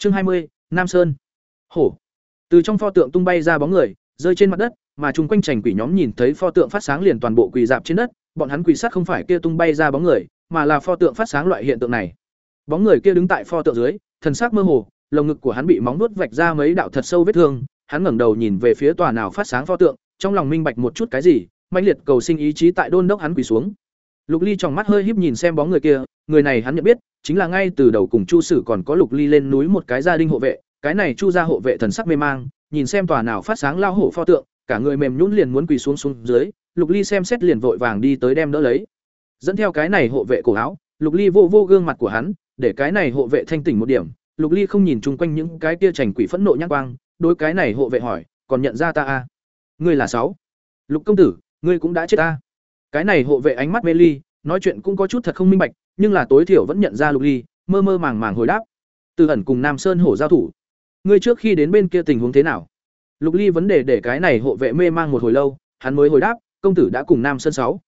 Chương hai mươi, Nam Sơn. Hổ. Từ trong pho tượng tung bay ra bóng người, rơi trên mặt đất, mà chung quanh trành quỷ nhóm nhìn thấy pho tượng phát sáng liền toàn bộ quỳ dạp trên đất, bọn hắn quỳ sát không phải kia tung bay ra bóng người, mà là pho tượng phát sáng loại hiện tượng này. Bóng người kia đứng tại pho tượng dưới, thần sắc mơ hồ, lồng ngực của hắn bị móng vuốt vạch ra mấy đạo thật sâu vết thương, hắn ngẩng đầu nhìn về phía tòa nào phát sáng pho tượng, trong lòng minh bạch một chút cái gì, mãnh liệt cầu sinh ý chí tại đôn đốc hắn quỳ xuống. Lục Ly trong mắt hơi híp nhìn xem bóng người kia, người này hắn nhận biết, chính là ngay từ đầu cùng Chu Sử còn có Lục Ly lên núi một cái gia đình hộ vệ, cái này Chu gia hộ vệ thần sắc mê mang, nhìn xem tòa nào phát sáng lao hổ pho tượng, cả người mềm nhũn liền muốn quỳ xuống xuống dưới, Lục Ly xem xét liền vội vàng đi tới đem đỡ lấy. Dẫn theo cái này hộ vệ cổ áo, Lục Ly vô vô gương mặt của hắn, để cái này hộ vệ thanh tỉnh một điểm, Lục Ly không nhìn chung quanh những cái kia chảnh quỷ phẫn nộ nhãn quang, đối cái này hộ vệ hỏi, còn nhận ra ta a? À? Ngươi là sáu? Lục công tử, ngươi cũng đã chết ta. Cái này hộ vệ ánh mắt mê ly, nói chuyện cũng có chút thật không minh bạch, nhưng là tối thiểu vẫn nhận ra Lục Ly, mơ mơ màng màng hồi đáp. Từ ẩn cùng Nam Sơn hổ giao thủ. Ngươi trước khi đến bên kia tình huống thế nào? Lục Ly vấn đề để cái này hộ vệ mê mang một hồi lâu, hắn mới hồi đáp, công tử đã cùng Nam Sơn sáu.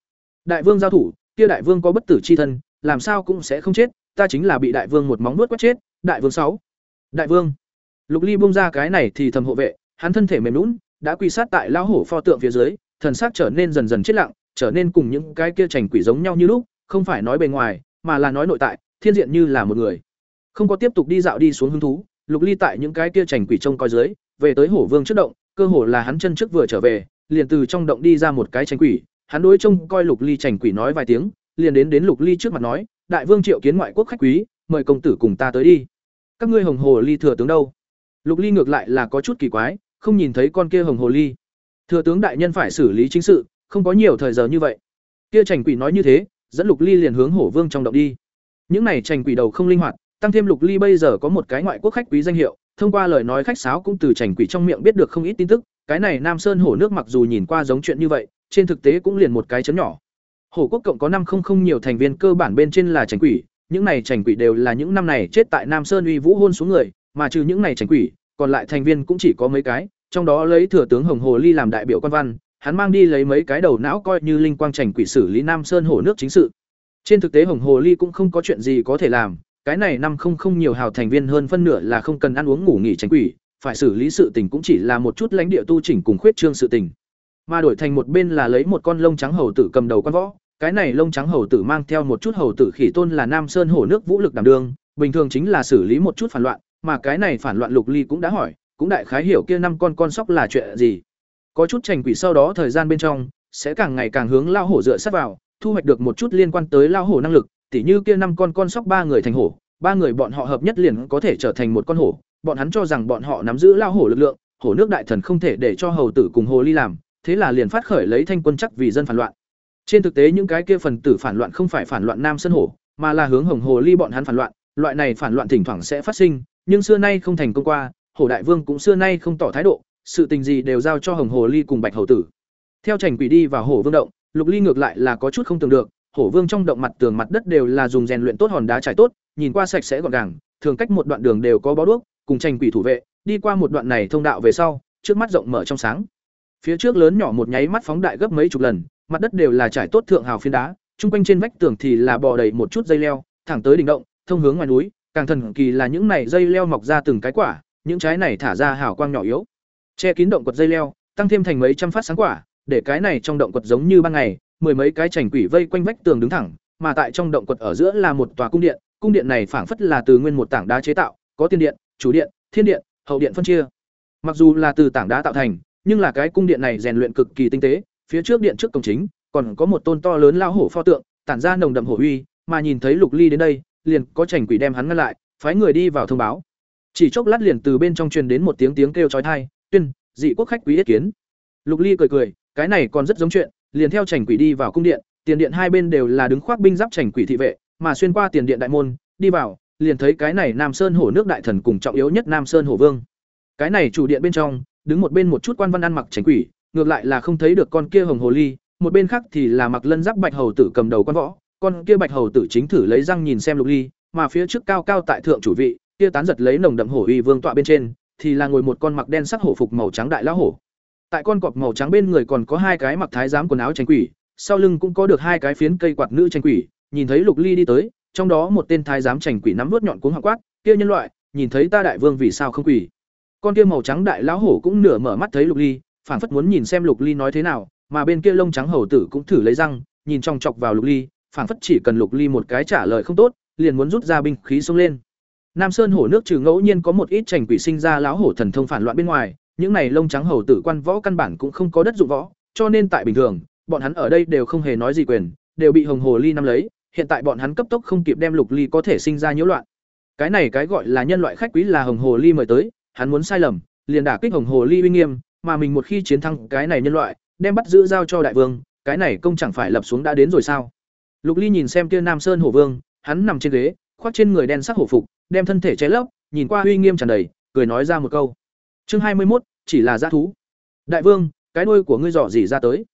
Đại vương giao thủ, kia đại vương có bất tử chi thân, làm sao cũng sẽ không chết, ta chính là bị đại vương một móng nuốt quét chết, đại vương sáu. Đại vương. Lục Ly buông ra cái này thì thầm hộ vệ, hắn thân thể mềm lún đã quy sát tại lão hổ pho tượng phía dưới, thần sắc trở nên dần dần chết lặng, trở nên cùng những cái kia trành quỷ giống nhau như lúc, không phải nói bề ngoài, mà là nói nội tại, thiên diện như là một người. Không có tiếp tục đi dạo đi xuống hứng thú, Lục Ly tại những cái kia trành quỷ trông coi dưới, về tới hổ vương trước động, cơ hồ là hắn chân trước vừa trở về, liền từ trong động đi ra một cái trành quỷ, hắn đối trông coi Lục Ly trành quỷ nói vài tiếng, liền đến đến Lục Ly trước mặt nói, đại vương triệu kiến ngoại quốc khách quý, mời công tử cùng ta tới đi. Các ngươi hồng hồ ly thừa tướng đâu? Lục Ly ngược lại là có chút kỳ quái, không nhìn thấy con kia hồng hồ ly. Thừa tướng đại nhân phải xử lý chính sự, không có nhiều thời giờ như vậy. Kia Trành Quỷ nói như thế, dẫn Lục Ly liền hướng Hổ Vương trong động đi. Những này Trành Quỷ đầu không linh hoạt, tăng thêm Lục Ly bây giờ có một cái ngoại quốc khách quý danh hiệu, thông qua lời nói khách sáo cũng từ Trành Quỷ trong miệng biết được không ít tin tức, cái này Nam Sơn Hổ nước mặc dù nhìn qua giống chuyện như vậy, trên thực tế cũng liền một cái chấm nhỏ. Hổ quốc cộng có năm không không nhiều thành viên cơ bản bên trên là Trành Quỷ, những này Trành Quỷ đều là những năm này chết tại Nam Sơn uy vũ hôn xuống người, mà trừ những này Trành Quỷ, còn lại thành viên cũng chỉ có mấy cái, trong đó lấy thừa tướng Hồng Hồ Ly làm đại biểu quan văn, hắn mang đi lấy mấy cái đầu não coi như linh quang trành quỷ xử lý Nam Sơn hồ nước chính sự. Trên thực tế Hồng Hồ Ly cũng không có chuyện gì có thể làm, cái này năm không không nhiều hào thành viên hơn phân nửa là không cần ăn uống ngủ nghỉ tránh quỷ, phải xử lý sự tình cũng chỉ là một chút lãnh địa tu chỉnh cùng khuyết trương sự tình. Mà đổi thành một bên là lấy một con lông trắng hầu tử cầm đầu quan võ, cái này lông trắng hầu tử mang theo một chút hầu tử khỉ tôn là Nam Sơn hồ nước vũ lực đảm đương, bình thường chính là xử lý một chút phản loạn, mà cái này phản loạn Lục Ly cũng đã hỏi, cũng đại khái hiểu kia năm con con sóc là chuyện gì. Có chút trành quỷ sau đó thời gian bên trong sẽ càng ngày càng hướng lao hổ dựa sát vào, thu hoạch được một chút liên quan tới lao hổ năng lực, tỉ như kia năm con con sóc ba người thành hổ, ba người bọn họ hợp nhất liền có thể trở thành một con hổ, bọn hắn cho rằng bọn họ nắm giữ lao hổ lực lượng, hổ nước đại thần không thể để cho hầu tử cùng hồ ly làm, thế là liền phát khởi lấy thanh quân chắc vì dân phản loạn. Trên thực tế những cái kia phần tử phản loạn không phải phản loạn Nam Sơn Hổ, mà là hướng Hồng Hồ Ly bọn hắn phản loạn, loại này phản loạn thỉnh thoảng sẽ phát sinh, nhưng xưa nay không thành công qua, Hổ Đại Vương cũng xưa nay không tỏ thái độ, sự tình gì đều giao cho Hồng Hồ Ly cùng Bạch Hầu tử. Theo Trành Quỷ đi vào Hổ Vương động, Lục Ly ngược lại là có chút không tưởng được, Hổ Vương trong động mặt tường mặt đất đều là dùng rèn luyện tốt hòn đá trải tốt, nhìn qua sạch sẽ gọn gàng, thường cách một đoạn đường đều có bó đuốc, cùng Trành Quỷ thủ vệ, đi qua một đoạn này thông đạo về sau, trước mắt rộng mở trong sáng. Phía trước lớn nhỏ một nháy mắt phóng đại gấp mấy chục lần, mặt đất đều là trải tốt thượng hào phiến đá, trung quanh trên vách tường thì là bò đầy một chút dây leo, thẳng tới đỉnh động, thông hướng ngoài núi, càng thần kỳ là những này dây leo mọc ra từng cái quả, những trái này thả ra hào quang nhỏ yếu, che kín động quật dây leo, tăng thêm thành mấy trăm phát sáng quả, để cái này trong động quật giống như ban ngày, mười mấy cái chảnh quỷ vây quanh vách tường đứng thẳng, mà tại trong động quật ở giữa là một tòa cung điện, cung điện này phảng phất là từ nguyên một tảng đá chế tạo, có tiên điện, chủ điện, thiên điện, hậu điện phân chia. Mặc dù là từ tảng đá tạo thành, nhưng là cái cung điện này rèn luyện cực kỳ tinh tế, phía trước điện trước cổng chính, còn có một tôn to lớn lao hổ pho tượng, tản ra nồng đậm hổ uy, mà nhìn thấy Lục Ly đến đây, liền có chảnh quỷ đem hắn ngăn lại, phái người đi vào thông báo. Chỉ chốc lát liền từ bên trong truyền đến một tiếng tiếng kêu chói tai, "Tuyên, dị quốc khách quý yết kiến." Lục Ly cười cười, cái này còn rất giống chuyện, liền theo chảnh quỷ đi vào cung điện, tiền điện hai bên đều là đứng khoác binh giáp chảnh quỷ thị vệ, mà xuyên qua tiền điện đại môn, đi vào, liền thấy cái này Nam Sơn Hổ nước đại thần cùng trọng yếu nhất Nam Sơn Hổ Vương. Cái này chủ điện bên trong, đứng một bên một chút quan văn ăn mặc chảnh quỷ, ngược lại là không thấy được con kia hồng hồ ly, một bên khác thì là mặc lân giáp bạch hầu tử cầm đầu quan võ, con kia bạch hầu tử chính thử lấy răng nhìn xem Lục Ly, mà phía trước cao cao tại thượng chủ vị, kia tán giật lấy nồng đậm hổ uy vương tọa bên trên, thì là ngồi một con mặc đen sắc hổ phục màu trắng đại lão hổ. Tại con cọp màu trắng bên người còn có hai cái mặc thái giám quần áo tranh quỷ, sau lưng cũng có được hai cái phiến cây quạt nữ tranh quỷ, nhìn thấy Lục Ly đi tới, trong đó một tên thái giám tranh quỷ nắm nuốt nhọn cuống họng quát, kia nhân loại, nhìn thấy ta đại vương vì sao không quỷ? con kia màu trắng đại lão hổ cũng nửa mở mắt thấy lục ly phảng phất muốn nhìn xem lục ly nói thế nào mà bên kia lông trắng hầu tử cũng thử lấy răng nhìn trong chọc vào lục ly phảng phất chỉ cần lục ly một cái trả lời không tốt liền muốn rút ra binh khí xông lên nam sơn hổ nước trừ ngẫu nhiên có một ít trành quỷ sinh ra lão hổ thần thông phản loạn bên ngoài, những này lông trắng hầu tử quan võ căn bản cũng không có đất dụng võ, cho nên tại bình thường, bọn hắn ở đây đều không hề nói gì quyền, đều bị hồng hồ ly nắm lấy, hiện tại bọn hắn cấp tốc không kịp đem lục ly có thể sinh ra nhiễu loạn. Cái này cái gọi là nhân loại khách quý là hồng hồ ly mời tới, hắn muốn sai lầm, liền đả kích hồng hồ ly uy nghiêm, mà mình một khi chiến thắng cái này nhân loại, đem bắt giữ giao cho đại vương, cái này công chẳng phải lập xuống đã đến rồi sao? Lục ly nhìn xem kia nam sơn hổ vương, hắn nằm trên ghế khoác trên người đen sắc hổ phục, đem thân thể che lấp, nhìn qua uy nghiêm tràn đầy, cười nói ra một câu. Chương hai mươi một chỉ là dã thú. Đại vương, cái đuôi của ngươi dò dỉ ra tới.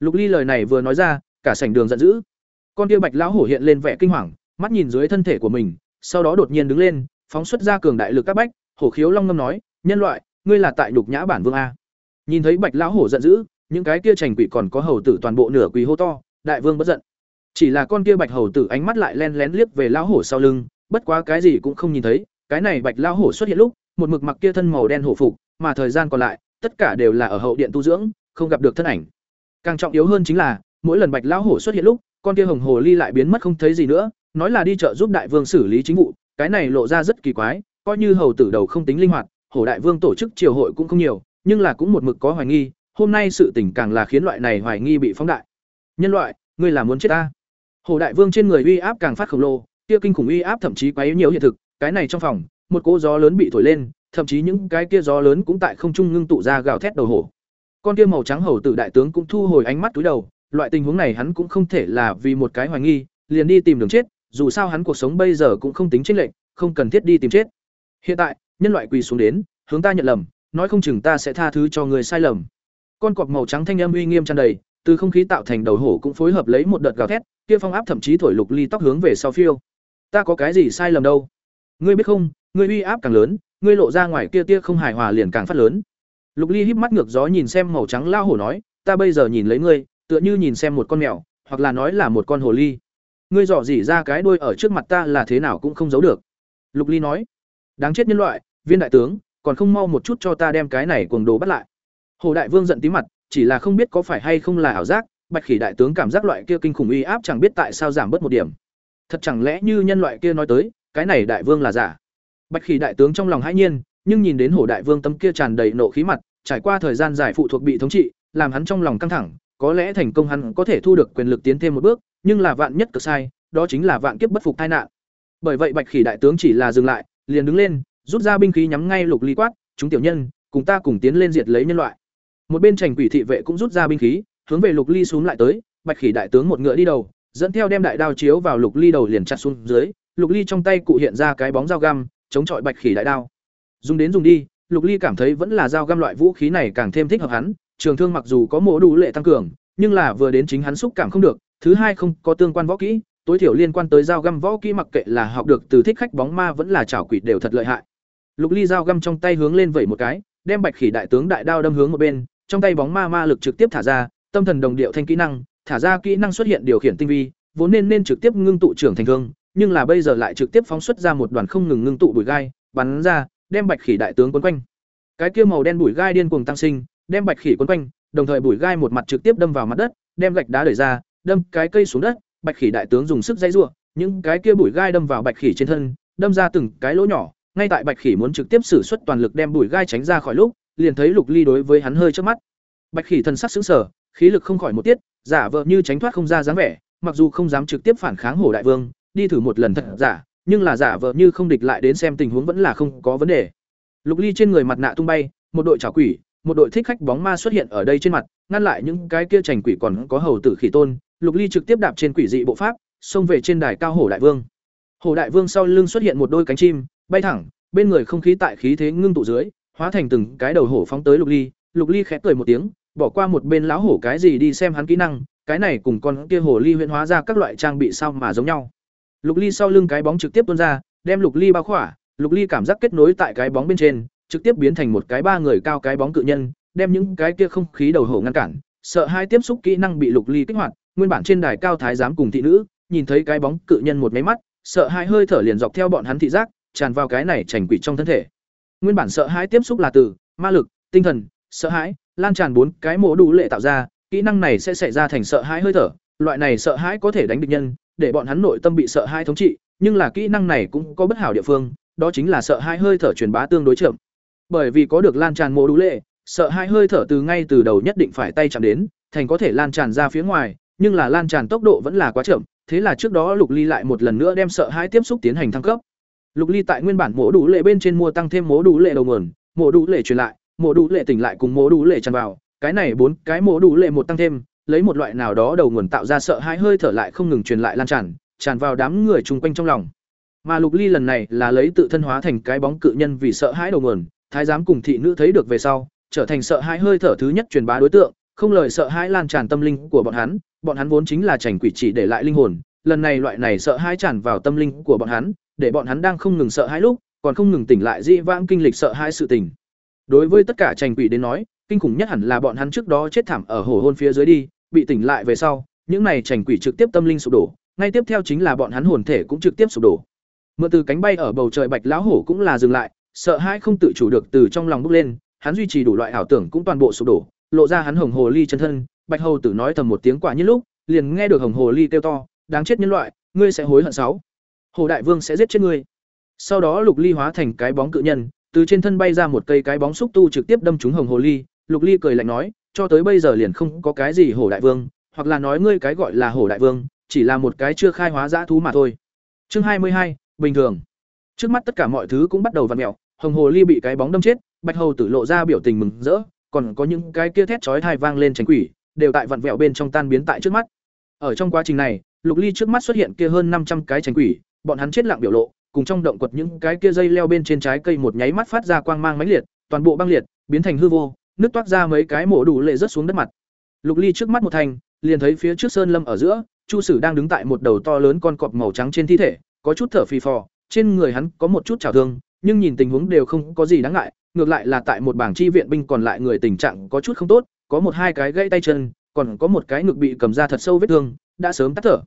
Lục ly lời này vừa nói ra, cả sảnh đường giận dữ. Con kia bạch lão hổ hiện lên vẻ kinh hoàng, mắt nhìn dưới thân thể của mình, sau đó đột nhiên đứng lên, phóng xuất ra cường đại lực các bách, hổ khiếu long ngâm nói, nhân loại, ngươi là tại nhục nhã bản vương a. Nhìn thấy bạch lão hổ giận dữ, những cái kia trành quỷ còn có hầu tử toàn bộ nửa quỳ hô to, đại vương bất giận chỉ là con kia bạch hầu tử ánh mắt lại len lén liếc về lão hổ sau lưng, bất quá cái gì cũng không nhìn thấy, cái này bạch lão hổ xuất hiện lúc, một mực mặc kia thân màu đen hổ phục, mà thời gian còn lại, tất cả đều là ở hậu điện tu dưỡng, không gặp được thân ảnh. Càng trọng yếu hơn chính là, mỗi lần bạch lão hổ xuất hiện lúc, con kia hồng hồ ly lại biến mất không thấy gì nữa, nói là đi chợ giúp đại vương xử lý chính vụ, cái này lộ ra rất kỳ quái, coi như hầu tử đầu không tính linh hoạt, hổ đại vương tổ chức triều hội cũng không nhiều, nhưng là cũng một mực có hoài nghi, hôm nay sự tình càng là khiến loại này hoài nghi bị phóng đại. Nhân loại, ngươi là muốn chết ta? Hồ đại vương trên người uy áp càng phát khổng lồ, kia kinh khủng uy áp thậm chí quấy nhiều hiện thực, cái này trong phòng, một cỗ gió lớn bị thổi lên, thậm chí những cái kia gió lớn cũng tại không trung ngưng tụ ra gào thét đầu hổ. Con kia màu trắng hầu tử đại tướng cũng thu hồi ánh mắt túi đầu, loại tình huống này hắn cũng không thể là vì một cái hoài nghi, liền đi tìm đường chết, dù sao hắn cuộc sống bây giờ cũng không tính chênh lệnh không cần thiết đi tìm chết. Hiện tại, nhân loại quỳ xuống đến, hướng ta nhận lầm, nói không chừng ta sẽ tha thứ cho người sai lầm. Con cọp màu trắng thanh âm uy nghiêm tràn đầy, từ không khí tạo thành đầu hổ cũng phối hợp lấy một đợt gào thét kia phong áp thậm chí thổi lục ly tóc hướng về sau phiêu. Ta có cái gì sai lầm đâu? Ngươi biết không, ngươi uy áp càng lớn, ngươi lộ ra ngoài kia tia không hài hòa liền càng phát lớn. Lục ly híp mắt ngược gió nhìn xem màu trắng lao hổ nói, ta bây giờ nhìn lấy ngươi, tựa như nhìn xem một con mèo, hoặc là nói là một con hồ ly. Ngươi dò dỉ ra cái đuôi ở trước mặt ta là thế nào cũng không giấu được. Lục ly nói, đáng chết nhân loại, viên đại tướng, còn không mau một chút cho ta đem cái này cuồng đồ bắt lại. Hồ đại vương giận tí mặt, chỉ là không biết có phải hay không là ảo giác bạch khỉ đại tướng cảm giác loại kia kinh khủng uy áp chẳng biết tại sao giảm bớt một điểm. Thật chẳng lẽ như nhân loại kia nói tới, cái này đại vương là giả? Bạch khỉ đại tướng trong lòng hãi nhiên, nhưng nhìn đến hổ đại vương tấm kia tràn đầy nộ khí mặt, trải qua thời gian dài phụ thuộc bị thống trị, làm hắn trong lòng căng thẳng, có lẽ thành công hắn có thể thu được quyền lực tiến thêm một bước, nhưng là vạn nhất cực sai, đó chính là vạn kiếp bất phục tai nạn. Bởi vậy bạch khỉ đại tướng chỉ là dừng lại, liền đứng lên, rút ra binh khí nhắm ngay lục ly quát, chúng tiểu nhân, cùng ta cùng tiến lên diệt lấy nhân loại. Một bên trành quỷ thị vệ cũng rút ra binh khí hướng về lục ly xuống lại tới, bạch khỉ đại tướng một ngựa đi đầu, dẫn theo đem đại đao chiếu vào lục ly đầu liền chặt xuống dưới, lục ly trong tay cụ hiện ra cái bóng dao găm, chống chọi bạch khỉ đại đao. Dùng đến dùng đi, lục ly cảm thấy vẫn là dao găm loại vũ khí này càng thêm thích hợp hắn, trường thương mặc dù có mổ đủ lệ tăng cường, nhưng là vừa đến chính hắn xúc cảm không được, thứ hai không có tương quan võ kỹ, tối thiểu liên quan tới dao găm võ kỹ mặc kệ là học được từ thích khách bóng ma vẫn là chảo quỷ đều thật lợi hại. Lục ly dao găm trong tay hướng lên vẩy một cái, đem bạch khỉ đại tướng đại đao đâm hướng một bên, trong tay bóng ma ma lực trực tiếp thả ra tâm thần đồng điệu thanh kỹ năng thả ra kỹ năng xuất hiện điều khiển tinh vi vốn nên nên trực tiếp ngưng tụ trưởng thành thương nhưng là bây giờ lại trực tiếp phóng xuất ra một đoàn không ngừng ngưng tụ bụi gai bắn ra đem bạch khỉ đại tướng quấn quanh. Cái kia màu đen bụi gai điên cuồng tăng sinh đem bạch khỉ quấn quanh đồng thời bụi gai một mặt trực tiếp đâm vào mặt đất đem gạch đá đẩy ra đâm cái cây xuống đất bạch khỉ đại tướng dùng sức dây giụa, những cái kia bụi gai đâm vào bạch khỉ trên thân đâm ra từng cái lỗ nhỏ ngay tại bạch khỉ muốn trực tiếp sử xuất toàn lực đem bụi gai tránh ra khỏi lúc liền thấy lục ly đối với hắn hơi trước mắt. Bạch khỉ thân sắc xứng sở khí lực không khỏi một tiết, giả vợ như tránh thoát không ra dáng vẻ, mặc dù không dám trực tiếp phản kháng hổ đại vương, đi thử một lần thật giả, nhưng là giả vợ như không địch lại đến xem tình huống vẫn là không có vấn đề. Lục ly trên người mặt nạ tung bay, một đội trả quỷ, một đội thích khách bóng ma xuất hiện ở đây trên mặt, ngăn lại những cái kia trành quỷ còn có hầu tử khỉ tôn, lục ly trực tiếp đạp trên quỷ dị bộ pháp, xông về trên đài cao hổ đại vương. Hổ đại vương sau lưng xuất hiện một đôi cánh chim, bay thẳng, bên người không khí tại khí thế ngưng tụ dưới, hóa thành từng cái đầu hổ phóng tới lục ly lục ly khẽ cười một tiếng bỏ qua một bên lão hổ cái gì đi xem hắn kỹ năng cái này cùng con kia hổ ly huyễn hóa ra các loại trang bị sao mà giống nhau lục ly sau lưng cái bóng trực tiếp tuôn ra đem lục ly bao khỏa lục ly cảm giác kết nối tại cái bóng bên trên trực tiếp biến thành một cái ba người cao cái bóng cự nhân đem những cái kia không khí đầu hổ ngăn cản sợ hai tiếp xúc kỹ năng bị lục ly kích hoạt nguyên bản trên đài cao thái giám cùng thị nữ nhìn thấy cái bóng cự nhân một máy mắt sợ hai hơi thở liền dọc theo bọn hắn thị giác tràn vào cái này chảnh quỷ trong thân thể. Nguyên bản sợ hãi tiếp xúc là từ ma lực, tinh thần, sợ hãi, lan tràn bốn cái mổ đủ lệ tạo ra, kỹ năng này sẽ xảy ra thành sợ hãi hơi thở, loại này sợ hãi có thể đánh địch nhân, để bọn hắn nội tâm bị sợ hãi thống trị, nhưng là kỹ năng này cũng có bất hảo địa phương, đó chính là sợ hãi hơi thở truyền bá tương đối chậm. Bởi vì có được lan tràn mổ đủ lệ, sợ hãi hơi thở từ ngay từ đầu nhất định phải tay chạm đến, thành có thể lan tràn ra phía ngoài, nhưng là lan tràn tốc độ vẫn là quá chậm, thế là trước đó Lục Ly lại một lần nữa đem sợ hãi tiếp xúc tiến hành thăng cấp. Lục Ly tại nguyên bản mổ đủ lệ bên trên mua tăng thêm mổ đủ lệ đầu nguồn, mổ đủ lệ truyền lại, mổ đủ lệ tỉnh lại cùng mổ đủ lệ tràn vào, cái này bốn cái mổ đủ lệ một tăng thêm, lấy một loại nào đó đầu nguồn tạo ra sợ hãi hơi thở lại không ngừng truyền lại lan tràn, tràn vào đám người chung quanh trong lòng. Mà Lục Ly lần này là lấy tự thân hóa thành cái bóng cự nhân vì sợ hãi đầu nguồn, thái giám cùng thị nữ thấy được về sau, trở thành sợ hãi hơi thở thứ nhất truyền bá đối tượng, không lời sợ hãi lan tràn tâm linh của bọn hắn, bọn hắn vốn chính là chảnh quỷ chỉ để lại linh hồn, lần này loại này sợ hãi tràn vào tâm linh của bọn hắn, để bọn hắn đang không ngừng sợ hãi lúc, còn không ngừng tỉnh lại dị vãng kinh lịch sợ hãi sự tình. Đối với tất cả tranh quỷ đến nói, kinh khủng nhất hẳn là bọn hắn trước đó chết thảm ở hồ hôn phía dưới đi, bị tỉnh lại về sau, những này tranh quỷ trực tiếp tâm linh sụp đổ, ngay tiếp theo chính là bọn hắn hồn thể cũng trực tiếp sụp đổ. Mượn từ cánh bay ở bầu trời bạch lão hổ cũng là dừng lại, sợ hãi không tự chủ được từ trong lòng bốc lên, hắn duy trì đủ loại ảo tưởng cũng toàn bộ sụp đổ, lộ ra hắn hồng hồ ly chân thân, bạch hầu tử nói thầm một tiếng quả nhất lúc, liền nghe được hồng hồ ly kêu to, đáng chết nhân loại, ngươi sẽ hối hận sáu. Hồ đại vương sẽ giết chết ngươi. Sau đó Lục Ly hóa thành cái bóng cự nhân, từ trên thân bay ra một cây cái bóng xúc tu trực tiếp đâm trúng hồng hồ ly, Lục Ly cười lạnh nói, cho tới bây giờ liền không có cái gì hổ đại vương, hoặc là nói ngươi cái gọi là hổ đại vương, chỉ là một cái chưa khai hóa dã thú mà thôi. Chương hai mươi hai, bình thường. Trước mắt tất cả mọi thứ cũng bắt đầu vặn mẹo hồng hồ ly bị cái bóng đâm chết, bạch hầu tử lộ ra biểu tình mừng rỡ, còn có những cái kia thét chói thai vang lên tránh quỷ, đều tại vặn vẹo bên trong tan biến tại trước mắt. Ở trong quá trình này, Lục Ly trước mắt xuất hiện kia hơn năm trăm cái tránh quỷ, bọn hắn chết lặng biểu lộ, cùng trong động quật những cái kia dây leo bên trên trái cây một nháy mắt phát ra quang mang mãnh liệt, toàn bộ băng liệt, biến thành hư vô, nước toát ra mấy cái mổ đủ lệ rớt xuống đất mặt. Lục Ly trước mắt một thành, liền thấy phía trước sơn lâm ở giữa, Chu Sử đang đứng tại một đầu to lớn con cọp màu trắng trên thi thể, có chút thở phì phò, trên người hắn có một chút chảo thương, nhưng nhìn tình huống đều không có gì đáng ngại, ngược lại là tại một bảng chi viện binh còn lại người tình trạng có chút không tốt, có một hai cái gãy tay chân, còn có một cái ngực bị cầm ra thật sâu vết thương, đã sớm tắt thở.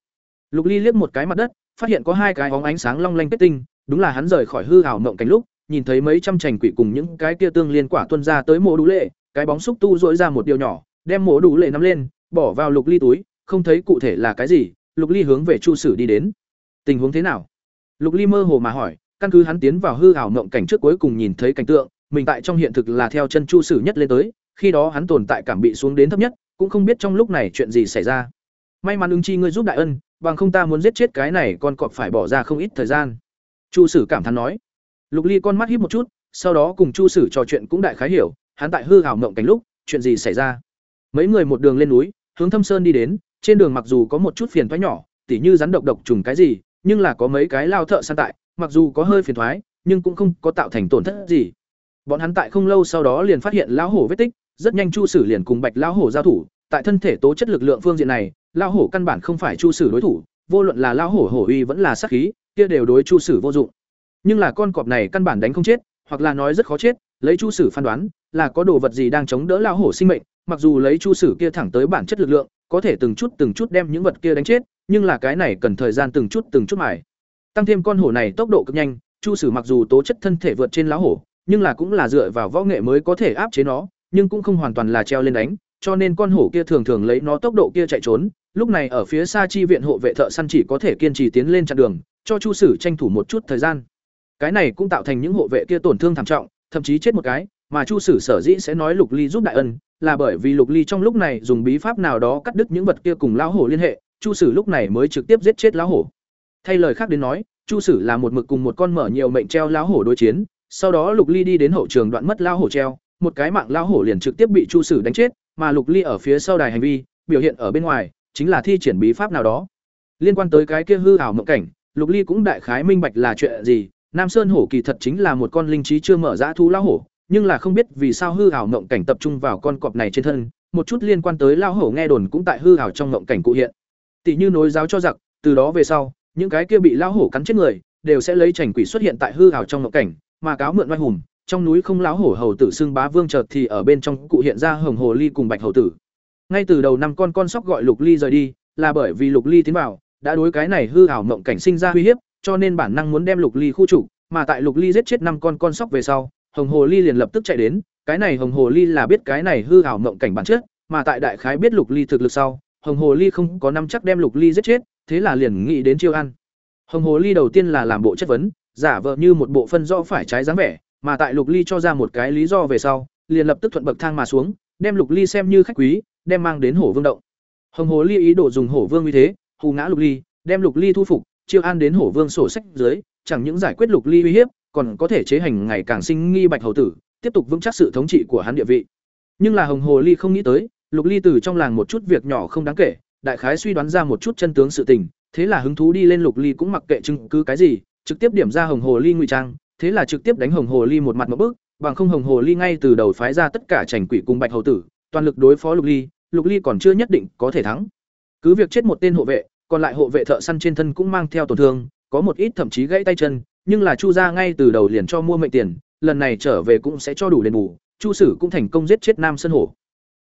Lục Ly liếc một cái mặt đất, phát hiện có hai cái bóng ánh sáng long lanh kết tinh, đúng là hắn rời khỏi hư ảo mộng cảnh lúc, nhìn thấy mấy trăm trành quỷ cùng những cái kia tương liên quả tuân ra tới mộ đủ lệ, cái bóng xúc tu rỗi ra một điều nhỏ, đem mộ đủ lệ nắm lên, bỏ vào Lục Ly túi, không thấy cụ thể là cái gì, Lục Ly hướng về Chu Sử đi đến. Tình huống thế nào? Lục Ly mơ hồ mà hỏi, căn cứ hắn tiến vào hư ảo mộng cảnh trước cuối cùng nhìn thấy cảnh tượng, mình tại trong hiện thực là theo chân Chu Sử nhất lên tới, khi đó hắn tồn tại cảm bị xuống đến thấp nhất, cũng không biết trong lúc này chuyện gì xảy ra. May mắn ứng chi ngươi giúp đại ân, bằng không ta muốn giết chết cái này con cọp phải bỏ ra không ít thời gian. Chu Sử cảm thán nói. Lục Ly con mắt híp một chút, sau đó cùng Chu Sử trò chuyện cũng đại khái hiểu, hắn tại hư hào mộng cảnh lúc, chuyện gì xảy ra. Mấy người một đường lên núi, hướng Thâm Sơn đi đến, trên đường mặc dù có một chút phiền toái nhỏ, tỉ như rắn độc độc trùng cái gì, nhưng là có mấy cái lao thợ san tại, mặc dù có hơi phiền toái, nhưng cũng không có tạo thành tổn thất gì. Bọn hắn tại không lâu sau đó liền phát hiện lão hổ vết tích, rất nhanh Chu Sử liền cùng Bạch lão hổ giao thủ, tại thân thể tố chất lực lượng phương diện này, lão hổ căn bản không phải Chu Sử đối thủ, vô luận là lão hổ hổ uy vẫn là sát khí, kia đều đối Chu Sử vô dụng. Nhưng là con cọp này căn bản đánh không chết, hoặc là nói rất khó chết, lấy Chu Sử phán đoán, là có đồ vật gì đang chống đỡ lão hổ sinh mệnh, mặc dù lấy Chu Sử kia thẳng tới bản chất lực lượng, có thể từng chút từng chút đem những vật kia đánh chết, nhưng là cái này cần thời gian từng chút từng chút mài. Tăng thêm con hổ này tốc độ cực nhanh, Chu Sử mặc dù tố chất thân thể vượt trên lão hổ, nhưng là cũng là dựa vào võ nghệ mới có thể áp chế nó, nhưng cũng không hoàn toàn là treo lên đánh, cho nên con hổ kia thường thường lấy nó tốc độ kia chạy trốn, lúc này ở phía xa chi viện hộ vệ thợ săn chỉ có thể kiên trì tiến lên chặn đường, cho Chu Sử tranh thủ một chút thời gian. Cái này cũng tạo thành những hộ vệ kia tổn thương thảm trọng, thậm chí chết một cái, mà Chu Sử sở dĩ sẽ nói Lục Ly giúp đại ân, là bởi vì Lục Ly trong lúc này dùng bí pháp nào đó cắt đứt những vật kia cùng lão hổ liên hệ, Chu Sử lúc này mới trực tiếp giết chết lão hổ. Thay lời khác đến nói, Chu Sử là một mực cùng một con mở nhiều mệnh treo lão hổ đối chiến, sau đó Lục Ly đi đến hậu trường đoạn mất lão hổ treo, một cái mạng lão hổ liền trực tiếp bị Chu Sử đánh chết, mà Lục Ly ở phía sau đài hành vi, biểu hiện ở bên ngoài, chính là thi triển bí pháp nào đó. Liên quan tới cái kia hư ảo mộng cảnh, Lục Ly cũng đại khái minh bạch là chuyện gì, Nam Sơn hổ kỳ thật chính là một con linh trí chưa mở ra thú lão hổ, nhưng là không biết vì sao hư ảo mộng cảnh tập trung vào con cọp này trên thân, một chút liên quan tới lão hổ nghe đồn cũng tại hư ảo trong mộng cảnh cụ hiện. Tỷ như nối giáo cho giặc, từ đó về sau, những cái kia bị lão hổ cắn chết người, đều sẽ lấy chảnh quỷ xuất hiện tại hư ảo trong mộng cảnh, mà cáo mượn oai hùng, trong núi không lão hổ hầu tử xưng bá vương chợt thì ở bên trong cụ hiện ra hồng hồ ly cùng bạch hầu tử. Ngay từ đầu năm con con sóc gọi Lục Ly rời đi, là bởi vì Lục Ly tiến vào, đã đối cái này hư ảo mộng cảnh sinh ra uy hiếp, cho nên bản năng muốn đem Lục Ly khu chủ, mà tại Lục Ly giết chết năm con con sóc về sau, Hồng Hồ Ly liền lập tức chạy đến, cái này Hồng Hồ Ly là biết cái này hư ảo mộng cảnh bản chất, mà tại đại khái biết Lục Ly thực lực sau, Hồng Hồ Ly không có năm chắc đem Lục Ly giết chết, thế là liền nghĩ đến chiêu ăn. Hồng Hồ Ly đầu tiên là làm bộ chất vấn, giả vờ như một bộ phân rõ phải trái dáng vẻ, mà tại Lục Ly cho ra một cái lý do về sau, liền lập tức thuận bậc thang mà xuống, đem Lục Ly xem như khách quý, đem mang đến Hổ Vương động. Hồng Hồ Ly ý đồ dùng Hổ Vương uy thế, hù ngã Lục Ly, đem Lục Ly thu phục, chiêu an đến Hổ Vương sổ sách dưới, chẳng những giải quyết Lục Ly uy hiếp, còn có thể chế hành ngày càng sinh nghi Bạch hầu tử, tiếp tục vững chắc sự thống trị của hắn địa vị. Nhưng là Hồng Hồ Ly không nghĩ tới, Lục Ly từ trong làng một chút việc nhỏ không đáng kể, đại khái suy đoán ra một chút chân tướng sự tình, thế là hứng thú đi lên Lục Ly cũng mặc kệ chứng cứ cái gì, trực tiếp điểm ra Hồng Hồ Ly ngụy trang, thế là trực tiếp đánh Hồng Hồ Ly một mặt một bước, bằng không Hồng Hồ Ly ngay từ đầu phái ra tất cả chảnh quỷ cùng Bạch hầu tử, toàn lực đối phó Lục Ly, Lục Ly còn chưa nhất định có thể thắng. Cứ việc chết một tên hộ vệ, còn lại hộ vệ thợ săn trên thân cũng mang theo tổn thương, có một ít thậm chí gãy tay chân, nhưng là Chu gia ngay từ đầu liền cho mua mệnh tiền, lần này trở về cũng sẽ cho đủ đền bù, Chu Sử cũng thành công giết chết Nam Sơn Hổ.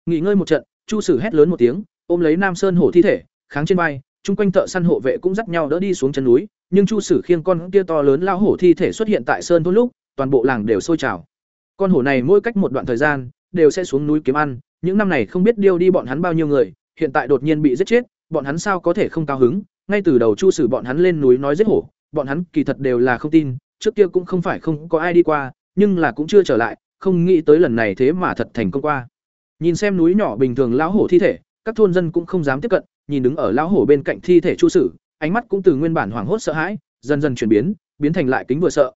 Nghỉ ngơi một trận, Chu Sử hét lớn một tiếng, ôm lấy Nam Sơn Hổ thi thể, kháng trên vai, chung quanh thợ săn hộ vệ cũng dắt nhau đỡ đi xuống chân núi, nhưng Chu Sử khiêng con kia to lớn lao hổ thi thể xuất hiện tại sơn thôn lúc, toàn bộ làng đều sôi trào. Con hổ này mỗi cách một đoạn thời gian đều sẽ xuống núi kiếm ăn, những năm này không biết điêu đi bọn hắn bao nhiêu người, hiện tại đột nhiên bị giết chết, bọn hắn sao có thể không cao hứng, ngay từ đầu Chu Sử bọn hắn lên núi nói giết hổ, bọn hắn kỳ thật đều là không tin, trước kia cũng không phải không có ai đi qua, nhưng là cũng chưa trở lại, không nghĩ tới lần này thế mà thật thành công qua. Nhìn xem núi nhỏ bình thường lão hổ thi thể, các thôn dân cũng không dám tiếp cận, nhìn đứng ở lão hổ bên cạnh thi thể Chu Sử, ánh mắt cũng từ nguyên bản hoảng hốt sợ hãi, dần dần chuyển biến, biến thành lại kính vừa sợ.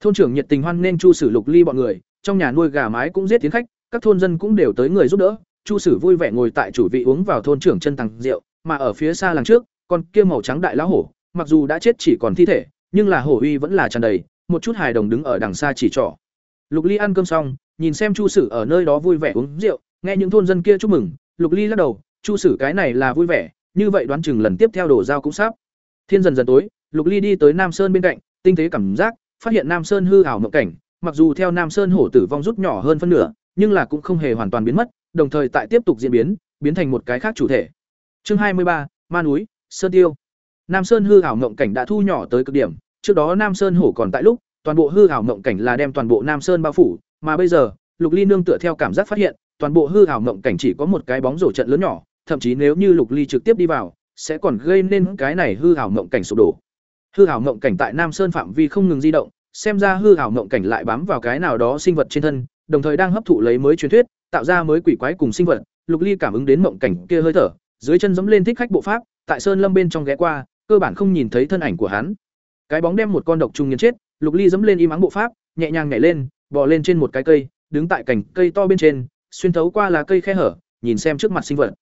Thôn trưởng nhiệt tình hoan nên Chu Sử Lục Ly bọn người, trong nhà nuôi gà mái cũng giết tiến khách, các thôn dân cũng đều tới người giúp đỡ. Chu Sử vui vẻ ngồi tại chủ vị uống vào thôn trưởng chân tầng rượu, mà ở phía xa làng trước, con kia màu trắng đại lão hổ, mặc dù đã chết chỉ còn thi thể, nhưng là hổ uy vẫn là tràn đầy, một chút hài đồng đứng ở đằng xa chỉ trỏ. Lục Ly ăn cơm xong, nhìn xem Chu Sử ở nơi đó vui vẻ uống rượu, nghe những thôn dân kia chúc mừng, Lục Ly lắc đầu, Chu Sử cái này là vui vẻ, như vậy đoán chừng lần tiếp theo đổ dao cũng sắp. Thiên dần dần tối, Lục Ly đi tới Nam Sơn bên cạnh, tinh tế cảm giác, phát hiện Nam Sơn hư ảo mộng cảnh, mặc dù theo Nam Sơn hổ tử vong rút nhỏ hơn phân nửa, nhưng là cũng không hề hoàn toàn biến mất, đồng thời tại tiếp tục diễn biến, biến thành một cái khác chủ thể. Chương hai mươi ba, Ma núi, Sơn Tiêu. Nam Sơn hư ảo mộng cảnh đã thu nhỏ tới cực điểm, trước đó Nam Sơn hổ còn tại lúc, toàn bộ hư ảo mộng cảnh là đem toàn bộ Nam Sơn bao phủ, mà bây giờ, Lục Ly nương tựa theo cảm giác phát hiện, toàn bộ hư ảo mộng cảnh chỉ có một cái bóng rổ trận lớn nhỏ, thậm chí nếu như Lục Ly trực tiếp đi vào, sẽ còn gây nên cái này hư hảo mộng cảnh sụp đổ. Hư hảo mộng cảnh tại Nam Sơn phạm vi không ngừng di động, xem ra hư hảo mộng cảnh lại bám vào cái nào đó sinh vật trên thân, đồng thời đang hấp thụ lấy mới truyền thuyết, tạo ra mới quỷ quái cùng sinh vật. Lục Ly cảm ứng đến mộng cảnh kia hơi thở, dưới chân giẫm lên thích khách bộ pháp, tại sơn lâm bên trong ghé qua, cơ bản không nhìn thấy thân ảnh của hắn. Cái bóng đem một con độc trùng nghiền chết, Lục Ly giẫm lên im ắng bộ pháp, nhẹ nhàng nhảy lên, bò lên trên một cái cây, đứng tại cành cây to bên trên, xuyên thấu qua lá cây khe hở, nhìn xem trước mặt sinh vật.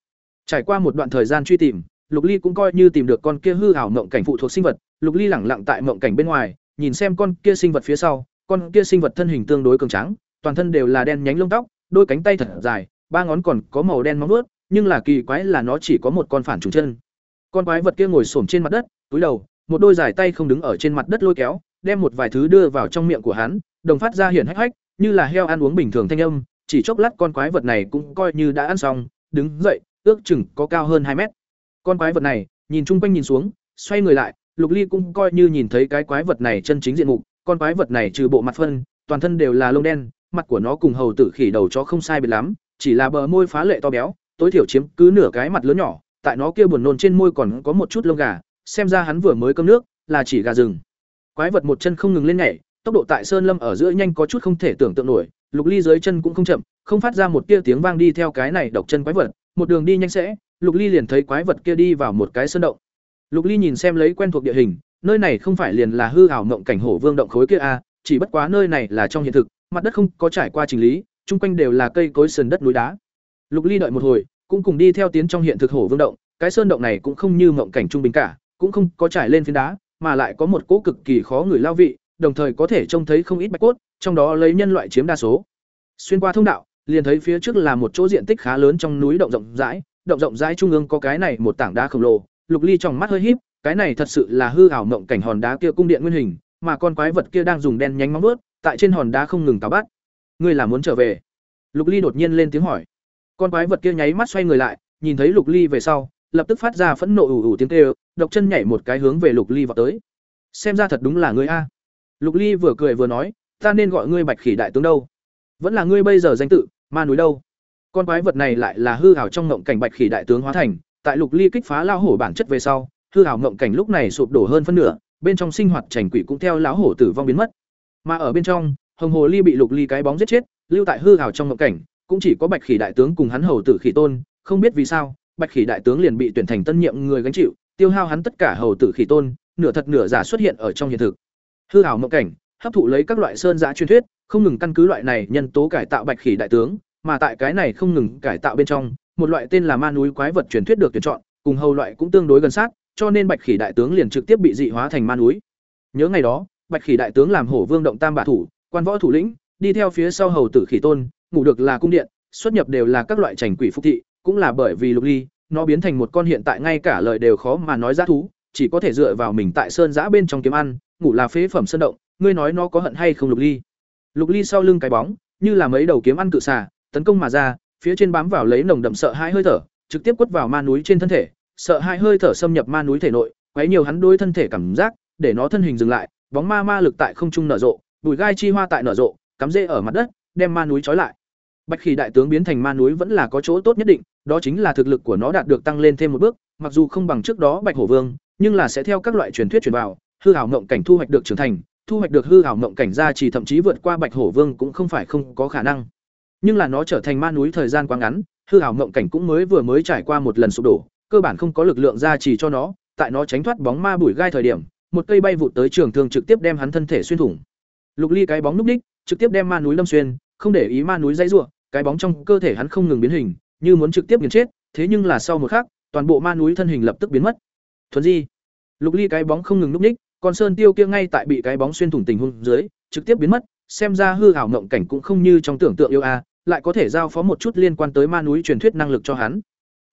Trải qua một đoạn thời gian truy tìm, Lục Ly cũng coi như tìm được con kia hư ảo mộng cảnh phụ thuộc sinh vật, Lục Ly lẳng lặng tại mộng cảnh bên ngoài, nhìn xem con kia sinh vật phía sau, con kia sinh vật thân hình tương đối cường tráng, toàn thân đều là đen nhánh lông tóc, đôi cánh tay thật dài, ba ngón còn có màu đen móng vuốt, nhưng là kỳ quái là nó chỉ có một con phản trùng chân. Con quái vật kia ngồi xổm trên mặt đất, túi đầu, một đôi dài tay không đứng ở trên mặt đất lôi kéo, đem một vài thứ đưa vào trong miệng của hắn, đồng phát ra hiển hách hách, như là heo ăn uống bình thường thanh âm, chỉ chốc lát con quái vật này cũng coi như đã ăn xong, đứng dậy, ước chừng có cao hơn hai mét. Con quái vật này, nhìn chung quanh nhìn xuống, xoay người lại, Lục Ly cũng coi như nhìn thấy cái quái vật này chân chính diện mục, con quái vật này trừ bộ mặt phân, toàn thân đều là lông đen, mặt của nó cùng hầu tử khỉ đầu chó không sai biệt lắm, chỉ là bờ môi phá lệ to béo, tối thiểu chiếm cứ nửa cái mặt lớn nhỏ, tại nó kia buồn nôn trên môi còn có một chút lông gà, xem ra hắn vừa mới cơm nước, là chỉ gà rừng. Quái vật một chân không ngừng lên nhảy, tốc độ tại sơn lâm ở giữa nhanh có chút không thể tưởng tượng nổi, Lục Ly dưới chân cũng không chậm, không phát ra một tia tiếng vang đi theo cái này độc chân quái vật, một đường đi nhanh sẽ, Lục Ly liền thấy quái vật kia đi vào một cái sơn động. Lục Ly nhìn xem lấy quen thuộc địa hình, nơi này không phải liền là hư ảo mộng cảnh hổ vương động khối kia a, à, chỉ bất quá nơi này là trong hiện thực, mặt đất không có trải qua chỉnh lý, chung quanh đều là cây cối sườn đất núi đá. Lục Ly đợi một hồi, cũng cùng đi theo tiến trong hiện thực hổ vương động, cái sơn động này cũng không như mộng cảnh trung bình cả, cũng không có trải lên phiến đá, mà lại có một cỗ cực kỳ khó người lao vị, đồng thời có thể trông thấy không ít bạch cốt, trong đó lấy nhân loại chiếm đa số. Xuyên qua thông đạo, liền thấy phía trước là một chỗ diện tích khá lớn trong núi động rộng rãi, động rộng rãi trung ương có cái này một tảng đá khổng lồ, Lục Ly trong mắt hơi híp, cái này thật sự là hư ảo mộng cảnh hòn đá kia cung điện nguyên hình, mà con quái vật kia đang dùng đen nhánh móng vuốt, tại trên hòn đá không ngừng táo bắt. Ngươi là muốn trở về? Lục Ly đột nhiên lên tiếng hỏi. Con quái vật kia nháy mắt xoay người lại, nhìn thấy Lục Ly về sau, lập tức phát ra phẫn nộ ủ ủ tiếng kêu, độc chân nhảy một cái hướng về Lục Ly vào tới. Xem ra thật đúng là ngươi a. Lục Ly vừa cười vừa nói, ta nên gọi ngươi Bạch Khỉ đại tướng đâu? Vẫn là ngươi bây giờ danh tự, ma núi đâu? Con quái vật này lại là hư ảo trong ngộng cảnh Bạch Khỉ đại tướng hóa thành, tại Lục Ly kích phá lao hổ bản chất về sau, hư ảo ngộng cảnh lúc này sụp đổ hơn phân nửa, bên trong sinh hoạt trành quỷ cũng theo lão hổ tử vong biến mất. Mà ở bên trong, Hồng Hồ Ly bị Lục Ly cái bóng giết chết, lưu tại hư ảo trong ngộng cảnh, cũng chỉ có Bạch Khỉ đại tướng cùng hắn hầu tử Khỉ Tôn, không biết vì sao, Bạch Khỉ đại tướng liền bị tuyển thành tân nhiệm người gánh chịu, tiêu hao hắn tất cả hầu tử Khỉ Tôn, nửa thật nửa giả xuất hiện ở trong hiện thực. Hư ảo ngộng cảnh, hấp thụ lấy các loại sơn giã truyền thuyết, không ngừng căn cứ loại này nhân tố cải tạo Bạch Khỉ đại tướng, mà tại cái này không ngừng cải tạo bên trong, một loại tên là ma núi quái vật truyền thuyết được tuyển chọn, cùng hầu loại cũng tương đối gần sát, cho nên Bạch Khỉ đại tướng liền trực tiếp bị dị hóa thành ma núi. Nhớ ngày đó, Bạch Khỉ đại tướng làm Hổ Vương động tam bả thủ, quan võ thủ lĩnh, đi theo phía sau hầu tử Khỉ Tôn, ngủ được là cung điện, xuất nhập đều là các loại trành quỷ phục thị, cũng là bởi vì Lục Ly, nó biến thành một con hiện tại ngay cả lời đều khó mà nói ra thú, chỉ có thể dựa vào mình tại sơn giã bên trong kiếm ăn, ngủ là phế phẩm sơn động, ngươi nói nó có hận hay không Lục Ly? Lục Ly sau lưng cái bóng, như là mấy đầu kiếm ăn cự xà, tấn công mà ra, phía trên bám vào lấy nồng đậm sợ hai hơi thở, trực tiếp quất vào ma núi trên thân thể, sợ hai hơi thở xâm nhập ma núi thể nội, quấy nhiều hắn đối thân thể cảm giác, để nó thân hình dừng lại, bóng ma ma lực tại không trung nở rộ, bùi gai chi hoa tại nở rộ, cắm rễ ở mặt đất, đem ma núi trói lại. Bạch Khỉ đại tướng biến thành ma núi vẫn là có chỗ tốt nhất định, đó chính là thực lực của nó đạt được tăng lên thêm một bước, mặc dù không bằng trước đó Bạch Hổ Vương, nhưng là sẽ theo các loại truyền thuyết truyền vào, hư ảo mộng cảnh thu hoạch được trưởng thành, thu hoạch được hư ảo mộng cảnh ra chỉ thậm chí vượt qua Bạch Hổ Vương cũng không phải không có khả năng. Nhưng là nó trở thành ma núi thời gian quá ngắn, hư hảo mộng cảnh cũng mới vừa mới trải qua một lần sụp đổ, cơ bản không có lực lượng ra chỉ cho nó, tại nó tránh thoát bóng ma bụi gai thời điểm, một cây bay vụt tới trường thương trực tiếp đem hắn thân thể xuyên thủng. Lục Ly cái bóng núp đích, trực tiếp đem ma núi lâm xuyên, không để ý ma núi dãy rủa, cái bóng trong cơ thể hắn không ngừng biến hình, như muốn trực tiếp nghiền chết, thế nhưng là sau một khắc, toàn bộ ma núi thân hình lập tức biến mất. Thuần di, Lục Ly cái bóng không ngừng núp đích, còn sơn tiêu kia ngay tại bị cái bóng xuyên thủng tình huống dưới, trực tiếp biến mất, xem ra hư hảo mộng cảnh cũng không như trong tưởng tượng yêu a, lại có thể giao phó một chút liên quan tới ma núi truyền thuyết năng lực cho hắn.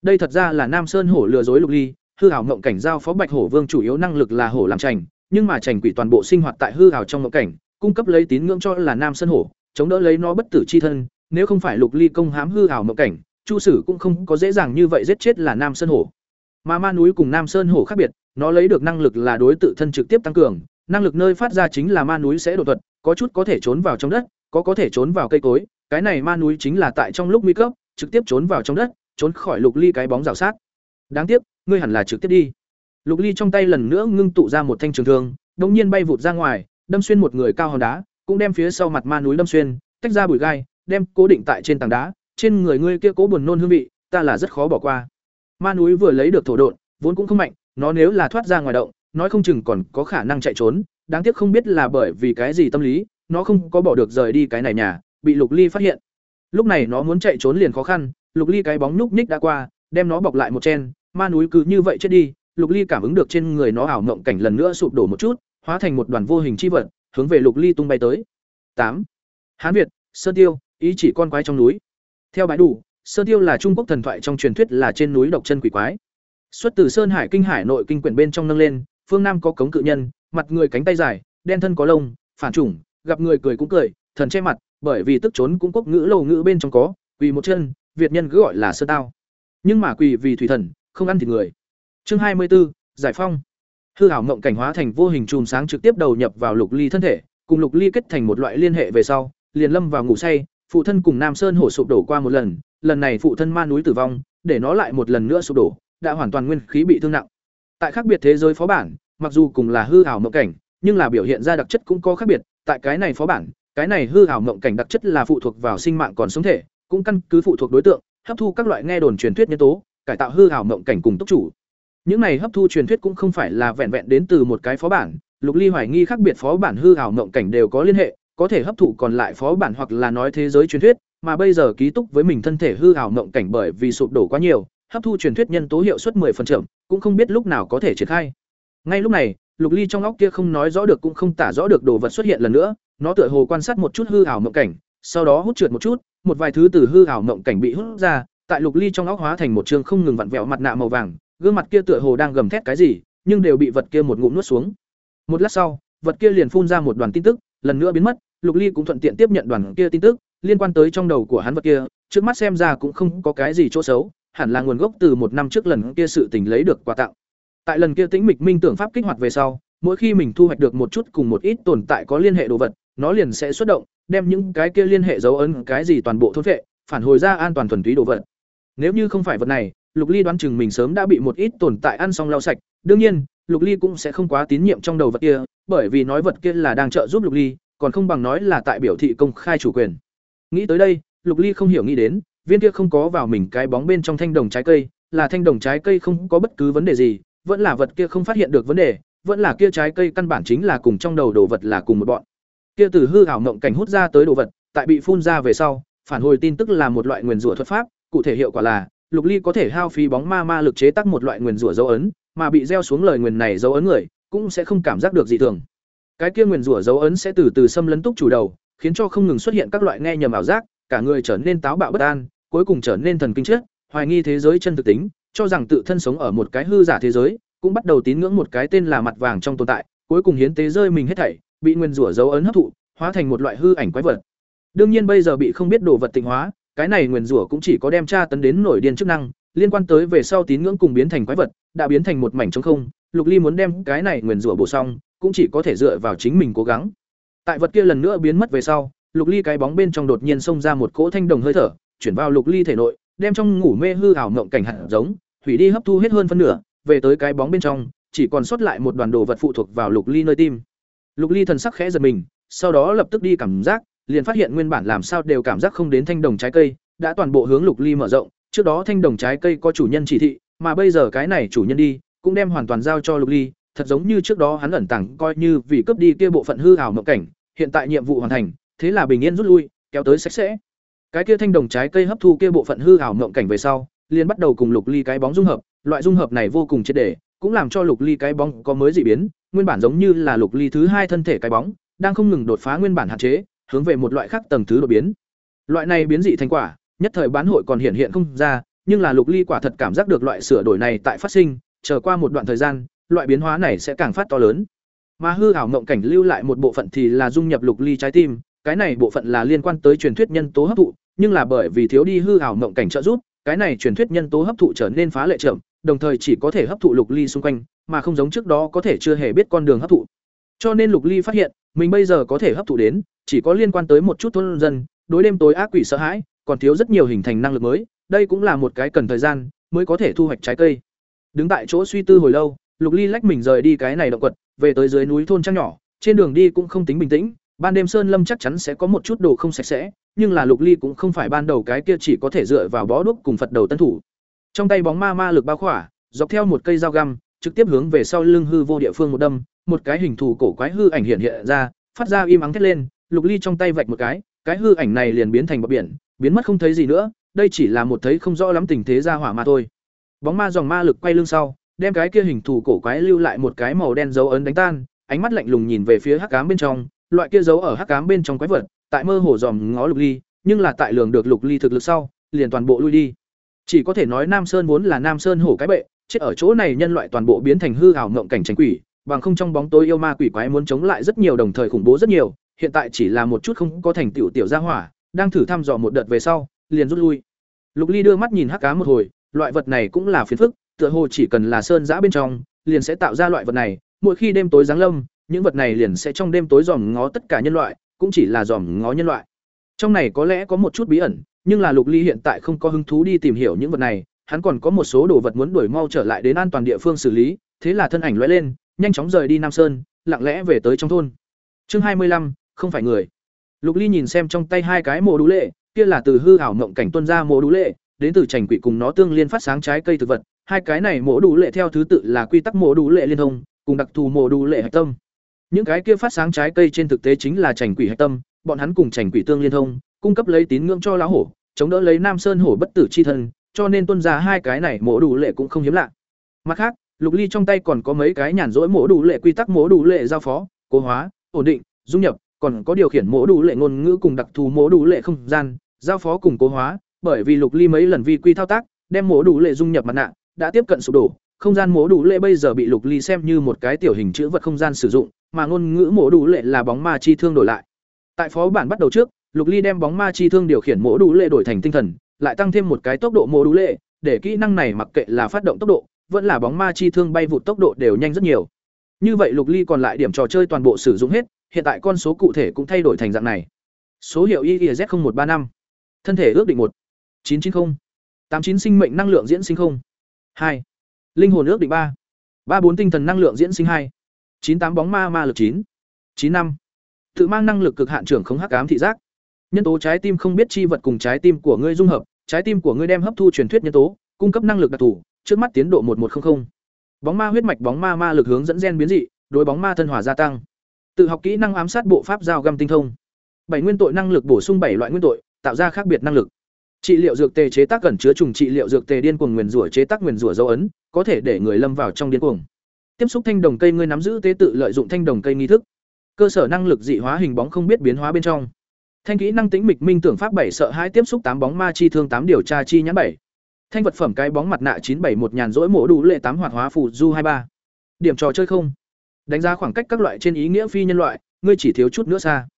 Đây thật ra là Nam Sơn hổ lừa dối Lục Ly, hư ảo mộng cảnh giao phó Bạch Hổ Vương chủ yếu năng lực là hổ làm chành, nhưng mà chành quỷ toàn bộ sinh hoạt tại hư ảo trong mộng cảnh, cung cấp lấy tín ngưỡng cho là Nam Sơn hổ, chống đỡ lấy nó bất tử chi thân, nếu không phải Lục Ly công hãm hư ảo mộng cảnh, Chu Sử cũng không có dễ dàng như vậy giết chết là Nam Sơn hổ. Mà ma núi cùng Nam Sơn hổ khác biệt, nó lấy được năng lực là đối tự thân trực tiếp tăng cường, năng lực nơi phát ra chính là ma núi sẽ độ thuật, có chút có thể trốn vào trong đất, có có thể trốn vào cây cối, cái này ma núi chính là tại trong lúc nguy cấp, trực tiếp trốn vào trong đất, trốn khỏi Lục Ly cái bóng rào sát. Đáng tiếc, ngươi hẳn là trực tiếp đi. Lục Ly trong tay lần nữa ngưng tụ ra một thanh trường thương, đột nhiên bay vụt ra ngoài, đâm xuyên một người cao hòn đá, cũng đem phía sau mặt ma núi đâm xuyên, tách ra bụi gai, đem cố định tại trên tảng đá, trên người ngươi kia cố buồn nôn hương vị, ta là rất khó bỏ qua. Ma núi vừa lấy được thổ độn, vốn cũng không mạnh, nó nếu là thoát ra ngoài động, nói không chừng còn có khả năng chạy trốn, đáng tiếc không biết là bởi vì cái gì tâm lý, nó không có bỏ được rời đi cái này nhà, bị Lục Ly phát hiện. Lúc này nó muốn chạy trốn liền khó khăn, Lục Ly cái bóng núc nhích đã qua, đem nó bọc lại một chen, ma núi cứ như vậy chết đi, Lục Ly cảm ứng được trên người nó ảo mộng cảnh lần nữa sụp đổ một chút, hóa thành một đoàn vô hình chi vật, hướng về Lục Ly tung bay tới. tám Hán Việt, Sơn Tiêu, ý chỉ con quái trong núi. Theo bãi đủ, Sơn Tiêu là Trung Quốc thần thoại trong truyền thuyết là trên núi độc chân quỷ quái. Xuất từ Sơn Hải kinh hải nội kinh quyển bên trong nâng lên, phương Nam có cống cự nhân, mặt người cánh tay dài, đen thân có lông, phản chủng, gặp người cười cũng cười, thần che mặt, bởi vì tức trốn cũng quốc ngữ lâu ngữ bên trong có, quỳ một chân, Việt nhân cứ gọi là sơ tao. Nhưng mà quỳ vì thủy thần, không ăn thịt người. Chương hai mươi 24, giải phong. Hư ảo mộng cảnh hóa thành vô hình chùm sáng trực tiếp đầu nhập vào Lục Ly thân thể, cùng Lục Ly kết thành một loại liên hệ về sau, liền lâm vào ngủ say, phụ thân cùng Nam Sơn hổ sụp đổ qua một lần, lần này phụ thân ma núi tử vong, để nó lại một lần nữa sụp đổ, đã hoàn toàn nguyên khí bị thương nặng. Tại khác biệt thế giới phó bản, mặc dù cùng là hư ảo mộng cảnh, nhưng là biểu hiện ra đặc chất cũng có khác biệt, tại cái này phó bản, cái này hư ảo mộng cảnh đặc chất là phụ thuộc vào sinh mạng còn sống thể, cũng căn cứ phụ thuộc đối tượng, hấp thu các loại nghe đồn truyền thuyết nhân tố, cải tạo hư ảo mộng cảnh cùng tốc chủ. Những này hấp thu truyền thuyết cũng không phải là vẹn vẹn đến từ một cái phó bản, Lục Ly hoài nghi khác biệt phó bản hư ảo mộng cảnh đều có liên hệ, có thể hấp thụ còn lại phó bản hoặc là nói thế giới truyền thuyết, mà bây giờ ký túc với mình thân thể hư ảo mộng cảnh bởi vì sụp đổ quá nhiều, hấp thu truyền thuyết nhân tố hiệu suất 10% cũng không biết lúc nào có thể triển khai. Ngay lúc này, Lục Ly trong óc kia không nói rõ được cũng không tả rõ được đồ vật xuất hiện lần nữa, nó tựa hồ quan sát một chút hư ảo mộng cảnh, sau đó hút trượt một chút, một vài thứ từ hư ảo mộng cảnh bị hút ra, tại Lục Ly trong óc hóa thành một trường không ngừng vặn vẹo mặt nạ màu vàng, gương mặt kia tựa hồ đang gầm thét cái gì, nhưng đều bị vật kia một ngụm nuốt xuống. Một lát sau, vật kia liền phun ra một đoàn tin tức, lần nữa biến mất, Lục Ly cũng thuận tiện tiếp nhận đoàn kia tin tức, liên quan tới trong đầu của hắn vật kia, trước mắt xem ra cũng không có cái gì chỗ xấu, hẳn là nguồn gốc từ một năm trước lần kia sự tình lấy được quà tặng. Tại lần kia Tĩnh Mịch Minh tưởng pháp kích hoạt về sau, mỗi khi mình thu hoạch được một chút cùng một ít tồn tại có liên hệ đồ vật, nó liền sẽ xuất động, đem những cái kia liên hệ dấu ấn cái gì toàn bộ thôn vệ, phản hồi ra an toàn thuần túy đồ vật. Nếu như không phải vật này, Lục Ly đoán chừng mình sớm đã bị một ít tồn tại ăn xong lau sạch. Đương nhiên, Lục Ly cũng sẽ không quá tín nhiệm trong đầu vật kia, bởi vì nói vật kia là đang trợ giúp Lục Ly, còn không bằng nói là tại biểu thị công khai chủ quyền. Nghĩ tới đây, Lục Ly không hiểu nghĩ đến, viên kia không có vào mình cái bóng bên trong thanh đồng trái cây, là thanh đồng trái cây không có bất cứ vấn đề gì, vẫn là vật kia không phát hiện được vấn đề, vẫn là kia trái cây căn bản chính là cùng trong đầu đồ vật là cùng một bọn. Kia từ hư ảo mộng cảnh hút ra tới đồ vật, tại bị phun ra về sau, phản hồi tin tức là một loại nguyên rủa thuật pháp, cụ thể hiệu quả là Lục Ly có thể hao phí bóng ma ma lực chế tác một loại nguyên rủa dấu ấn, mà bị gieo xuống lời nguyền này dấu ấn người, cũng sẽ không cảm giác được gì thường. Cái kia nguyên rủa dấu ấn sẽ từ từ xâm lấn túc chủ đầu, khiến cho không ngừng xuất hiện các loại nghe nhầm ảo giác, cả người trở nên táo bạo bất an, cuối cùng trở nên thần kinh chết, hoài nghi thế giới chân thực tính, cho rằng tự thân sống ở một cái hư giả thế giới, cũng bắt đầu tín ngưỡng một cái tên là mặt vàng trong tồn tại, cuối cùng hiến tế rơi mình hết thảy, bị nguyên rủa dấu ấn hấp thụ, hóa thành một loại hư ảnh quái vật. Đương nhiên bây giờ bị không biết đồ vật tịnh hóa, cái này nguyên rủa cũng chỉ có đem tra tấn đến nổi điên chức năng, liên quan tới về sau tín ngưỡng cùng biến thành quái vật, đã biến thành một mảnh trống không, Lục Ly muốn đem cái này nguyên rủa bổ xong, cũng chỉ có thể dựa vào chính mình cố gắng. Tại vật kia lần nữa biến mất về sau, Lục Ly cái bóng bên trong đột nhiên xông ra một cỗ thanh đồng hơi thở, chuyển vào Lục Ly thể nội, đem trong ngủ mê hư ảo ngộng cảnh hạt giống, thủy đi hấp thu hết hơn phân nửa, về tới cái bóng bên trong, chỉ còn sót lại một đoàn đồ vật phụ thuộc vào Lục Ly nơi tim. Lục Ly thần sắc khẽ giật mình, sau đó lập tức đi cảm giác, liền phát hiện nguyên bản làm sao đều cảm giác không đến thanh đồng trái cây, đã toàn bộ hướng Lục Ly mở rộng, trước đó thanh đồng trái cây có chủ nhân chỉ thị, mà bây giờ cái này chủ nhân đi, cũng đem hoàn toàn giao cho Lục Ly, thật giống như trước đó hắn ẩn tàng coi như vì cướp đi kia bộ phận hư ảo mộng cảnh, hiện tại nhiệm vụ hoàn thành, thế là bình yên rút lui, kéo tới sạch sẽ. Cái kia thanh đồng trái cây hấp thu kia bộ phận hư ảo mộng cảnh về sau, liền bắt đầu cùng Lục Ly cái bóng dung hợp, loại dung hợp này vô cùng triệt để, cũng làm cho Lục Ly cái bóng có mới dị biến, nguyên bản giống như là Lục Ly thứ hai thân thể cái bóng, đang không ngừng đột phá nguyên bản hạn chế, hướng về một loại khác tầng thứ đột biến. Loại này biến dị thành quả, nhất thời bán hội còn hiện hiện không ra, nhưng là Lục Ly quả thật cảm giác được loại sửa đổi này tại phát sinh, chờ qua một đoạn thời gian, loại biến hóa này sẽ càng phát to lớn. Mà hư hảo mộng cảnh lưu lại một bộ phận thì là dung nhập Lục Ly trái tim, cái này bộ phận là liên quan tới truyền thuyết nhân tố hấp thụ, nhưng là bởi vì thiếu đi hư hảo mộng cảnh trợ giúp, cái này truyền thuyết nhân tố hấp thụ trở nên phá lệ chậm, đồng thời chỉ có thể hấp thụ lục ly xung quanh, mà không giống trước đó có thể chưa hề biết con đường hấp thụ. Cho nên lục ly phát hiện, mình bây giờ có thể hấp thụ đến, chỉ có liên quan tới một chút thôn dân, đối đêm tối ác quỷ sợ hãi, còn thiếu rất nhiều hình thành năng lực mới, đây cũng là một cái cần thời gian mới có thể thu hoạch trái cây. Đứng tại chỗ suy tư hồi lâu, Lục Ly lách mình rời đi cái này động quật, về tới dưới núi thôn trang nhỏ, trên đường đi cũng không tính bình tĩnh, ban đêm sơn lâm chắc chắn sẽ có một chút đồ không sạch sẽ, nhưng là Lục Ly cũng không phải ban đầu cái kia chỉ có thể dựa vào bó đuốc cùng Phật đầu tân thủ. Trong tay bóng ma ma lực bao khỏa, dọc theo một cây dao găm, trực tiếp hướng về sau lưng hư vô địa phương một đâm, một cái hình thù cổ quái hư ảnh hiện hiện ra, phát ra im ắng thét lên, Lục Ly trong tay vạch một cái, cái hư ảnh này liền biến thành bọt biển, biến mất không thấy gì nữa, đây chỉ là một thấy không rõ lắm tình thế ra hỏa mà thôi. Bóng ma dòng ma lực quay lưng sau, đem cái kia hình thù cổ quái lưu lại một cái màu đen dấu ấn đánh tan, ánh mắt lạnh lùng nhìn về phía hắc ám bên trong, loại kia dấu ở hắc ám bên trong quái vật, tại mơ hồ dòm ngó Lục Ly, nhưng là tại lường được Lục Ly thực lực sau, liền toàn bộ lui đi. Chỉ có thể nói Nam Sơn vốn là Nam Sơn hổ cái bệ, chết ở chỗ này nhân loại toàn bộ biến thành hư ảo ngộng cảnh tránh quỷ, bằng không trong bóng tối yêu ma quỷ quái muốn chống lại rất nhiều đồng thời khủng bố rất nhiều, hiện tại chỉ là một chút không có thành tiểu tiểu gia hỏa, đang thử thăm dò một đợt về sau, liền rút lui. Lục Ly đưa mắt nhìn hắc cá một hồi, loại vật này cũng là phiền phức, tựa hồ chỉ cần là sơn giã bên trong, liền sẽ tạo ra loại vật này, mỗi khi đêm tối giáng lâm, những vật này liền sẽ trong đêm tối dòm ngó tất cả nhân loại, cũng chỉ là dòm ngó nhân loại. Trong này có lẽ có một chút bí ẩn, nhưng là Lục Ly hiện tại không có hứng thú đi tìm hiểu những vật này, hắn còn có một số đồ vật muốn đuổi mau trở lại đến an toàn địa phương xử lý, thế là thân ảnh lóe lên, nhanh chóng rời đi Nam Sơn, lặng lẽ về tới trong thôn. Chương hai mươi lăm không phải người. Lục Ly nhìn xem trong tay hai cái mộ đũ lệ, kia là từ hư ảo mộng cảnh tuân ra mộ đũ lệ, đến từ trành quỷ cùng nó tương liên phát sáng trái cây thực vật, hai cái này mộ đủ lệ theo thứ tự là quy tắc mộ đủ lệ liên thông, cùng đặc thù mộ đủ lệ hạch tâm. Những cái kia phát sáng trái cây trên thực tế chính là chảnh quỷ hạch tâm, bọn hắn cùng chảnh quỷ tương liên thông, cung cấp lấy tín ngưỡng cho lão hổ, chống đỡ lấy Nam Sơn hổ bất tử chi thân, cho nên tuân ra hai cái này mổ đủ lệ cũng không hiếm lạ. Mặt khác, Lục Ly trong tay còn có mấy cái nhàn rỗi mổ đủ lệ quy tắc mổ đủ lệ giao phó, cố hóa, ổn định, dung nhập, còn có điều khiển mổ đủ lệ ngôn ngữ cùng đặc thù mổ đủ lệ không gian, giao phó cùng cố hóa, bởi vì Lục Ly mấy lần vi quy thao tác, đem mổ đủ lệ dung nhập mặt nạ, đã tiếp cận sụp đổ, không gian mổ đủ lệ bây giờ bị Lục Ly xem như một cái tiểu hình chữ vật không gian sử dụng, mà ngôn ngữ mổ đủ lệ là bóng ma chi thương đổi lại. Tại phó bản bắt đầu trước, Lục Ly đem bóng ma chi thương điều khiển mổ đủ lệ đổi thành tinh thần, lại tăng thêm một cái tốc độ mổ đủ lệ, để kỹ năng này mặc kệ là phát động tốc độ, vẫn là bóng ma chi thương bay vụt tốc độ đều nhanh rất nhiều. Như vậy Lục Ly còn lại điểm trò chơi toàn bộ sử dụng hết, hiện tại con số cụ thể cũng thay đổi thành dạng này. Số hiệu iz một ba năm Thân thể ước định một chín chín 990. chín sinh mệnh năng lượng diễn sinh không. hai Linh hồn ước định ba ba bốn tinh thần năng lượng diễn sinh hai chín tám bóng ma ma lực chín chín năm Tự mang năng lực cực hạn trưởng không hắc ám thị giác. Nhân tố trái tim không biết chi vật cùng trái tim của ngươi dung hợp, trái tim của ngươi đem hấp thu truyền thuyết nhân tố, cung cấp năng lực đặc thù, trước mắt tiến độ một một 1100. Bóng ma huyết mạch bóng ma ma lực hướng dẫn gen biến dị, đối bóng ma thân hỏa gia tăng. Tự học kỹ năng ám sát bộ pháp giao găm tinh thông. Bảy nguyên tội năng lực bổ sung bảy loại nguyên tội, tạo ra khác biệt năng lực. Trị liệu dược tề chế tác cần chứa trùng trị liệu dược tề điên cuồng nguyền rủa chế tác nguyền rủa dấu ấn, có thể để người lâm vào trong điên cuồng. Tiếp xúc thanh đồng cây ngươi nắm giữ tế tự lợi dụng thanh đồng cây nghi thức. Cơ sở năng lực dị hóa hình bóng không biết biến hóa bên trong. Thanh kỹ năng tĩnh mịch minh tưởng pháp bảy sợ hai tiếp xúc tám bóng ma chi thương tám điều tra chi nhãn bảy Thanh vật phẩm cái bóng mặt nạ chín bảy một nhàn rỗi mổ đủ lệ tám hoạt hóa phù du hai ba Điểm trò chơi không. Đánh giá khoảng cách các loại trên ý nghĩa phi nhân loại, ngươi chỉ thiếu chút nữa xa.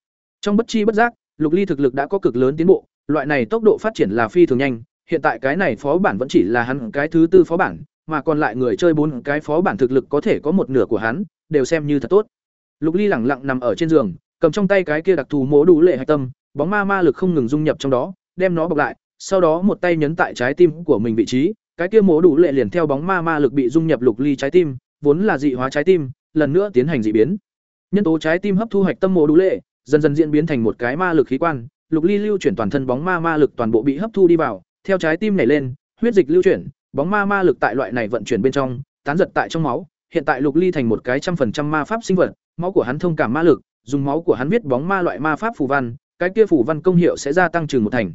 Trong bất chi bất giác, Lục Ly thực lực đã có cực lớn tiến bộ, loại này tốc độ phát triển là phi thường nhanh, hiện tại cái này phó bản vẫn chỉ là hắn cái thứ tư phó bản, mà còn lại người chơi bốn cái phó bản thực lực có thể có một nửa của hắn, đều xem như thật tốt. Lục Ly lẳng lặng nằm ở trên giường, cầm trong tay cái kia đặc thù mố đủ lệ hạch tâm, bóng ma ma lực không ngừng dung nhập trong đó, đem nó bọc lại, sau đó một tay nhấn tại trái tim của mình vị trí, cái kia mố đủ lệ liền theo bóng ma ma lực bị dung nhập Lục Ly trái tim, vốn là dị hóa trái tim, lần nữa tiến hành dị biến. Nhân tố trái tim hấp thu hạch tâm mố đủ lệ, dần dần diễn biến thành một cái ma lực khí quan, Lục Ly lưu chuyển toàn thân bóng ma ma lực toàn bộ bị hấp thu đi vào, theo trái tim nảy lên, huyết dịch lưu chuyển, bóng ma ma lực tại loại này vận chuyển bên trong, tán giật tại trong máu, hiện tại Lục Ly thành một cái trăm phần trăm ma pháp sinh vật, máu của hắn thông cảm ma lực, dùng máu của hắn viết bóng ma loại ma pháp phù văn, cái kia phù văn công hiệu sẽ gia tăng chừng một thành.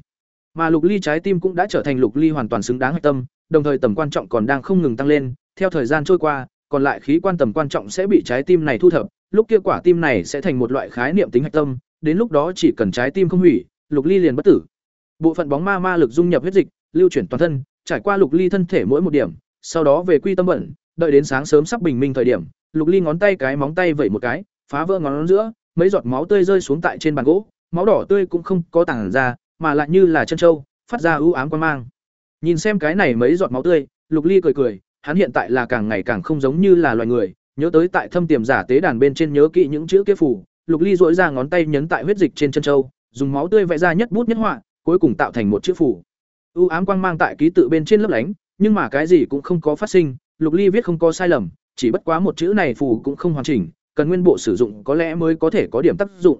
Mà Lục Ly trái tim cũng đã trở thành Lục Ly hoàn toàn xứng đáng hạch tâm, đồng thời tầm quan trọng còn đang không ngừng tăng lên, theo thời gian trôi qua, còn lại khí quan tầm quan trọng sẽ bị trái tim này thu thập, lúc kia quả tim này sẽ thành một loại khái niệm tính hạch tâm, đến lúc đó chỉ cần trái tim không hủy, Lục Ly liền bất tử. Bộ phận bóng ma ma lực dung nhập huyết dịch, lưu chuyển toàn thân, trải qua Lục Ly thân thể mỗi một điểm, sau đó về quy tâm bận, đợi đến sáng sớm sắp bình minh thời điểm, Lục Ly ngón tay cái móng tay vẩy một cái, phá vỡ ngón giữa, mấy giọt máu tươi rơi xuống tại trên bàn gỗ, máu đỏ tươi cũng không có tản ra, mà lại như là chân trâu, phát ra ưu ám quan mang. Nhìn xem cái này mấy giọt máu tươi, Lục Ly cười cười, hắn hiện tại là càng ngày càng không giống như là loài người, nhớ tới tại thâm tiềm giả tế đàn bên trên nhớ kỹ những chữ kia phủ, Lục Ly dỗi ra ngón tay nhấn tại huyết dịch trên chân châu, dùng máu tươi vẽ ra nhất bút nhất họa, cuối cùng tạo thành một chữ phủ. ưu ám quang mang tại ký tự bên trên lấp lánh, nhưng mà cái gì cũng không có phát sinh, Lục Ly viết không có sai lầm, chỉ bất quá một chữ này phù cũng không hoàn chỉnh, cần nguyên bộ sử dụng có lẽ mới có thể có điểm tác dụng.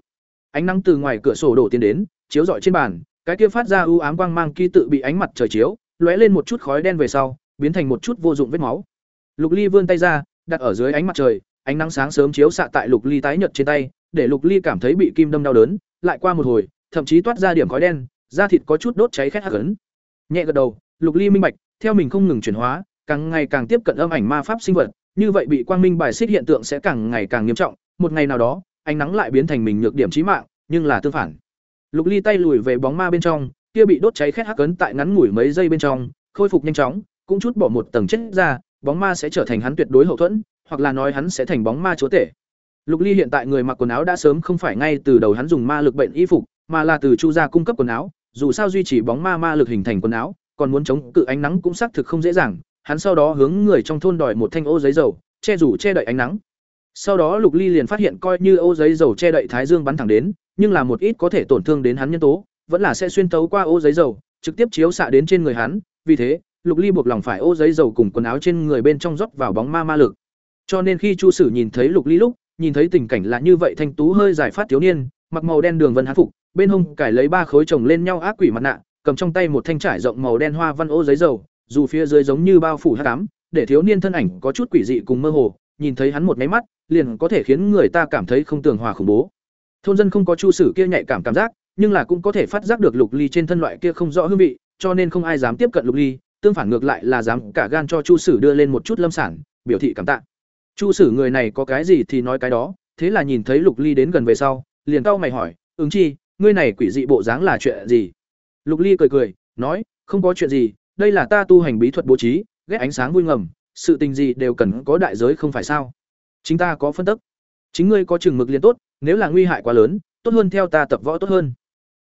Ánh nắng từ ngoài cửa sổ đổ tiến đến, chiếu rọi trên bàn, cái kia phát ra ưu ám quang mang ký tự bị ánh mặt trời chiếu, lóe lên một chút khói đen về sau, biến thành một chút vô dụng vết máu. Lục Ly vươn tay ra, đặt ở dưới ánh mặt trời, ánh nắng sáng sớm chiếu xạ tại Lục Ly tái nhợt trên tay, để Lục Ly cảm thấy bị kim đâm đau đớn, lại qua một hồi, thậm chí toát ra điểm khói đen, da thịt có chút đốt cháy khét hắc ấn. Nhẹ gật đầu, Lục Ly minh bạch, theo mình không ngừng chuyển hóa, càng ngày càng tiếp cận âm ảnh ma pháp sinh vật, như vậy bị quang minh bài xích hiện tượng sẽ càng ngày càng nghiêm trọng, một ngày nào đó, ánh nắng lại biến thành mình nhược điểm chí mạng, nhưng là tương phản. Lục Ly tay lùi về bóng ma bên trong, kia bị đốt cháy khét hắc ấn tại ngắn ngủi mấy giây bên trong, khôi phục nhanh chóng, cũng chút bỏ một tầng chết ra, bóng ma sẽ trở thành hắn tuyệt đối hậu thuẫn, hoặc là nói hắn sẽ thành bóng ma chúa tể. Lục Ly hiện tại người mặc quần áo đã sớm không phải ngay từ đầu hắn dùng ma lực bệnh y phục, mà là từ Chu gia cung cấp quần áo, dù sao duy trì bóng ma ma lực hình thành quần áo, còn muốn chống cự ánh nắng cũng xác thực không dễ dàng, hắn sau đó hướng người trong thôn đòi một thanh ô giấy dầu, che rủ che đậy ánh nắng. Sau đó Lục Ly liền phát hiện coi như ô giấy dầu che đậy thái dương bắn thẳng đến, nhưng là một ít có thể tổn thương đến hắn nhân tố, vẫn là sẽ xuyên tấu qua ô giấy dầu, trực tiếp chiếu xạ đến trên người hắn, vì thế, Lục Ly buộc lòng phải ô giấy dầu cùng quần áo trên người bên trong rót vào bóng ma ma lực. Cho nên khi Chu Sử nhìn thấy Lục Ly lúc, nhìn thấy tình cảnh là như vậy thanh tú hơi giải phát thiếu niên, mặc màu đen đường vân hán phục, bên hông cải lấy ba khối chồng lên nhau ác quỷ mặt nạ, cầm trong tay một thanh trải rộng màu đen hoa văn ô giấy dầu, dù phía dưới giống như bao phủ hắc ám, để thiếu niên thân ảnh có chút quỷ dị cùng mơ hồ, nhìn thấy hắn một cái mắt, liền có thể khiến người ta cảm thấy không tưởng hòa khủng bố. Thôn dân không có Chu Sử kia nhạy cảm cảm giác, nhưng là cũng có thể phát giác được Lục Ly trên thân loại kia không rõ hương vị, cho nên không ai dám tiếp cận Lục Ly, tương phản ngược lại là dám cả gan cho Chu Sử đưa lên một chút lâm sản, biểu thị cảm tạ. Chu Sử người này có cái gì thì nói cái đó, thế là nhìn thấy Lục Ly đến gần về sau, liền cau mày hỏi, "Ứng chi, ngươi này quỷ dị bộ dáng là chuyện gì?" Lục Ly cười cười, nói, "Không có chuyện gì, đây là ta tu hành bí thuật bố trí, ghét ánh sáng vui ngầm, sự tình gì đều cần có đại giới không phải sao? Chính ta có phân tức. Chính ngươi có chừng mực liền tốt, nếu là nguy hại quá lớn, tốt hơn theo ta tập võ tốt hơn."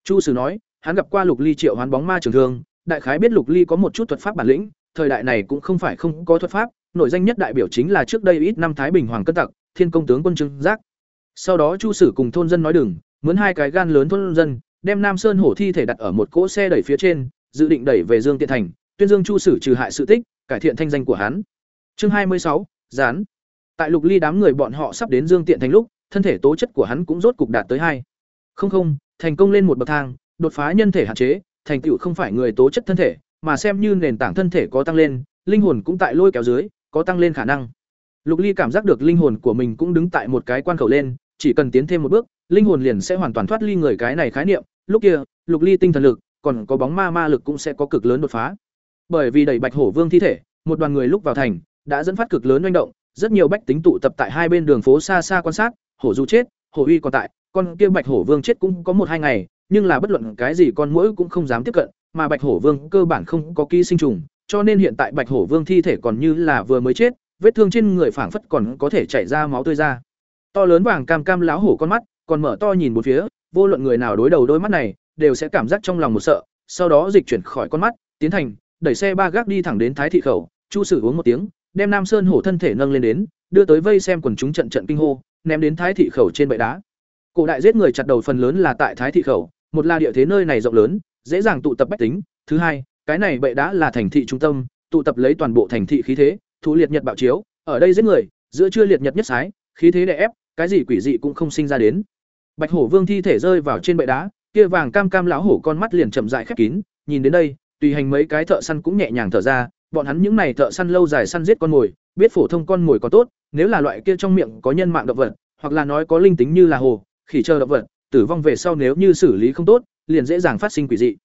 Chu Sử nói, hắn gặp qua Lục Ly triệu hoán bóng ma trường thương, đại khái biết Lục Ly có một chút thuật pháp bản lĩnh, thời đại này cũng không phải không có thuật pháp, nổi danh nhất đại biểu chính là trước đây ít năm Thái Bình Hoàng cân tặc, thiên công tướng quân trưng giác. Sau đó chu sử cùng thôn dân nói đừng mướn hai cái gan lớn thôn dân đem nam sơn hổ thi thể đặt ở một cỗ xe đẩy phía trên dự định đẩy về dương tiện thành tuyên dương chu sử trừ hại sự tích cải thiện thanh danh của hắn. Chương hai mươi sáu gián. Tại lục ly đám người bọn họ sắp đến dương tiện thành lúc thân thể tố chất của hắn cũng rốt cục đạt tới hai. Không không thành công lên một bậc thang đột phá nhân thể hạn chế thành tựu không phải người tố chất thân thể mà xem như nền tảng thân thể có tăng lên linh hồn cũng tại lôi kéo dưới, có tăng lên khả năng. Lục ly cảm giác được linh hồn của mình cũng đứng tại một cái quan khẩu lên, chỉ cần tiến thêm một bước, linh hồn liền sẽ hoàn toàn thoát ly người cái này khái niệm. Lúc kia, lục ly tinh thần lực, còn có bóng ma ma lực cũng sẽ có cực lớn đột phá. Bởi vì đẩy bạch hổ vương thi thể, một đoàn người lúc vào thành, đã dẫn phát cực lớn manh động, rất nhiều bách tính tụ tập tại hai bên đường phố xa xa quan sát, hổ du chết, hổ uy còn tại, con kia bạch hổ vương chết cũng có một hai ngày, nhưng là bất luận cái gì con mũi cũng không dám tiếp cận, mà bạch hổ vương cơ bản không có ký sinh trùng cho nên hiện tại bạch hổ vương thi thể còn như là vừa mới chết, vết thương trên người phảng phất còn có thể chảy ra máu tươi ra. To lớn vàng cam cam láo hổ con mắt, còn mở to nhìn một phía, vô luận người nào đối đầu đôi mắt này, đều sẽ cảm giác trong lòng một sợ, sau đó dịch chuyển khỏi con mắt, tiến thành, đẩy xe ba gác đi thẳng đến thái thị khẩu, chu sử uống một tiếng, đem nam sơn hổ thân thể nâng lên đến, đưa tới vây xem quần chúng trận trận kinh hô, ném đến thái thị khẩu trên bệ đá. Cổ đại giết người chặt đầu phần lớn là tại thái thị khẩu, một là địa thế nơi này rộng lớn, dễ dàng tụ tập bách tính, thứ hai cái này bệ đá là thành thị trung tâm, tụ tập lấy toàn bộ thành thị khí thế thủ liệt nhật bạo chiếu, ở đây giết người, giữa chưa liệt nhật nhất sái, khí thế đè ép, cái gì quỷ dị cũng không sinh ra đến. Bạch hổ vương thi thể rơi vào trên bệ đá, kia vàng cam cam lão hổ con mắt liền chậm dại khép kín, nhìn đến đây, tùy hành mấy cái thợ săn cũng nhẹ nhàng thở ra, bọn hắn những này thợ săn lâu dài săn giết con mồi, biết phổ thông con mồi có tốt, nếu là loại kia trong miệng có nhân mạng động vật, hoặc là nói có linh tính như là hồ, khỉ chờ động vật, tử vong về sau nếu như xử lý không tốt, liền dễ dàng phát sinh quỷ dị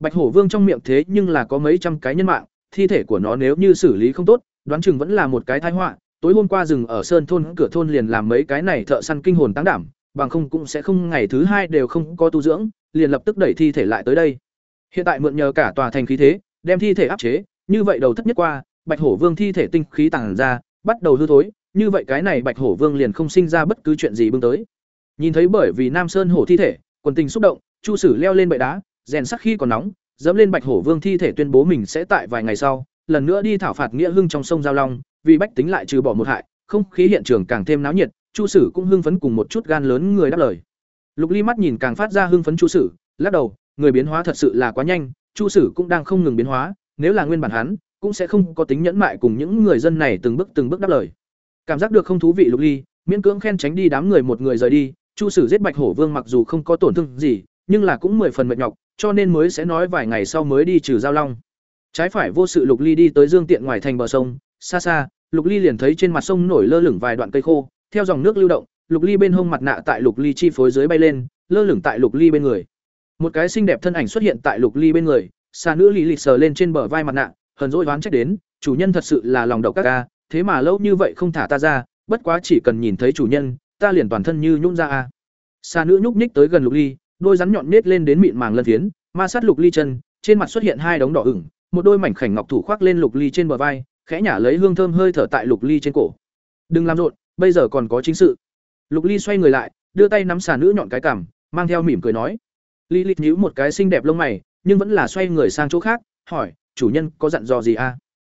bạch hổ vương trong miệng thế nhưng là có mấy trăm cái nhân mạng, thi thể của nó nếu như xử lý không tốt, đoán chừng vẫn là một cái tai họa. Tối hôm qua rừng ở sơn thôn, cửa thôn liền làm mấy cái này thợ săn kinh hồn tăng đảm, bằng không cũng sẽ không ngày thứ hai đều không có tu dưỡng, liền lập tức đẩy thi thể lại tới đây. Hiện tại mượn nhờ cả tòa thành khí thế, đem thi thể áp chế, như vậy đầu thất nhất qua, bạch hổ vương thi thể tinh khí tàng ra, bắt đầu hư thối, như vậy cái này bạch hổ vương liền không sinh ra bất cứ chuyện gì bưng tới. Nhìn thấy bởi vì nam sơn hổ thi thể, quần tình xúc động, chu sử leo lên bệ đá rèn sắc khi còn nóng, dẫm lên bạch hổ vương thi thể tuyên bố mình sẽ tại vài ngày sau, lần nữa đi thảo phạt nghĩa hưng trong sông giao long, vì bách tính lại trừ bỏ một hại, không khí hiện trường càng thêm náo nhiệt, chu sử cũng hưng phấn cùng một chút gan lớn người đáp lời. Lục ly mắt nhìn càng phát ra hưng phấn chu sử, lắc đầu, người biến hóa thật sự là quá nhanh, chu sử cũng đang không ngừng biến hóa, nếu là nguyên bản hắn, cũng sẽ không có tính nhẫn mại cùng những người dân này từng bước từng bước đáp lời. Cảm giác được không thú vị lục ly, miễn cưỡng khen tránh đi đám người một người rời đi, chu sử giết bạch hổ vương mặc dù không có tổn thương gì nhưng là cũng mười phần mệt nhọc, cho nên mới sẽ nói vài ngày sau mới đi trừ giao long. Trái phải vô sự lục ly đi tới dương tiện ngoài thành bờ sông, xa xa, lục ly liền thấy trên mặt sông nổi lơ lửng vài đoạn cây khô, theo dòng nước lưu động, lục ly bên hông mặt nạ tại lục ly chi phối dưới bay lên, lơ lửng tại lục ly bên người. Một cái xinh đẹp thân ảnh xuất hiện tại lục ly bên người, xa nữ ly lịt sờ lên trên bờ vai mặt nạ, hờn dỗi đoán trách đến, chủ nhân thật sự là lòng độc các ca, thế mà lâu như vậy không thả ta ra, bất quá chỉ cần nhìn thấy chủ nhân, ta liền toàn thân như nhũn ra a. Xa nữ nhúc nhích tới gần lục ly đôi rắn nhọn nết lên đến mịn màng lân phiến, ma sát lục ly chân, trên mặt xuất hiện hai đống đỏ ửng, một đôi mảnh khảnh ngọc thủ khoác lên lục ly trên bờ vai, khẽ nhả lấy hương thơm hơi thở tại lục ly trên cổ. Đừng làm rộn, bây giờ còn có chính sự. Lục ly xoay người lại, đưa tay nắm xà nữ nhọn cái cằm, mang theo mỉm cười nói. Ly lít nhíu một cái xinh đẹp lông mày, nhưng vẫn là xoay người sang chỗ khác, hỏi, chủ nhân có dặn dò gì a à?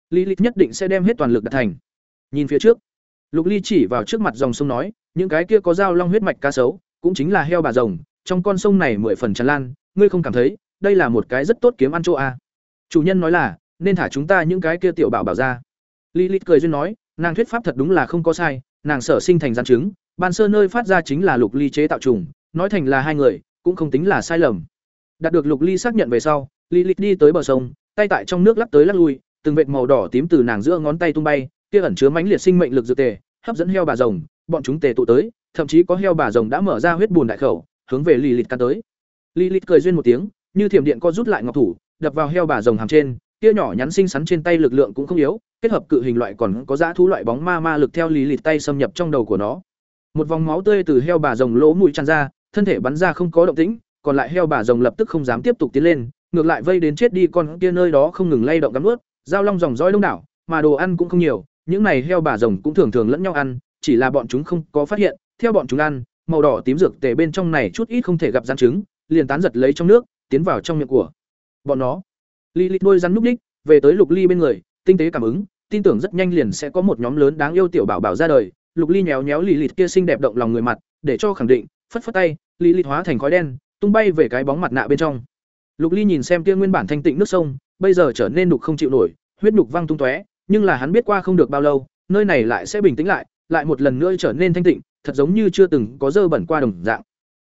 ly lít nhất định sẽ đem hết toàn lực đạt thành. Nhìn phía trước, lục ly chỉ vào trước mặt dòng sông nói, những cái kia có dao long huyết mạch cá sấu, cũng chính là heo bà rồng trong con sông này mười phần tràn lan, ngươi không cảm thấy, đây là một cái rất tốt kiếm ăn chỗ a à? chủ nhân nói là, nên thả chúng ta những cái kia tiểu bảo bảo ra lilith cười duyên nói, nàng thuyết pháp thật đúng là không có sai, nàng sở sinh thành gian chứng, ban sơ nơi phát ra chính là lục ly chế tạo trùng, nói thành là hai người, cũng không tính là sai lầm đạt được lục ly xác nhận về sau, lilith đi tới bờ sông, tay tại trong nước lắc tới lắc lui, từng vệt màu đỏ tím từ nàng giữa ngón tay tung bay, kia ẩn chứa mãnh liệt sinh mệnh lực dược tề, hấp dẫn heo bà rồng, bọn chúng tề tụ tới, thậm chí có heo bà rồng đã mở ra huyết bùn đại khẩu hướng về lilith căn tới lilith cười duyên một tiếng như thiểm điện co rút lại ngọc thủ đập vào heo bà rồng hàm trên kia nhỏ nhắn xinh xắn trên tay lực lượng cũng không yếu, kết hợp cự hình loại còn có dã thú loại bóng ma ma lực theo Lilith lịt tay xâm nhập trong đầu của nó. Một vòng máu tươi từ heo bà rồng lỗ mũi tràn ra, thân thể bắn ra không có động tĩnh, còn lại heo bà rồng lập tức không dám tiếp tục tiến lên, ngược lại vây đến chết đi con kia nơi đó không ngừng lay động cắn nuốt, giao long rồng dõi đông đảo, mà đồ ăn cũng không nhiều, những này heo bà rồng cũng thường thường lẫn nhau ăn, chỉ là bọn chúng không có phát hiện, theo bọn chúng ăn, màu đỏ tím dược tề bên trong này chút ít không thể gặp gian trứng, liền tán giật lấy trong nước, tiến vào trong miệng của bọn nó. Lilith đôi rắn núp đích, về tới Lục Ly bên người, tinh tế cảm ứng, tin tưởng rất nhanh liền sẽ có một nhóm lớn đáng yêu tiểu bảo bảo ra đời, lục ly nhéo nhéo lì lịt kia xinh đẹp động lòng người mặt để cho khẳng định phất phất tay lì lịt hóa thành khói đen tung bay về cái bóng mặt nạ bên trong lục ly nhìn xem kia nguyên bản thanh tịnh nước sông bây giờ trở nên đục không chịu nổi huyết đục văng tung tóe nhưng là hắn biết qua không được bao lâu nơi này lại sẽ bình tĩnh lại lại một lần nữa trở nên thanh tịnh thật giống như chưa từng có dơ bẩn qua đồng dạng.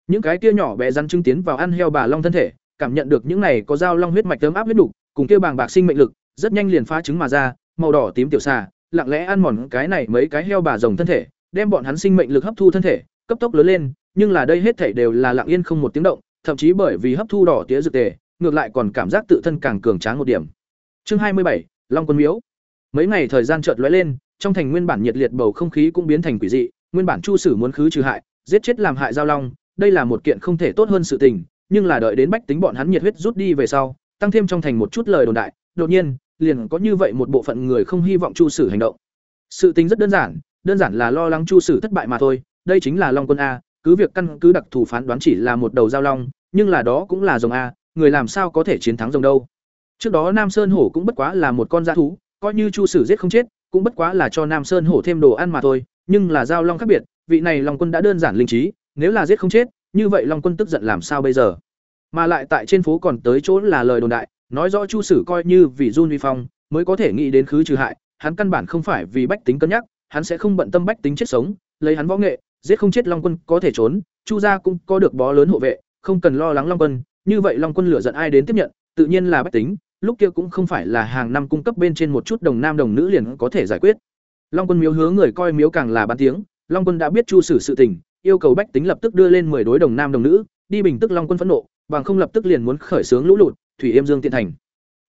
Những cái kia nhỏ bé rắn chứng tiến vào ăn heo bà long thân thể, cảm nhận được những này có dao long huyết mạch tấm áp huyết đục cùng kia bàng bạc sinh mệnh lực, rất nhanh liền phá trứng mà ra, màu đỏ tím tiểu xà, lặng lẽ ăn mòn cái này mấy cái heo bà rồng thân thể, đem bọn hắn sinh mệnh lực hấp thu thân thể, cấp tốc lớn lên, nhưng là đây hết thảy đều là lặng yên không một tiếng động, thậm chí bởi vì hấp thu đỏ tía dược tề, ngược lại còn cảm giác tự thân càng cường tráng một điểm. Chương hai mươi bảy, long quân miếu. Mấy ngày thời gian chợt lóe lên, trong thành nguyên bản nhiệt liệt bầu không khí cũng biến thành quỷ dị nguyên bản chu sử muốn khứ trừ hại, giết chết làm hại giao long, đây là một kiện không thể tốt hơn sự tình, nhưng là đợi đến bách tính bọn hắn nhiệt huyết rút đi về sau, tăng thêm trong thành một chút lời đồn đại, đột nhiên, liền có như vậy một bộ phận người không hy vọng chu sử hành động. Sự tình rất đơn giản đơn giản là lo lắng chu sử thất bại mà thôi, đây chính là long quân a, cứ việc căn cứ đặc thù phán đoán chỉ là một đầu giao long, nhưng là đó cũng là rồng a, người làm sao có thể chiến thắng rồng đâu. Trước đó nam sơn hổ cũng bất quá là một con dã thú, coi như chu sử giết không chết, cũng bất quá là cho nam sơn hổ thêm đồ ăn mà thôi nhưng là giao long khác biệt, vị này long quân đã đơn giản linh trí, nếu là giết không chết, như vậy long quân tức giận làm sao bây giờ? Mà lại tại trên phố còn tới chỗ là lời đồn đại, nói rõ chu sử coi như vì run vi phong, mới có thể nghĩ đến khứ trừ hại, hắn căn bản không phải vì bách tính cân nhắc, hắn sẽ không bận tâm bách tính chết sống, lấy hắn võ nghệ, giết không chết long quân có thể trốn, chu gia cũng có được bó lớn hộ vệ, không cần lo lắng long quân, như vậy long quân lửa giận ai đến tiếp nhận, tự nhiên là bách tính, lúc kia cũng không phải là hàng năm cung cấp bên trên một chút đồng nam đồng nữ liền có thể giải quyết long quân miếu hứa người coi miếu càng là bán tiếng. Long quân đã biết chu sử sự tình, yêu cầu bách tính lập tức đưa lên 10 đối đồng nam đồng nữ, đi bình tức long quân phẫn nộ, bằng không lập tức liền muốn khởi xướng lũ lụt, thủy yêm dương tiện thành.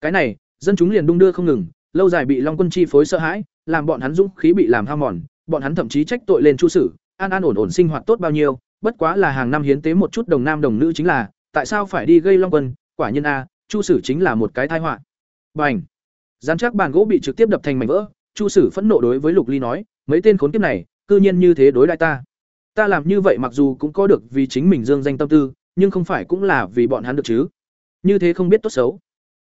Cái này, dân chúng liền đung đưa không ngừng, lâu dài bị long quân chi phối sợ hãi, làm bọn hắn dũng khí bị làm hao mòn, bọn hắn thậm chí trách tội lên chu sử, an an ổn ổn sinh hoạt tốt bao nhiêu, bất quá là hàng năm hiến tế một chút đồng nam đồng nữ chính là, tại sao phải đi gây long quân, quả nhiên a, chu sử chính là một cái tai họa. Bành! Dán chắc bàn gỗ bị trực tiếp đập thành mảnh vỡ chu sử phẫn nộ đối với lục ly nói, mấy tên khốn kiếp này, cư nhiên như thế đối lại ta. Ta làm như vậy mặc dù cũng có được vì chính mình dương danh tâm tư, nhưng không phải cũng là vì bọn hắn được chứ? Như thế không biết tốt xấu.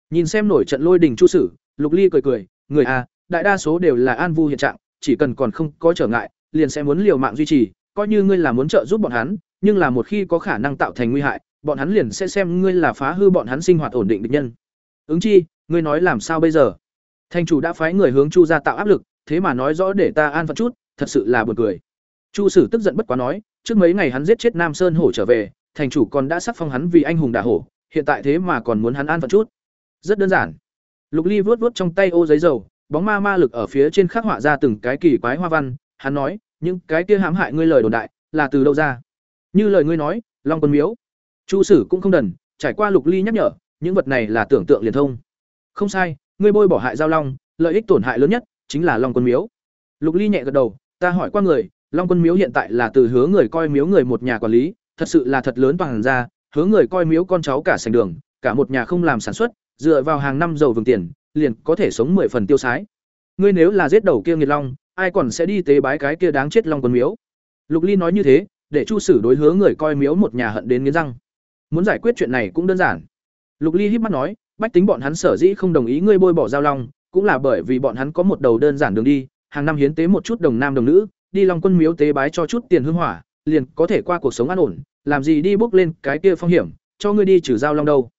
Nhìn xem nổi trận lôi đình chu sử, lục ly cười cười, người à đại đa số đều là an vu hiện trạng, chỉ cần còn không có trở ngại, liền sẽ muốn liều mạng duy trì, coi như ngươi là muốn trợ giúp bọn hắn, nhưng là một khi có khả năng tạo thành nguy hại, bọn hắn liền sẽ xem ngươi là phá hư bọn hắn sinh hoạt ổn định địch nhân. Ứng chi, ngươi nói làm sao bây giờ? Thành chủ đã phái người hướng chu ra tạo áp lực, thế mà nói rõ để ta an phận chút, thật sự là buồn cười. Chu sử tức giận bất quá nói, trước mấy ngày hắn giết chết nam sơn hổ trở về, thành chủ còn đã sắc phong hắn vì anh hùng đả hổ, hiện tại thế mà còn muốn hắn an phận chút. Rất đơn giản. Lục ly vuốt vuốt trong tay ô giấy dầu, bóng ma ma lực ở phía trên khắc họa ra từng cái kỳ quái hoa văn, hắn nói, những cái kia hãm hại ngươi lời đồn đại, là từ đâu ra? Như lời ngươi nói, long quân miếu. Chu sử cũng không đần, trải qua lục ly nhắc nhở, những vật này là tưởng tượng liền thông. Không sai ngươi bôi bỏ hại giao long, lợi ích tổn hại lớn nhất chính là long quân miếu. Lục ly nhẹ gật đầu, ta hỏi qua người, long quân miếu hiện tại là từ hứa người coi miếu người một nhà quản lý, thật sự là thật lớn toàn ra, hứa người coi miếu con cháu cả sành đường, cả một nhà không làm sản xuất, dựa vào hàng năm dầu vừng tiền, liền có thể sống mười phần tiêu sái. Ngươi nếu là giết đầu kia nghiệt long, ai còn sẽ đi tế bái cái kia đáng chết long quân miếu? Lục ly nói như thế, để chu sử đối hứa người coi miếu một nhà hận đến nghiến răng. Muốn giải quyết chuyện này cũng đơn giản. Lục ly híp mắt nói bách tính bọn hắn sở dĩ không đồng ý ngươi bôi bỏ giao long, cũng là bởi vì bọn hắn có một đầu đơn giản đường đi, hàng năm hiến tế một chút đồng nam đồng nữ, đi long quân miếu tế bái cho chút tiền hương hỏa, liền có thể qua cuộc sống an ổn, làm gì đi bước lên cái kia phong hiểm, cho ngươi đi trừ giao long đâu.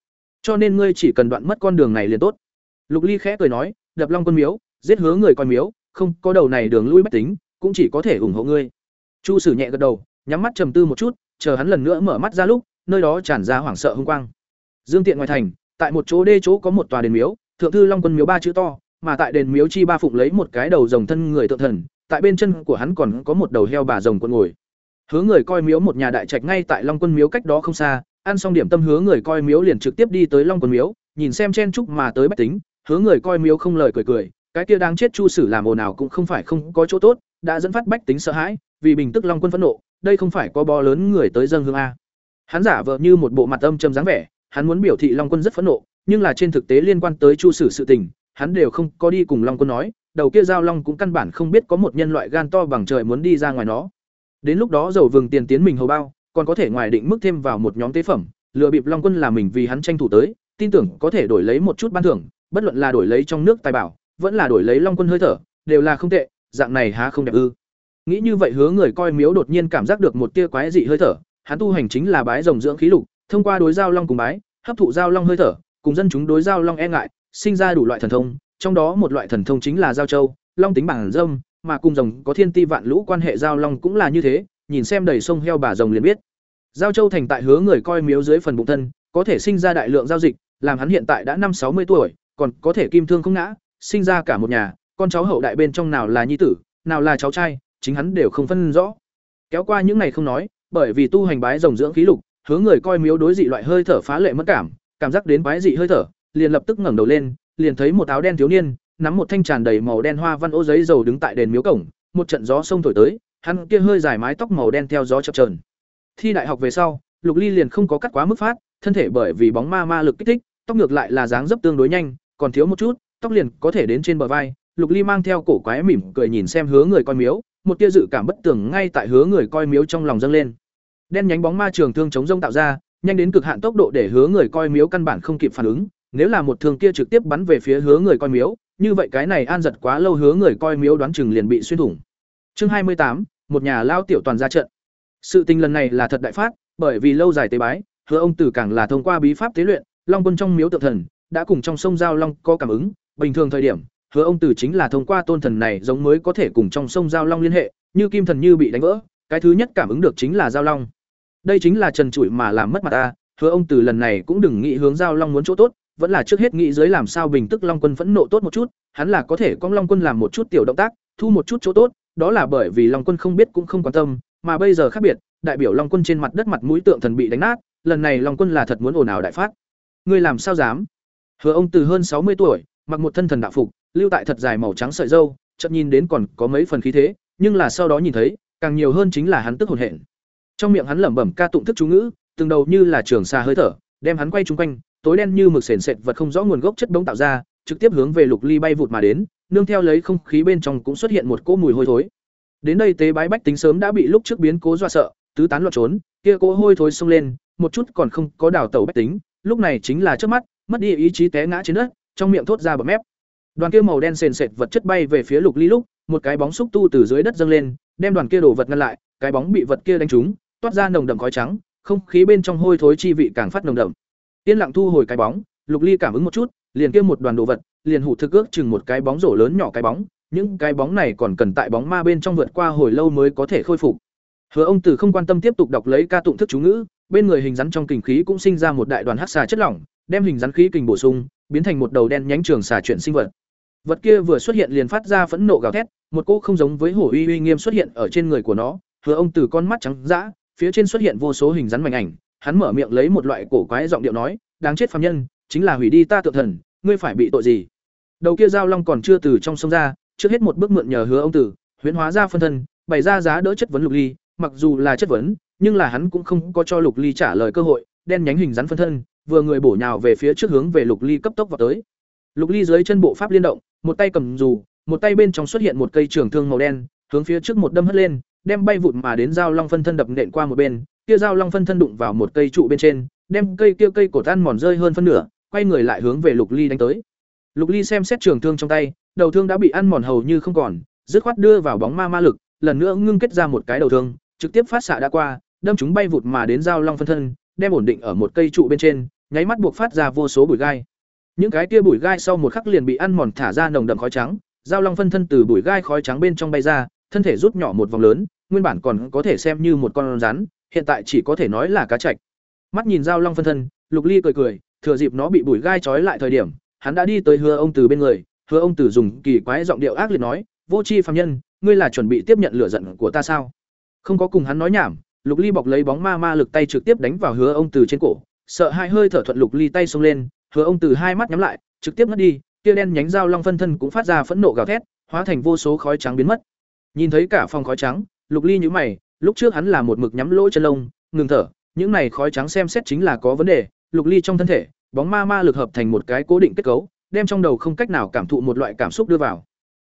Cho nên ngươi chỉ cần đoạn mất con đường này liền tốt. Lục ly khẽ cười nói, đập long quân miếu, giết hứa người coi miếu, không có đầu này đường lui bách tính, cũng chỉ có thể ủng hộ ngươi. Chu sử nhẹ gật đầu, nhắm mắt trầm tư một chút, chờ hắn lần nữa mở mắt ra lúc, nơi đó tràn ra hoảng sợ hung quang. Dương tiện ngoài thành tại một chỗ đê chỗ có một tòa đền miếu, thượng thư long quân miếu ba chữ to, mà tại đền miếu chi ba phụng lấy một cái đầu rồng thân người tượng thần, tại bên chân của hắn còn có một đầu heo bà rồng quân ngồi. Hứa người coi miếu một nhà đại trạch ngay tại long quân miếu cách đó không xa, ăn xong điểm tâm hứa người coi miếu liền trực tiếp đi tới long quân miếu, nhìn xem chen chúc mà tới bách tính, hứa người coi miếu không lời cười cười, cái kia đang chết chu sử làm ồn nào cũng không phải không có chỗ tốt, đã dẫn phát bách tính sợ hãi, vì bình tức long quân phẫn nộ, đây không phải có bo lớn người tới dân hương a. Hắn giả vờ như một bộ mặt âm trầm dáng vẻ hắn muốn biểu thị long quân rất phẫn nộ, nhưng là trên thực tế liên quan tới chu sử sự tình, hắn đều không có đi cùng long quân nói, đầu kia giao long cũng căn bản không biết có một nhân loại gan to bằng trời muốn đi ra ngoài nó. Đến lúc đó dầu vừng tiền tiến mình hầu bao, còn có thể ngoài định mức thêm vào một nhóm tế phẩm, lừa bịp long quân là mình vì hắn tranh thủ tới, tin tưởng có thể đổi lấy một chút ban thưởng, bất luận là đổi lấy trong nước tài bảo, vẫn là đổi lấy long quân hơi thở, đều là không tệ, dạng này há không đẹp ư. Nghĩ như vậy hứa người coi miếu đột nhiên cảm giác được một tia quái dị hơi thở, hắn tu hành chính là bái rồng dưỡng khí lục thông qua đối giao long cùng bái, hấp thụ giao long hơi thở, cùng dân chúng đối giao long e ngại, sinh ra đủ loại thần thông, trong đó một loại thần thông chính là giao châu, long tính bản dâm, mà cùng rồng có thiên ti vạn lũ quan hệ giao long cũng là như thế, nhìn xem đầy sông heo bà rồng liền biết. Giao châu thành tại hứa người coi miếu dưới phần bụng thân, có thể sinh ra đại lượng giao dịch, làm hắn hiện tại đã năm sáu mươi tuổi, còn có thể kim thương không ngã, sinh ra cả một nhà, con cháu hậu đại bên trong nào là nhi tử, nào là cháu trai, chính hắn đều không phân rõ. Kéo qua những ngày không nói, bởi vì tu hành bái rồng dưỡng khí lục hứa người coi miếu đối dị loại hơi thở phá lệ mất cảm cảm giác đến quái dị hơi thở, liền lập tức ngẩng đầu lên, liền thấy một áo đen thiếu niên, nắm một thanh tràn đầy màu đen hoa văn ô giấy dầu đứng tại đền miếu cổng, một trận gió sông thổi tới, hắn kia hơi dài mái tóc màu đen theo gió chập trờn thi đại học về sau, lục ly liền không có cắt quá mức phát, thân thể bởi vì bóng ma ma lực kích thích, tóc ngược lại là dáng dấp tương đối nhanh, còn thiếu một chút, tóc liền có thể đến trên bờ vai. Lục ly mang theo cổ quái mỉm cười nhìn xem hứa người coi miếu, một tia dự cảm bất tường ngay tại hứa người coi miếu trong lòng dâng lên đen nhánh bóng ma trường thương chống rông tạo ra, nhanh đến cực hạn tốc độ để hứa người coi miếu căn bản không kịp phản ứng. Nếu là một thương kia trực tiếp bắn về phía hứa người coi miếu, như vậy cái này an giật quá lâu hứa người coi miếu đoán chừng liền bị xuyên thủng. Chương hai mươi tám, một nhà lao tiểu toàn ra trận. Sự tình lần này là thật đại phát, bởi vì lâu dài tế bái, hứa ông tử càng là thông qua bí pháp tế luyện, long quân trong miếu tự thần, đã cùng trong sông giao long có cảm ứng. Bình thường thời điểm, hứa ông tử chính là thông qua tôn thần này giống mới có thể cùng trong sông giao long liên hệ, như kim thần như bị đánh vỡ, cái thứ nhất cảm ứng được chính là giao long đây chính là trần trụi mà làm mất mặt ta, hứa ông từ lần này cũng đừng nghĩ hướng giao long muốn chỗ tốt, vẫn là trước hết nghĩ dưới làm sao bình tức long quân phẫn nộ tốt một chút, hắn là có thể con long quân làm một chút tiểu động tác, thu một chút chỗ tốt, đó là bởi vì long quân không biết cũng không quan tâm, mà bây giờ khác biệt, đại biểu long quân trên mặt đất mặt mũi tượng thần bị đánh nát, lần này long quân là thật muốn ồn ào đại phát. Ngươi làm sao dám? Hứa ông từ hơn sáu mươi tuổi, mặc một thân thần đạo phục, lưu tại thật dài màu trắng sợi dâu chậm nhìn đến còn có mấy phần khí thế, nhưng là sau đó nhìn thấy, càng nhiều hơn chính là hắn tức hồn hển trong miệng hắn lẩm bẩm ca tụng thức chú ngữ, từng đầu như là trường xa hơi thở, đem hắn quay chung quanh, tối đen như mực sền sệt vật không rõ nguồn gốc chất đống tạo ra, trực tiếp hướng về lục ly bay vụt mà đến, nương theo lấy không khí bên trong cũng xuất hiện một cỗ mùi hôi thối. Đến đây tế bái bách tính sớm đã bị lúc trước biến cố dọa sợ, tứ tán loạn trốn, kia cỗ hôi thối xông lên, một chút còn không có đào tẩu bách tính, lúc này chính là trước mắt, mất đi ý chí té ngã trên đất, trong miệng thốt ra bậm mép. Đoàn kia màu đen sền sệt vật chất bay về phía lục ly lúc, một cái bóng xúc tu từ dưới đất dâng lên, đem đoàn kia đổ vật ngăn lại, cái bóng bị vật kia đánh trúng toát ra nồng đậm khói trắng, không khí bên trong hôi thối chi vị càng phát nồng đậm. Yên lặng thu hồi cái bóng, lục ly cảm ứng một chút, liền kia một đoàn đồ vật, liền hủ thực ước chừng một cái bóng rổ lớn nhỏ cái bóng, những cái bóng này còn cần tại bóng ma bên trong vượt qua hồi lâu mới có thể khôi phục. Hứa ông tử không quan tâm tiếp tục đọc lấy ca tụng thức chú ngữ, bên người hình rắn trong kình khí cũng sinh ra một đại đoàn hắc xà chất lỏng, đem hình rắn khí kình bổ sung, biến thành một đầu đen nhánh trường xà chuyển sinh vật. Vật kia vừa xuất hiện liền phát ra phẫn nộ gào thét, một cô không giống với hổ uy uy nghiêm xuất hiện ở trên người của nó, hứa ông tử con mắt trắng dã phía trên xuất hiện vô số hình rắn mảnh ảnh, hắn mở miệng lấy một loại cổ quái giọng điệu nói, đáng chết phàm nhân, chính là hủy đi ta tự thần, ngươi phải bị tội gì? Đầu kia giao long còn chưa từ trong sông ra, trước hết một bước mượn nhờ hứa ông tử, huyễn hóa ra phân thân, bày ra giá đỡ chất vấn lục ly, mặc dù là chất vấn, nhưng là hắn cũng không có cho lục ly trả lời cơ hội, đen nhánh hình rắn phân thân, vừa người bổ nhào về phía trước hướng về lục ly cấp tốc vào tới. Lục ly dưới chân bộ pháp liên động, một tay cầm dù, một tay bên trong xuất hiện một cây trường thương màu đen, hướng phía trước một đâm hất lên đem bay vụt mà đến giao long phân thân đập nện qua một bên, kia giao long phân thân đụng vào một cây trụ bên trên, đem cây kia cây cổ tan mòn rơi hơn phân nửa, quay người lại hướng về lục ly đánh tới. Lục ly xem xét trường thương trong tay, đầu thương đã bị ăn mòn hầu như không còn, dứt khoát đưa vào bóng ma ma lực, lần nữa ngưng kết ra một cái đầu thương, trực tiếp phát xạ đã qua, đâm chúng bay vụt mà đến giao long phân thân, đem ổn định ở một cây trụ bên trên, nháy mắt buộc phát ra vô số bụi gai. Những cái kia bụi gai sau một khắc liền bị ăn mòn thả ra nồng đậm khói trắng, giao long phân thân từ bụi gai khói trắng bên trong bay ra, thân thể rút nhỏ một vòng lớn nguyên bản còn có thể xem như một con rắn, hiện tại chỉ có thể nói là cá chạch. Mắt nhìn giao long phân thân, lục ly cười cười, thừa dịp nó bị bụi gai trói lại thời điểm, hắn đã đi tới hứa ông tử bên người, hứa ông tử dùng kỳ quái giọng điệu ác liệt nói, vô tri phàm nhân, ngươi là chuẩn bị tiếp nhận lửa giận của ta sao? Không có cùng hắn nói nhảm, lục ly bọc lấy bóng ma ma lực tay trực tiếp đánh vào hứa ông tử trên cổ, sợ hai hơi thở thuận lục ly tay xông lên, hứa ông tử hai mắt nhắm lại, trực tiếp mất đi kia đen nhánh dao long phân thân cũng phát ra phẫn nộ gào thét, hóa thành vô số khói trắng biến mất. Nhìn thấy cả phòng khói trắng lục ly nhíu mày, lúc trước hắn là một mực nhắm lỗ chân lông, ngừng thở, những này khói trắng xem xét chính là có vấn đề. Lục ly trong thân thể, bóng ma ma lực hợp thành một cái cố định kết cấu, đem trong đầu không cách nào cảm thụ một loại cảm xúc đưa vào.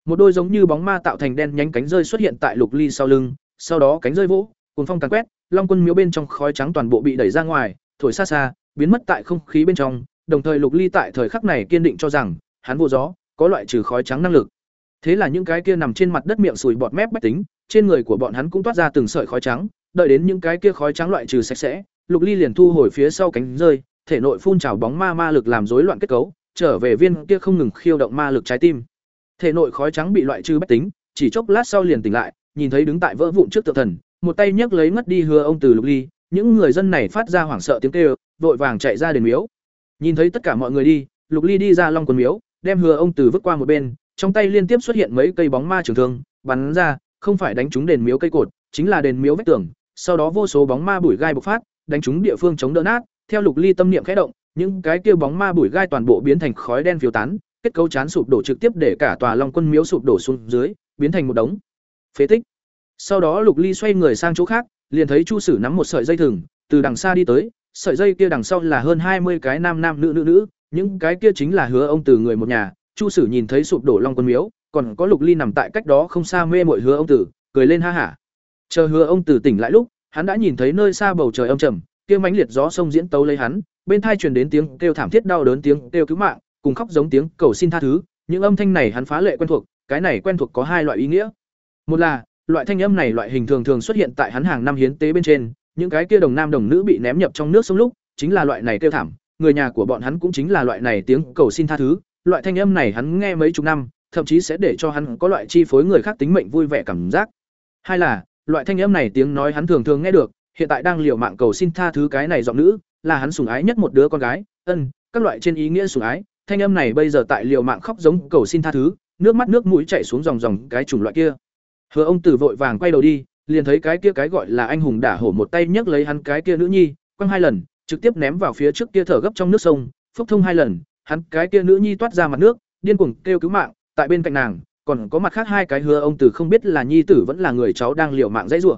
Một đôi giống như bóng ma tạo thành đen nhánh cánh rơi xuất hiện tại lục ly sau lưng, sau đó cánh rơi vỗ cùng phong càn quét, long quân miếu bên trong khói trắng toàn bộ bị đẩy ra ngoài, thổi xa xa, biến mất tại không khí bên trong. Đồng thời lục ly tại thời khắc này kiên định cho rằng, hắn vô gió, có loại trừ khói trắng năng lực. Thế là những cái kia nằm trên mặt đất miệng sùi bọt mép bách tính trên người của bọn hắn cũng toát ra từng sợi khói trắng, đợi đến những cái kia khói trắng loại trừ sạch sẽ, Lục Ly liền thu hồi phía sau cánh rơi, thể nội phun trào bóng ma ma lực làm rối loạn kết cấu, trở về viên kia không ngừng khiêu động ma lực trái tim. Thể nội khói trắng bị loại trừ bất tính, chỉ chốc lát sau liền tỉnh lại, nhìn thấy đứng tại vỡ vụn trước tượng thần, một tay nhấc lấy ngất đi hứa ông từ Lục Ly, những người dân này phát ra hoảng sợ tiếng kêu, vội vàng chạy ra đền miếu. Nhìn thấy tất cả mọi người đi, Lục Ly đi ra Long quần miếu, đem hứa ông từ vứt qua một bên, trong tay liên tiếp xuất hiện mấy cây bóng ma trường thương, bắn ra, không phải đánh trúng đền miếu cây cột, chính là đền miếu vách tường, sau đó vô số bóng ma bụi gai bộc phát, đánh trúng địa phương chống đỡ nát, theo Lục Ly tâm niệm khẽ động, những cái kia bóng ma bụi gai toàn bộ biến thành khói đen phiêu tán, kết cấu chán sụp đổ trực tiếp để cả tòa Long Quân miếu sụp đổ xuống dưới, biến thành một đống phế tích. Sau đó Lục Ly xoay người sang chỗ khác, liền thấy Chu Sử nắm một sợi dây thừng, từ đằng xa đi tới, sợi dây kia đằng sau là hơn hai mươi cái nam nam nữ nữ nữ, những cái kia chính là hứa ông từ người một nhà. Chu Sử nhìn thấy sụp đổ Long Quân miếu, còn có Lục Ly nằm tại cách đó không xa mê mội hứa ông tử, cười lên ha hả. Chờ hứa ông tử tỉnh lại lúc, hắn đã nhìn thấy nơi xa bầu trời âm trầm, kia mãnh liệt gió sông diễn tấu lấy hắn, bên thai truyền đến tiếng kêu thảm thiết đau đớn tiếng kêu cứu mạng, cùng khóc giống tiếng cầu xin tha thứ, những âm thanh này hắn phá lệ quen thuộc, cái này quen thuộc có hai loại ý nghĩa. Một là, loại thanh âm này loại hình thường thường xuất hiện tại hắn hàng năm hiến tế bên trên, những cái kia đồng nam đồng nữ bị ném nhập trong nước sông lúc, chính là loại này kêu thảm, người nhà của bọn hắn cũng chính là loại này tiếng cầu xin tha thứ, loại thanh âm này hắn nghe mấy chục năm, thậm chí sẽ để cho hắn có loại chi phối người khác tính mệnh vui vẻ cảm giác. Hai là, loại thanh âm này tiếng nói hắn thường thường nghe được, hiện tại đang liều mạng cầu xin tha thứ cái này giọng nữ, là hắn sủng ái nhất một đứa con gái, ân, các loại trên ý nghĩa sủng ái, thanh âm này bây giờ tại liều mạng khóc giống cầu xin tha thứ, nước mắt nước mũi chảy xuống dòng dòng cái chủng loại kia. Hứa ông tử vội vàng quay đầu đi, liền thấy cái kia cái gọi là anh hùng đả hổ một tay nhấc lấy hắn cái kia nữ nhi, quăng hai lần, trực tiếp ném vào phía trước kia thở gấp trong nước sông, phốc thông hai lần, hắn cái kia nữ nhi toát ra mặt nước, điên cuồng kêu cứu mạng, tại bên cạnh nàng, còn có mặt khác hai cái hứa ông tử không biết là nhi tử vẫn là người cháu đang liều mạng dãy rủa.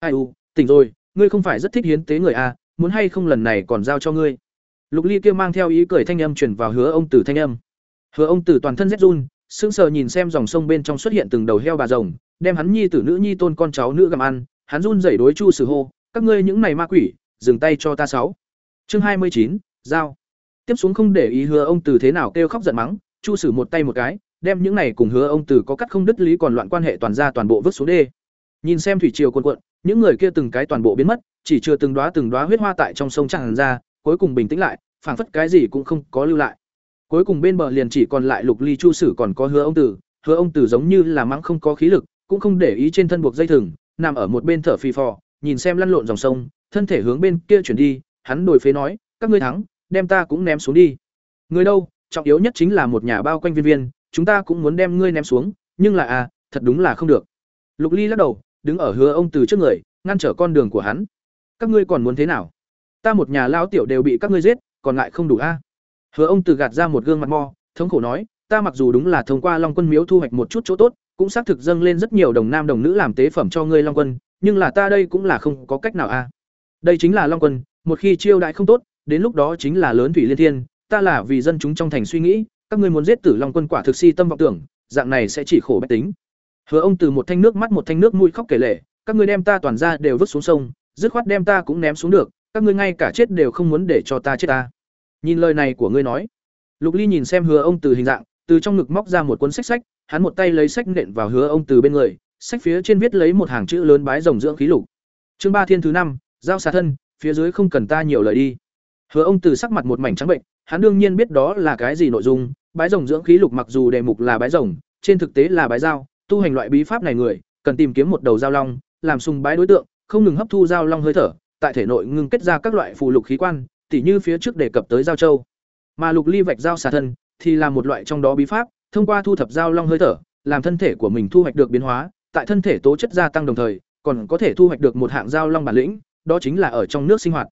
Ai u, tỉnh rồi, ngươi không phải rất thích hiến tế người à, muốn hay không lần này còn giao cho ngươi. Lục Ly kia mang theo ý cười thanh âm truyền vào hứa ông tử thanh âm. Hứa ông tử toàn thân rét run, sững sờ nhìn xem dòng sông bên trong xuất hiện từng đầu heo bà rồng, đem hắn nhi tử nữ nhi tôn con cháu nữ gặm ăn, hắn run rẩy đối Chu Sử hô, các ngươi những này ma quỷ, dừng tay cho ta sáu. Chương hai mươi chín, giao. Tiếp xuống không để ý hứa ông tử thế nào kêu khóc giận mắng, Chu Sử một tay một cái, đem những này cùng hứa ông tử có cắt không đứt lý còn loạn quan hệ toàn ra toàn bộ vứt xuống đê. Nhìn xem thủy triều cuồn cuộn, những người kia từng cái toàn bộ biến mất, chỉ chưa từng đóa từng đóa huyết hoa tại trong sông tràn ra, cuối cùng bình tĩnh lại, phảng phất cái gì cũng không có lưu lại. Cuối cùng bên bờ liền chỉ còn lại Lục Ly Chu Sử còn có Hứa ông tử, Hứa ông tử giống như là mắng không có khí lực, cũng không để ý trên thân buộc dây thừng, nằm ở một bên thở phì phò, nhìn xem lăn lộn dòng sông, thân thể hướng bên kia chuyển đi, hắn đổi phế nói, các ngươi thắng, đem ta cũng ném xuống đi. Người đâu, trọng yếu nhất chính là một nhà bao quanh viên viên, chúng ta cũng muốn đem ngươi ném xuống, nhưng là à, thật đúng là không được. Lục Ly lắc đầu, đứng ở hứa ông từ trước người, ngăn trở con đường của hắn. Các ngươi còn muốn thế nào? Ta một nhà lao tiểu đều bị các ngươi giết, còn lại không đủ a. Hứa ông từ gạt ra một gương mặt mo, thống khổ nói, ta mặc dù đúng là thông qua Long Quân Miếu thu hoạch một chút chỗ tốt, cũng xác thực dâng lên rất nhiều đồng nam đồng nữ làm tế phẩm cho ngươi Long Quân, nhưng là ta đây cũng là không có cách nào a. Đây chính là Long Quân, một khi chiêu đại không tốt, đến lúc đó chính là lớn thủy liên thiên, ta là vì dân chúng trong thành suy nghĩ, các ngươi muốn giết tử Long Quân quả thực si tâm vọng tưởng, dạng này sẽ chỉ khổ bách tính. Hứa ông từ một thanh nước mắt một thanh nước mũi khóc kể lể, các ngươi đem ta toàn ra đều vứt xuống sông, dứt khoát đem ta cũng ném xuống được, các ngươi ngay cả chết đều không muốn để cho ta chết ta. Nhìn lời này của ngươi nói. Lục Ly nhìn xem Hứa ông từ hình dạng, từ trong ngực móc ra một cuốn sách sách, hắn một tay lấy sách nện vào Hứa ông từ bên người, sách phía trên viết lấy một hàng chữ lớn bái rồng dưỡng khí lục. Chương ba thiên thứ năm, giao xà thân, phía dưới không cần ta nhiều lời đi. Hứa ông từ sắc mặt một mảnh trắng bệnh, hắn đương nhiên biết đó là cái gì nội dung, bái rồng dưỡng khí lục mặc dù đề mục là bái rồng, trên thực tế là bái dao, tu hành loại bí pháp này người, cần tìm kiếm một đầu dao long, làm sùng bái đối tượng, không ngừng hấp thu dao long hơi thở, tại thể nội ngưng kết ra các loại phù lục khí quan, tỉ như phía trước đề cập tới giao châu. Mà lục ly vạch dao xà thân thì là một loại trong đó bí pháp, thông qua thu thập dao long hơi thở, làm thân thể của mình thu hoạch được biến hóa, tại thân thể tố chất gia tăng đồng thời, còn có thể thu hoạch được một hạng dao long bản lĩnh, đó chính là ở trong nước sinh hoạt.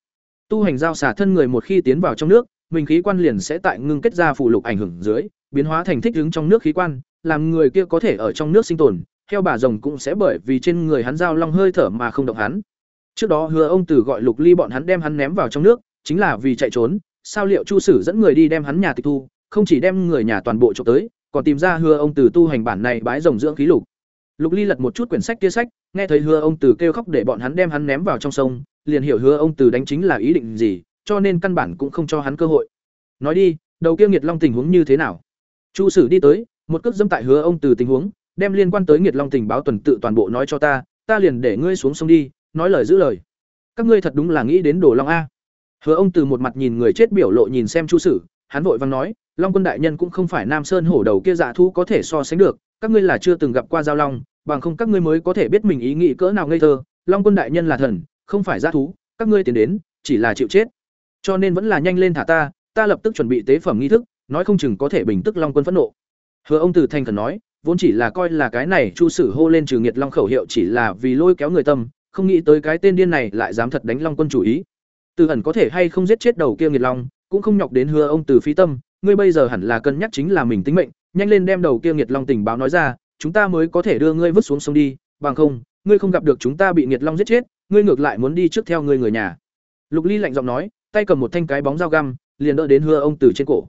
Tu hành dao xà thân người một khi tiến vào trong nước, mình khí quan liền sẽ tại ngưng kết ra phụ lục ảnh hưởng dưới, biến hóa thành thích ứng trong nước khí quan, làm người kia có thể ở trong nước sinh tồn, theo bà rồng cũng sẽ bởi vì trên người hắn giao long hơi thở mà không động hắn. Trước đó Hứa ông tử gọi Lục Ly bọn hắn đem hắn ném vào trong nước, chính là vì chạy trốn, sao liệu Chu Sử dẫn người đi đem hắn nhà tịch thu, không chỉ đem người nhà toàn bộ chụp tới, còn tìm ra Hứa ông tử tu hành bản này bái rồng dưỡng khí lục. Lục Ly lật một chút quyển sách kia sách, nghe thấy Hứa ông tử kêu khóc để bọn hắn đem hắn ném vào trong sông, liền hiểu Hứa ông tử đánh chính là ý định gì, cho nên căn bản cũng không cho hắn cơ hội. Nói đi, đầu kia nghiệt long tình huống như thế nào? Chu Sử đi tới, một cước dâm tại Hứa ông từ tình huống, đem liên quan tới nghiệt long tình báo tuần tự toàn bộ nói cho ta ta liền để ngươi xuống sông đi nói lời giữ lời các ngươi thật đúng là nghĩ đến đồ long a hứa ông từ một mặt nhìn người chết biểu lộ nhìn xem chu sử hắn vội vàng nói long quân đại nhân cũng không phải nam sơn hổ đầu kia dạ thú có thể so sánh được các ngươi là chưa từng gặp qua giao long bằng không các ngươi mới có thể biết mình ý nghĩ cỡ nào ngây thơ long quân đại nhân là thần không phải dạ thú các ngươi tiến đến chỉ là chịu chết cho nên vẫn là nhanh lên thả ta ta lập tức chuẩn bị tế phẩm nghi thức, nói không chừng có thể bình tức long quân phẫn nộ. Hứa ông từ thành khẩn nói, vốn chỉ là coi là cái này chu sử hô lên trừ nghiệt long khẩu hiệu chỉ là vì lôi kéo người tâm, không nghĩ tới cái tên điên này lại dám thật đánh long quân chủ ý. Từ ẩn có thể hay không giết chết đầu kia nghiệt long, cũng không nhọc đến hứa ông từ phí tâm, ngươi bây giờ hẳn là cân nhắc chính là mình tính mệnh, nhanh lên đem đầu kia nghiệt long tình báo nói ra, chúng ta mới có thể đưa ngươi vứt xuống sông đi, bằng không, ngươi không gặp được chúng ta bị nghiệt long giết chết, ngươi ngược lại muốn đi trước theo ngươi người nhà. Lục ly lạnh giọng nói tay cầm một thanh cái bóng dao găm, liền đỡ đến hứa ông tử trên cổ.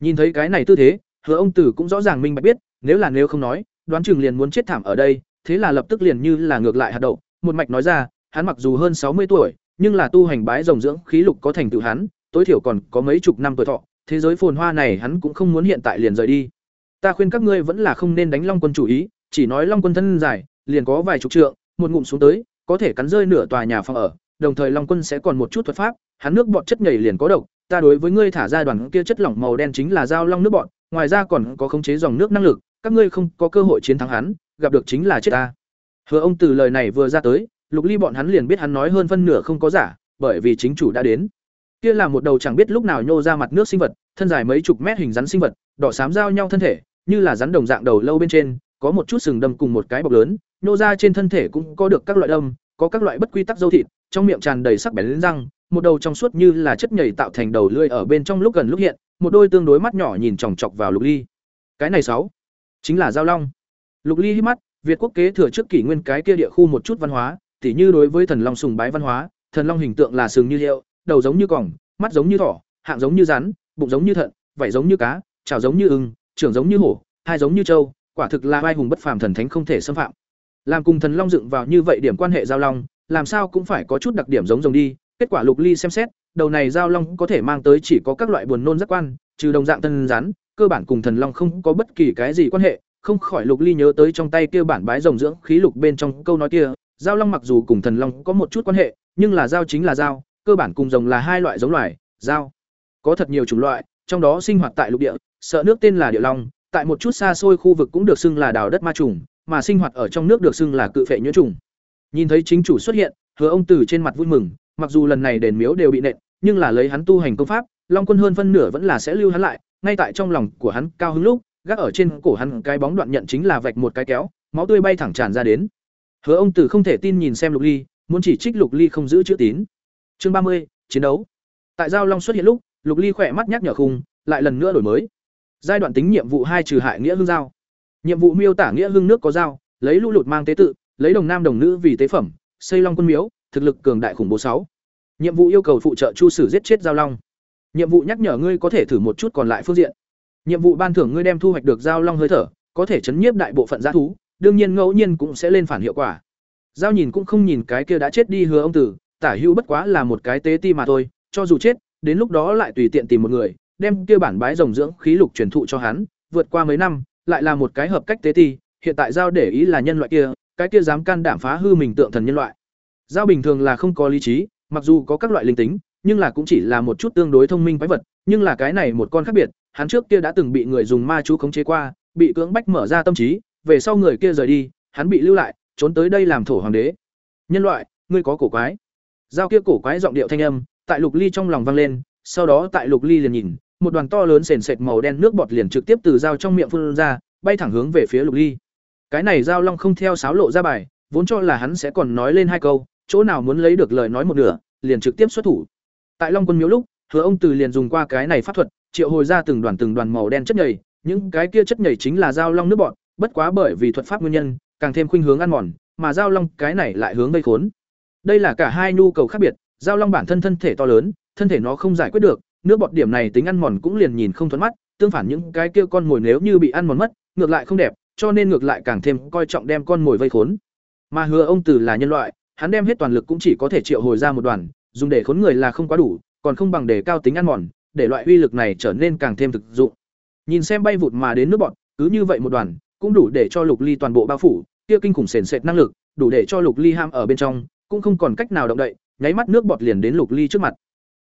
Nhìn thấy cái này tư thế, hứa ông tử cũng rõ ràng minh bạch biết, nếu là nếu không nói, đoán chừng liền muốn chết thảm ở đây, thế là lập tức liền như là ngược lại hạt đậu. Một mạch nói ra, hắn mặc dù hơn sáu mươi tuổi, nhưng là tu hành bái rồng dưỡng khí lục có thành tựu hắn, tối thiểu còn có mấy chục năm tuổi thọ, thế giới phồn hoa này hắn cũng không muốn hiện tại liền rời đi. Ta khuyên các ngươi vẫn là không nên đánh long quân chủ ý, chỉ nói long quân thân dài, liền có vài chục trượng, một ngụm xuống tới, có thể cắn rơi nửa tòa nhà phòng ở đồng thời long quân sẽ còn một chút thuật pháp, hắn nước bọt chất nhảy liền có độc, ta đối với ngươi thả ra đoàn kia chất lỏng màu đen chính là dao long nước bọt, ngoài ra còn có khống chế dòng nước năng lực, các ngươi không có cơ hội chiến thắng hắn, gặp được chính là chết ta. Hứa ông từ lời này vừa ra tới, lục ly bọn hắn liền biết hắn nói hơn phân nửa không có giả, bởi vì chính chủ đã đến. Kia là một đầu chẳng biết lúc nào nhô ra mặt nước sinh vật, thân dài mấy chục mét hình rắn sinh vật, đỏ xám giao nhau thân thể, như là rắn đồng dạng đầu lâu bên trên, có một chút sừng đâm cùng một cái bọc lớn, nhô ra trên thân thể cũng có được các loại đâm có các loại bất quy tắc dâu thịt, trong miệng tràn đầy sắc bén răng, một đầu trong suốt như là chất nhầy tạo thành đầu lưỡi ở bên trong lúc gần lúc hiện, một đôi tương đối mắt nhỏ nhìn chòng chọc vào lục ly. Cái này sáu, chính là giao long. Lục ly hít mắt, việt quốc kế thừa trước kỷ nguyên cái kia địa khu một chút văn hóa, tỉ như đối với thần long sùng bái văn hóa, thần long hình tượng là sừng như hiệu đầu giống như còng, mắt giống như thỏ, hạng giống như rắn, bụng giống như thận, vảy giống như cá, chảo giống như ưng, trưởng giống như hổ, hai giống như trâu, quả thực là vai hùng bất phàm thần thánh không thể xâm phạm làm cùng thần long dựng vào như vậy điểm quan hệ giao long, làm sao cũng phải có chút đặc điểm giống rồng đi. Kết quả lục ly xem xét, đầu này giao long có thể mang tới chỉ có các loại buồn nôn giác quan, trừ đồng dạng thân rắn, cơ bản cùng thần long không có bất kỳ cái gì quan hệ. Không khỏi lục ly nhớ tới trong tay kia bản bái rồng dưỡng khí lục bên trong câu nói kia, giao long mặc dù cùng thần long có một chút quan hệ, nhưng là giao chính là giao, cơ bản cùng rồng là hai loại giống loài, giao. Có thật nhiều chủng loại, trong đó sinh hoạt tại lục địa, sợ nước tên là địa long, tại một chút xa xôi khu vực cũng được xưng là đào đất ma trùng mà sinh hoạt ở trong nước được xưng là cự phệ nhuyễn trùng. Nhìn thấy chính chủ xuất hiện, hứa ông tử trên mặt vui mừng, mặc dù lần này đền miếu đều bị nện, nhưng là lấy hắn tu hành công pháp, long quân hơn phân nửa vẫn là sẽ lưu hắn lại, ngay tại trong lòng của hắn cao hứng lúc, gác ở trên cổ hắn cái bóng đoạn nhận chính là vạch một cái kéo, máu tươi bay thẳng tràn ra đến. Hứa ông tử không thể tin nhìn xem lục ly, muốn chỉ trích lục ly không giữ chữ tín. Chương ba mươi, chiến đấu. Tại giao long xuất hiện lúc, lục ly khỏe mắt nhắc nhở khung, lại lần nữa đổi mới. Giai đoạn tính nhiệm vụ hai trừ hại nghĩa hương giao nhiệm vụ miêu tả nghĩa hương nước có giao lấy lũ lụt mang tế tự, lấy đồng nam đồng nữ vì tế phẩm, xây long quân miếu, thực lực cường đại khủng bố sáu. Nhiệm vụ yêu cầu phụ trợ chu sử giết chết giao long. Nhiệm vụ nhắc nhở ngươi có thể thử một chút còn lại phương diện. Nhiệm vụ ban thưởng ngươi đem thu hoạch được giao long hơi thở, có thể chấn nhiếp đại bộ phận giá thú, đương nhiên ngẫu nhiên cũng sẽ lên phản hiệu quả. Giao nhìn cũng không nhìn cái kia đã chết đi hứa ông tử, tả hữu bất quá là một cái tế ti mà thôi, cho dù chết, đến lúc đó lại tùy tiện tìm một người, đem kia bản bái rồng dưỡng khí lục truyền thụ cho hắn, vượt qua mấy năm lại là một cái hợp cách tế ti, hiện tại giao để ý là nhân loại kia, cái kia dám can đảm phá hư mình tượng thần nhân loại. Giao bình thường là không có lý trí, mặc dù có các loại linh tính, nhưng là cũng chỉ là một chút tương đối thông minh quái vật, nhưng là cái này một con khác biệt, hắn trước kia đã từng bị người dùng ma chú khống chế qua, bị cưỡng bách mở ra tâm trí, về sau người kia rời đi, hắn bị lưu lại, trốn tới đây làm thổ hoàng đế. Nhân loại, ngươi có cổ quái. Giao kia cổ quái giọng điệu thanh âm, tại lục ly trong lòng vang lên, sau đó tại lục ly liền nhìn một đoàn to lớn sền sệt màu đen nước bọt liền trực tiếp từ dao trong miệng phun ra bay thẳng hướng về phía lục ly cái này giao long không theo sáo lộ ra bài vốn cho là hắn sẽ còn nói lên hai câu chỗ nào muốn lấy được lời nói một nửa, liền trực tiếp xuất thủ. Tại Long Quân Miếu lúc, Hứa ông từ liền dùng qua cái này pháp thuật, triệu hồi ra từng đoàn từng đoàn màu đen chất nhầy, những cái kia chất nhầy chính là dao long nước bọt bất quá bởi vì thuật pháp nguyên nhân, càng thêm khuynh hướng ăn mòn, mà dao long cái này lại hướng gây khốn. Đây là cả hai nhu cầu khác biệt, dao long bản thân thân thể to lớn, thân thể nó không giải quyết được, nước bọt điểm này tính ăn mòn cũng liền nhìn không thuận mắt, tương phản những cái kia con mồi nếu như bị ăn mòn mất, ngược lại không đẹp, cho nên ngược lại càng thêm coi trọng đem con mồi vây khốn. Mà Hứa ông tử là nhân loại, hắn đem hết toàn lực cũng chỉ có thể triệu hồi ra một đoàn, dùng để khốn người là không quá đủ, còn không bằng để cao tính ăn mòn, để loại uy lực này trở nên càng thêm thực dụng. Nhìn xem bay vụt mà đến nước bọn, cứ như vậy một đoàn, cũng đủ để cho Lục Ly toàn bộ bao phủ, kia kinh khủng sền sệt năng lực, đủ để cho Lục Ly ham ở bên trong, cũng không còn cách nào động đậy, nháy mắt nước bọt liền đến Lục Ly trước mặt.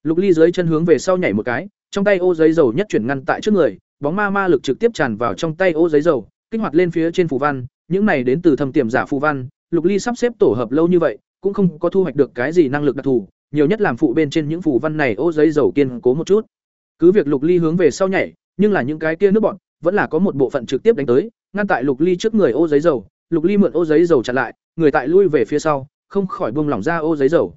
Lục Ly dưới chân hướng về sau nhảy một cái, trong tay ô giấy dầu nhất chuyển ngăn tại trước người, bóng ma ma lực trực tiếp tràn vào trong tay ô giấy dầu, kích hoạt lên phía trên phù văn, những này đến từ thâm tiềm giả phù văn, Lục Ly sắp xếp tổ hợp lâu như vậy, cũng không có thu hoạch được cái gì năng lực đặc thù, nhiều nhất làm phụ bên trên những phù văn này ô giấy dầu kiên cố một chút. Cứ việc Lục Ly hướng về sau nhảy, nhưng là những cái kia nước bọn, vẫn là có một bộ phận trực tiếp đánh tới, ngăn tại Lục Ly trước người ô giấy dầu, Lục Ly mượn ô giấy dầu chặn lại, người tại lui về phía sau, không khỏi buông lỏng ra ô giấy dầu.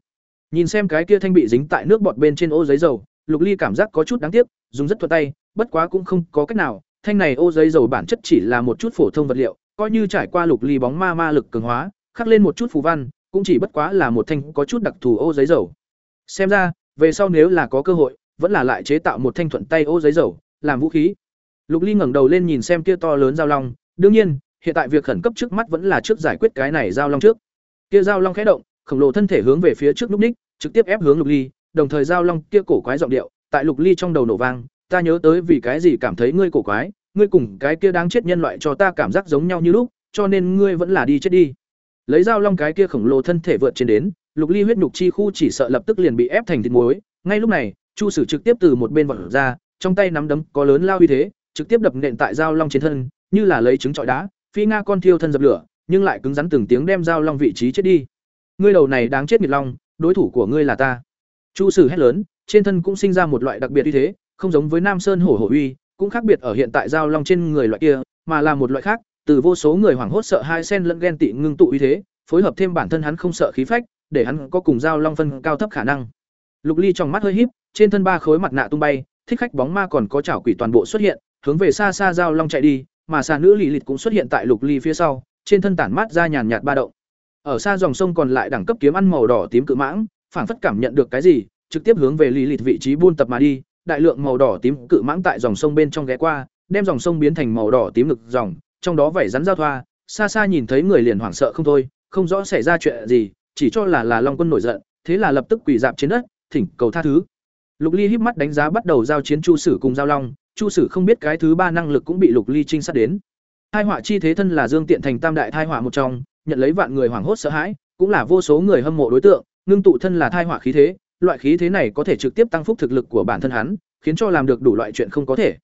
Nhìn xem cái kia thanh bị dính tại nước bọt bên trên ô giấy dầu, Lục Ly cảm giác có chút đáng tiếc, dùng rất thuận tay, bất quá cũng không có cách nào, thanh này ô giấy dầu bản chất chỉ là một chút phổ thông vật liệu, coi như trải qua Lục Ly bóng ma ma lực cường hóa, khắc lên một chút phù văn, cũng chỉ bất quá là một thanh có chút đặc thù ô giấy dầu. Xem ra, về sau nếu là có cơ hội, vẫn là lại chế tạo một thanh thuận tay ô giấy dầu, làm vũ khí. Lục Ly ngẩng đầu lên nhìn xem kia to lớn giao long, đương nhiên, hiện tại việc khẩn cấp trước mắt vẫn là trước giải quyết cái này giao long trước. Kia giao long khẽ động, khổng lồ thân thể hướng về phía trước núp ních, trực tiếp ép hướng Lục Ly, đồng thời giao long kia cổ quái giọng điệu, tại Lục Ly trong đầu nổ vang, ta nhớ tới vì cái gì cảm thấy ngươi cổ quái, ngươi cùng cái kia đáng chết nhân loại cho ta cảm giác giống nhau như lúc, cho nên ngươi vẫn là đi chết đi. Lấy giao long cái kia khổng lồ thân thể vượt trên đến, Lục Ly huyết nhục chi khu chỉ sợ lập tức liền bị ép thành thịt muối. Ngay lúc này, Chu Sử trực tiếp từ một bên vọt ra, trong tay nắm đấm có lớn lao uy thế, trực tiếp đập nện tại giao long trên thân, như là lấy trứng trọi đá, phi nga con thiêu thân dập lửa, nhưng lại cứng rắn từng tiếng đem giao long vị trí chết đi. Ngươi đầu này đáng chết nghiệt long, đối thủ của ngươi là ta. Chu Sử hét lớn, trên thân cũng sinh ra một loại đặc biệt uy thế, không giống với Nam Sơn hổ hổ uy, cũng khác biệt ở hiện tại giao long trên người loại kia, mà là một loại khác, từ vô số người hoảng hốt sợ hai sen lẫn ghen tị ngưng tụ uy thế, phối hợp thêm bản thân hắn không sợ khí phách, để hắn có cùng giao long phân cao thấp khả năng. Lục Ly trong mắt hơi híp, trên thân ba khối mặt nạ tung bay, thích khách bóng ma còn có chảo quỷ toàn bộ xuất hiện, hướng về xa xa giao long chạy đi, mà xa nữ lì lịt cũng xuất hiện tại Lục Ly phía sau, trên thân tản mát ra nhàn nhạt ba động. Ở xa dòng sông còn lại đẳng cấp kiếm ăn màu đỏ tím cự mãng, phản phất cảm nhận được cái gì, trực tiếp hướng về lì lịt vị trí buôn tập mà đi, đại lượng màu đỏ tím cự mãng tại dòng sông bên trong ghé qua, đem dòng sông biến thành màu đỏ tím ngực dòng, trong đó vảy rắn giao thoa, xa xa nhìn thấy người liền hoảng sợ không thôi, không rõ xảy ra chuyện gì, chỉ cho là là Long Quân nổi giận, thế là lập tức quỳ dạp trên đất, thỉnh cầu tha thứ. Lục Ly híp mắt đánh giá bắt đầu giao chiến Chu Sử cùng Giao Long, Chu Sử không biết cái thứ ba năng lực cũng bị Lục Ly trinh sát đến. Hai họa chi thế thân là Dương Tiện thành tam đại thai họa một trong, nhận lấy vạn người hoảng hốt sợ hãi, cũng là vô số người hâm mộ đối tượng, ngưng tụ thân là thai hỏa khí thế, loại khí thế này có thể trực tiếp tăng phúc thực lực của bản thân hắn, khiến cho làm được đủ loại chuyện không có thể.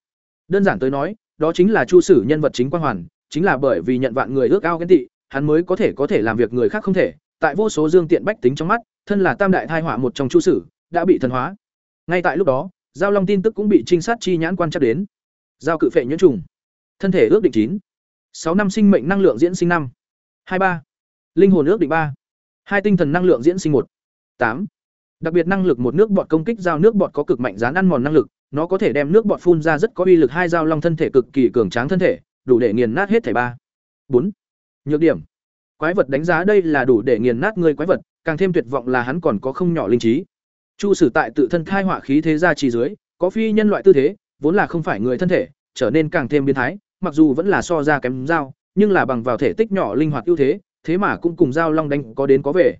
Đơn giản tới nói, đó chính là Chu Sử nhân vật chính quan hoàn, chính là bởi vì nhận vạn người ước ao ghen tị, hắn mới có thể có thể làm việc người khác không thể, tại vô số dương tiện bách tính trong mắt, thân là tam đại thai họa một trong Chu Sử, đã bị thần hóa. Ngay tại lúc đó, giao long tin tức cũng bị trinh sát chi nhãn quan chắc đến. Giao cự phệ nhuyễn trùng, thân thể ước định chín, sáu năm sinh mệnh năng lượng diễn sinh năm, ba, linh hồn ước định ba, hai tinh thần năng lượng diễn sinh một, tám. Đặc biệt năng lực một nước bọt công kích giao nước bọt có cực mạnh dán ăn mòn năng lực, nó có thể đem nước bọt phun ra rất có uy lực hai giao long thân thể cực kỳ cường tráng thân thể, đủ để nghiền nát hết thảy ba. bốn Nhược điểm. Quái vật đánh giá đây là đủ để nghiền nát người quái vật, càng thêm tuyệt vọng là hắn còn có không nhỏ linh trí. Chu Sử tại tự thân khai hỏa khí thế ra trì dưới, có phi nhân loại tư thế, vốn là không phải người thân thể, trở nên càng thêm biến thái, mặc dù vẫn là so ra kém dao, nhưng là bằng vào thể tích nhỏ linh hoạt ưu thế, thế mà cũng cùng dao long đánh có đến có về.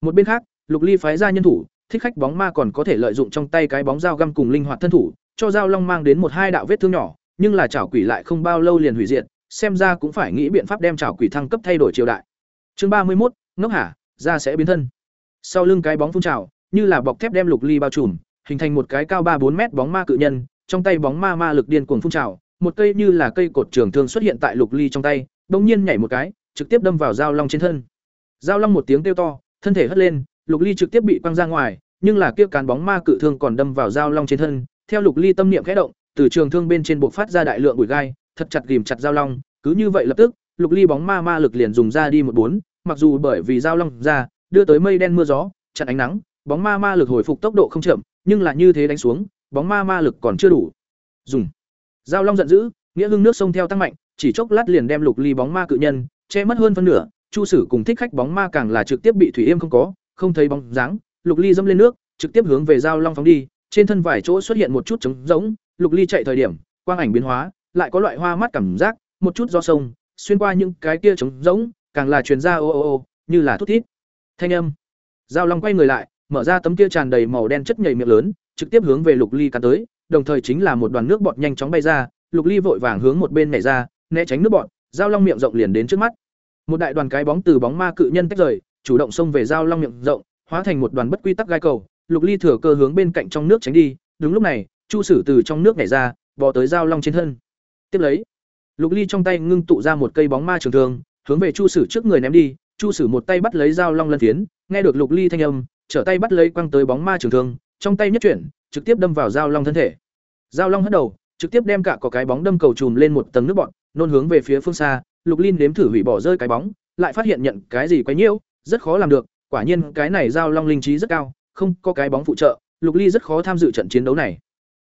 Một bên khác, Lục Ly phái ra nhân thủ, thích khách bóng ma còn có thể lợi dụng trong tay cái bóng dao găm cùng linh hoạt thân thủ, cho dao long mang đến một hai đạo vết thương nhỏ, nhưng là chảo quỷ lại không bao lâu liền hủy diệt, xem ra cũng phải nghĩ biện pháp đem chảo quỷ thăng cấp thay đổi triều đại. Chương ba mươi một, ngốc hả, ra sẽ biến thân. Sau lưng cái bóng phun trào, như là bọc thép đem Lục Ly bao trùm, hình thành một cái cao ba bốn mét bóng ma cự nhân, trong tay bóng ma ma lực điên cuồng phun trào, một cây như là cây cột trường thương xuất hiện tại Lục Ly trong tay, bỗng nhiên nhảy một cái, trực tiếp đâm vào dao long trên thân. Dao long một tiếng kêu to, thân thể hất lên, Lục Ly trực tiếp bị quăng ra ngoài, nhưng là kia cán bóng ma cự thương còn đâm vào dao long trên thân, theo Lục Ly tâm niệm khẽ động, từ trường thương bên trên buộc phát ra đại lượng bụi gai, thật chặt ghìm chặt dao long, cứ như vậy lập tức, Lục Ly bóng ma ma lực liền dùng ra đi một bốn, mặc dù bởi vì dao long ra, đưa tới mây đen mưa gió, chặn ánh nắng, bóng ma ma lực hồi phục tốc độ không chậm, nhưng là như thế đánh xuống, bóng ma ma lực còn chưa đủ. Dùng. Dao long giận dữ, nghĩa hưng nước sông theo tăng mạnh, chỉ chốc lát liền đem Lục Ly bóng ma cự nhân che mất hơn phân nửa, Chu Sử cùng thích khách bóng ma càng là trực tiếp bị thủy yêm không có, không thấy bóng dáng, Lục Ly dâm lên nước, trực tiếp hướng về giao long phóng đi, trên thân vài chỗ xuất hiện một chút trống rỗng, Lục Ly chạy thời điểm, quang ảnh biến hóa, lại có loại hoa mắt cảm giác, một chút do sông, xuyên qua những cái kia trống rỗng, càng là truyền ra ô ô ô, như là thút thít. Thanh âm. Giao Long quay người lại, mở ra tấm kia tràn đầy màu đen chất nhầy miệng lớn, trực tiếp hướng về Lục Ly cắn tới, đồng thời chính là một đoàn nước bọt nhanh chóng bay ra, Lục Ly vội vàng hướng một bên nhảy ra, né tránh nước bọt, giao long miệng rộng liền đến trước mắt. Một đại đoàn cái bóng từ bóng ma cự nhân tách rời chủ động xông về giao long miệng rộng hóa thành một đoàn bất quy tắc gai cầu lục ly thừa cơ hướng bên cạnh trong nước tránh đi. Đúng lúc này chu sử từ trong nước nhảy ra bò tới giao long trên thân. Tiếp lấy lục ly trong tay ngưng tụ ra một cây bóng ma trường thương hướng về chu sử trước người ném đi. Chu sử một tay bắt lấy giao long lân phiến nghe được lục ly thanh âm trở tay bắt lấy quăng tới bóng ma trường thương trong tay nhất chuyển trực tiếp đâm vào giao long thân thể. Giao long hất đầu trực tiếp đem cả có cái bóng đâm cầu chùm lên một tầng nước bọn nôn hướng về phía phương xa, lục linh đếm thử hủy bỏ rơi cái bóng, lại phát hiện nhận cái gì quấy nhiễu, rất khó làm được, quả nhiên cái này giao long linh trí rất cao, không có cái bóng phụ trợ, lục ly rất khó tham dự trận chiến đấu này.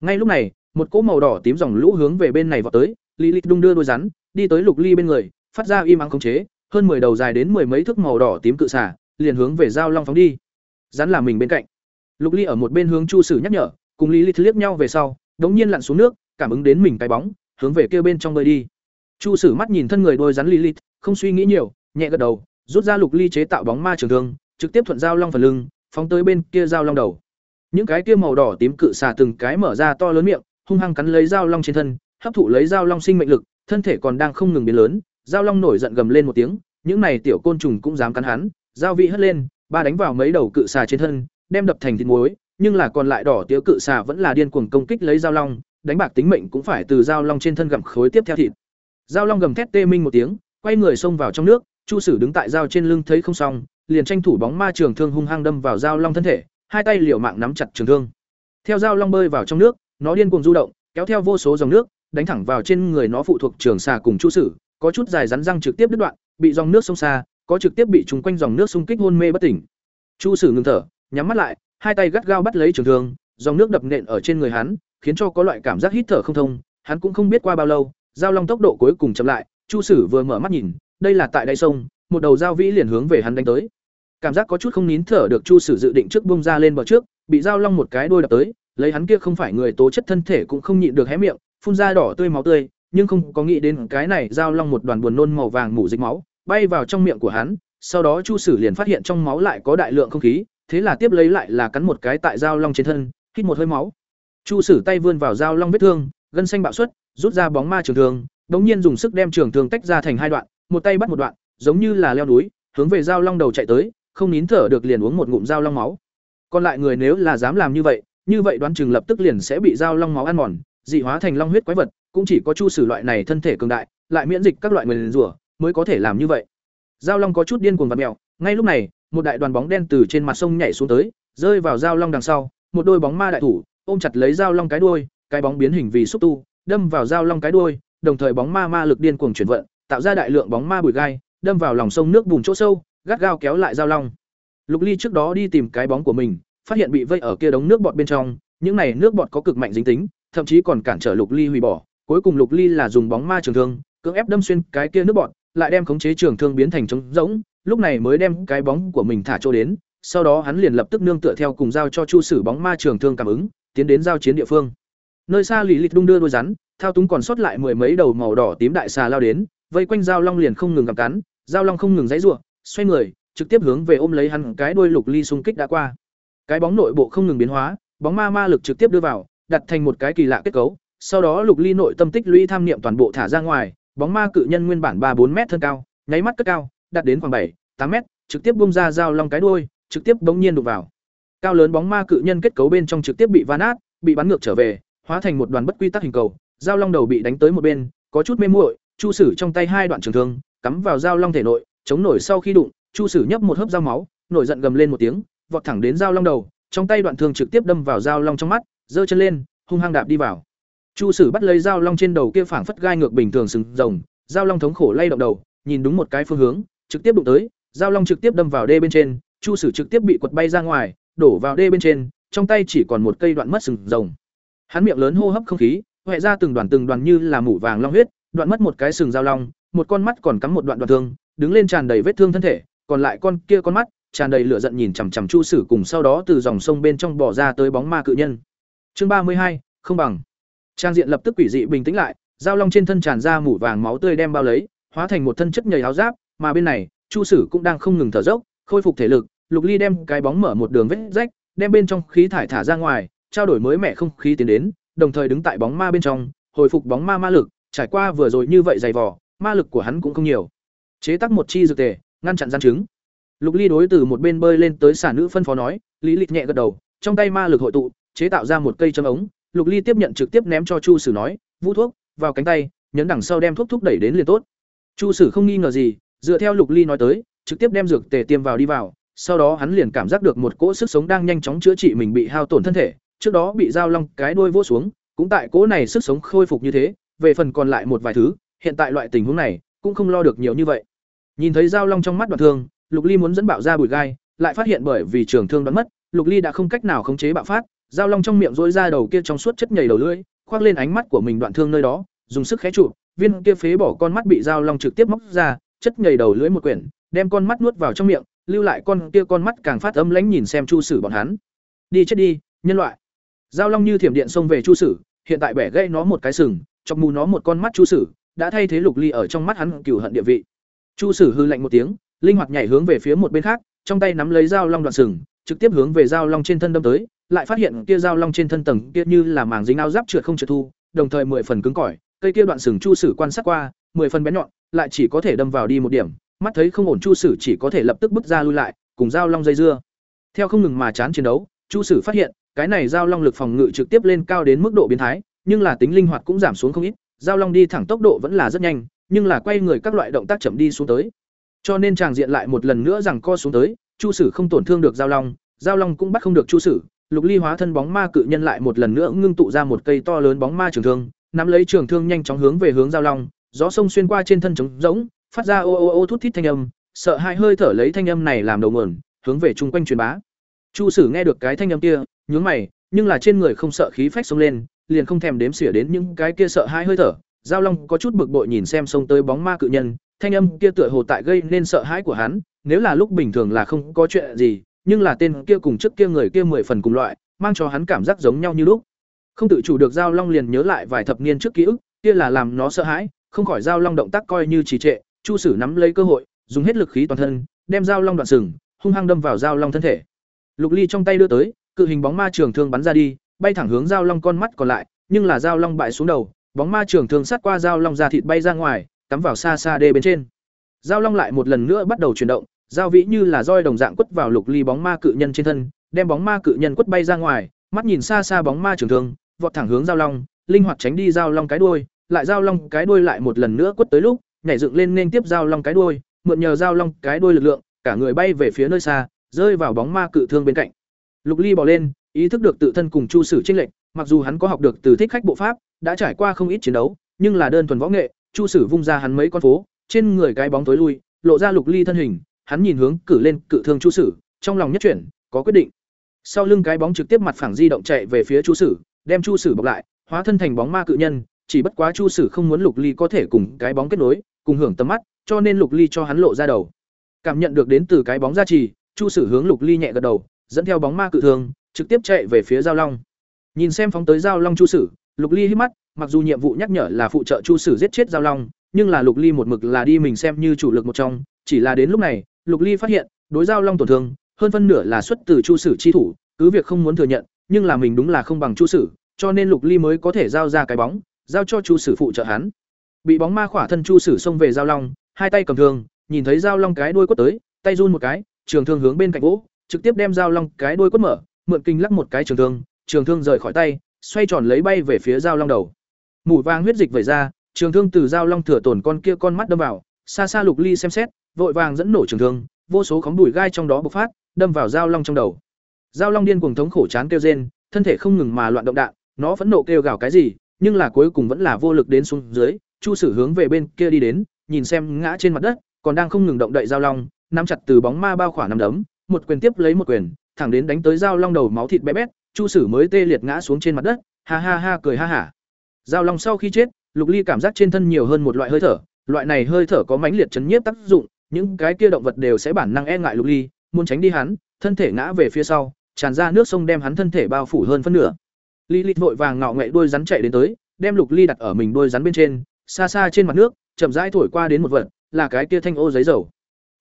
Ngay lúc này, một cỗ màu đỏ tím dòng lũ hướng về bên này vào tới, lý lịch đung đưa đôi rắn, đi tới lục ly bên người, phát ra im ắng khống chế, hơn mười đầu dài đến mười mấy thước màu đỏ tím cự xả liền hướng về giao long phóng đi. Rắn là mình bên cạnh. Lục ly ở một bên hướng chu sử nhắc nhở, cùng lý lịch liếc nhau về sau, đống nhiên lặn xuống nước, cảm ứng đến mình cái bóng, hướng về kia bên trong bơi đi chu sử mắt nhìn thân người đôi rắn lilith, không suy nghĩ nhiều, nhẹ gật đầu, rút ra lục ly chế tạo bóng ma trường thương, trực tiếp thuận giao long phần lưng, phóng tới bên kia giao long đầu. Những cái kia màu đỏ tím cự xà từng cái mở ra to lớn miệng, hung hăng cắn lấy giao long trên thân, hấp thụ lấy giao long sinh mệnh lực, thân thể còn đang không ngừng biến lớn giao long nổi giận gầm lên một tiếng, những này tiểu côn trùng cũng dám cắn hắn giao vị hất lên, ba đánh vào mấy đầu cự xà trên thân, đem đập thành thịt muối, nhưng là còn lại đỏ tía cự xà vẫn là điên cuồng công kích lấy giao long, đánh bạc tính mệnh cũng phải từ giao long trên thân gặm khối tiếp theo thịt giao long gầm thét tê minh một tiếng, quay người xông vào trong nước, chu sử đứng tại dao trên lưng thấy không xong, liền tranh thủ bóng ma trường thương hung hăng đâm vào giao long thân thể, hai tay liều mạng nắm chặt trường thương. Theo giao long bơi vào trong nước, nó điên cuồng du động, kéo theo vô số dòng nước, đánh thẳng vào trên người nó phụ thuộc trường xà cùng chu sử, có chút dài rắn răng trực tiếp đứt đoạn, bị dòng nước sông xa, có trực tiếp bị trúng quanh dòng nước xung kích hôn mê bất tỉnh. Chu sử ngừng thở, nhắm mắt lại, hai tay gắt gao bắt lấy trường thương, dòng nước đập nện ở trên người hắn, khiến cho có loại cảm giác hít thở không thông, hắn cũng không biết qua bao lâu giao long tốc độ cuối cùng chậm lại, chu sử vừa mở mắt nhìn, đây là tại đại sông, một đầu giao vĩ liền hướng về hắn đánh tới. Cảm giác có chút không nín thở được chu sử dự định trước bông ra lên bờ trước, bị giao long một cái đôi đập tới, lấy hắn kia không phải người tố chất thân thể cũng không nhịn được hé miệng, phun ra đỏ tươi máu tươi, nhưng không có nghĩ đến cái này giao long một đoàn buồn nôn màu vàng mủ dịch máu, bay vào trong miệng của hắn, sau đó chu sử liền phát hiện trong máu lại có đại lượng không khí, thế là tiếp lấy lại là cắn một cái tại giao long trên thân, hít một hơi máu. Chu sử tay vươn vào giao long vết thương gân xanh bạo xuất, rút ra bóng ma trường thương, đống nhiên dùng sức đem trường thương tách ra thành hai đoạn, một tay bắt một đoạn, giống như là leo núi, hướng về giao long đầu chạy tới, không nín thở được liền uống một ngụm giao long máu. Còn lại người nếu là dám làm như vậy như vậy đoán chừng lập tức liền sẽ bị giao long máu ăn mòn, dị hóa thành long huyết quái vật, cũng chỉ có chu sử loại này thân thể cường đại, lại miễn dịch các loại người rủa mới có thể làm như vậy. Giao long có chút điên cuồng và mèo, ngay lúc này, một đại đoàn bóng đen từ trên mặt sông nhảy xuống tới, rơi vào giao long đằng sau, một đôi bóng ma đại thủ, ôm chặt lấy giao long cái đuôi cái bóng biến hình vì xúc tu, đâm vào giao long cái đuôi, đồng thời bóng ma ma lực điên cuồng chuyển vận, tạo ra đại lượng bóng ma bụi gai, đâm vào lòng sông nước bùn chỗ sâu, gắt gao kéo lại giao long. Lục ly trước đó đi tìm cái bóng của mình, phát hiện bị vây ở kia đống nước bọt bên trong, những này nước bọt có cực mạnh dính tính, thậm chí còn cản trở lục ly hủy bỏ, cuối cùng lục ly là dùng bóng ma trường thương, cưỡng ép đâm xuyên cái kia nước bọt, lại đem khống chế trường thương biến thành trống rỗng, lúc này mới đem cái bóng của mình thả chỗ đến, sau đó hắn liền lập tức nương tựa theo cùng giao cho chu sử bóng ma trường thương cảm ứng, tiến đến giao chiến địa phương nơi xa lì lịch đung đưa đôi rắn, thao túng còn sót lại mười mấy đầu màu đỏ tím đại xà lao đến, vây quanh giao long liền không ngừng gặm cắn, giao long không ngừng dãy ruộng xoay người, trực tiếp hướng về ôm lấy hắn cái đuôi lục ly xung kích đã qua. Cái bóng nội bộ không ngừng biến hóa, bóng ma ma lực trực tiếp đưa vào, đặt thành một cái kỳ lạ kết cấu, sau đó lục ly nội tâm tích lũy tham niệm toàn bộ thả ra ngoài, bóng ma cự nhân nguyên bản ba bốn m thân cao, nháy mắt cất cao, đạt đến khoảng bảy, tám m trực tiếp bung ra giao long cái đuôi, trực tiếp bỗng nhiên đục vào. Cao lớn bóng ma cự nhân kết cấu bên trong trực tiếp bị va nát, bị bắn ngược trở về hóa thành một đoàn bất quy tắc hình cầu, giao long đầu bị đánh tới một bên, có chút mê muội, chu sử trong tay hai đoạn trường thương, cắm vào giao long thể nội, chống nổi sau khi đụng, chu sử nhấp một hớp dao máu, nổi giận gầm lên một tiếng, vọt thẳng đến giao long đầu, trong tay đoạn thương trực tiếp đâm vào giao long trong mắt, giơ chân lên, hung hăng đạp đi vào. Chu sử bắt lấy giao long trên đầu kia phảng phất gai ngược bình thường sừng rồng, giao long thống khổ lay động đầu, nhìn đúng một cái phương hướng, trực tiếp đụng tới, giao long trực tiếp đâm vào đê bên trên, chu sử trực tiếp bị quật bay ra ngoài, đổ vào đê bên trên, trong tay chỉ còn một cây đoạn mất sừng rồng hắn miệng lớn hô hấp không khí huệ ra từng đoàn từng đoàn như là mủ vàng long huyết, đoạn mất một cái sừng dao long, một con mắt còn cắm một đoạn đoạn thương, đứng lên tràn đầy vết thương thân thể, còn lại con kia con mắt tràn đầy lửa giận nhìn chằm chằm chu sử cùng sau đó từ dòng sông bên trong bỏ ra tới bóng ma cự nhân. Chương ba mươi hai, không bằng. Trang diện lập tức quỷ dị bình tĩnh lại, dao long trên thân tràn ra mủ vàng máu tươi đem bao lấy, hóa thành một thân chất nhầy áo giáp, mà bên này, chu sử cũng đang không ngừng thở dốc, khôi phục thể lực, lục ly đem cái bóng mở một đường vết rách, đem bên trong khí thải thả ra ngoài trao đổi mới mẻ không khí tiến đến đồng thời đứng tại bóng ma bên trong hồi phục bóng ma ma lực trải qua vừa rồi như vậy dày vò, ma lực của hắn cũng không nhiều. Chế tác một chi dược tề, ngăn chặn gian trứng. Lục Ly đối từ một bên bơi lên tới xả nữ phân phó nói, Lý Lịch nhẹ gật đầu, trong tay ma lực hội tụ, chế tạo ra một cây châm ống, Lục Ly tiếp nhận trực tiếp ném cho Chu Sử nói, "Vũ thuốc, vào cánh tay, nhấn đằng sau đem thuốc thúc đẩy đến liền tốt." Chu Sử không nghi ngờ gì, dựa theo Lục Ly nói tới, trực tiếp đem dược tề tiêm vào đi vào, sau đó hắn liền cảm giác được một cỗ sức sống đang nhanh chóng chữa trị mình bị hao tổn thân thể, trước đó bị dao long cái đuôi vỗ xuống, cũng tại cố này sức sống khôi phục như thế, về phần còn lại một vài thứ, hiện tại loại tình huống này, cũng không lo được nhiều như vậy. Nhìn thấy dao long trong mắt đoạn thương, Lục Ly muốn dẫn bạo ra bụi gai, lại phát hiện bởi vì trường thương đoán mất, Lục Ly đã không cách nào khống chế bạo phát, dao long trong miệng rỗi ra đầu kia trong suốt chất nhầy đầu lưỡi, khoác lên ánh mắt của mình đoạn thương nơi đó, dùng sức khé trụ, viên kia phế bỏ con mắt bị dao long trực tiếp móc ra, chất nhầy đầu lưỡi một quyển, đem con mắt nuốt vào trong miệng, lưu lại con kia con mắt càng phát ấm lãnh nhìn xem Chu Sử bọn hắn. Đi chết đi, nhân loại. Giao long như thiểm điện xông về Chu Sử, hiện tại bẻ gãy nó một cái sừng, chọc mù nó một con mắt Chu Sử, đã thay thế Lục Ly ở trong mắt hắn cửu hận địa vị. Chu Sử hư lạnh một tiếng, linh hoạt nhảy hướng về phía một bên khác, trong tay nắm lấy dao long đoạn sừng, trực tiếp hướng về dao long trên thân đâm tới, lại phát hiện kia dao long trên thân tầng kia như là màng dính áo giáp trượt không trượt thu, đồng thời mười phần cứng cỏi, cây kia đoạn sừng Chu Sử quan sát qua, mười phần bén nhọn, lại chỉ có thể đâm vào đi một điểm, mắt thấy không ổn Chu Sử chỉ có thể lập tức bước ra lui lại, cùng dao long dây dưa. Theo không ngừng mà chán chiến đấu, Chu Sử phát hiện, cái này giao long lực phòng ngự trực tiếp lên cao đến mức độ biến thái, nhưng là tính linh hoạt cũng giảm xuống không ít, giao long đi thẳng tốc độ vẫn là rất nhanh, nhưng là quay người các loại động tác chậm đi xuống tới. Cho nên chàng diện lại một lần nữa rằng co xuống tới, Chu Sử không tổn thương được giao long, giao long cũng bắt không được Chu Sử, Lục Ly hóa thân bóng ma cự nhân lại một lần nữa ngưng tụ ra một cây to lớn bóng ma trường thương, nắm lấy trường thương nhanh chóng hướng về hướng giao long, gió sông xuyên qua trên thân trống rỗng, phát ra ô ô ô thút thít thanh âm, sợ hai hơi thở lấy thanh âm này làm đầu nguồn, hướng về chung quanh truyền bá. Chu Sử nghe được cái thanh âm kia, nhướng mày, nhưng là trên người không sợ khí phách xông lên, liền không thèm đếm xỉa đến những cái kia sợ hai hơi thở. Giao Long có chút bực bội nhìn xem xông tới bóng ma cự nhân, thanh âm kia tựa hồ tại gây nên sợ hãi của hắn, nếu là lúc bình thường là không có chuyện gì, nhưng là tên kia cùng trước kia người kia mười phần cùng loại, mang cho hắn cảm giác giống nhau như lúc. Không tự chủ được Giao Long liền nhớ lại vài thập niên trước ký ức, kia là làm nó sợ hãi, không khỏi Giao Long động tác coi như trì trệ, Chu Sử nắm lấy cơ hội, dùng hết lực khí toàn thân, đem Giao Long đoạn sừng, hung hăng đâm vào Giao Long thân thể. Lục Ly trong tay đưa tới, cự hình bóng ma trường thương bắn ra đi, bay thẳng hướng Giao Long con mắt còn lại, nhưng là Giao Long bại xuống đầu, bóng ma trường thương sát qua Giao Long ra thịt bay ra ngoài, cắm vào xa xa đê bên trên. Giao Long lại một lần nữa bắt đầu chuyển động, giao vĩ như là roi đồng dạng quất vào Lục Ly bóng ma cự nhân trên thân, đem bóng ma cự nhân quất bay ra ngoài, mắt nhìn xa xa bóng ma trường thương, vọt thẳng hướng Giao Long, linh hoạt tránh đi Giao Long cái đuôi, lại Giao Long cái đuôi lại một lần nữa quất tới lúc, nhảy dựng lên nên tiếp Giao Long cái đuôi, mượn nhờ Giao Long cái đuôi lực lượng, cả người bay về phía nơi xa, rơi vào bóng ma cự thương bên cạnh. Lục Ly bỏ lên, ý thức được tự thân cùng Chu Sử chênh lệch, mặc dù hắn có học được từ thích khách bộ pháp, đã trải qua không ít chiến đấu, nhưng là đơn thuần võ nghệ, Chu Sử vung ra hắn mấy con phố, trên người cái bóng tối lui, lộ ra Lục Ly thân hình, hắn nhìn hướng cử lên cự thương Chu Sử, trong lòng nhất chuyển, có quyết định. Sau lưng cái bóng trực tiếp mặt phẳng di động chạy về phía Chu Sử, đem Chu Sử bọc lại, hóa thân thành bóng ma cự nhân, chỉ bất quá Chu Sử không muốn Lục Ly có thể cùng cái bóng kết nối, cùng hưởng tầm mắt, cho nên Lục Ly cho hắn lộ ra đầu. Cảm nhận được đến từ cái bóng gia trì, Chu Sử hướng Lục Ly nhẹ gật đầu, dẫn theo bóng ma cự thường trực tiếp chạy về phía Giao Long. Nhìn xem phóng tới Giao Long Chu Sử, Lục Ly hít mắt, mặc dù nhiệm vụ nhắc nhở là phụ trợ Chu Sử giết chết Giao Long, nhưng là Lục Ly một mực là đi mình xem như chủ lực một trong, chỉ là đến lúc này, Lục Ly phát hiện, đối Giao Long tổn thương, hơn phân nửa là xuất từ Chu Sử chi thủ, cứ việc không muốn thừa nhận, nhưng là mình đúng là không bằng Chu Sử, cho nên Lục Ly mới có thể giao ra cái bóng, giao cho Chu Sử phụ trợ hắn. Bị bóng ma khỏa thân Chu Sử xông về Giao Long, hai tay cầm thương, nhìn thấy Giao Long cái đuôi quất tới, tay run một cái, trường thương hướng bên cạnh vỗ, trực tiếp đem dao Long cái đuôi quất mở, mượn kinh lắc một cái trường thương, trường thương rời khỏi tay, xoay tròn lấy bay về phía dao Long đầu. mùi vàng huyết dịch vẩy ra, trường thương từ dao Long thừa tổn con kia con mắt đâm vào, xa xa Lục Ly xem xét, vội vàng dẫn nổ trường thương, vô số khóm bụi gai trong đó bộc phát, đâm vào dao Long trong đầu. dao Long điên cuồng thống khổ chán kêu rên, thân thể không ngừng mà loạn động đạn, nó phẫn nộ kêu gào cái gì, nhưng là cuối cùng vẫn là vô lực đến xuống dưới, Chu Sử hướng về bên kia đi đến, nhìn xem ngã trên mặt đất, còn đang không ngừng động đậy dao Long, nắm chặt từ bóng ma bao khỏa năm đấm, một quyền tiếp lấy một quyền, thẳng đến đánh tới Giao Long đầu máu thịt bé bét, Chu Sử mới tê liệt ngã xuống trên mặt đất, ha ha ha cười ha hả. Giao Long sau khi chết, Lục Ly cảm giác trên thân nhiều hơn một loại hơi thở, loại này hơi thở có mãnh liệt chấn nhiếp tác dụng, những cái kia động vật đều sẽ bản năng e ngại Lục Ly, muốn tránh đi hắn, thân thể ngã về phía sau, tràn ra nước sông đem hắn thân thể bao phủ hơn phân nửa. Lilith vội vàng ngọ ngậy đuôi rắn chạy đến tới, đem Lục Ly đặt ở mình đuôi rắn bên trên, xa xa trên mặt nước, chậm rãi thổi qua đến một vật, là cái kia thanh ô giấy dầu.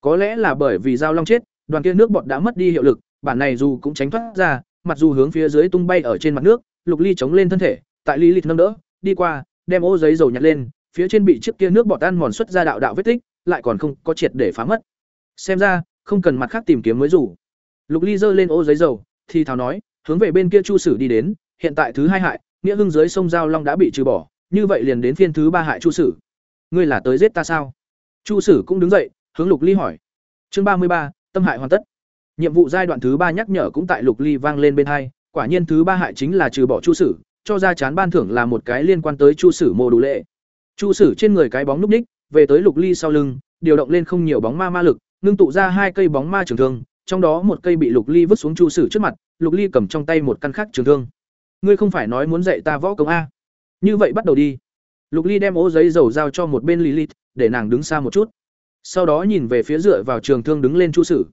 Có lẽ là bởi vì giao long chết, đoàn kia nước bọt đã mất đi hiệu lực, bản này dù cũng tránh thoát ra, mặc dù hướng phía dưới tung bay ở trên mặt nước, Lục Ly chống lên thân thể, tại Lilith nâng đỡ, đi qua, đem ô giấy dầu nhặt lên, phía trên bị chiếc kia nước bọt ăn mòn xuất ra đạo đạo vết tích, lại còn không có triệt để phá mất. Xem ra, không cần mặt khác tìm kiếm mới rủ. Lục Ly giơ lên ô giấy dầu, thì thào nói, hướng về bên kia Chu Sử đi đến, hiện tại thứ hai hại, nghĩa hưng dưới sông giao long đã bị trừ bỏ, như vậy liền đến phiên thứ ba hại Chu Sử. Ngươi là tới giết ta sao? Chu Sử cũng đứng dậy, hướng Lục Ly hỏi. Chương ba mươi ba, tâm hại hoàn tất. Nhiệm vụ giai đoạn thứ ba nhắc nhở cũng tại Lục Ly vang lên bên hai, quả nhiên thứ ba hại chính là trừ bỏ Chu Sử, cho ra chán ban thưởng là một cái liên quan tới Chu Sử mô đủ lệ. Chu Sử trên người cái bóng núp ních, về tới Lục Ly sau lưng, điều động lên không nhiều bóng ma ma lực, ngưng tụ ra hai cây bóng ma trường thương, trong đó một cây bị Lục Ly vứt xuống Chu Sử trước mặt, Lục Ly cầm trong tay một căn khác trường thương. Ngươi không phải nói muốn dạy ta võ công a? Như vậy bắt đầu đi. Lục Ly đem ố giấy dầu giao cho một bên Lilith, để nàng đứng xa một chút. Sau đó nhìn về phía dựa vào trường thương đứng lên Chu Sử.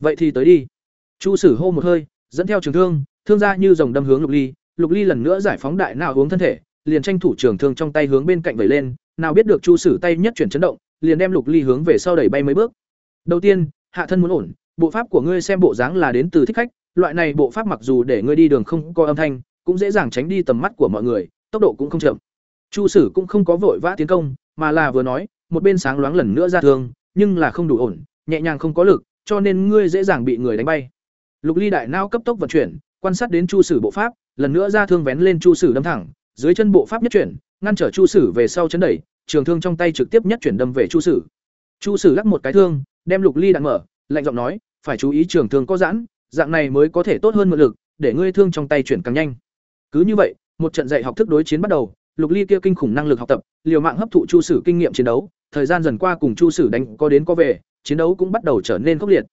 Vậy thì tới đi. Chu Sử hô một hơi, dẫn theo trường thương, thương ra như dòng đâm hướng Lục Ly, Lục Ly lần nữa giải phóng đại nào uống thân thể, liền tranh thủ trường thương trong tay hướng bên cạnh vẩy lên, nào biết được Chu Sử tay nhất chuyển chấn động, liền đem Lục Ly hướng về sau đẩy bay mấy bước. Đầu tiên, hạ thân muốn ổn, bộ pháp của ngươi xem bộ dáng là đến từ thích khách, loại này bộ pháp mặc dù để ngươi đi đường không có âm thanh, cũng dễ dàng tránh đi tầm mắt của mọi người, tốc độ cũng không chậm. Chu Sử cũng không có vội vã tiến công, mà là vừa nói, một bên sáng loáng lần nữa ra thương, nhưng là không đủ ổn, nhẹ nhàng không có lực, cho nên ngươi dễ dàng bị người đánh bay. Lục Ly đại não cấp tốc vận chuyển, quan sát đến Chu Sử bộ pháp, lần nữa ra thương vén lên Chu Sử đâm thẳng, dưới chân bộ pháp nhất chuyển, ngăn trở Chu Sử về sau chấn đẩy, trường thương trong tay trực tiếp nhất chuyển đâm về Chu Sử. Chu Sử lắc một cái thương, đem Lục Ly đạn mở, lạnh giọng nói, phải chú ý trường thương có giãn, dạng này mới có thể tốt hơn mượn lực, để ngươi thương trong tay chuyển càng nhanh. Cứ như vậy, một trận dạy học thức đối chiến bắt đầu, Lục Ly kia kinh khủng năng lực học tập, liều mạng hấp thụ Chu Sử kinh nghiệm chiến đấu, thời gian dần qua cùng Chu Sử đánh có đến có về, chiến đấu cũng bắt đầu trở nên khốc liệt.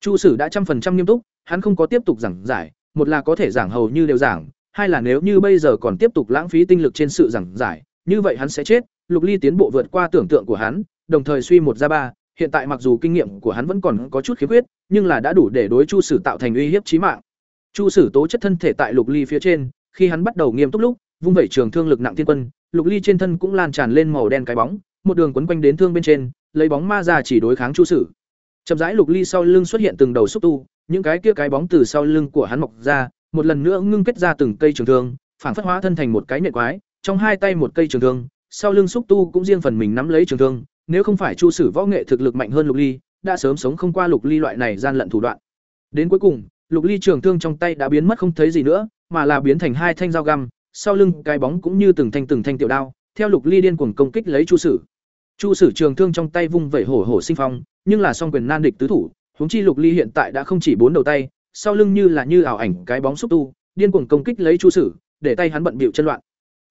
Chu Sử đã trăm phần trăm nghiêm túc, hắn không có tiếp tục giảng giải, một là có thể giảng hầu như đều giảng, hai là nếu như bây giờ còn tiếp tục lãng phí tinh lực trên sự giảng giải, như vậy hắn sẽ chết. Lục Ly tiến bộ vượt qua tưởng tượng của hắn, đồng thời suy một ra ba, hiện tại mặc dù kinh nghiệm của hắn vẫn còn có chút khiếm khuyết, nhưng là đã đủ để đối Chu Sử tạo thành uy hiếp chí mạng. Chu Sử tố chất thân thể tại Lục Ly phía trên, khi hắn bắt đầu nghiêm túc lúc, vung vẩy trường thương lực nặng thiên quân, Lục Ly trên thân cũng lan tràn lên màu đen cái bóng, một đường quấn quanh đến thương bên trên, lấy bóng ma ra chỉ đối kháng Chu Sử. Chậm rãi Lục Ly sau lưng xuất hiện từng đầu xúc tu, những cái kia cái bóng từ sau lưng của hắn mọc ra, một lần nữa ngưng kết ra từng cây trường thương, phản phất hóa thân thành một cái nhện quái, trong hai tay một cây trường thương, sau lưng xúc tu cũng riêng phần mình nắm lấy trường thương, nếu không phải Chu Sử võ nghệ thực lực mạnh hơn Lục Ly, đã sớm sống không qua Lục Ly loại này gian lận thủ đoạn. Đến cuối cùng, Lục Ly trường thương trong tay đã biến mất không thấy gì nữa, mà là biến thành hai thanh dao găm, sau lưng cái bóng cũng như từng thanh từng thanh tiểu đao, theo Lục Ly điên cuồng công kích lấy Chu Sử. Chu Sử trường thương trong tay vung vẩy hổ hổ sinh phong, nhưng là song quyền nan địch tứ thủ, huống chi Lục Ly hiện tại đã không chỉ bốn đầu tay, sau lưng như là như ảo ảnh cái bóng xúc tu, điên cuồng công kích lấy Chu Sử, để tay hắn bận bịu chân loạn.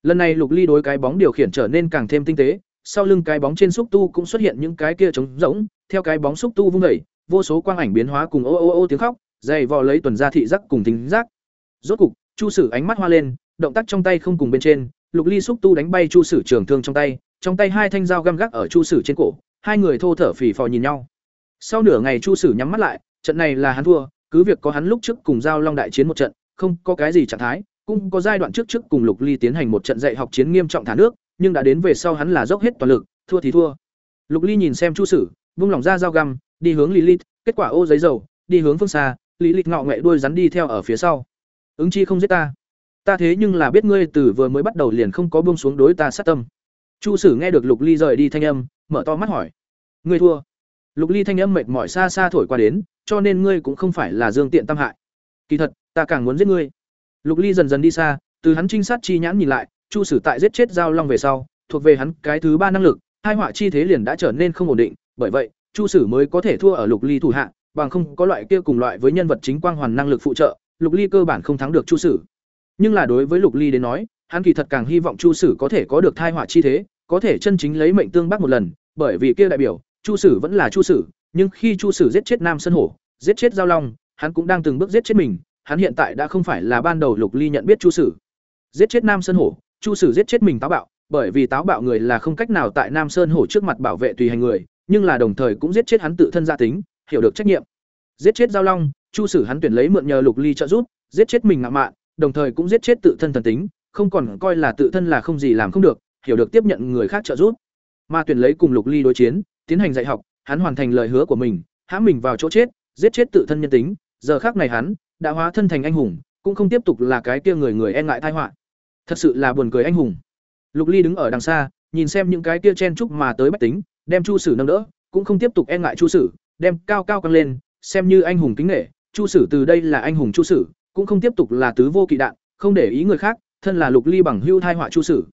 Lần này Lục Ly đối cái bóng điều khiển trở nên càng thêm tinh tế, sau lưng cái bóng trên xúc tu cũng xuất hiện những cái kia trống rỗng, theo cái bóng xúc tu vung vẩy, vô số quang ảnh biến hóa cùng ô ô ô tiếng khóc, dày vò lấy tuần gia thị giác cùng tính giác. Rốt cục, Chu Sử ánh mắt hoa lên, động tác trong tay không cùng bên trên, Lục Ly xúc tu đánh bay Chu Sử trường thương trong tay, trong tay hai thanh dao găm gác ở Chu Sử trên cổ, hai người thô thở phì phò nhìn nhau. Sau nửa ngày Chu Sử nhắm mắt lại, trận này là hắn thua, cứ việc có hắn lúc trước cùng giao Long đại chiến một trận, không có cái gì trạng thái, cũng có giai đoạn trước trước cùng Lục Ly tiến hành một trận dạy học chiến nghiêm trọng thả nước, nhưng đã đến về sau hắn là dốc hết toàn lực, thua thì thua. Lục Ly nhìn xem Chu Sử, vung lòng ra dao găm, đi hướng Lilith, kết quả ô giấy dầu, đi hướng phương xa, Lilith ngọ nghệ đuôi rắn đi theo ở phía sau. Ứng Chi không giết ta. Ta thế nhưng là biết ngươi từ vừa mới bắt đầu liền không có buông xuống đối ta sát tâm. Chu Sử nghe được Lục Ly rời đi thanh âm, mở to mắt hỏi: "Ngươi thua?" Lục Ly thanh âm mệt mỏi xa xa thổi qua đến, cho nên ngươi cũng không phải là Dương Tiện tâm hại. Kỳ thật, ta càng muốn giết ngươi. Lục Ly dần dần đi xa, từ hắn trinh sát chi nhãn nhìn lại, Chu Sử tại giết chết giao long về sau, thuộc về hắn cái thứ ba năng lực, hai họa chi thế liền đã trở nên không ổn định, bởi vậy, Chu Sử mới có thể thua ở Lục Ly thủ hạ, bằng không có loại kia cùng loại với nhân vật chính quang hoàn năng lực phụ trợ, Lục Ly cơ bản không thắng được Chu Sử. Nhưng là đối với Lục Ly đến nói, hắn kỳ thật càng hy vọng Chu Sử có thể có được thai họa chi thế, có thể chân chính lấy mệnh tương bắc một lần, bởi vì kia đại biểu, Chu Sử vẫn là Chu Sử, nhưng khi Chu Sử giết chết Nam Sơn Hổ, giết chết Giao Long, hắn cũng đang từng bước giết chết mình, hắn hiện tại đã không phải là ban đầu Lục Ly nhận biết Chu Sử. Giết chết Nam Sơn Hổ, Chu Sử giết chết mình táo bạo, bởi vì táo bạo người là không cách nào tại Nam Sơn Hổ trước mặt bảo vệ tùy hành người, nhưng là đồng thời cũng giết chết hắn tự thân gia tính, hiểu được trách nhiệm. Giết chết Giao Long, Chu Sử hắn tuyển lấy mượn nhờ Lục Ly trợ giúp, giết chết mình ngạo mạn, đồng thời cũng giết chết tự thân thần tính, không còn coi là tự thân là không gì làm không được, hiểu được tiếp nhận người khác trợ giúp. Mà tuyển lấy cùng Lục Ly đối chiến, tiến hành dạy học, hắn hoàn thành lời hứa của mình, hãm mình vào chỗ chết, giết chết tự thân nhân tính, giờ khác này hắn đã hóa thân thành anh hùng, cũng không tiếp tục là cái kia người người e ngại tai họa. Thật sự là buồn cười anh hùng. Lục Ly đứng ở đằng xa, nhìn xem những cái kia chen chúc mà tới bách tính, đem Chu Sử nâng đỡ, cũng không tiếp tục e ngại Chu Sử, đem cao cao căng lên, xem như anh hùng kính nể, Chu Sử từ đây là anh hùng Chu Sử, cũng không tiếp tục là tứ vô kỵ đạn, không để ý người khác, thân là Lục Ly bằng hưu thai họa Chu Sử.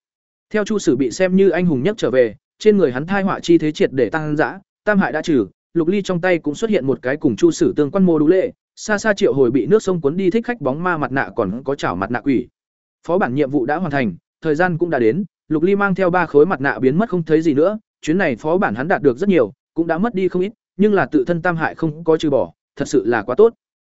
Theo Chu Sử bị xem như anh hùng nhất trở về, trên người hắn thai họa chi thế triệt để tăng dã, tam hại đã trừ, Lục Ly trong tay cũng xuất hiện một cái cùng Chu Sử tương quan mô đủ lệ, xa xa triệu hồi bị nước sông cuốn đi thích khách bóng ma mặt nạ còn có chảo mặt nạ quỷ. Phó bản nhiệm vụ đã hoàn thành, thời gian cũng đã đến, Lục Ly mang theo ba khối mặt nạ biến mất không thấy gì nữa, chuyến này phó bản hắn đạt được rất nhiều, cũng đã mất đi không ít, nhưng là tự thân tam hại không có trừ bỏ, thật sự là quá tốt.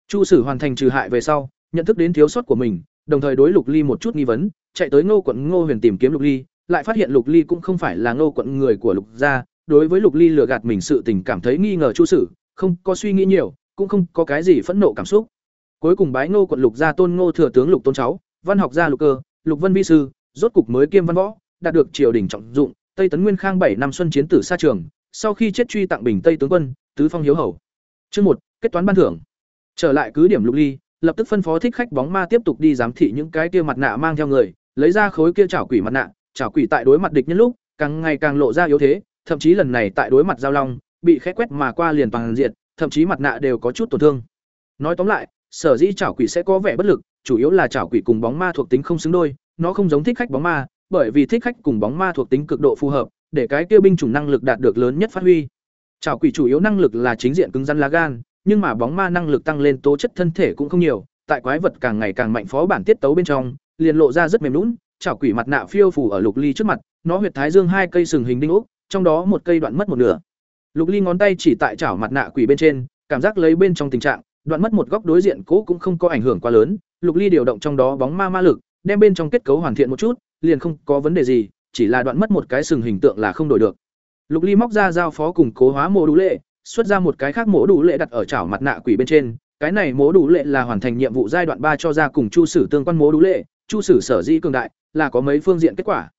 Chu Sử hoàn thành trừ hại về sau, nhận thức đến thiếu sót của mình, đồng thời đối Lục Ly một chút nghi vấn, chạy tới Ngô quận Ngô Huyền tìm kiếm Lục Ly, lại phát hiện Lục Ly cũng không phải là Ngô quận người của Lục gia, đối với Lục Ly lừa gạt mình sự tình cảm thấy nghi ngờ Chu Sử, không có suy nghĩ nhiều, cũng không có cái gì phẫn nộ cảm xúc. Cuối cùng bái Ngô quận Lục gia tôn Ngô thừa tướng Lục tôn cháu, văn học gia Lục Cơ, Lục Vân vi sư, rốt cục mới kiêm văn võ, đạt được triều đình trọng dụng, Tây Tấn Nguyên Khang bảy năm xuân chiến tử xa trường, sau khi chết truy tặng bình Tây tướng quân, tứ phong hiếu hầu. Chương một, kết toán ban thưởng. Trở lại cứ điểm Lục Ly, lập tức phân phó thích khách bóng ma tiếp tục đi giám thị những cái kia mặt nạ mang theo người, lấy ra khối kia chảo quỷ mặt nạ, chảo quỷ tại đối mặt địch nhân lúc, càng ngày càng lộ ra yếu thế, thậm chí lần này tại đối mặt giao long, bị khẽ quét mà qua liền toàn diện, thậm chí mặt nạ đều có chút tổn thương. Nói tóm lại, sở dĩ chảo quỷ sẽ có vẻ bất lực, chủ yếu là chảo quỷ cùng bóng ma thuộc tính không xứng đôi, nó không giống thích khách bóng ma, bởi vì thích khách cùng bóng ma thuộc tính cực độ phù hợp, để cái kia binh chủng năng lực đạt được lớn nhất phát huy. Chảo quỷ chủ yếu năng lực là chính diện cứng rắn lá gan, nhưng mà bóng ma năng lực tăng lên tố chất thân thể cũng không nhiều, tại quái vật càng ngày càng mạnh phó bản tiết tấu bên trong, liền lộ ra rất mềm nhũn, chảo quỷ mặt nạ phiêu phù ở Lục Ly trước mặt, nó huyệt thái dương hai cây sừng hình đinh ốc, trong đó một cây đoạn mất một nửa. Lục Ly ngón tay chỉ tại chảo mặt nạ quỷ bên trên, cảm giác lấy bên trong tình trạng, đoạn mất một góc đối diện cố cũng không có ảnh hưởng quá lớn, Lục Ly điều động trong đó bóng ma ma lực, đem bên trong kết cấu hoàn thiện một chút, liền không có vấn đề gì, chỉ là đoạn mất một cái sừng hình tượng là không đổi được. Lục Ly móc ra giao phó cùng cố hóa mô đủ lệ, xuất ra một cái khác mổ đủ lệ đặt ở chảo mặt nạ quỷ bên trên, cái này mỗ đủ lệ là hoàn thành nhiệm vụ giai đoạn ba cho ra cùng Chu Sử tương quan mỗ đủ lệ, Chu Sử sở dĩ cường đại, là có mấy phương diện kết quả.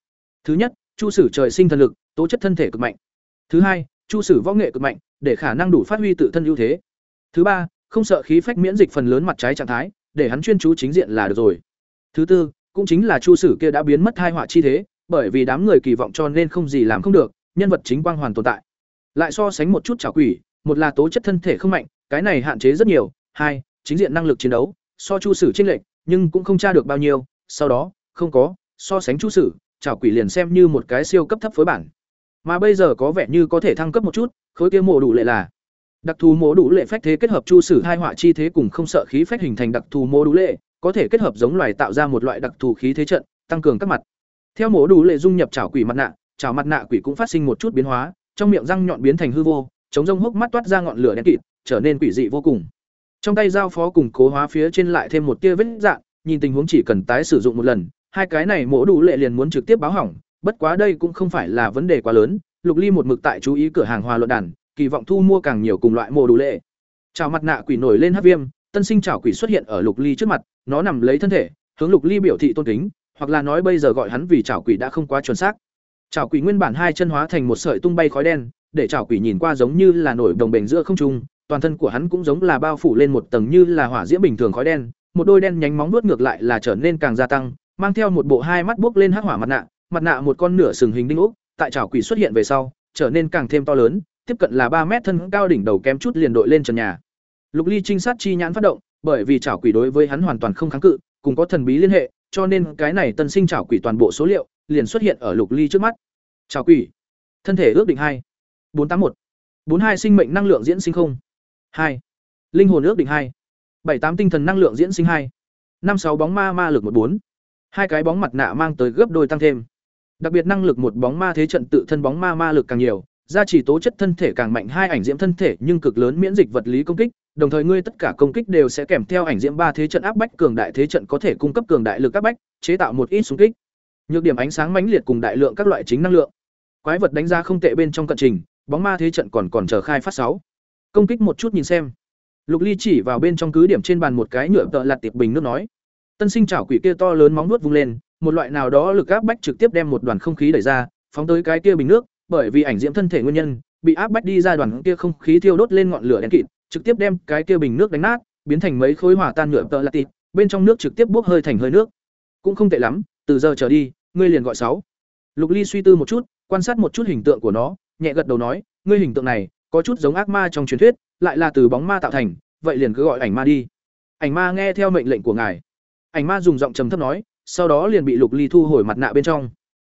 Thứ nhất, Chu Sử trời sinh thần lực, tố chất thân thể cực mạnh. Thứ hai, Chu Sử võ nghệ cực mạnh, để khả năng đủ phát huy tự thân ưu thế. Thứ ba, không sợ khí phách miễn dịch phần lớn mặt trái trạng thái, để hắn chuyên chú chính diện là được rồi. Thứ tư, cũng chính là Chu Sử kia đã biến mất hai họa chi thế, bởi vì đám người kỳ vọng cho nên không gì làm không được, nhân vật chính quang hoàn tồn tại. Lại so sánh một chút trả quỷ, một là tố chất thân thể không mạnh, cái này hạn chế rất nhiều, hai, chính diện năng lực chiến đấu, so Chu Sử chênh lệch, nhưng cũng không tra được bao nhiêu, sau đó, không có, so sánh Chu Sử, chảo quỷ liền xem như một cái siêu cấp thấp phối bản. Mà bây giờ có vẻ như có thể thăng cấp một chút, khối kia mổ đủ lệ là đặc thù mổ đủ lệ phách thế kết hợp chu sử hai họa chi thế cùng không sợ khí phách hình thành đặc thù mổ đủ lệ, có thể kết hợp giống loài tạo ra một loại đặc thù khí thế trận, tăng cường các mặt. Theo mổ đủ lệ dung nhập chảo quỷ mặt nạ, chảo mặt nạ quỷ cũng phát sinh một chút biến hóa, trong miệng răng nhọn biến thành hư vô, chống rông hốc mắt toát ra ngọn lửa đen kịt, trở nên quỷ dị vô cùng. Trong tay giao phó cùng cố hóa phía trên lại thêm một tia vết dạng, nhìn tình huống chỉ cần tái sử dụng một lần, hai cái này mổ đủ lệ liền muốn trực tiếp báo hỏng, bất quá đây cũng không phải là vấn đề quá lớn, Lục Ly một mực tại chú ý cửa hàng hòa luận đàn, kỳ vọng thu mua càng nhiều cùng loại mổ đủ lệ. Chào mặt nạ quỷ nổi lên hát viêm, tân sinh chảo quỷ xuất hiện ở Lục Ly trước mặt, nó nằm lấy thân thể, hướng Lục Ly biểu thị tôn kính, hoặc là nói bây giờ gọi hắn vì chảo quỷ đã không quá chuẩn xác. Chảo quỷ nguyên bản hai chân hóa thành một sợi tung bay khói đen, để chảo quỷ nhìn qua giống như là nổi đồng bền giữa không trung, toàn thân của hắn cũng giống là bao phủ lên một tầng như là hỏa diễm bình thường khói đen, một đôi đen nhánh móng vuốt ngược lại là trở nên càng gia tăng, mang theo một bộ hai mắt buốc lên hắc hỏa mặt nạ, mặt nạ một con nửa sừng hình đinh ốc, tại chảo quỷ xuất hiện về sau, trở nên càng thêm to lớn, tiếp cận là ba mét thân cao đỉnh đầu kém chút liền đội lên trần nhà. Lục Ly trinh sát chi nhãn phát động, bởi vì chảo quỷ đối với hắn hoàn toàn không kháng cự, cùng có thần bí liên hệ, cho nên cái này tân sinh chảo quỷ toàn bộ số liệu liền xuất hiện ở Lục Ly trước mắt. Chào quỷ, thân thể ước định hai. Bốn tám một. Bốn hai sinh mệnh năng lượng diễn sinh không. Hai. Linh hồn ước định hai. Bảy tám tinh thần năng lượng diễn sinh hai. Năm sáu bóng ma ma lực một bốn. Hai cái bóng mặt nạ mang tới gấp đôi tăng thêm. Đặc biệt năng lực một bóng ma thế trận tự thân bóng ma ma lực càng nhiều gia trì tố chất thân thể càng mạnh hai ảnh diễm thân thể nhưng cực lớn miễn dịch vật lý công kích đồng thời ngươi tất cả công kích đều sẽ kèm theo ảnh diễm ba thế trận áp bách cường đại thế trận có thể cung cấp cường đại lực áp bách chế tạo một ít súng kích nhược điểm ánh sáng mãnh liệt cùng đại lượng các loại chính năng lượng. Quái vật đánh ra không tệ bên trong cận trình, bóng ma thế trận còn còn chờ khai phát sáu. Công kích một chút nhìn xem. Lục ly chỉ vào bên trong cứ điểm trên bàn một cái nhựa tợ lặt tiệp bình nước nói. Tân sinh chảo quỷ kia to lớn móng nuốt vung lên, một loại nào đó lực áp bách trực tiếp đem một đoàn không khí đẩy ra, phóng tới cái kia bình nước, bởi vì ảnh diễm thân thể nguyên nhân, bị áp bách đi ra đoàn kia không khí thiêu đốt lên ngọn lửa đen kịt, trực tiếp đem cái kia bình nước đánh nát, biến thành mấy khối hỏa tan nhựa tợ lặt tiệp, bên trong nước trực tiếp bốc hơi thành hơi nước. Cũng không tệ lắm từ giờ trở đi ngươi liền gọi sáu Lục Ly suy tư một chút, quan sát một chút hình tượng của nó, nhẹ gật đầu nói, ngươi hình tượng này có chút giống ác ma trong truyền thuyết, lại là từ bóng ma tạo thành, vậy liền cứ gọi ảnh ma đi. Ảnh ma nghe theo mệnh lệnh của ngài. Ảnh ma dùng giọng trầm thấp nói, sau đó liền bị Lục Ly thu hồi mặt nạ bên trong.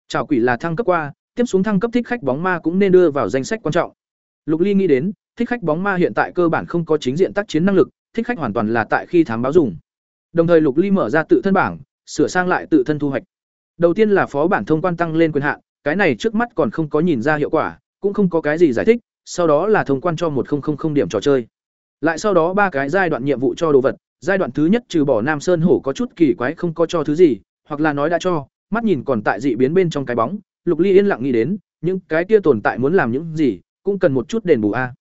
Chào quỷ là thăng cấp qua, tiếp xuống thăng cấp thích khách bóng ma cũng nên đưa vào danh sách quan trọng. Lục Ly nghĩ đến, thích khách bóng ma hiện tại cơ bản không có chính diện tác chiến năng lực, thích khách hoàn toàn là tại khi thám báo dùng. Đồng thời Lục Ly mở ra tự thân bảng, sửa sang lại tự thân thu hoạch. Đầu tiên là phó bản thông quan tăng lên quyền hạn, cái này trước mắt còn không có nhìn ra hiệu quả, cũng không có cái gì giải thích, sau đó là thông quan cho một không điểm trò chơi. Lại sau đó ba cái giai đoạn nhiệm vụ cho đồ vật, giai đoạn thứ nhất trừ bỏ Nam Sơn hổ có chút kỳ quái không có cho thứ gì, hoặc là nói đã cho, mắt nhìn còn tại dị biến bên trong cái bóng, Lục Ly yên lặng nghĩ đến, những cái kia tồn tại muốn làm những gì, cũng cần một chút đền bù a.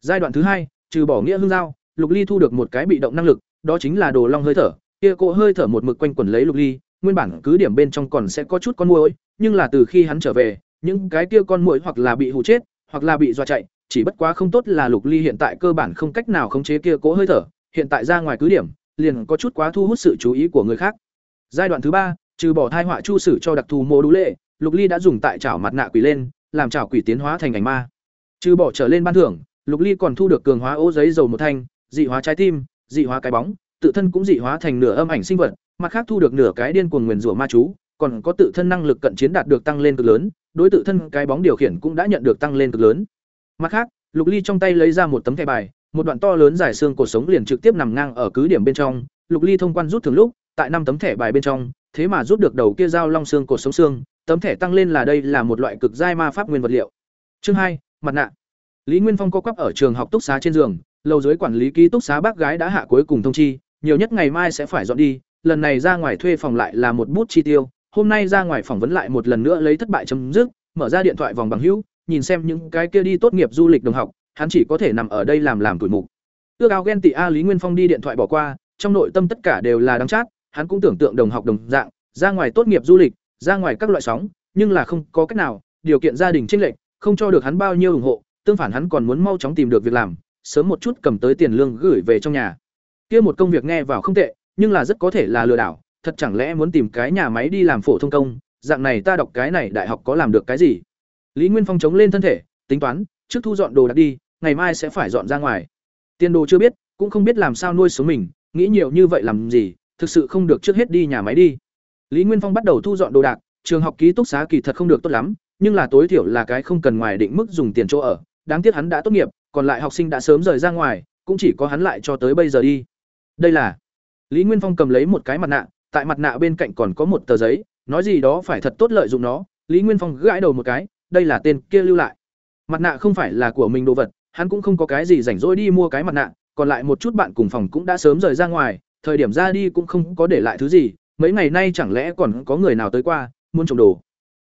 Giai đoạn thứ hai, trừ bỏ nghĩa hương giao, Lục Ly thu được một cái bị động năng lực, đó chính là đồ long hơi thở, kia cỗ hơi thở một mực quanh quẩn lấy Lục Ly, nguyên bản cứ điểm bên trong còn sẽ có chút con muỗi, nhưng là từ khi hắn trở về, những cái kia con muỗi hoặc là bị hù chết, hoặc là bị dọa chạy, chỉ bất quá không tốt là Lục Ly hiện tại cơ bản không cách nào khống chế kia cỗ hơi thở, hiện tại ra ngoài cứ điểm, liền có chút quá thu hút sự chú ý của người khác. Giai đoạn thứ ba, trừ bỏ thai họa chu sử cho đặc thù mô đũ lệ, Lục Ly đã dùng tại chảo mặt nạ quỷ lên, làm chảo quỷ tiến hóa thành ảnh ma. Trừ bỏ trở lên ban thưởng, Lục Ly còn thu được cường hóa ô giấy dầu một thanh, dị hóa trái tim, dị hóa cái bóng, tự thân cũng dị hóa thành nửa âm ảnh sinh vật, mặt khác thu được nửa cái điên cuồng nguyền rủa ma chú, còn có tự thân năng lực cận chiến đạt được tăng lên cực lớn, đối tự thân cái bóng điều khiển cũng đã nhận được tăng lên cực lớn. Mặt khác, Lục Ly trong tay lấy ra một tấm thẻ bài, một đoạn to lớn dài xương cổ sống liền trực tiếp nằm ngang ở cứ điểm bên trong, Lục Ly thông quan rút thường lúc, tại năm tấm thẻ bài bên trong, thế mà rút được đầu kia dao long xương cổ sống xương, tấm thẻ tăng lên là đây là một loại cực giai ma pháp nguyên vật liệu. Chương hai, mặt nạ. Lý Nguyên Phong co quắp ở trường học túc xá trên giường, lầu dưới quản lý ký túc xá bác gái đã hạ cuối cùng thông chi, nhiều nhất ngày mai sẽ phải dọn đi, lần này ra ngoài thuê phòng lại là một bút chi tiêu, hôm nay ra ngoài phỏng vấn lại một lần nữa lấy thất bại chấm dứt, mở ra điện thoại vòng bằng hữu, nhìn xem những cái kia đi tốt nghiệp du lịch đồng học, hắn chỉ có thể nằm ở đây làm làm tuổi mục. Ước ao ghen tị a Lý Nguyên Phong đi điện thoại bỏ qua, trong nội tâm tất cả đều là đắng chát, hắn cũng tưởng tượng đồng học đồng dạng, ra ngoài tốt nghiệp du lịch, ra ngoài các loại sóng, nhưng là không có cách nào, điều kiện gia đình chênh lệch, không cho được hắn bao nhiêu ủng hộ, tương phản hắn còn muốn mau chóng tìm được việc làm, sớm một chút cầm tới tiền lương gửi về trong nhà. Kia một công việc nghe vào không tệ, nhưng là rất có thể là lừa đảo, thật chẳng lẽ muốn tìm cái nhà máy đi làm phổ thông công, dạng này ta đọc cái này đại học có làm được cái gì? Lý Nguyên Phong chống lên thân thể, tính toán, trước thu dọn đồ đạc đi, ngày mai sẽ phải dọn ra ngoài. Tiền đồ chưa biết, cũng không biết làm sao nuôi sống mình, nghĩ nhiều như vậy làm gì, thực sự không được trước hết đi nhà máy đi. Lý Nguyên Phong bắt đầu thu dọn đồ đạc, trường học ký túc xá kỳ thật không được tốt lắm, nhưng là tối thiểu là cái không cần ngoài định mức dùng tiền chỗ ở, đáng tiếc hắn đã tốt nghiệp, còn lại học sinh đã sớm rời ra ngoài, cũng chỉ có hắn lại cho tới bây giờ đi. Đây là Lý Nguyên Phong cầm lấy một cái mặt nạ, tại mặt nạ bên cạnh còn có một tờ giấy, nói gì đó phải thật tốt lợi dụng nó, Lý Nguyên Phong gãi đầu một cái, đây là tên kia lưu lại. Mặt nạ không phải là của mình đồ vật, hắn cũng không có cái gì rảnh rỗi đi mua cái mặt nạ, còn lại một chút bạn cùng phòng cũng đã sớm rời ra ngoài, thời điểm ra đi cũng không có để lại thứ gì, mấy ngày nay chẳng lẽ còn có người nào tới qua, muốn trộm đồ.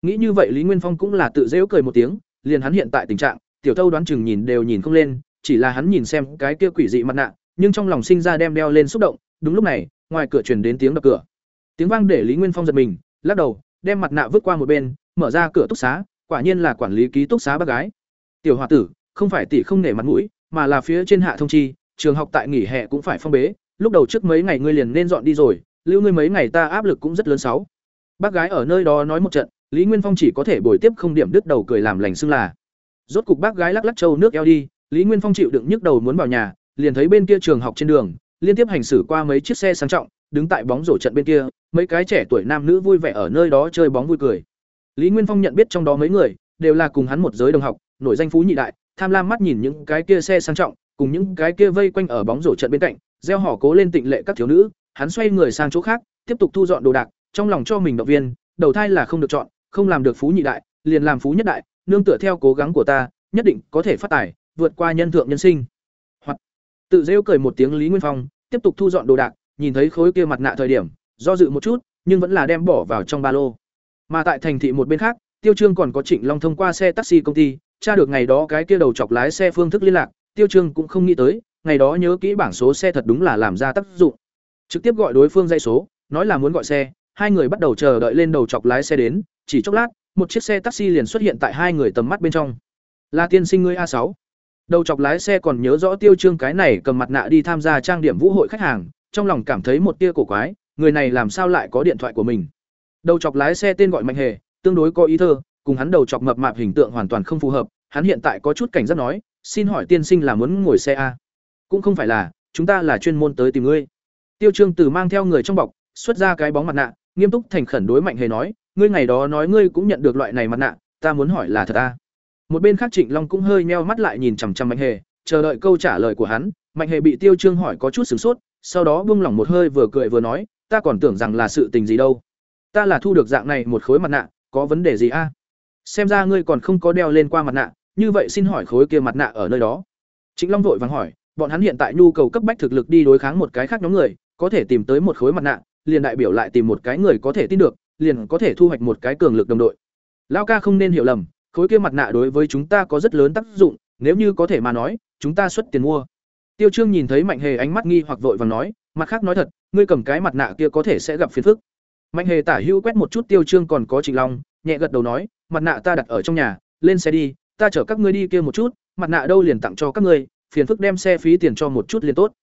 Nghĩ như vậy Lý Nguyên Phong cũng là tự dễu cười một tiếng, liền hắn hiện tại tình trạng, tiểu thâu đoán chừng nhìn đều nhìn không lên, chỉ là hắn nhìn xem cái kia quỷ dị mặt nạ, nhưng trong lòng sinh ra đem đeo lên xúc động, đúng lúc này, ngoài cửa truyền đến tiếng đập cửa. Tiếng vang để Lý Nguyên Phong giật mình, lắc đầu, đem mặt nạ vứt qua một bên, mở ra cửa túc xá, quả nhiên là quản lý ký túc xá bác gái. Tiểu hòa tử, không phải tỷ không nể mặt mũi, mà là phía trên hạ thông chi, trường học tại nghỉ hè cũng phải phong bế, lúc đầu trước mấy ngày ngươi liền nên dọn đi rồi, lưu ngươi mấy ngày ta áp lực cũng rất lớn sáu. Bác gái ở nơi đó nói một trận, Lý Nguyên Phong chỉ có thể bồi tiếp không điểm đứt đầu cười làm lành xưng là. Rốt cục bác gái lắc lắc trâu nước eo đi, Lý Nguyên Phong chịu đựng nhức đầu muốn vào nhà, liền thấy bên kia trường học trên đường, liên tiếp hành xử qua mấy chiếc xe sang trọng, đứng tại bóng rổ trận bên kia, mấy cái trẻ tuổi nam nữ vui vẻ ở nơi đó chơi bóng vui cười. Lý Nguyên Phong nhận biết trong đó mấy người, đều là cùng hắn một giới đồng học, nổi danh phú nhị đại, tham lam mắt nhìn những cái kia xe sang trọng, cùng những cái kia vây quanh ở bóng rổ trận bên cạnh, gieo họ cố lên tịnh lệ các thiếu nữ, hắn xoay người sang chỗ khác, tiếp tục thu dọn đồ đạc, trong lòng cho mình động viên, đầu thai là không được chọn, không làm được phú nhị đại, liền làm phú nhất đại, nương tựa theo cố gắng của ta, nhất định có thể phát tài, vượt qua nhân thượng nhân sinh. Tự rêu cười một tiếng Lý Nguyên Phong, tiếp tục thu dọn đồ đạc, nhìn thấy khối kia mặt nạ thời điểm, do dự một chút, nhưng vẫn là đem bỏ vào trong ba lô. Mà tại thành thị một bên khác, Tiêu Trương còn có Trịnh Long thông qua xe taxi công ty, tra được ngày đó cái kia đầu chọc lái xe phương thức liên lạc, Tiêu Trương cũng không nghĩ tới, ngày đó nhớ kỹ bảng số xe thật đúng là làm ra tác dụng. Trực tiếp gọi đối phương dây số, nói là muốn gọi xe, hai người bắt đầu chờ đợi lên đầu chọc lái xe đến, chỉ chốc lát, một chiếc xe taxi liền xuất hiện tại hai người tầm mắt bên trong. Là tiên sinh ngươi a sáu. Đầu chọc lái xe còn nhớ rõ Tiêu Trương cái này cầm mặt nạ đi tham gia trang điểm vũ hội khách hàng, trong lòng cảm thấy một tia cổ quái, người này làm sao lại có điện thoại của mình. Đầu chọc lái xe tên gọi Mạnh Hề, tương đối có ý thơ, cùng hắn đầu chọc mập mạp hình tượng hoàn toàn không phù hợp, hắn hiện tại có chút cảnh giác nói, "Xin hỏi tiên sinh là muốn ngồi xe a?" "Cũng không phải là, chúng ta là chuyên môn tới tìm ngươi." Tiêu Trương Từ mang theo người trong bọc, xuất ra cái bóng mặt nạ, nghiêm túc thành khẩn đối Mạnh Hề nói, "Ngươi ngày đó nói ngươi cũng nhận được loại này mặt nạ, ta muốn hỏi là thật a?" Một bên khác Trịnh Long cũng hơi meo mắt lại nhìn chằm chằm Mạnh Hề, chờ đợi câu trả lời của hắn, Mạnh Hề bị Tiêu Trương hỏi có chút sửng sốt, sau đó buông lỏng một hơi vừa cười vừa nói, "Ta còn tưởng rằng là sự tình gì đâu. Ta là thu được dạng này một khối mặt nạ, có vấn đề gì a?" Xem ra ngươi còn không có đeo lên qua mặt nạ, như vậy xin hỏi khối kia mặt nạ ở nơi đó. Trịnh Long vội vàng hỏi, bọn hắn hiện tại nhu cầu cấp bách thực lực đi đối kháng một cái khác nhóm người, có thể tìm tới một khối mặt nạ, liền đại biểu lại tìm một cái người có thể tin được, liền có thể thu hoạch một cái cường lực đồng đội. Lão ca không nên hiểu lầm, khối kia mặt nạ đối với chúng ta có rất lớn tác dụng, nếu như có thể mà nói, chúng ta xuất tiền mua. Tiêu Trương nhìn thấy Mạnh Hề ánh mắt nghi hoặc vội vàng nói, mặt khác nói thật, ngươi cầm cái mặt nạ kia có thể sẽ gặp phiền phức. Mạnh Hề tả hữu quét một chút Tiêu Trương còn có Trình Long, nhẹ gật đầu nói, mặt nạ ta đặt ở trong nhà, lên xe đi, ta chở các ngươi đi kia một chút, mặt nạ đâu liền tặng cho các ngươi, phiền phức đem xe phí tiền cho một chút liền tốt.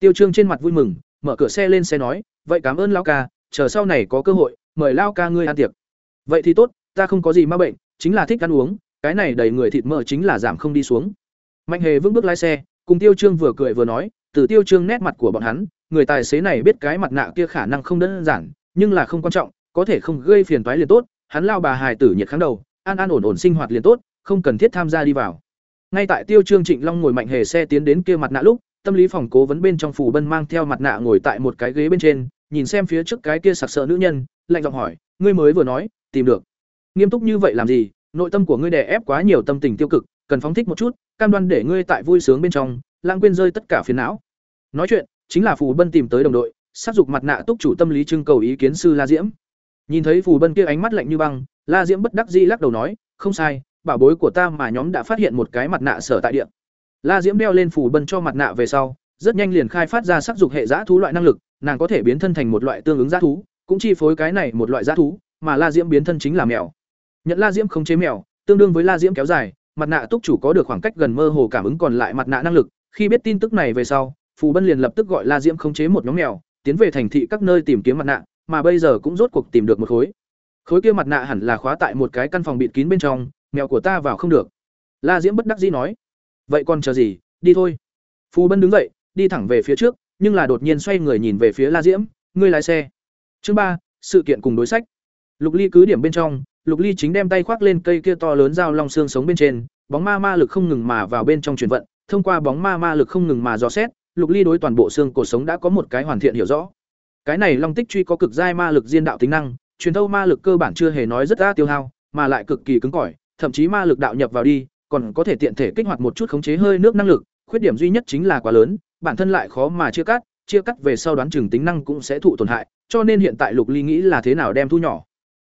Tiêu Trương trên mặt vui mừng, mở cửa xe lên xe nói, vậy cảm ơn lão ca, chờ sau này có cơ hội, mời lão ca ngươi ăn tiệc. Vậy thì tốt, ta không có gì ma bệnh, chính là thích ăn uống, cái này đầy người thịt mỡ chính là giảm không đi xuống. Mạnh Hề vững bước lái xe, cùng Tiêu Trương vừa cười vừa nói, từ Tiêu Trương nét mặt của bọn hắn, người tài xế này biết cái mặt nạ kia khả năng không đơn giản, nhưng là không quan trọng, có thể không gây phiền toái liền tốt, hắn lao bà hài tử nhiệt kháng đầu, an an ổn ổn sinh hoạt liền tốt, không cần thiết tham gia đi vào. Ngay tại Tiêu Trương Trịnh Long ngồi mạnh hề xe tiến đến kia mặt nạ lúc, tâm lý phòng cố vấn bên trong phủ bân mang theo mặt nạ ngồi tại một cái ghế bên trên, nhìn xem phía trước cái kia sặc sỡ nữ nhân, lạnh giọng hỏi, ngươi mới vừa nói, tìm được. Nghiêm túc như vậy làm gì? Nội tâm của ngươi đè ép quá nhiều tâm tình tiêu cực, cần phóng thích một chút, cam đoan để ngươi tại vui sướng bên trong, lãng quên rơi tất cả phiền não. Nói chuyện, chính là Phù bân tìm tới đồng đội, sát dục mặt nạ túc chủ tâm lý trưng cầu ý kiến sư La Diễm. Nhìn thấy Phù bân kia ánh mắt lạnh như băng, La Diễm bất đắc dĩ lắc đầu nói, không sai, bảo bối của ta mà nhóm đã phát hiện một cái mặt nạ sở tại địa. La Diễm đeo lên Phù bân cho mặt nạ về sau, rất nhanh liền khai phát ra sắc dục hệ dã thú loại năng lực, nàng có thể biến thân thành một loại tương ứng dã thú, cũng chi phối cái này một loại dã thú, mà La Diễm biến thân chính là mèo. Nhận La Diễm không chế mèo, tương đương với La Diễm kéo dài, mặt nạ túc chủ có được khoảng cách gần mơ hồ cảm ứng còn lại mặt nạ năng lực, khi biết tin tức này về sau, Phù Bân liền lập tức gọi La Diễm khống chế một nhóm mèo, tiến về thành thị các nơi tìm kiếm mặt nạ, mà bây giờ cũng rốt cuộc tìm được một khối. Khối kia mặt nạ hẳn là khóa tại một cái căn phòng bịt kín bên trong, mèo của ta vào không được. La Diễm bất đắc dĩ nói. Vậy còn chờ gì, đi thôi. Phù Bân đứng dậy, đi thẳng về phía trước, nhưng là đột nhiên xoay người nhìn về phía La Diễm, ngươi lái xe. Chương ba, sự kiện cùng đối sách. Lục Ly cứ điểm bên trong, Lục Ly chính đem tay khoác lên cây kia to lớn dao long xương sống bên trên, bóng ma ma lực không ngừng mà vào bên trong truyền vận, thông qua bóng ma ma lực không ngừng mà dò xét, Lục Ly đối toàn bộ xương cổ sống đã có một cái hoàn thiện hiểu rõ. Cái này long tích truy có cực giai ma lực diên đạo tính năng, truyền thâu ma lực cơ bản chưa hề nói rất ra tiêu hao, mà lại cực kỳ cứng cỏi, thậm chí ma lực đạo nhập vào đi, còn có thể tiện thể kích hoạt một chút khống chế hơi nước năng lực, khuyết điểm duy nhất chính là quá lớn, bản thân lại khó mà chia cắt, chia cắt về sau đoán chừng tính năng cũng sẽ thụ tổn hại, cho nên hiện tại Lục Ly nghĩ là thế nào đem thu nhỏ.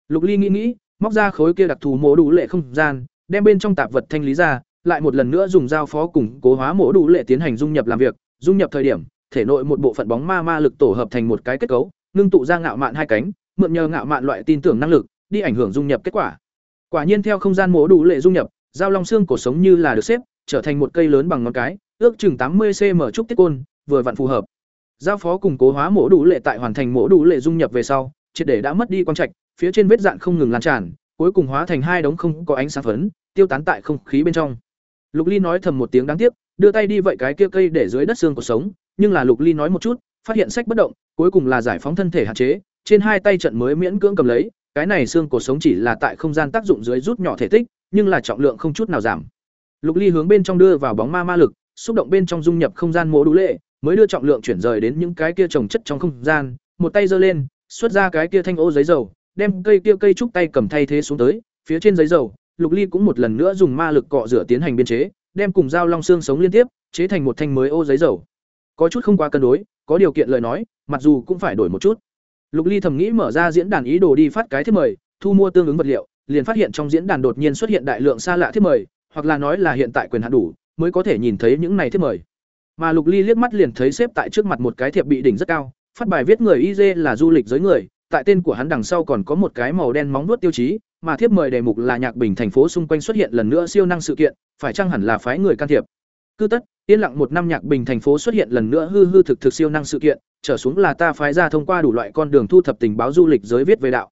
Lục Ly nghĩ nghĩ, móc ra khối kia đặc thù mổ đủ lệ không gian, đem bên trong tạp vật thanh lý ra, lại một lần nữa dùng dao phó cùng cố hóa mổ đủ lệ tiến hành dung nhập làm việc, dung nhập thời điểm, thể nội một bộ phận bóng ma ma lực tổ hợp thành một cái kết cấu, ngưng tụ ra ngạo mạn hai cánh, mượn nhờ ngạo mạn loại tin tưởng năng lực, đi ảnh hưởng dung nhập kết quả. Quả nhiên theo không gian mổ đủ lệ dung nhập, dao long xương cổ sống như là được xếp, trở thành một cây lớn bằng ngón cái, ước chừng tám mươi cm trúc tiết côn, vừa vặn phù hợp. Giao phó cùng cố hóa mổ đủ lệ tại hoàn thành mổ đủ lệ dung nhập về sau, triệt để đã mất đi quan trạch, phía trên vết dạn không ngừng lan tràn, cuối cùng hóa thành hai đống không có ánh sáng phấn, tiêu tán tại không khí bên trong. Lục Ly nói thầm một tiếng đáng tiếc, đưa tay đi vậy cái kia cây để dưới đất xương của sống, nhưng là Lục Ly nói một chút, phát hiện sách bất động, cuối cùng là giải phóng thân thể hạn chế, trên hai tay trận mới miễn cưỡng cầm lấy, cái này xương cổ sống chỉ là tại không gian tác dụng dưới rút nhỏ thể tích, nhưng là trọng lượng không chút nào giảm. Lục Ly hướng bên trong đưa vào bóng ma ma lực, xúc động bên trong dung nhập không gian mô đủ lệ, mới đưa trọng lượng chuyển rời đến những cái kia trồng chất trong không gian, một tay giơ lên, xuất ra cái kia thanh ô giấy dầu, đem cây kia cây trúc tay cầm thay thế xuống tới, phía trên giấy dầu, Lục Ly cũng một lần nữa dùng ma lực cọ rửa tiến hành biên chế, đem cùng dao long xương sống liên tiếp, chế thành một thanh mới ô giấy dầu. Có chút không quá cân đối, có điều kiện lời nói, mặc dù cũng phải đổi một chút. Lục Ly thầm nghĩ mở ra diễn đàn ý đồ đi phát cái thiết mời, thu mua tương ứng vật liệu, liền phát hiện trong diễn đàn đột nhiên xuất hiện đại lượng xa lạ thiết mời, hoặc là nói là hiện tại quyền hạn đủ, mới có thể nhìn thấy những này thiết mời. Mà Lục Ly liếc mắt liền thấy xếp tại trước mặt một cái thiệp bị đỉnh rất cao, phát bài viết người IZ là du lịch giới người, tại tên của hắn đằng sau còn có một cái màu đen móng nuốt tiêu chí, mà thiếp mời đề mục là nhạc bình thành phố xung quanh xuất hiện lần nữa siêu năng sự kiện, phải chăng hẳn là phái người can thiệp. Cứ tất, yên lặng một năm nhạc bình thành phố xuất hiện lần nữa hư hư thực thực siêu năng sự kiện, trở xuống là ta phái ra thông qua đủ loại con đường thu thập tình báo du lịch giới viết về đạo.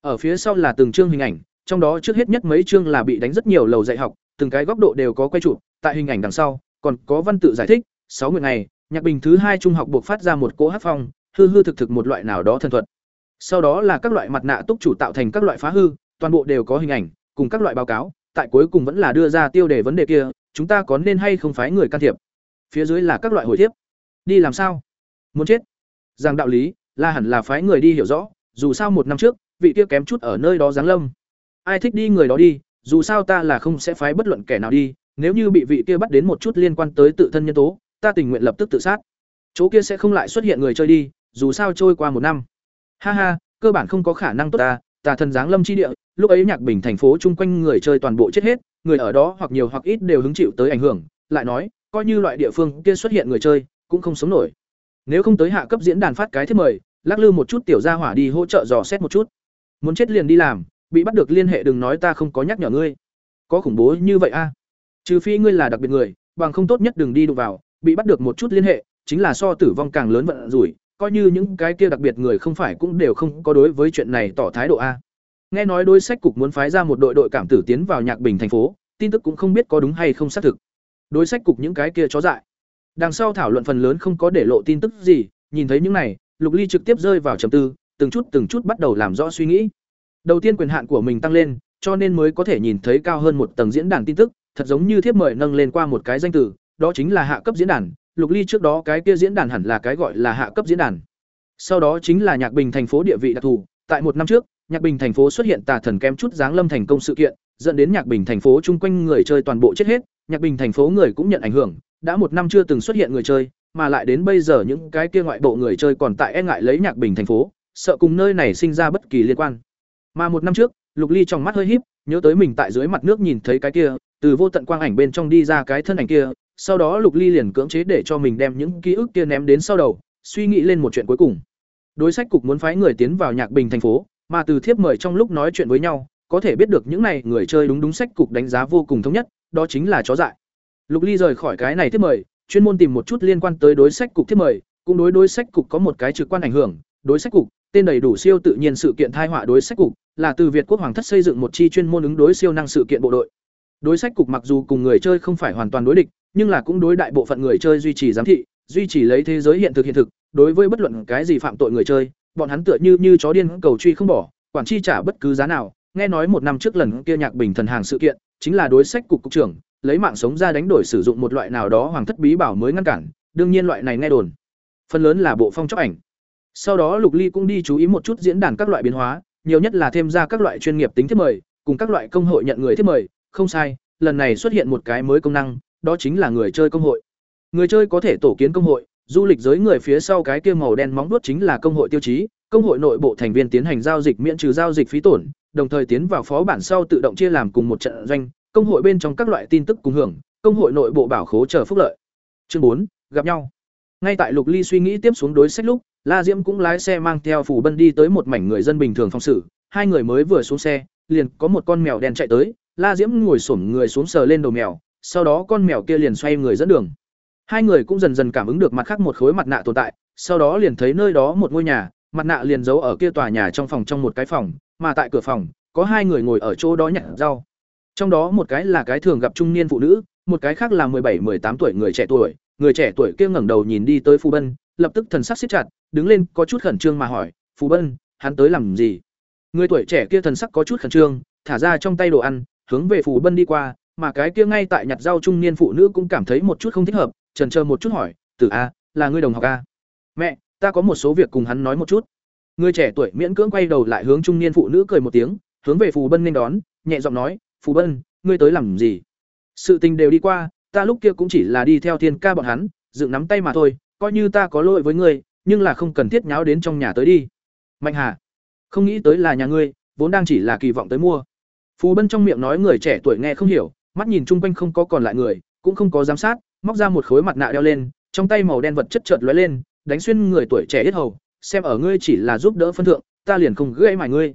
Ở phía sau là từng chương hình ảnh, trong đó trước hết nhất mấy chương là bị đánh rất nhiều lầu dạy học từng cái góc độ đều có quay chụp tại hình ảnh đằng sau còn có văn tự giải thích sáu người này, nhạc bình thứ hai trung học buộc phát ra một cỗ hát phong hư hư thực thực một loại nào đó thần thuật sau đó là các loại mặt nạ túc chủ tạo thành các loại phá hư, toàn bộ đều có hình ảnh, cùng các loại báo cáo, tại cuối cùng vẫn là đưa ra tiêu đề vấn đề kia, chúng ta có nên hay không phái người can thiệp? Phía dưới là các loại hồi thiếp. Đi làm sao? Muốn chết? Rằng đạo lý, là hẳn là phái người đi hiểu rõ, dù sao một năm trước, vị kia kém chút ở nơi đó giáng lâm. Ai thích đi người đó đi, dù sao ta là không sẽ phái bất luận kẻ nào đi, nếu như bị vị kia bắt đến một chút liên quan tới tự thân nhân tố, ta tình nguyện lập tức tự sát. Chỗ kia sẽ không lại xuất hiện người chơi đi, dù sao trôi qua một năm ha ha, cơ bản không có khả năng tốt ta, tà thần giáng lâm chi địa, lúc ấy nhạc bình thành phố chung quanh người chơi toàn bộ chết hết, người ở đó hoặc nhiều hoặc ít đều hứng chịu tới ảnh hưởng, lại nói, coi như loại địa phương kia xuất hiện người chơi, cũng không sống nổi. Nếu không tới hạ cấp diễn đàn phát cái thiết mời, lắc lư một chút tiểu gia hỏa đi hỗ trợ dò xét một chút. Muốn chết liền đi làm, bị bắt được liên hệ đừng nói ta không có nhắc nhở ngươi. Có khủng bố như vậy a? Trừ phi ngươi là đặc biệt người, bằng không tốt nhất đừng đi đụng vào, bị bắt được một chút liên hệ, chính là so tử vong càng lớn vận rủi coi như những cái kia đặc biệt người không phải cũng đều không có đối với chuyện này tỏ thái độ a. Nghe nói đối sách cục muốn phái ra một đội đội cảm tử tiến vào nhạc bình thành phố, tin tức cũng không biết có đúng hay không xác thực. Đối sách cục những cái kia chó dại. Đằng sau thảo luận phần lớn không có để lộ tin tức gì, nhìn thấy những này, lục ly trực tiếp rơi vào trầm tư, từng chút từng chút bắt đầu làm rõ suy nghĩ. Đầu tiên quyền hạn của mình tăng lên, cho nên mới có thể nhìn thấy cao hơn một tầng diễn đàn tin tức, thật giống như thiếp mời nâng lên qua một cái danh từ, đó chính là hạ cấp diễn đàn lục ly trước đó cái kia diễn đàn hẳn là cái gọi là hạ cấp diễn đàn. Sau đó chính là nhạc bình thành phố địa vị đặc thù. Tại một năm trước, nhạc bình thành phố xuất hiện tà thần kém chút giáng lâm thành công sự kiện, dẫn đến nhạc bình thành phố chung quanh người chơi toàn bộ chết hết, nhạc bình thành phố người cũng nhận ảnh hưởng. Đã một năm chưa từng xuất hiện người chơi, mà lại đến bây giờ những cái kia ngoại bộ người chơi còn tại e ngại lấy nhạc bình thành phố, sợ cùng nơi này sinh ra bất kỳ liên quan. Mà một năm trước, lục ly trong mắt hơi híp, nhớ tới mình tại dưới mặt nước nhìn thấy cái kia, từ vô tận quang ảnh bên trong đi ra cái thân ảnh kia sau đó lục ly liền cưỡng chế để cho mình đem những ký ức kia ném đến sau đầu, suy nghĩ lên một chuyện cuối cùng. Đối sách cục muốn phái người tiến vào nhạc bình thành phố, mà từ thiếp mời trong lúc nói chuyện với nhau, có thể biết được những này người chơi đúng đúng sách cục đánh giá vô cùng thống nhất, đó chính là chó dại. Lục ly rời khỏi cái này thiếp mời, chuyên môn tìm một chút liên quan tới đối sách cục thiếp mời, cũng đối đối sách cục có một cái trực quan ảnh hưởng. Đối sách cục, tên đầy đủ siêu tự nhiên sự kiện thai họa đối sách cục, là từ việt quốc hoàng thất xây dựng một chi chuyên môn ứng đối siêu năng sự kiện bộ đội. Đối sách cục mặc dù cùng người chơi không phải hoàn toàn đối địch nhưng là cũng đối đại bộ phận người chơi duy trì giám thị, duy trì lấy thế giới hiện thực hiện thực, đối với bất luận cái gì phạm tội người chơi, bọn hắn tựa như như chó điên cầu truy không bỏ, quản chi trả bất cứ giá nào. Nghe nói một năm trước lần kia nhạc bình thần hàng sự kiện, chính là đối sách cục cục trưởng, lấy mạng sống ra đánh đổi sử dụng một loại nào đó hoàng thất bí bảo mới ngăn cản, đương nhiên loại này nghe đồn. Phần lớn là bộ phong chóc ảnh. Sau đó lục ly cũng đi chú ý một chút diễn đàn các loại biến hóa, nhiều nhất là thêm ra các loại chuyên nghiệp tính thiết mời, cùng các loại công hội nhận người thiết mời. Không sai, lần này xuất hiện một cái mới công năng đó chính là người chơi công hội. Người chơi có thể tổ kiến công hội du lịch giới người phía sau cái kia màu đen móng vuốt chính là công hội tiêu chí công hội nội bộ thành viên tiến hành giao dịch miễn trừ giao dịch phí tổn đồng thời tiến vào phó bản sau tự động chia làm cùng một trận doanh công hội bên trong các loại tin tức cùng hưởng công hội nội bộ bảo khố chờ phúc lợi. Chương bốn gặp nhau. Ngay tại lục ly suy nghĩ tiếp xuống đối sách lúc la diễm cũng lái xe mang theo phủ bân đi tới một mảnh người dân bình thường phong sự, hai người mới vừa xuống xe liền có một con mèo đen chạy tới la diễm ngồi xổm người xuống sờ lên đầu mèo sau đó con mèo kia liền xoay người dẫn đường. Hai người cũng dần dần cảm ứng được mặt khác một khối mặt nạ tồn tại, sau đó liền thấy nơi đó một ngôi nhà, mặt nạ liền giấu ở kia tòa nhà trong phòng trong một cái phòng, mà tại cửa phòng, có hai người ngồi ở chỗ đó nhặt rau. Trong đó một cái là cái thường gặp trung niên phụ nữ, một cái khác là bảy 17 tám tuổi người trẻ tuổi. Người trẻ tuổi kia ngẩng đầu nhìn đi tới phù bân, lập tức thần sắc siết chặt, đứng lên, có chút khẩn trương mà hỏi phù bân, hắn tới làm gì? Người tuổi trẻ kia thần sắc có chút khẩn trương, thả ra trong tay đồ ăn, hướng về phù bân đi qua mà cái kia ngay tại nhặt rau trung niên phụ nữ cũng cảm thấy một chút không thích hợp, trần chờ một chút hỏi, tử a, là ngươi đồng học a? Mẹ, ta có một số việc cùng hắn nói một chút. Người trẻ tuổi miễn cưỡng quay đầu lại hướng trung niên phụ nữ cười một tiếng, hướng về phù bân nên đón, nhẹ giọng nói, phù bân, ngươi tới làm gì? Sự tình đều đi qua, ta lúc kia cũng chỉ là đi theo thiên ca bọn hắn, dựng nắm tay mà thôi, coi như ta có lỗi với ngươi, nhưng là không cần thiết nháo đến trong nhà tới đi. Mạnh hà, không nghĩ tới là nhà ngươi, vốn đang chỉ là kỳ vọng tới mua. Phù bân trong miệng nói người trẻ tuổi nghe không hiểu mắt nhìn chung quanh không có còn lại người, cũng không có giám sát, móc ra một khối mặt nạ đeo lên, trong tay màu đen vật chất chợt lóe lên, đánh xuyên người tuổi trẻ ít hầu, xem ở ngươi chỉ là giúp đỡ phân thượng, ta liền không gãy mải ngươi.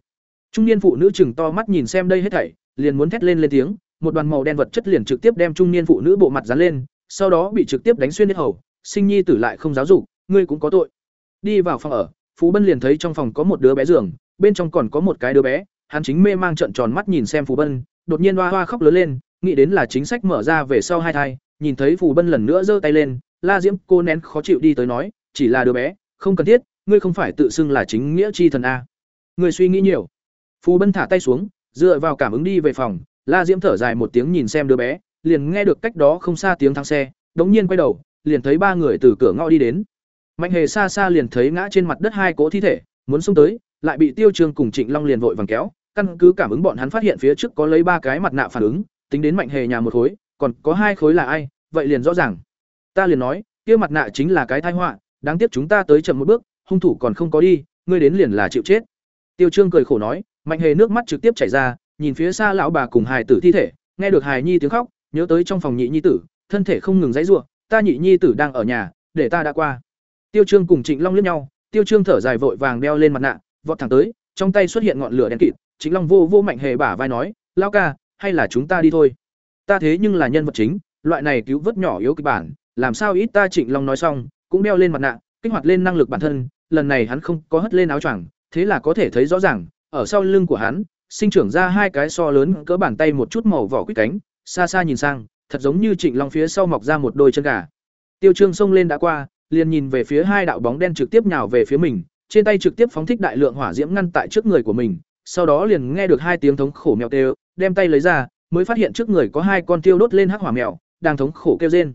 Trung niên phụ nữ chừng to mắt nhìn xem đây hết thảy, liền muốn thét lên lên tiếng, một đoàn màu đen vật chất liền trực tiếp đem trung niên phụ nữ bộ mặt dán lên, sau đó bị trực tiếp đánh xuyên hết hầu, sinh nhi tử lại không giáo dục, ngươi cũng có tội. Đi vào phòng ở, phú bân liền thấy trong phòng có một đứa bé giường, bên trong còn có một cái đứa bé, hắn chính mê mang trận tròn mắt nhìn xem phú bân, đột nhiên hoa hoa khóc lớn lên nghĩ đến là chính sách mở ra về sau hai thai, nhìn thấy phù bân lần nữa giơ tay lên, la diễm cô nén khó chịu đi tới nói, chỉ là đứa bé, không cần thiết, ngươi không phải tự xưng là chính nghĩa chi thần a. Ngươi suy nghĩ nhiều. Phù bân thả tay xuống, dựa vào cảm ứng đi về phòng, la diễm thở dài một tiếng nhìn xem đứa bé, liền nghe được cách đó không xa tiếng thang xe, đống nhiên quay đầu, liền thấy ba người từ cửa ngõ đi đến. Mạnh hề xa xa liền thấy ngã trên mặt đất hai cỗ thi thể, muốn xông tới, lại bị tiêu trương cùng trịnh long liền vội vàng kéo, căn cứ cảm ứng bọn hắn phát hiện phía trước có lấy ba cái mặt nạ phản ứng tính đến mạnh hề nhà một khối, còn có hai khối là ai, vậy liền rõ ràng. Ta liền nói, kia mặt nạ chính là cái tai họa, đáng tiếc chúng ta tới chậm một bước, hung thủ còn không có đi, ngươi đến liền là chịu chết. Tiêu trương cười khổ nói, mạnh hề nước mắt trực tiếp chảy ra, nhìn phía xa lão bà cùng hài tử thi thể, nghe được hài nhi tiếng khóc, nhớ tới trong phòng nhị nhi tử, thân thể không ngừng dãy ruộng ta nhị nhi tử đang ở nhà, để ta đã qua. Tiêu trương cùng trịnh long liếc nhau, tiêu trương thở dài vội vàng đeo lên mặt nạ, vọt thẳng tới, trong tay xuất hiện ngọn lửa đen kịt, trịnh long vô vô mạnh hề bả vai nói, lão ca hay là chúng ta đi thôi? Ta thế nhưng là nhân vật chính, loại này cứu vớt nhỏ yếu kịch bản, làm sao ít ta trịnh long nói xong, cũng đeo lên mặt nạ, kích hoạt lên năng lực bản thân, lần này hắn không có hất lên áo choàng, thế là có thể thấy rõ ràng, ở sau lưng của hắn, sinh trưởng ra hai cái so lớn cỡ bàn tay một chút màu vỏ quýt cánh, xa xa nhìn sang, thật giống như trịnh long phía sau mọc ra một đôi chân gà. Tiêu trương xông lên đã qua, liền nhìn về phía hai đạo bóng đen trực tiếp nhào về phía mình, trên tay trực tiếp phóng thích đại lượng hỏa diễm ngăn tại trước người của mình, sau đó liền nghe được hai tiếng thống khổ mèo tê đem tay lấy ra, mới phát hiện trước người có hai con tiêu đốt lên hắc hỏa mèo, đang thống khổ kêu rên.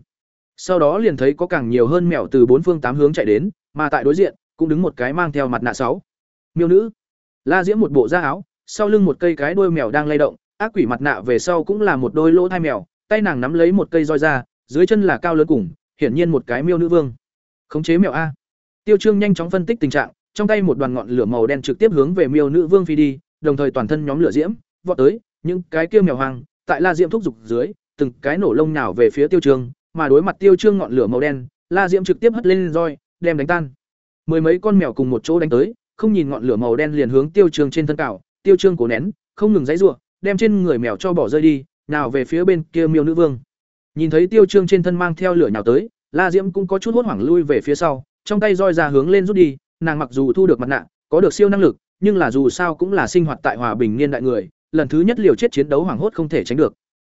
Sau đó liền thấy có càng nhiều hơn mèo từ bốn phương tám hướng chạy đến, mà tại đối diện, cũng đứng một cái mang theo mặt nạ sáu. Miêu nữ. La diễm một bộ da áo, sau lưng một cây cái đuôi mèo đang lay động, ác quỷ mặt nạ về sau cũng là một đôi lỗ thai mèo, tay nàng nắm lấy một cây roi ra, dưới chân là cao lớn cùng, hiển nhiên một cái miêu nữ vương. Khống chế mèo a. Tiêu trương nhanh chóng phân tích tình trạng, trong tay một đoàn ngọn lửa màu đen trực tiếp hướng về miêu nữ vương phi đi, đồng thời toàn thân nhóm lửa diễm, vọt tới những cái kia mèo hoang, tại la diễm thúc dục dưới, từng cái nổ lông nhào về phía tiêu trương mà đối mặt tiêu trương ngọn lửa màu đen, la diễm trực tiếp hất lên roi, đem đánh tan. Mười mấy con mèo cùng một chỗ đánh tới, không nhìn ngọn lửa màu đen liền hướng tiêu trương trên thân cào, tiêu trương cố nén, không ngừng dãy rủa đem trên người mèo cho bỏ rơi đi nào về phía bên kia miêu nữ vương. Nhìn thấy tiêu trương trên thân mang theo lửa nhào tới, la diễm cũng có chút hốt hoảng lui về phía sau, trong tay roi ra hướng lên rút đi, nàng mặc dù thu được mặt nạ, có được siêu năng lực, nhưng là dù sao cũng là sinh hoạt tại hòa bình niên đại người lần thứ nhất liều chết chiến đấu hoảng hốt không thể tránh được.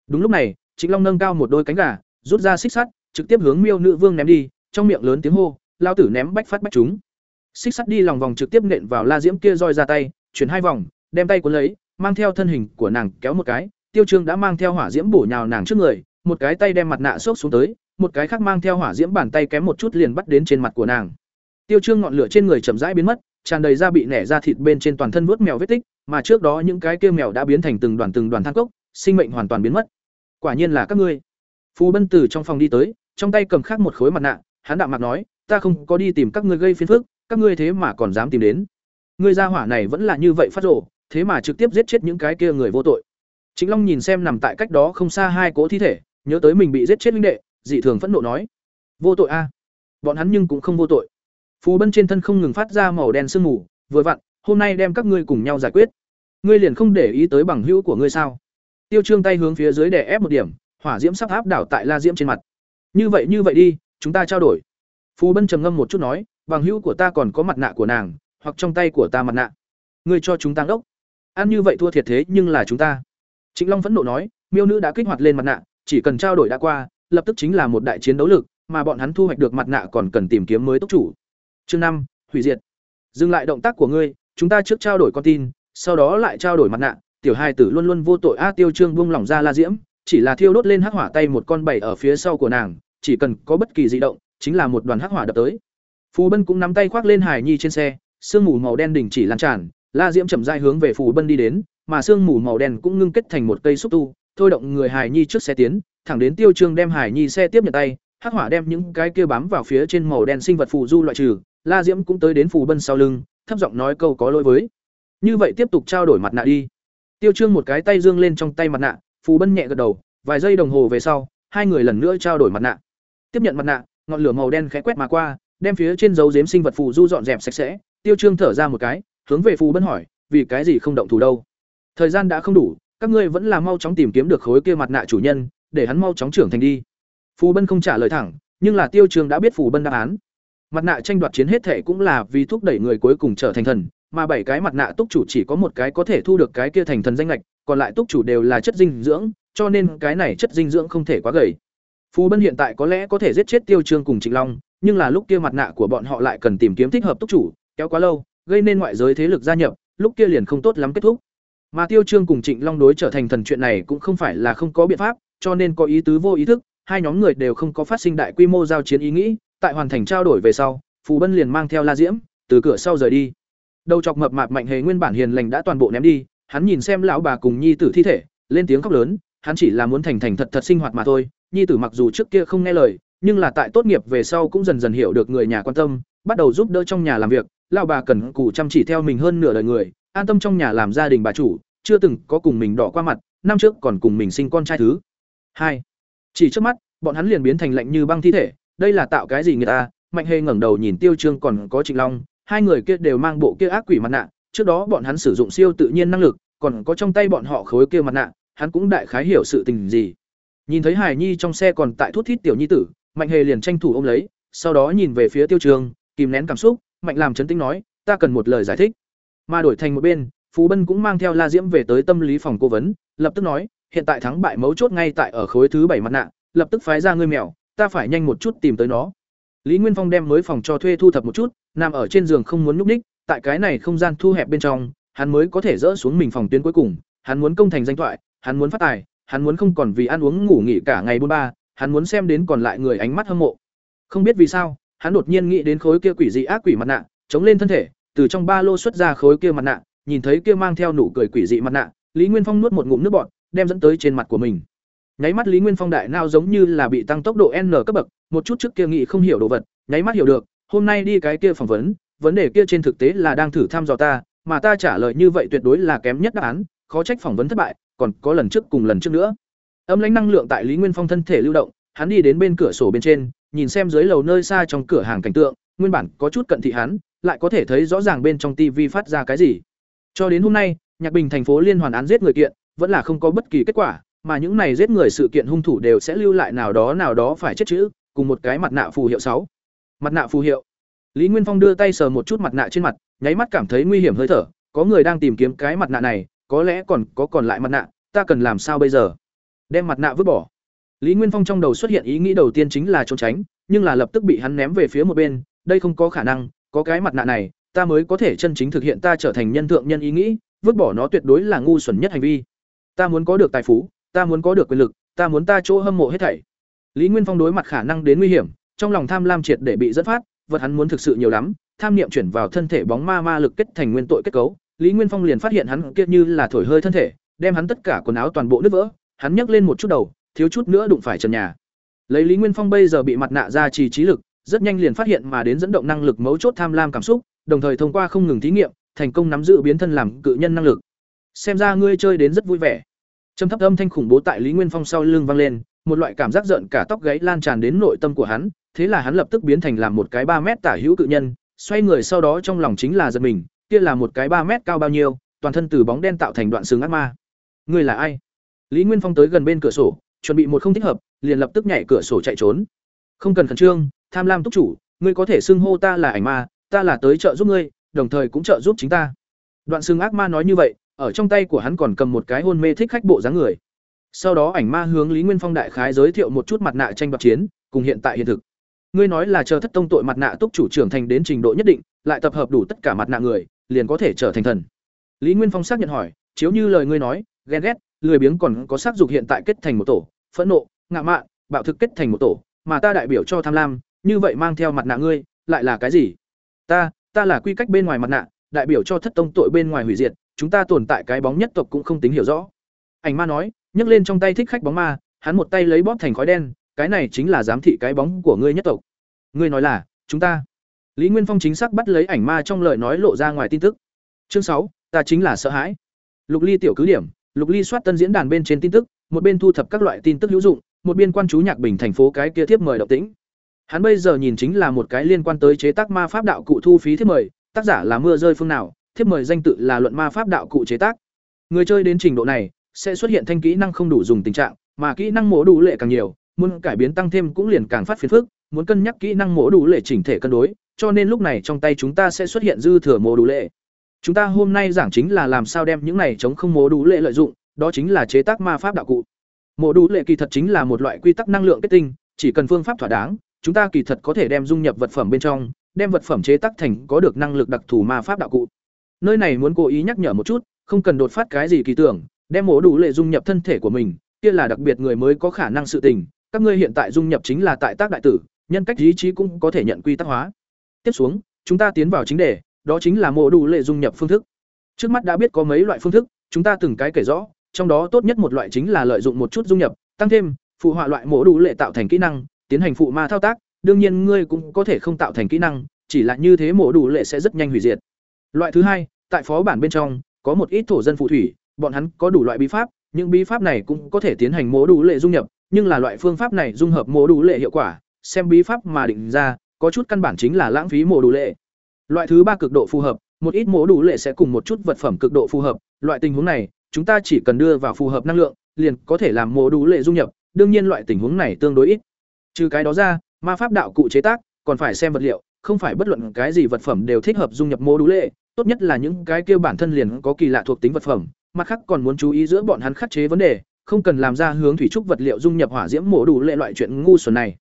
Đúng lúc này, trịnh long nâng cao một đôi cánh gà, rút ra xích sắt, trực tiếp hướng miêu nữ vương ném đi, trong miệng lớn tiếng hô, lao tử ném bách phát bách chúng. Xích sắt đi lòng vòng trực tiếp nện vào la diễm kia roi ra tay, chuyển hai vòng, đem tay cuốn lấy, mang theo thân hình của nàng kéo một cái, tiêu trương đã mang theo hỏa diễm bổ nhào nàng trước người, một cái tay đem mặt nạ xốc xuống tới, một cái khác mang theo hỏa diễm bàn tay kém một chút liền bắt đến trên mặt của nàng. Tiêu trương ngọn lửa trên người chậm rãi biến mất, tràn đầy da bị nẻ ra thịt bên trên toàn thân vuốt mèo vết tích mà trước đó những cái kia mèo đã biến thành từng đoàn từng đoàn than cốc, sinh mệnh hoàn toàn biến mất. Quả nhiên là các ngươi. Phù bân từ trong phòng đi tới, trong tay cầm khác một khối mặt nạ, hắn đạm mặt nói, ta không có đi tìm các ngươi gây phiền phức, các ngươi thế mà còn dám tìm đến. Ngươi gia hỏa này vẫn là như vậy phát rồ, thế mà trực tiếp giết chết những cái kia người vô tội. Chính long nhìn xem nằm tại cách đó không xa hai cỗ thi thể, nhớ tới mình bị giết chết minh đệ, dị thường phẫn nộ nói, vô tội a. Bọn hắn nhưng cũng không vô tội. Phù bân trên thân không ngừng phát ra màu đen sương mù, vừa vặn, hôm nay đem các ngươi cùng nhau giải quyết ngươi liền không để ý tới bằng hữu của ngươi sao? Tiêu trương tay hướng phía dưới để ép một điểm, hỏa diễm sắp áp đảo tại la diễm trên mặt. Như vậy như vậy đi, chúng ta trao đổi. Phù bân trầm ngâm một chút nói, bằng hữu của ta còn có mặt nạ của nàng, hoặc trong tay của ta mặt nạ. Ngươi cho chúng ta ngốc. Ăn như vậy thua thiệt thế, nhưng là chúng ta. Trịnh long phẫn nộ nói, miêu nữ đã kích hoạt lên mặt nạ, chỉ cần trao đổi đã qua, lập tức chính là một đại chiến đấu lực, mà bọn hắn thu hoạch được mặt nạ còn cần tìm kiếm mới tốc chủ. Chương năm, hủy diệt. Dừng lại động tác của ngươi, chúng ta trước trao đổi con tin sau đó lại trao đổi mặt nạ, tiểu hai tử luôn luôn vô tội a tiêu trương buông lỏng ra la diễm, chỉ là thiêu đốt lên hắc hỏa tay một con bảy ở phía sau của nàng, chỉ cần có bất kỳ di động, chính là một đoàn hắc hỏa đập tới. Phù bân cũng nắm tay khoác lên hải nhi trên xe, sương mù màu đen đỉnh chỉ lan tràn, la diễm chậm rãi hướng về phù bân đi đến, mà sương mù màu đen cũng ngưng kết thành một cây xúc tu, thôi động người hải nhi trước xe tiến, thẳng đến tiêu trương đem hải nhi xe tiếp nhận tay, hắc hỏa đem những cái kia bám vào phía trên màu đen sinh vật phù du loại trừ, la diễm cũng tới đến phù bân sau lưng, thấp giọng nói câu có lỗi với như vậy tiếp tục trao đổi mặt nạ đi. Tiêu trương một cái tay dương lên trong tay mặt nạ, phù bân nhẹ gật đầu, vài giây đồng hồ về sau, hai người lần nữa trao đổi mặt nạ. Tiếp nhận mặt nạ, ngọn lửa màu đen khẽ quét mà qua, đem phía trên dấu dếm sinh vật phù du dọn dẹp sạch sẽ. Tiêu trương thở ra một cái, hướng về phù bân hỏi, vì cái gì không động thủ đâu? Thời gian đã không đủ, các ngươi vẫn là mau chóng tìm kiếm được khối kia mặt nạ chủ nhân, để hắn mau chóng trưởng thành đi. Phù bân không trả lời thẳng, nhưng là tiêu trương đã biết phù bân đáp án. Mặt nạ tranh đoạt chiến hết thể cũng là vì thúc đẩy người cuối cùng trở thành thần mà bảy cái mặt nạ túc chủ chỉ có một cái có thể thu được cái kia thành thần danh lệch, còn lại túc chủ đều là chất dinh dưỡng, cho nên cái này chất dinh dưỡng không thể quá gầy. Phù Bân hiện tại có lẽ có thể giết chết Tiêu Trương cùng Trịnh Long, nhưng là lúc kia mặt nạ của bọn họ lại cần tìm kiếm thích hợp túc chủ, kéo quá lâu, gây nên ngoại giới thế lực gia nhập, lúc kia liền không tốt lắm kết thúc. Mà Tiêu Trương cùng Trịnh Long đối trở thành thần chuyện này cũng không phải là không có biện pháp, cho nên có ý tứ vô ý thức, hai nhóm người đều không có phát sinh đại quy mô giao chiến ý nghĩ, tại hoàn thành trao đổi về sau, Phù Bân liền mang theo La Diễm, từ cửa sau rời đi. Đầu chọc mập mạp mạnh hề nguyên bản hiền lành đã toàn bộ ném đi, hắn nhìn xem lão bà cùng nhi tử thi thể, lên tiếng khóc lớn, hắn chỉ là muốn thành thành thật thật sinh hoạt mà thôi, nhi tử mặc dù trước kia không nghe lời, nhưng là tại tốt nghiệp về sau cũng dần dần hiểu được người nhà quan tâm, bắt đầu giúp đỡ trong nhà làm việc, lão bà cần cù chăm chỉ theo mình hơn nửa đời người, an tâm trong nhà làm gia đình bà chủ, chưa từng có cùng mình đỏ qua mặt, năm trước còn cùng mình sinh con trai thứ. hai Chỉ trước mắt, bọn hắn liền biến thành lạnh như băng thi thể, đây là tạo cái gì người ta? Mạnh Hề ngẩng đầu nhìn Tiêu Trương còn có Trịnh Long, hai người kia đều mang bộ kia ác quỷ mặt nạ, trước đó bọn hắn sử dụng siêu tự nhiên năng lực, còn có trong tay bọn họ khối kia mặt nạ, hắn cũng đại khái hiểu sự tình gì. Nhìn thấy Hải Nhi trong xe còn tại thút thít tiểu nhi tử, Mạnh Hề liền tranh thủ ôm lấy, sau đó nhìn về phía Tiêu Trường, kìm nén cảm xúc, Mạnh làm chấn tĩnh nói, ta cần một lời giải thích. Mà đổi thành một bên, Phú Bân cũng mang theo La Diễm về tới tâm lý phòng cố vấn, lập tức nói, hiện tại thắng bại mấu chốt ngay tại ở khối thứ bảy mặt nạ, lập tức phái ra ngươi mèo, ta phải nhanh một chút tìm tới nó. Lý Nguyên Phong đem mới phòng cho thuê thu thập một chút, nằm ở trên giường không muốn nhúc ních, tại cái này không gian thu hẹp bên trong, hắn mới có thể dỡ xuống mình phòng tuyến cuối cùng, hắn muốn công thành danh thoại, hắn muốn phát tài, hắn muốn không còn vì ăn uống ngủ nghỉ cả ngày buôn ba, hắn muốn xem đến còn lại người ánh mắt hâm mộ. Không biết vì sao, hắn đột nhiên nghĩ đến khối kia quỷ dị ác quỷ mặt nạ, chống lên thân thể, từ trong ba lô xuất ra khối kia mặt nạ, nhìn thấy kia mang theo nụ cười quỷ dị mặt nạ, Lý Nguyên Phong nuốt một ngụm nước bọt, đem dẫn tới trên mặt của mình. Nháy mắt Lý Nguyên Phong đại nao giống như là bị tăng tốc độ N cấp bậc, một chút trước kia nghĩ không hiểu đồ vật, nháy mắt hiểu được, hôm nay đi cái kia phỏng vấn, vấn đề kia trên thực tế là đang thử thăm dò ta, mà ta trả lời như vậy tuyệt đối là kém nhất đáp án, khó trách phỏng vấn thất bại, còn có lần trước cùng lần trước nữa. Âm lãnh năng lượng tại Lý Nguyên Phong thân thể lưu động, hắn đi đến bên cửa sổ bên trên, nhìn xem dưới lầu nơi xa trong cửa hàng cảnh tượng, nguyên bản có chút cận thị hắn, lại có thể thấy rõ ràng bên trong TV phát ra cái gì. Cho đến hôm nay, Nhạc Bình thành phố liên hoàn án giết người kiện, vẫn là không có bất kỳ kết quả, mà những này giết người sự kiện hung thủ đều sẽ lưu lại nào đó nào đó phải chết chữ, cùng một cái mặt nạ phù hiệu sáu. Mặt nạ phù hiệu. Lý Nguyên Phong đưa tay sờ một chút mặt nạ trên mặt, nháy mắt cảm thấy nguy hiểm hơi thở, có người đang tìm kiếm cái mặt nạ này, có lẽ còn có còn lại mặt nạ, ta cần làm sao bây giờ? Đem mặt nạ vứt bỏ. Lý Nguyên Phong trong đầu xuất hiện ý nghĩ đầu tiên chính là trốn tránh, nhưng là lập tức bị hắn ném về phía một bên, đây không có khả năng, có cái mặt nạ này, ta mới có thể chân chính thực hiện ta trở thành nhân thượng nhân ý nghĩ, vứt bỏ nó tuyệt đối là ngu xuẩn nhất hành vi. Ta muốn có được tài phú, ta muốn có được quyền lực, ta muốn ta chỗ hâm mộ hết thảy. Lý Nguyên Phong đối mặt khả năng đến nguy hiểm, trong lòng tham lam triệt để bị dẫn phát, vật hắn muốn thực sự nhiều lắm, tham niệm chuyển vào thân thể bóng ma ma lực kết thành nguyên tội kết cấu, Lý Nguyên Phong liền phát hiện hắn kia như là thổi hơi thân thể, đem hắn tất cả quần áo toàn bộ nứt vỡ, hắn nhấc lên một chút đầu, thiếu chút nữa đụng phải trần nhà. Lấy Lý Nguyên Phong bây giờ bị mặt nạ ra trì trí lực, rất nhanh liền phát hiện mà đến dẫn động năng lực mấu chốt tham lam cảm xúc, đồng thời thông qua không ngừng thí nghiệm, thành công nắm giữ biến thân làm cự nhân năng lực. Xem ra ngươi chơi đến rất vui vẻ. Trầm thấp âm thanh khủng bố tại Lý Nguyên Phong sau lưng vang lên, một loại cảm giác giận cả tóc gáy lan tràn đến nội tâm của hắn, thế là hắn lập tức biến thành làm một cái ba mét tả hữu cự nhân, xoay người sau đó trong lòng chính là giật mình, kia là một cái ba mét cao bao nhiêu, toàn thân từ bóng đen tạo thành đoạn xương ác ma. Ngươi là ai? Lý Nguyên Phong tới gần bên cửa sổ, chuẩn bị một không thích hợp, liền lập tức nhảy cửa sổ chạy trốn. Không cần khẩn trương, tham lam túc chủ, ngươi có thể xưng hô ta là ảnh ma, ta là tới trợ giúp ngươi, đồng thời cũng trợ giúp chính ta. Đoạn xương ác ma nói như vậy, ở trong tay của hắn còn cầm một cái hôn mê thích khách bộ dáng người. Sau đó ảnh ma hướng Lý Nguyên Phong đại khái giới thiệu một chút mặt nạ tranh đoạt chiến, cùng hiện tại hiện thực. Ngươi nói là chờ thất tông tội mặt nạ túc chủ trưởng thành đến trình độ nhất định, lại tập hợp đủ tất cả mặt nạ người, liền có thể trở thành thần. Lý Nguyên Phong xác nhận hỏi, chiếu như lời ngươi nói, ghen ghét, lười biếng còn có sắc dục hiện tại kết thành một tổ, phẫn nộ, ngạ mạn, bạo thực kết thành một tổ, mà ta đại biểu cho tham lam, như vậy mang theo mặt nạ ngươi, lại là cái gì? Ta, ta là quy cách bên ngoài mặt nạ, đại biểu cho thất tông tội bên ngoài hủy diệt, chúng ta tồn tại cái bóng nhất tộc cũng không tính hiểu rõ. Ảnh ma nói, nhấc lên trong tay thích khách bóng ma, hắn một tay lấy bóp thành khói đen, cái này chính là giám thị cái bóng của ngươi nhất tộc. Ngươi nói là, chúng ta. Lý Nguyên Phong chính xác bắt lấy ảnh ma trong lời nói lộ ra ngoài tin tức. Chương sáu, ta chính là sợ hãi. Lục Ly tiểu cứ điểm, Lục Ly soát tân diễn đàn bên trên tin tức, một bên thu thập các loại tin tức hữu dụng, một bên quan chú nhạc bình thành phố cái kia tiếp mời động tĩnh. Hắn bây giờ nhìn chính là một cái liên quan tới chế tác ma pháp đạo cụ thu phí thiếp mời, tác giả là mưa rơi phương nào, thiếp mời danh tự là luận ma pháp đạo cụ chế tác. Người chơi đến trình độ này sẽ xuất hiện thanh kỹ năng không đủ dùng tình trạng, mà kỹ năng mổ đủ lệ càng nhiều, muốn cải biến tăng thêm cũng liền càng phát phiền phức, muốn cân nhắc kỹ năng mổ đủ lệ chỉnh thể cân đối, cho nên lúc này trong tay chúng ta sẽ xuất hiện dư thừa mổ đủ lệ. chúng ta hôm nay giảng chính là làm sao đem những này chống không mổ đủ lệ lợi dụng đó chính là chế tác ma pháp đạo cụ Mổ đủ lệ kỳ thật chính là một loại quy tắc năng lượng kết tinh chỉ cần phương pháp thỏa đáng chúng ta kỳ thật có thể đem dung nhập vật phẩm bên trong đem vật phẩm chế tác thành có được năng lực đặc thù ma pháp đạo cụ nơi này muốn cố ý nhắc nhở một chút không cần đột phát cái gì kỳ tưởng đem mổ đủ lệ dung nhập thân thể của mình, kia là đặc biệt người mới có khả năng sự tình. Các ngươi hiện tại dung nhập chính là tại tác đại tử, nhân cách ý chí cũng có thể nhận quy tắc hóa. Tiếp xuống, chúng ta tiến vào chính đề, đó chính là mổ đủ lệ dung nhập phương thức. Trước mắt đã biết có mấy loại phương thức, chúng ta từng cái kể rõ, trong đó tốt nhất một loại chính là lợi dụng một chút dung nhập, tăng thêm, phụ họa loại mổ đủ lệ tạo thành kỹ năng, tiến hành phụ ma thao tác. Đương nhiên ngươi cũng có thể không tạo thành kỹ năng, chỉ là như thế mổ đủ lệ sẽ rất nhanh hủy diệt. Loại thứ hai, tại phó bản bên trong, có một ít thổ dân phụ thủy bọn hắn có đủ loại bí pháp, những bí pháp này cũng có thể tiến hành mổ đủ lệ dung nhập, nhưng là loại phương pháp này dung hợp mổ đủ lệ hiệu quả, xem bí pháp mà định ra, có chút căn bản chính là lãng phí mổ đủ lệ. Loại thứ ba cực độ phù hợp, một ít mổ đủ lệ sẽ cùng một chút vật phẩm cực độ phù hợp, loại tình huống này, chúng ta chỉ cần đưa vào phù hợp năng lượng, liền có thể làm mổ đủ lệ dung nhập, đương nhiên loại tình huống này tương đối ít. Trừ cái đó ra, ma pháp đạo cụ chế tác, còn phải xem vật liệu, không phải bất luận cái gì vật phẩm đều thích hợp dung nhập mô đủ lệ, tốt nhất là những cái kia bản thân liền có kỳ lạ thuộc tính vật phẩm mặt khác còn muốn chú ý giữa bọn hắn khắc chế vấn đề, không cần làm ra hướng thủy trúc vật liệu dung nhập hỏa diễm mổ đủ lệ loại chuyện ngu xuẩn này.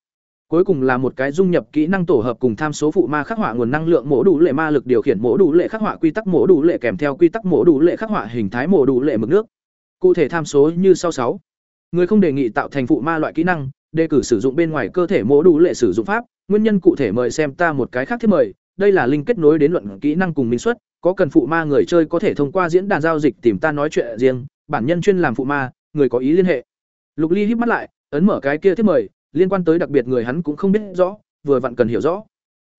Cuối cùng là một cái dung nhập kỹ năng tổ hợp cùng tham số phụ ma khắc họa nguồn năng lượng mổ đủ lệ ma lực điều khiển mổ đủ lệ khắc họa quy tắc mổ đủ lệ kèm theo quy tắc mổ đủ lệ khắc họa hình thái mổ đủ lệ mực nước. Cụ thể tham số như sau sáu. Người không đề nghị tạo thành phụ ma loại kỹ năng, đề cử sử dụng bên ngoài cơ thể mổ đủ lệ sử dụng pháp. Nguyên nhân cụ thể mời xem ta một cái khác thiết mời. Đây là link kết nối đến luận kỹ năng cùng minh suất có cần phụ ma người chơi có thể thông qua diễn đàn giao dịch tìm ta nói chuyện riêng, bản nhân chuyên làm phụ ma, người có ý liên hệ. Lục ly híp mắt lại, ấn mở cái kia thiết mời, liên quan tới đặc biệt người hắn cũng không biết rõ, vừa vặn cần hiểu rõ.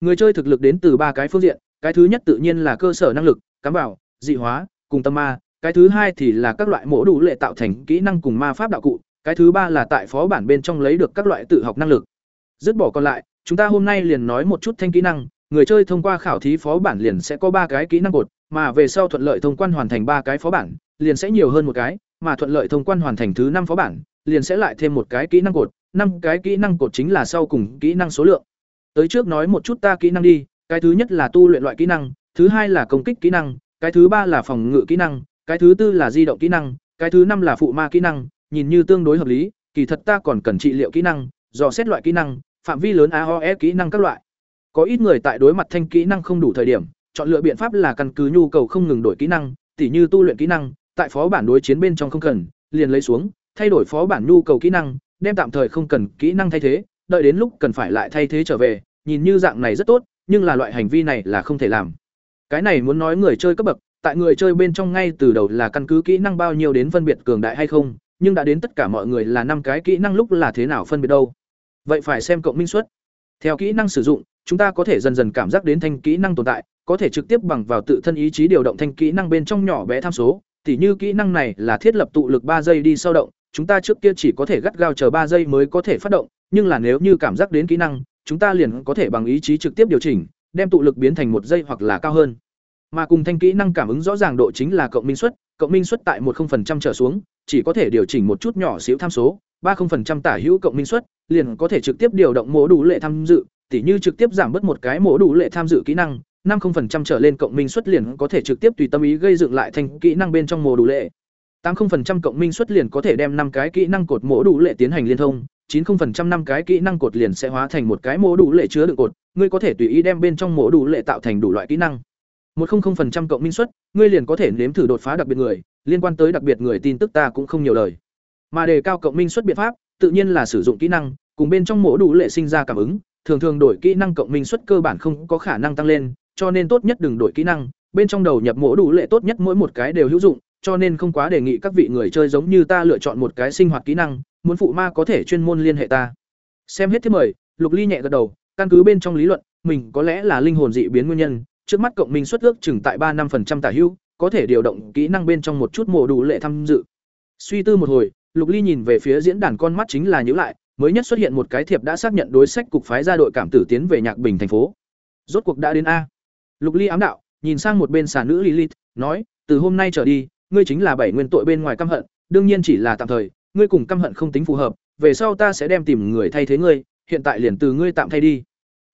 Người chơi thực lực đến từ ba cái phương diện, cái thứ nhất tự nhiên là cơ sở năng lực, cám bảo, dị hóa, cùng tâm ma, cái thứ hai thì là các loại mổ đủ lệ tạo thành kỹ năng cùng ma pháp đạo cụ, cái thứ ba là tại phó bản bên trong lấy được các loại tự học năng lực. Dứt bỏ còn lại, chúng ta hôm nay liền nói một chút thanh kỹ năng người chơi thông qua khảo thí phó bản liền sẽ có ba cái kỹ năng cột, mà về sau thuận lợi thông quan hoàn thành ba cái phó bản, liền sẽ nhiều hơn một cái, mà thuận lợi thông quan hoàn thành thứ năm phó bản, liền sẽ lại thêm một cái kỹ năng cột. Năm cái kỹ năng cột chính là sau cùng kỹ năng số lượng. Tới trước nói một chút ta kỹ năng đi, cái thứ nhất là tu luyện loại kỹ năng, thứ hai là công kích kỹ năng, cái thứ ba là phòng ngự kỹ năng, cái thứ tư là di động kỹ năng, cái thứ năm là phụ ma kỹ năng, nhìn như tương đối hợp lý, kỳ thật ta còn cần trị liệu kỹ năng, dò xét loại kỹ năng, phạm vi lớn aos kỹ năng các loại có ít người tại đối mặt thanh kỹ năng không đủ thời điểm, chọn lựa biện pháp là căn cứ nhu cầu không ngừng đổi kỹ năng, tỉ như tu luyện kỹ năng, tại phó bản đối chiến bên trong không cần, liền lấy xuống, thay đổi phó bản nhu cầu kỹ năng, đem tạm thời không cần kỹ năng thay thế, đợi đến lúc cần phải lại thay thế trở về, nhìn như dạng này rất tốt, nhưng là loại hành vi này là không thể làm. Cái này muốn nói người chơi cấp bậc, tại người chơi bên trong ngay từ đầu là căn cứ kỹ năng bao nhiêu đến phân biệt cường đại hay không, nhưng đã đến tất cả mọi người là năm cái kỹ năng lúc là thế nào phân biệt đâu. Vậy phải xem cộng minh suất. Theo kỹ năng sử dụng chúng ta có thể dần dần cảm giác đến thanh kỹ năng tồn tại có thể trực tiếp bằng vào tự thân ý chí điều động thanh kỹ năng bên trong nhỏ bé tham số. Tỉ như kỹ năng này là thiết lập tụ lực ba giây đi sau động chúng ta trước kia chỉ có thể gắt gao chờ ba giây mới có thể phát động nhưng là nếu như cảm giác đến kỹ năng chúng ta liền có thể bằng ý chí trực tiếp điều chỉnh đem tụ lực biến thành một giây hoặc là cao hơn. Mà cùng thanh kỹ năng cảm ứng rõ ràng độ chính là cộng minh suất cộng minh suất tại một trở xuống chỉ có thể điều chỉnh một chút nhỏ xíu tham số, 30% tả hữu cộng minh suất, liền có thể trực tiếp điều động mô đủ lệ tham dự, tỉ như trực tiếp giảm bớt một cái mổ đủ lệ tham dự kỹ năng, 50% trở lên cộng minh suất liền có thể trực tiếp tùy tâm ý gây dựng lại thành kỹ năng bên trong mổ đủ lệ. 80% cộng minh suất liền có thể đem năm cái kỹ năng cột mổ đủ lệ tiến hành liên thông, 90% năm cái kỹ năng cột liền sẽ hóa thành một cái mổ đủ lệ chứa đựng cột, ngươi có thể tùy ý đem bên trong mổ đủ lệ tạo thành đủ loại kỹ năng. 100% cộng minh suất, ngươi liền có thể nếm thử đột phá đặc biệt người, liên quan tới đặc biệt người tin tức ta cũng không nhiều lời. Mà đề cao cộng minh suất biện pháp, tự nhiên là sử dụng kỹ năng, cùng bên trong mổ đủ lệ sinh ra cảm ứng, thường thường đổi kỹ năng cộng minh suất cơ bản không có khả năng tăng lên, cho nên tốt nhất đừng đổi kỹ năng, bên trong đầu nhập mổ đủ lệ tốt nhất mỗi một cái đều hữu dụng, cho nên không quá đề nghị các vị người chơi giống như ta lựa chọn một cái sinh hoạt kỹ năng, muốn phụ ma có thể chuyên môn liên hệ ta. Xem hết thứ mời, Lục Ly nhẹ gật đầu, căn cứ bên trong lý luận, mình có lẽ là linh hồn dị biến nguyên nhân, trước mắt cộng minh suất ước chừng tại ba năm phần trăm tả hữu, có thể điều động kỹ năng bên trong một chút mổ đủ lệ tham dự. Suy tư một hồi, Lục Ly nhìn về phía diễn đàn con mắt chính là nhíu lại, mới nhất xuất hiện một cái thiệp đã xác nhận đối sách cục phái ra đội cảm tử tiến về Nhạc Bình thành phố. Rốt cuộc đã đến a. Lục Ly ám đạo, nhìn sang một bên xà nữ Lilith, nói, từ hôm nay trở đi, ngươi chính là bảy nguyên tội bên ngoài căm hận, đương nhiên chỉ là tạm thời, ngươi cùng căm hận không tính phù hợp, về sau ta sẽ đem tìm người thay thế ngươi, hiện tại liền từ ngươi tạm thay đi.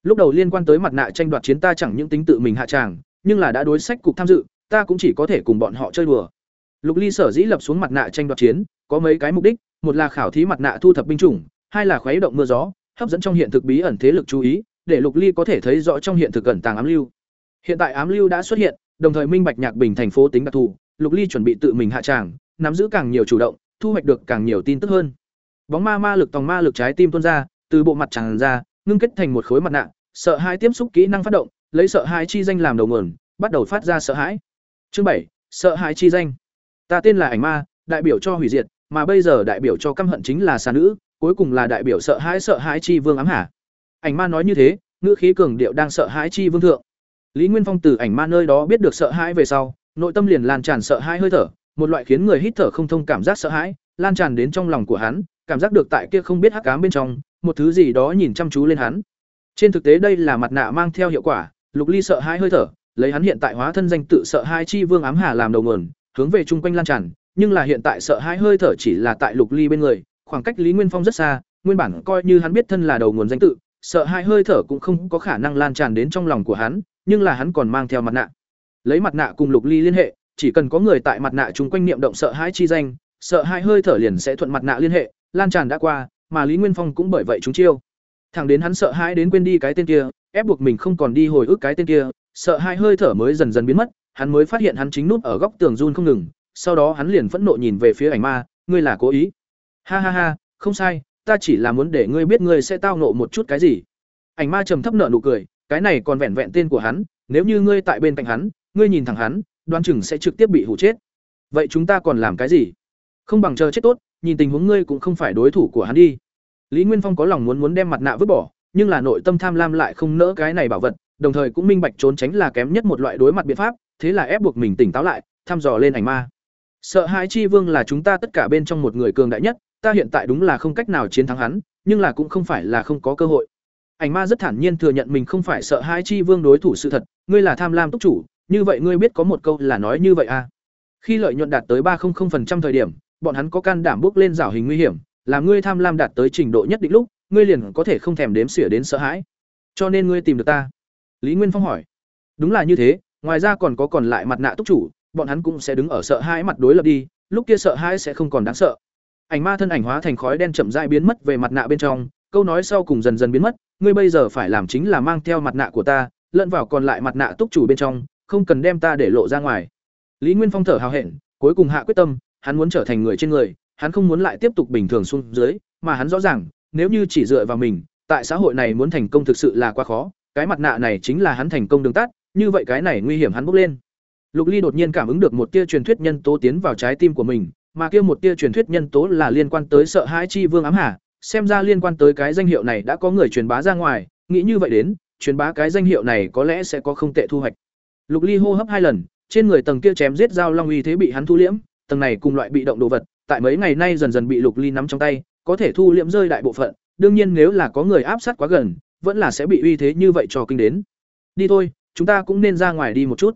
Lúc đầu liên quan tới mặt nạ tranh đoạt chiến ta chẳng những tính tự mình hạ tràng, nhưng là đã đối sách cục tham dự, ta cũng chỉ có thể cùng bọn họ chơi đùa. Lục Ly sở dĩ lập xuống mặt nạ tranh đoạt chiến, có mấy cái mục đích, một là khảo thí mặt nạ thu thập binh chủng, hai là khuấy động mưa gió, hấp dẫn trong hiện thực bí ẩn thế lực chú ý, để Lục Ly có thể thấy rõ trong hiện thực ẩn tàng ám lưu. Hiện tại ám lưu đã xuất hiện, đồng thời minh bạch nhạc bình thành phố tính đặc thù, Lục Ly chuẩn bị tự mình hạ tràng, nắm giữ càng nhiều chủ động, thu hoạch được càng nhiều tin tức hơn. Bóng ma ma lực tòng ma lực trái tim tuôn ra, từ bộ mặt tràn ra, ngưng kết thành một khối mặt nạ, sợ hãi tiếp xúc kỹ năng phát động, lấy sợ hãi chi danh làm đầu nguồn, bắt đầu phát ra sợ hãi. Chương bảy, sợ hãi chi danh. Ta tên là ảnh ma, đại biểu cho hủy diệt, mà bây giờ đại biểu cho căm hận chính là xà nữ, cuối cùng là đại biểu sợ hãi sợ hãi chi vương ám hả Ảnh ma nói như thế, ngữ khí cường điệu đang sợ hãi chi vương thượng. Lý Nguyên Phong từ ảnh ma nơi đó biết được sợ hãi về sau, nội tâm liền lan tràn sợ hãi hơi thở, một loại khiến người hít thở không thông cảm giác sợ hãi, lan tràn đến trong lòng của hắn, cảm giác được tại kia không biết hắc ám bên trong, một thứ gì đó nhìn chăm chú lên hắn. Trên thực tế đây là mặt nạ mang theo hiệu quả, Lục Ly sợ hãi hơi thở, lấy hắn hiện tại hóa thân danh tự sợ hãi chi vương ám hà làm đầu nguồn, hướng về chung quanh lan tràn, nhưng là hiện tại sợ hãi hơi thở chỉ là tại Lục Ly bên người, khoảng cách Lý Nguyên Phong rất xa, nguyên bản coi như hắn biết thân là đầu nguồn danh tự, sợ hãi hơi thở cũng không có khả năng lan tràn đến trong lòng của hắn, nhưng là hắn còn mang theo mặt nạ. Lấy mặt nạ cùng Lục Ly liên hệ, chỉ cần có người tại mặt nạ chúng quanh niệm động sợ hãi chi danh, sợ hãi hơi thở liền sẽ thuận mặt nạ liên hệ, lan tràn đã qua, mà Lý Nguyên Phong cũng bởi vậy chúng chiêu. Thẳng đến hắn sợ hãi đến quên đi cái tên kia, ép buộc mình không còn đi hồi ức cái tên kia, sợ hãi hơi thở mới dần dần biến mất, hắn mới phát hiện hắn chính núp ở góc tường run không ngừng, sau đó hắn liền phẫn nộ nhìn về phía ảnh ma, ngươi là cố ý. Ha ha ha, không sai, ta chỉ là muốn để ngươi biết ngươi sẽ tao nộ một chút cái gì. Ảnh ma trầm thấp nợ nụ cười, cái này còn vẹn vẹn tên của hắn, nếu như ngươi tại bên cạnh hắn, ngươi nhìn thẳng hắn, đoán chừng sẽ trực tiếp bị hủ chết. Vậy chúng ta còn làm cái gì? Không bằng chờ chết tốt, nhìn tình huống ngươi cũng không phải đối thủ của hắn đi. Lý Nguyên Phong có lòng muốn muốn đem mặt nạ vứt bỏ, nhưng là nội tâm tham lam lại không nỡ cái này bảo vật, đồng thời cũng minh bạch trốn tránh là kém nhất một loại đối mặt biện pháp, thế là ép buộc mình tỉnh táo lại, thăm dò lên ảnh ma. Sợ hãi chi vương là chúng ta tất cả bên trong một người cường đại nhất, ta hiện tại đúng là không cách nào chiến thắng hắn, nhưng là cũng không phải là không có cơ hội. Ảnh ma rất thản nhiên thừa nhận mình không phải sợ hãi chi vương đối thủ sự thật, ngươi là tham lam túc chủ, như vậy ngươi biết có một câu là nói như vậy à? Khi lợi nhuận đạt tới 300% thời điểm, bọn hắn có can đảm bước lên rào hình nguy hiểm, làm ngươi tham lam đạt tới trình độ nhất định lúc, ngươi liền có thể không thèm đếm xỉa đến sợ hãi. Cho nên ngươi tìm được ta. Lý Nguyên Phong hỏi. Đúng là như thế, ngoài ra còn có còn lại mặt nạ túc chủ, bọn hắn cũng sẽ đứng ở sợ hãi mặt đối lập đi, lúc kia sợ hãi sẽ không còn đáng sợ. Ảnh ma thân ảnh hóa thành khói đen chậm rãi biến mất về mặt nạ bên trong, câu nói sau cùng dần dần biến mất, ngươi bây giờ phải làm chính là mang theo mặt nạ của ta, lẫn vào còn lại mặt nạ túc chủ bên trong, không cần đem ta để lộ ra ngoài. Lý Nguyên Phong thở hào hẹn, cuối cùng hạ quyết tâm, hắn muốn trở thành người trên người, hắn không muốn lại tiếp tục bình thường xuống dưới, mà hắn rõ ràng, nếu như chỉ dựa vào mình, tại xã hội này muốn thành công thực sự là quá khó, cái mặt nạ này chính là hắn thành công đường tắt, như vậy cái này nguy hiểm hắn bốc lên. Lục Ly đột nhiên cảm ứng được một tia truyền thuyết nhân tố tiến vào trái tim của mình, mà kia một tia truyền thuyết nhân tố là liên quan tới sợ hãi chi vương ám hà, xem ra liên quan tới cái danh hiệu này đã có người truyền bá ra ngoài, nghĩ như vậy đến, truyền bá cái danh hiệu này có lẽ sẽ có không tệ thu hoạch. Lục Ly hô hấp hai lần, trên người tầng kia chém giết dao long uy thế bị hắn thu liễm, tầng này cùng loại bị động đồ vật, tại mấy ngày nay dần dần bị Lục Ly nắm trong tay, có thể thu liễm rơi đại bộ phận, đương nhiên nếu là có người áp sát quá gần, vẫn là sẽ bị uy thế như vậy cho kinh đến. Đi thôi, chúng ta cũng nên ra ngoài đi một chút.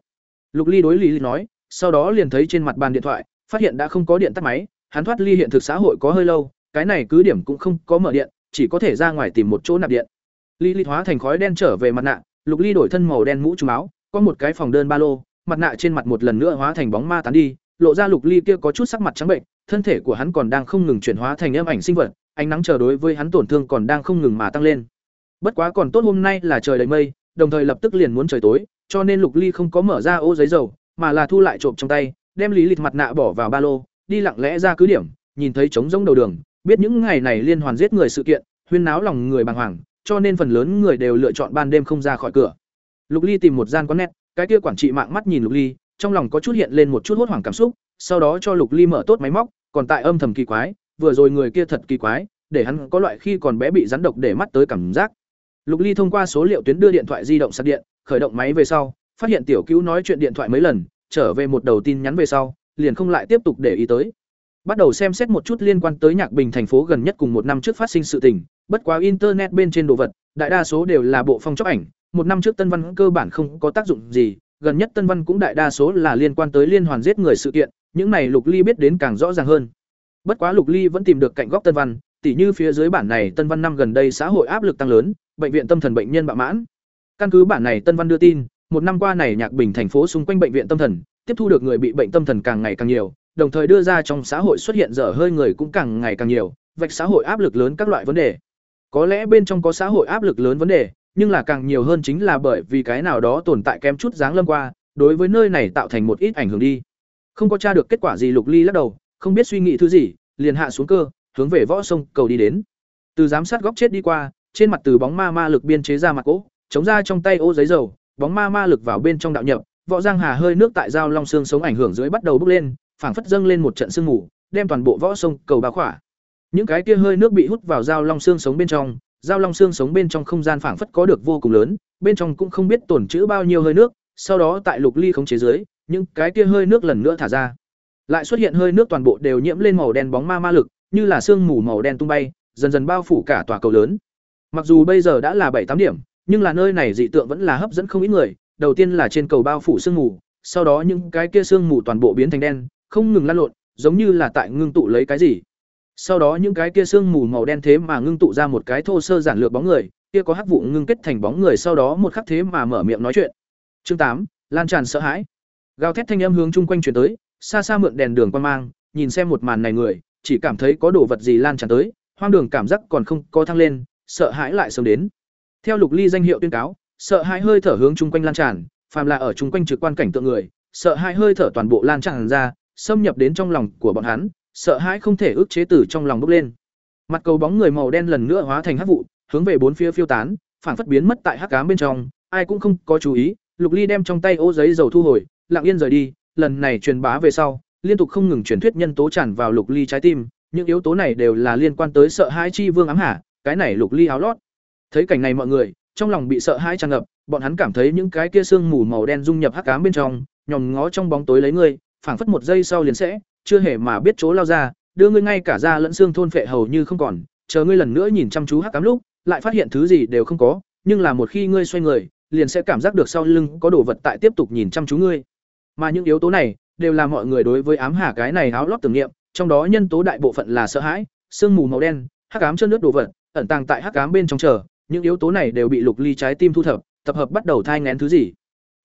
Lục Ly đối Lý Ly nói, sau đó liền thấy trên mặt bàn điện thoại, phát hiện đã không có điện tắt máy, hắn thoát ly hiện thực xã hội có hơi lâu, cái này cứ điểm cũng không có mở điện, chỉ có thể ra ngoài tìm một chỗ nạp điện. Lý Ly hóa thành khói đen trở về mặt nạ, Lục Ly đổi thân màu đen mũ trùm áo, có một cái phòng đơn ba lô, mặt nạ trên mặt một lần nữa hóa thành bóng ma tán đi, lộ ra Lục Ly kia có chút sắc mặt trắng bệnh, thân thể của hắn còn đang không ngừng chuyển hóa thành âm ảnh sinh vật, ánh nắng chờ đối với hắn tổn thương còn đang không ngừng mà tăng lên. Bất quá còn tốt hôm nay là trời đầy mây, đồng thời lập tức liền muốn trời tối, cho nên Lục Ly không có mở ra ô giấy dầu, mà là thu lại trộm trong tay, đem lý lịch mặt nạ bỏ vào ba lô, đi lặng lẽ ra cứ điểm, nhìn thấy trống rỗng đầu đường, biết những ngày này liên hoàn giết người sự kiện, huyên náo lòng người bàng hoàng, cho nên phần lớn người đều lựa chọn ban đêm không ra khỏi cửa. Lục Ly tìm một gian quán net, cái kia quản trị mạng mắt nhìn Lục Ly, trong lòng có chút hiện lên một chút hốt hoảng cảm xúc, sau đó cho Lục Ly mở tốt máy móc, còn tại âm thầm kỳ quái, vừa rồi người kia thật kỳ quái, để hắn có loại khi còn bé bị rắn độc để mắt tới cảm giác. Lục Ly thông qua số liệu tuyến đưa điện thoại di động sạc điện, khởi động máy về sau, phát hiện tiểu cứu nói chuyện điện thoại mấy lần, trở về một đầu tin nhắn về sau, liền không lại tiếp tục để ý tới. Bắt đầu xem xét một chút liên quan tới Nhạc Bình thành phố gần nhất cùng một năm trước phát sinh sự tình, bất quá internet bên trên đồ vật, đại đa số đều là bộ phong chốc ảnh, một năm trước Tân Văn cơ bản không có tác dụng gì, gần nhất Tân Văn cũng đại đa số là liên quan tới liên hoàn giết người sự kiện, những này Lục Ly biết đến càng rõ ràng hơn. Bất quá Lục Ly vẫn tìm được cạnh góc Tân Văn, tỉ như phía dưới bản này Tân Văn năm gần đây xã hội áp lực tăng lớn, bệnh viện tâm thần bệnh nhân bạo mãn. Căn cứ bản này Tân Văn đưa tin, một năm qua này Nhạc Bình thành phố xung quanh bệnh viện tâm thần, tiếp thu được người bị bệnh tâm thần càng ngày càng nhiều, đồng thời đưa ra trong xã hội xuất hiện dở hơi người cũng càng ngày càng nhiều, vạch xã hội áp lực lớn các loại vấn đề. Có lẽ bên trong có xã hội áp lực lớn vấn đề, nhưng là càng nhiều hơn chính là bởi vì cái nào đó tồn tại kém chút dáng lâm qua, đối với nơi này tạo thành một ít ảnh hưởng đi. Không có tra được kết quả gì Lục Ly lắc đầu, không biết suy nghĩ thứ gì, liền hạ xuống cơ, hướng về võ sông cầu đi đến. Từ giám sát góc chết đi qua, trên mặt từ bóng ma ma lực biên chế ra mặt cỗ, chống ra trong tay ô giấy dầu, bóng ma ma lực vào bên trong đạo nhập, võ giang hà hơi nước tại dao long xương sống ảnh hưởng dưới bắt đầu bốc lên, phảng phất dâng lên một trận sương mù, đem toàn bộ võ sông cầu bá khỏa. Những cái kia hơi nước bị hút vào dao long xương sống bên trong, dao long xương sống bên trong không gian phảng phất có được vô cùng lớn, bên trong cũng không biết tổn trữ bao nhiêu hơi nước, sau đó tại lục ly khống chế dưới, những cái kia hơi nước lần nữa thả ra. Lại xuất hiện hơi nước toàn bộ đều nhiễm lên màu đen bóng ma ma lực, như là sương mù màu đen tung bay, dần dần bao phủ cả tòa cầu lớn. Mặc dù bây giờ đã là bảy tám điểm, nhưng là nơi này dị tượng vẫn là hấp dẫn không ít người, đầu tiên là trên cầu bao phủ sương mù, sau đó những cái kia sương mù toàn bộ biến thành đen, không ngừng lan lộn, giống như là tại ngưng tụ lấy cái gì. Sau đó những cái kia sương mù màu đen thế mà ngưng tụ ra một cái thô sơ giản lược bóng người, kia có hắc vụ ngưng kết thành bóng người sau đó một khắc thế mà mở miệng nói chuyện. Chương tám, lan tràn sợ hãi. Gào thét thanh âm hướng chung quanh truyền tới, xa xa mượn đèn đường quan mang, nhìn xem một màn này người, chỉ cảm thấy có đồ vật gì lan tràn tới, hoang đường cảm giác còn không có thăng lên, sợ hãi lại sớm đến. Theo Lục Ly danh hiệu tuyên cáo, sợ hãi hơi thở hướng chung quanh lan tràn, phàm là ở chung quanh trực quan cảnh tượng người, sợ hãi hơi thở toàn bộ lan tràn ra, xâm nhập đến trong lòng của bọn hắn, sợ hãi không thể ức chế từ trong lòng bốc lên. Mặt cầu bóng người màu đen lần nữa hóa thành hắc vụ, hướng về bốn phía phiêu tán, phản phất biến mất tại hắc ám bên trong, ai cũng không có chú ý, Lục Ly đem trong tay ô giấy dầu thu hồi, lặng yên rời đi, lần này truyền bá về sau, liên tục không ngừng truyền thuyết nhân tố tràn vào Lục Ly trái tim, những yếu tố này đều là liên quan tới sợ hãi chi vương ám hạ, cái này Lục Ly áo lót. Thấy cảnh này mọi người, trong lòng bị sợ hãi tràn ngập, bọn hắn cảm thấy những cái kia sương mù màu đen dung nhập hắc ám bên trong, nhòm ngó trong bóng tối lấy người, phảng phất một giây sau liền sẽ, chưa hề mà biết chỗ lao ra, đưa ngươi ngay cả da lẫn xương thôn phệ hầu như không còn, chờ ngươi lần nữa nhìn chăm chú hắc ám lúc, lại phát hiện thứ gì đều không có, nhưng là một khi ngươi xoay người, liền sẽ cảm giác được sau lưng có đồ vật tại tiếp tục nhìn chăm chú ngươi. Mà những yếu tố này đều là mọi người đối với ám hà cái này áo lót tưởng niệm, trong đó nhân tố đại bộ phận là sợ hãi, sương mù màu đen, hắc ám chân nước đồ vật, ẩn tàng tại hắc ám bên trong chờ, những yếu tố này đều bị Lục Ly trái tim thu thập, tập hợp bắt đầu thai ngén thứ gì.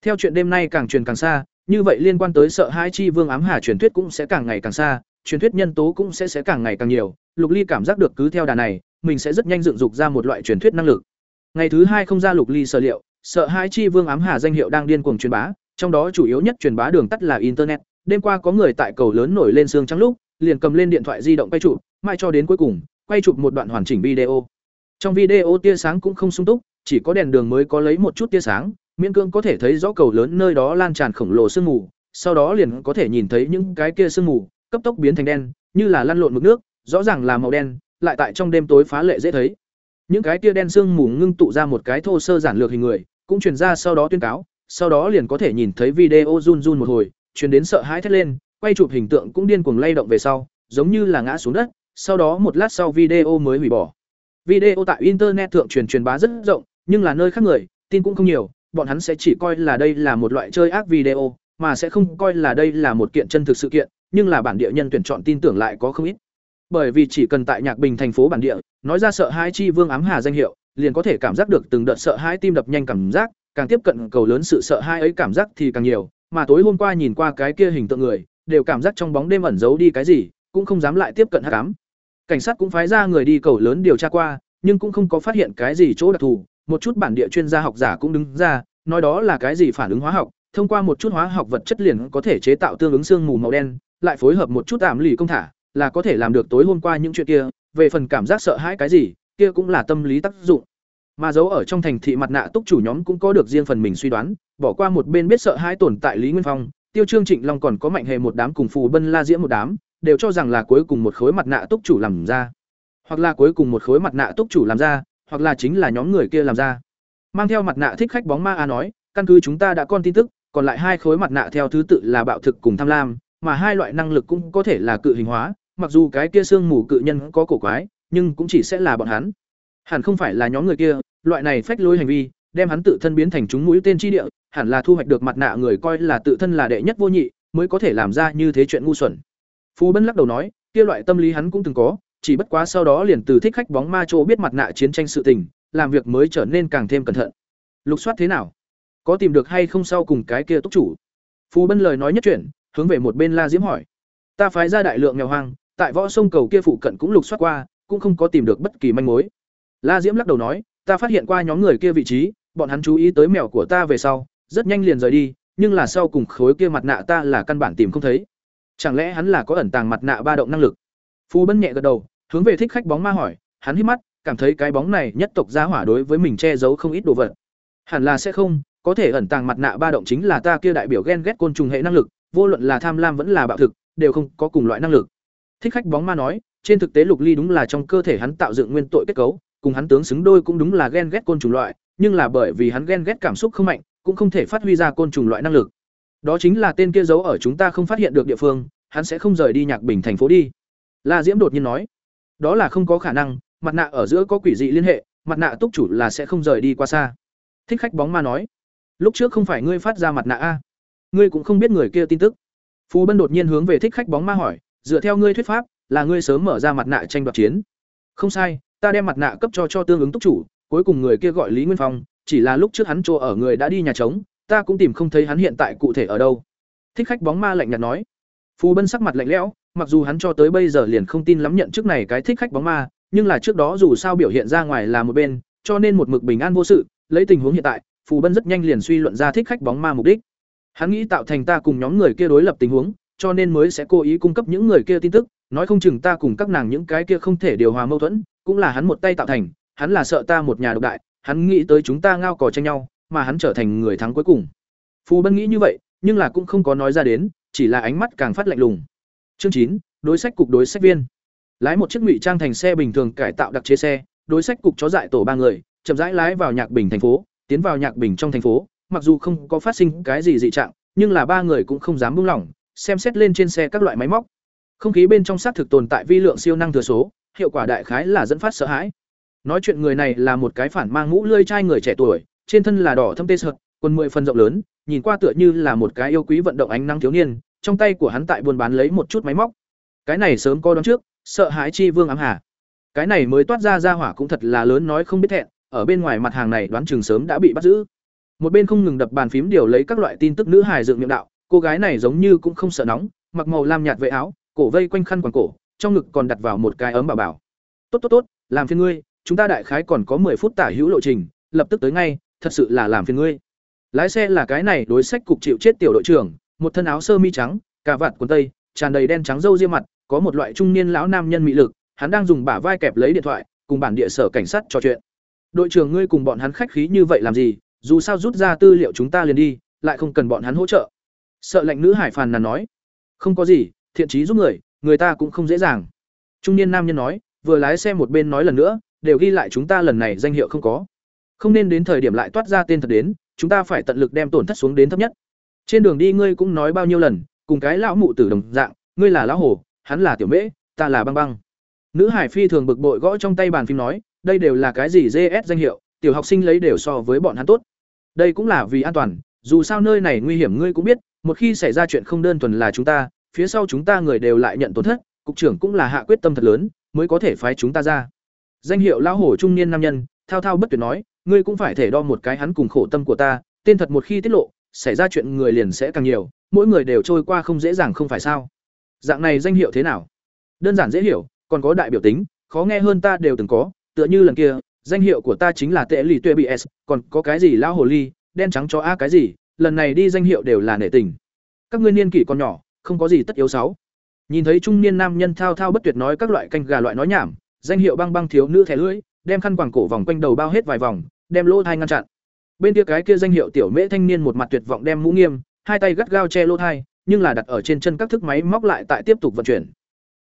Theo chuyện đêm nay càng truyền càng xa, như vậy liên quan tới sợ hai chi vương ám hà truyền thuyết cũng sẽ càng ngày càng xa, truyền thuyết nhân tố cũng sẽ sẽ càng ngày càng nhiều. Lục Ly cảm giác được cứ theo đà này, mình sẽ rất nhanh dựng dục ra một loại truyền thuyết năng lực. Ngày thứ hai không ra Lục Ly sở liệu, sợ hai chi vương ám hà danh hiệu đang điên cuồng truyền bá, trong đó chủ yếu nhất truyền bá đường tắt là internet. Đêm qua có người tại cầu lớn nổi lên xương trắng lúc, liền cầm lên điện thoại di động quay trụ mai cho đến cuối cùng, quay chụp một đoạn hoàn chỉnh video. Trong video tia sáng cũng không sung túc, chỉ có đèn đường mới có lấy một chút tia sáng, miễn cương có thể thấy rõ cầu lớn nơi đó lan tràn khổng lồ sương mù, sau đó liền có thể nhìn thấy những cái kia sương mù cấp tốc biến thành đen, như là lăn lộn mực nước, rõ ràng là màu đen, lại tại trong đêm tối phá lệ dễ thấy. Những cái kia đen sương mù ngưng tụ ra một cái thô sơ giản lược hình người, cũng truyền ra sau đó tuyên cáo, sau đó liền có thể nhìn thấy video run run một hồi, truyền đến sợ hãi thét lên, quay chụp hình tượng cũng điên cuồng lay động về sau, giống như là ngã xuống đất, sau đó một lát sau video mới hủy bỏ. Video tại internet thượng truyền truyền bá rất rộng, nhưng là nơi khác người, tin cũng không nhiều, bọn hắn sẽ chỉ coi là đây là một loại chơi ác video, mà sẽ không coi là đây là một kiện chân thực sự kiện, nhưng là bản địa nhân tuyển chọn tin tưởng lại có không ít. Bởi vì chỉ cần tại Nhạc Bình thành phố bản địa, nói ra sợ hãi chi vương ám hà danh hiệu, liền có thể cảm giác được từng đợt sợ hãi tim đập nhanh cảm giác, càng tiếp cận cầu lớn sự sợ hãi ấy cảm giác thì càng nhiều, mà tối hôm qua nhìn qua cái kia hình tượng người, đều cảm giác trong bóng đêm ẩn giấu đi cái gì, cũng không dám lại tiếp cận hắc ám. Cảnh sát cũng phái ra người đi cầu lớn điều tra qua, nhưng cũng không có phát hiện cái gì chỗ đặc thù, một chút bản địa chuyên gia học giả cũng đứng ra, nói đó là cái gì phản ứng hóa học, thông qua một chút hóa học vật chất liền có thể chế tạo tương ứng xương mù màu đen, lại phối hợp một chút tạm lì công thả, là có thể làm được tối hôm qua những chuyện kia, về phần cảm giác sợ hãi cái gì, kia cũng là tâm lý tác dụng. Mà giấu ở trong thành thị mặt nạ túc chủ nhóm cũng có được riêng phần mình suy đoán, bỏ qua một bên biết sợ hãi tồn tại Lý Nguyên Phong, Tiêu Trương Trịnh Long còn có mạnh hề một đám cùng phù bân la diễm một đám, đều cho rằng là cuối cùng một khối mặt nạ túc chủ làm ra, hoặc là cuối cùng một khối mặt nạ túc chủ làm ra, hoặc là chính là nhóm người kia làm ra. Mang theo mặt nạ thích khách bóng ma a nói, căn cứ chúng ta đã con tin tức, còn lại hai khối mặt nạ theo thứ tự là bạo thực cùng tham lam, mà hai loại năng lực cũng có thể là cự hình hóa, mặc dù cái kia xương mù cự nhân có cổ quái, nhưng cũng chỉ sẽ là bọn hắn. Hẳn không phải là nhóm người kia, loại này phách lối hành vi, đem hắn tự thân biến thành chúng mũi tên chi địa, hẳn là thu hoạch được mặt nạ người coi là tự thân là đệ nhất vô nhị, mới có thể làm ra như thế chuyện ngu xuẩn. Phú Bân lắc đầu nói, kia loại tâm lý hắn cũng từng có, chỉ bất quá sau đó liền từ thích khách bóng ma chỗ biết mặt nạ chiến tranh sự tình, làm việc mới trở nên càng thêm cẩn thận. Lục soát thế nào? Có tìm được hay không sau cùng cái kia túc chủ? phù bân lời nói nhất chuyển hướng về một bên la diễm hỏi ta phái ra đại lượng nghèo hoang tại võ sông cầu kia phụ cận cũng lục soát qua cũng không có tìm được bất kỳ manh mối la diễm lắc đầu nói ta phát hiện qua nhóm người kia vị trí bọn hắn chú ý tới mèo của ta về sau rất nhanh liền rời đi nhưng là sau cùng khối kia mặt nạ ta là căn bản tìm không thấy chẳng lẽ hắn là có ẩn tàng mặt nạ ba động năng lực? Phù bân nhẹ gật đầu, hướng về thích khách bóng ma hỏi, hắn hít mắt, cảm thấy cái bóng này nhất tộc gia hỏa đối với mình che giấu không ít đồ vật. Hẳn là sẽ không, có thể ẩn tàng mặt nạ ba động chính là ta kia đại biểu ghen ghét côn trùng hệ năng lực, vô luận là tham lam vẫn là bạo thực, đều không có cùng loại năng lực. Thích khách bóng ma nói, trên thực tế lục ly đúng là trong cơ thể hắn tạo dựng nguyên tội kết cấu, cùng hắn tướng xứng đôi cũng đúng là ghen ghét côn trùng loại, nhưng là bởi vì hắn ghen ghét cảm xúc không mạnh, cũng không thể phát huy ra côn trùng loại năng lực đó chính là tên kia giấu ở chúng ta không phát hiện được địa phương, hắn sẽ không rời đi nhạc bình thành phố đi. La diễm đột nhiên nói. Đó là không có khả năng, mặt nạ ở giữa có quỷ dị liên hệ, mặt nạ túc chủ là sẽ không rời đi qua xa. Thích khách bóng ma nói. Lúc trước không phải ngươi phát ra mặt nạ a? Ngươi cũng không biết người kia tin tức. Phú bân đột nhiên hướng về thích khách bóng ma hỏi. Dựa theo ngươi thuyết pháp, là ngươi sớm mở ra mặt nạ tranh đoạt chiến? Không sai, ta đem mặt nạ cấp cho cho tương ứng túc chủ, cuối cùng người kia gọi lý nguyên phong, chỉ là lúc trước hắn chỗ ở người đã đi nhà trống ta cũng tìm không thấy hắn hiện tại cụ thể ở đâu. Thích khách bóng ma lạnh nhạt nói. Phù bân sắc mặt lạnh lẽo, mặc dù hắn cho tới bây giờ liền không tin lắm nhận trước này cái thích khách bóng ma, nhưng là trước đó dù sao biểu hiện ra ngoài là một bên, cho nên một mực bình an vô sự, lấy tình huống hiện tại, phù bân rất nhanh liền suy luận ra thích khách bóng ma mục đích. Hắn nghĩ tạo thành ta cùng nhóm người kia đối lập tình huống, cho nên mới sẽ cố ý cung cấp những người kia tin tức, nói không chừng ta cùng các nàng những cái kia không thể điều hòa mâu thuẫn, cũng là hắn một tay tạo thành, hắn là sợ ta một nhà độc đại, hắn nghĩ tới chúng ta ngao cò tranh nhau mà hắn trở thành người thắng cuối cùng. Phù bân nghĩ như vậy, nhưng là cũng không có nói ra đến, chỉ là ánh mắt càng phát lạnh lùng. Chương chín, đối sách cục đối sách viên. Lái một chiếc ngụy trang thành xe bình thường cải tạo đặc chế xe, đối sách cục chó dại tổ ba người, chậm rãi lái vào nhạc bình thành phố, tiến vào nhạc bình trong thành phố, mặc dù không có phát sinh cái gì dị trạng, nhưng là ba người cũng không dám buông lỏng, xem xét lên trên xe các loại máy móc. Không khí bên trong xác thực tồn tại vi lượng siêu năng thừa số, hiệu quả đại khái là dẫn phát sợ hãi. Nói chuyện người này là một cái phản mang mũ lươi chai người trẻ tuổi trên thân là đỏ thâm tê sợt, quần mười phần rộng lớn, nhìn qua tựa như là một cái yêu quý vận động ánh nắng thiếu niên, trong tay của hắn tại buôn bán lấy một chút máy móc. Cái này sớm có đón trước, sợ hãi chi vương ám hà. Cái này mới toát ra ra hỏa cũng thật là lớn nói không biết thẹn, ở bên ngoài mặt hàng này đoán chừng sớm đã bị bắt giữ. Một bên không ngừng đập bàn phím điều lấy các loại tin tức nữ hài dựng miệng đạo, cô gái này giống như cũng không sợ nóng, mặc màu lam nhạt vệ áo, cổ vây quanh khăn quàng cổ, trong ngực còn đặt vào một cái ấm bảo bảo. Tốt tốt tốt, làm phiền ngươi, chúng ta đại khái còn có 10 phút tả hữu lộ trình, lập tức tới ngay thật sự là làm phiền ngươi. Lái xe là cái này đối sách cục chịu chết tiểu đội trưởng, một thân áo sơ mi trắng, cà vạt quần tây, tràn đầy đen trắng râu ria mặt, có một loại trung niên lão nam nhân mị lực, hắn đang dùng bả vai kẹp lấy điện thoại, cùng bản địa sở cảnh sát trò chuyện. Đội trưởng ngươi cùng bọn hắn khách khí như vậy làm gì, dù sao rút ra tư liệu chúng ta liền đi, lại không cần bọn hắn hỗ trợ. Sợ lệnh nữ hải phàn nàn nói. Không có gì, thiện trí giúp người người ta cũng không dễ dàng. Trung niên nam nhân nói, vừa lái xe một bên nói lần nữa, đều ghi lại chúng ta lần này danh hiệu không có không nên đến thời điểm lại toát ra tên thật đến, chúng ta phải tận lực đem tổn thất xuống đến thấp nhất. Trên đường đi ngươi cũng nói bao nhiêu lần, cùng cái lão mụ tử đồng dạng, ngươi là lão hổ, hắn là tiểu mễ, ta là băng băng. Nữ hải phi thường bực bội gõ trong tay bàn phim nói, đây đều là cái gì gs danh hiệu, tiểu học sinh lấy đều so với bọn hắn tốt. Đây cũng là vì an toàn, dù sao nơi này nguy hiểm ngươi cũng biết, một khi xảy ra chuyện không đơn thuần là chúng ta, phía sau chúng ta người đều lại nhận tổn thất, cục trưởng cũng là hạ quyết tâm thật lớn, mới có thể phái chúng ta ra. Danh hiệu lão hổ trung niên nam nhân, thao thao bất tuyệt nói ngươi cũng phải thể đo một cái hắn cùng khổ tâm của ta, tên thật một khi tiết lộ, xảy ra chuyện người liền sẽ càng nhiều, mỗi người đều trôi qua không dễ dàng không phải sao? Dạng này danh hiệu thế nào? Đơn giản dễ hiểu, còn có đại biểu tính, khó nghe hơn ta đều từng có, tựa như lần kia, danh hiệu của ta chính là tệ lì tuệ bị s, còn có cái gì lão hồ ly, đen trắng cho a cái gì, lần này đi danh hiệu đều là nể tình. Các ngươi niên kỷ còn nhỏ, không có gì tất yếu sáu nhìn thấy trung niên nam nhân thao thao bất tuyệt nói các loại canh gà loại nói nhảm, danh hiệu băng băng thiếu nữ thẻ lưỡi, đem khăn quàng cổ vòng quanh đầu bao hết vài vòng đem lỗ thai ngăn chặn. Bên kia cái kia danh hiệu tiểu mễ thanh niên một mặt tuyệt vọng đem mũ nghiêm, hai tay gắt gao che lỗ thai, nhưng là đặt ở trên chân các thức máy móc lại tại tiếp tục vận chuyển.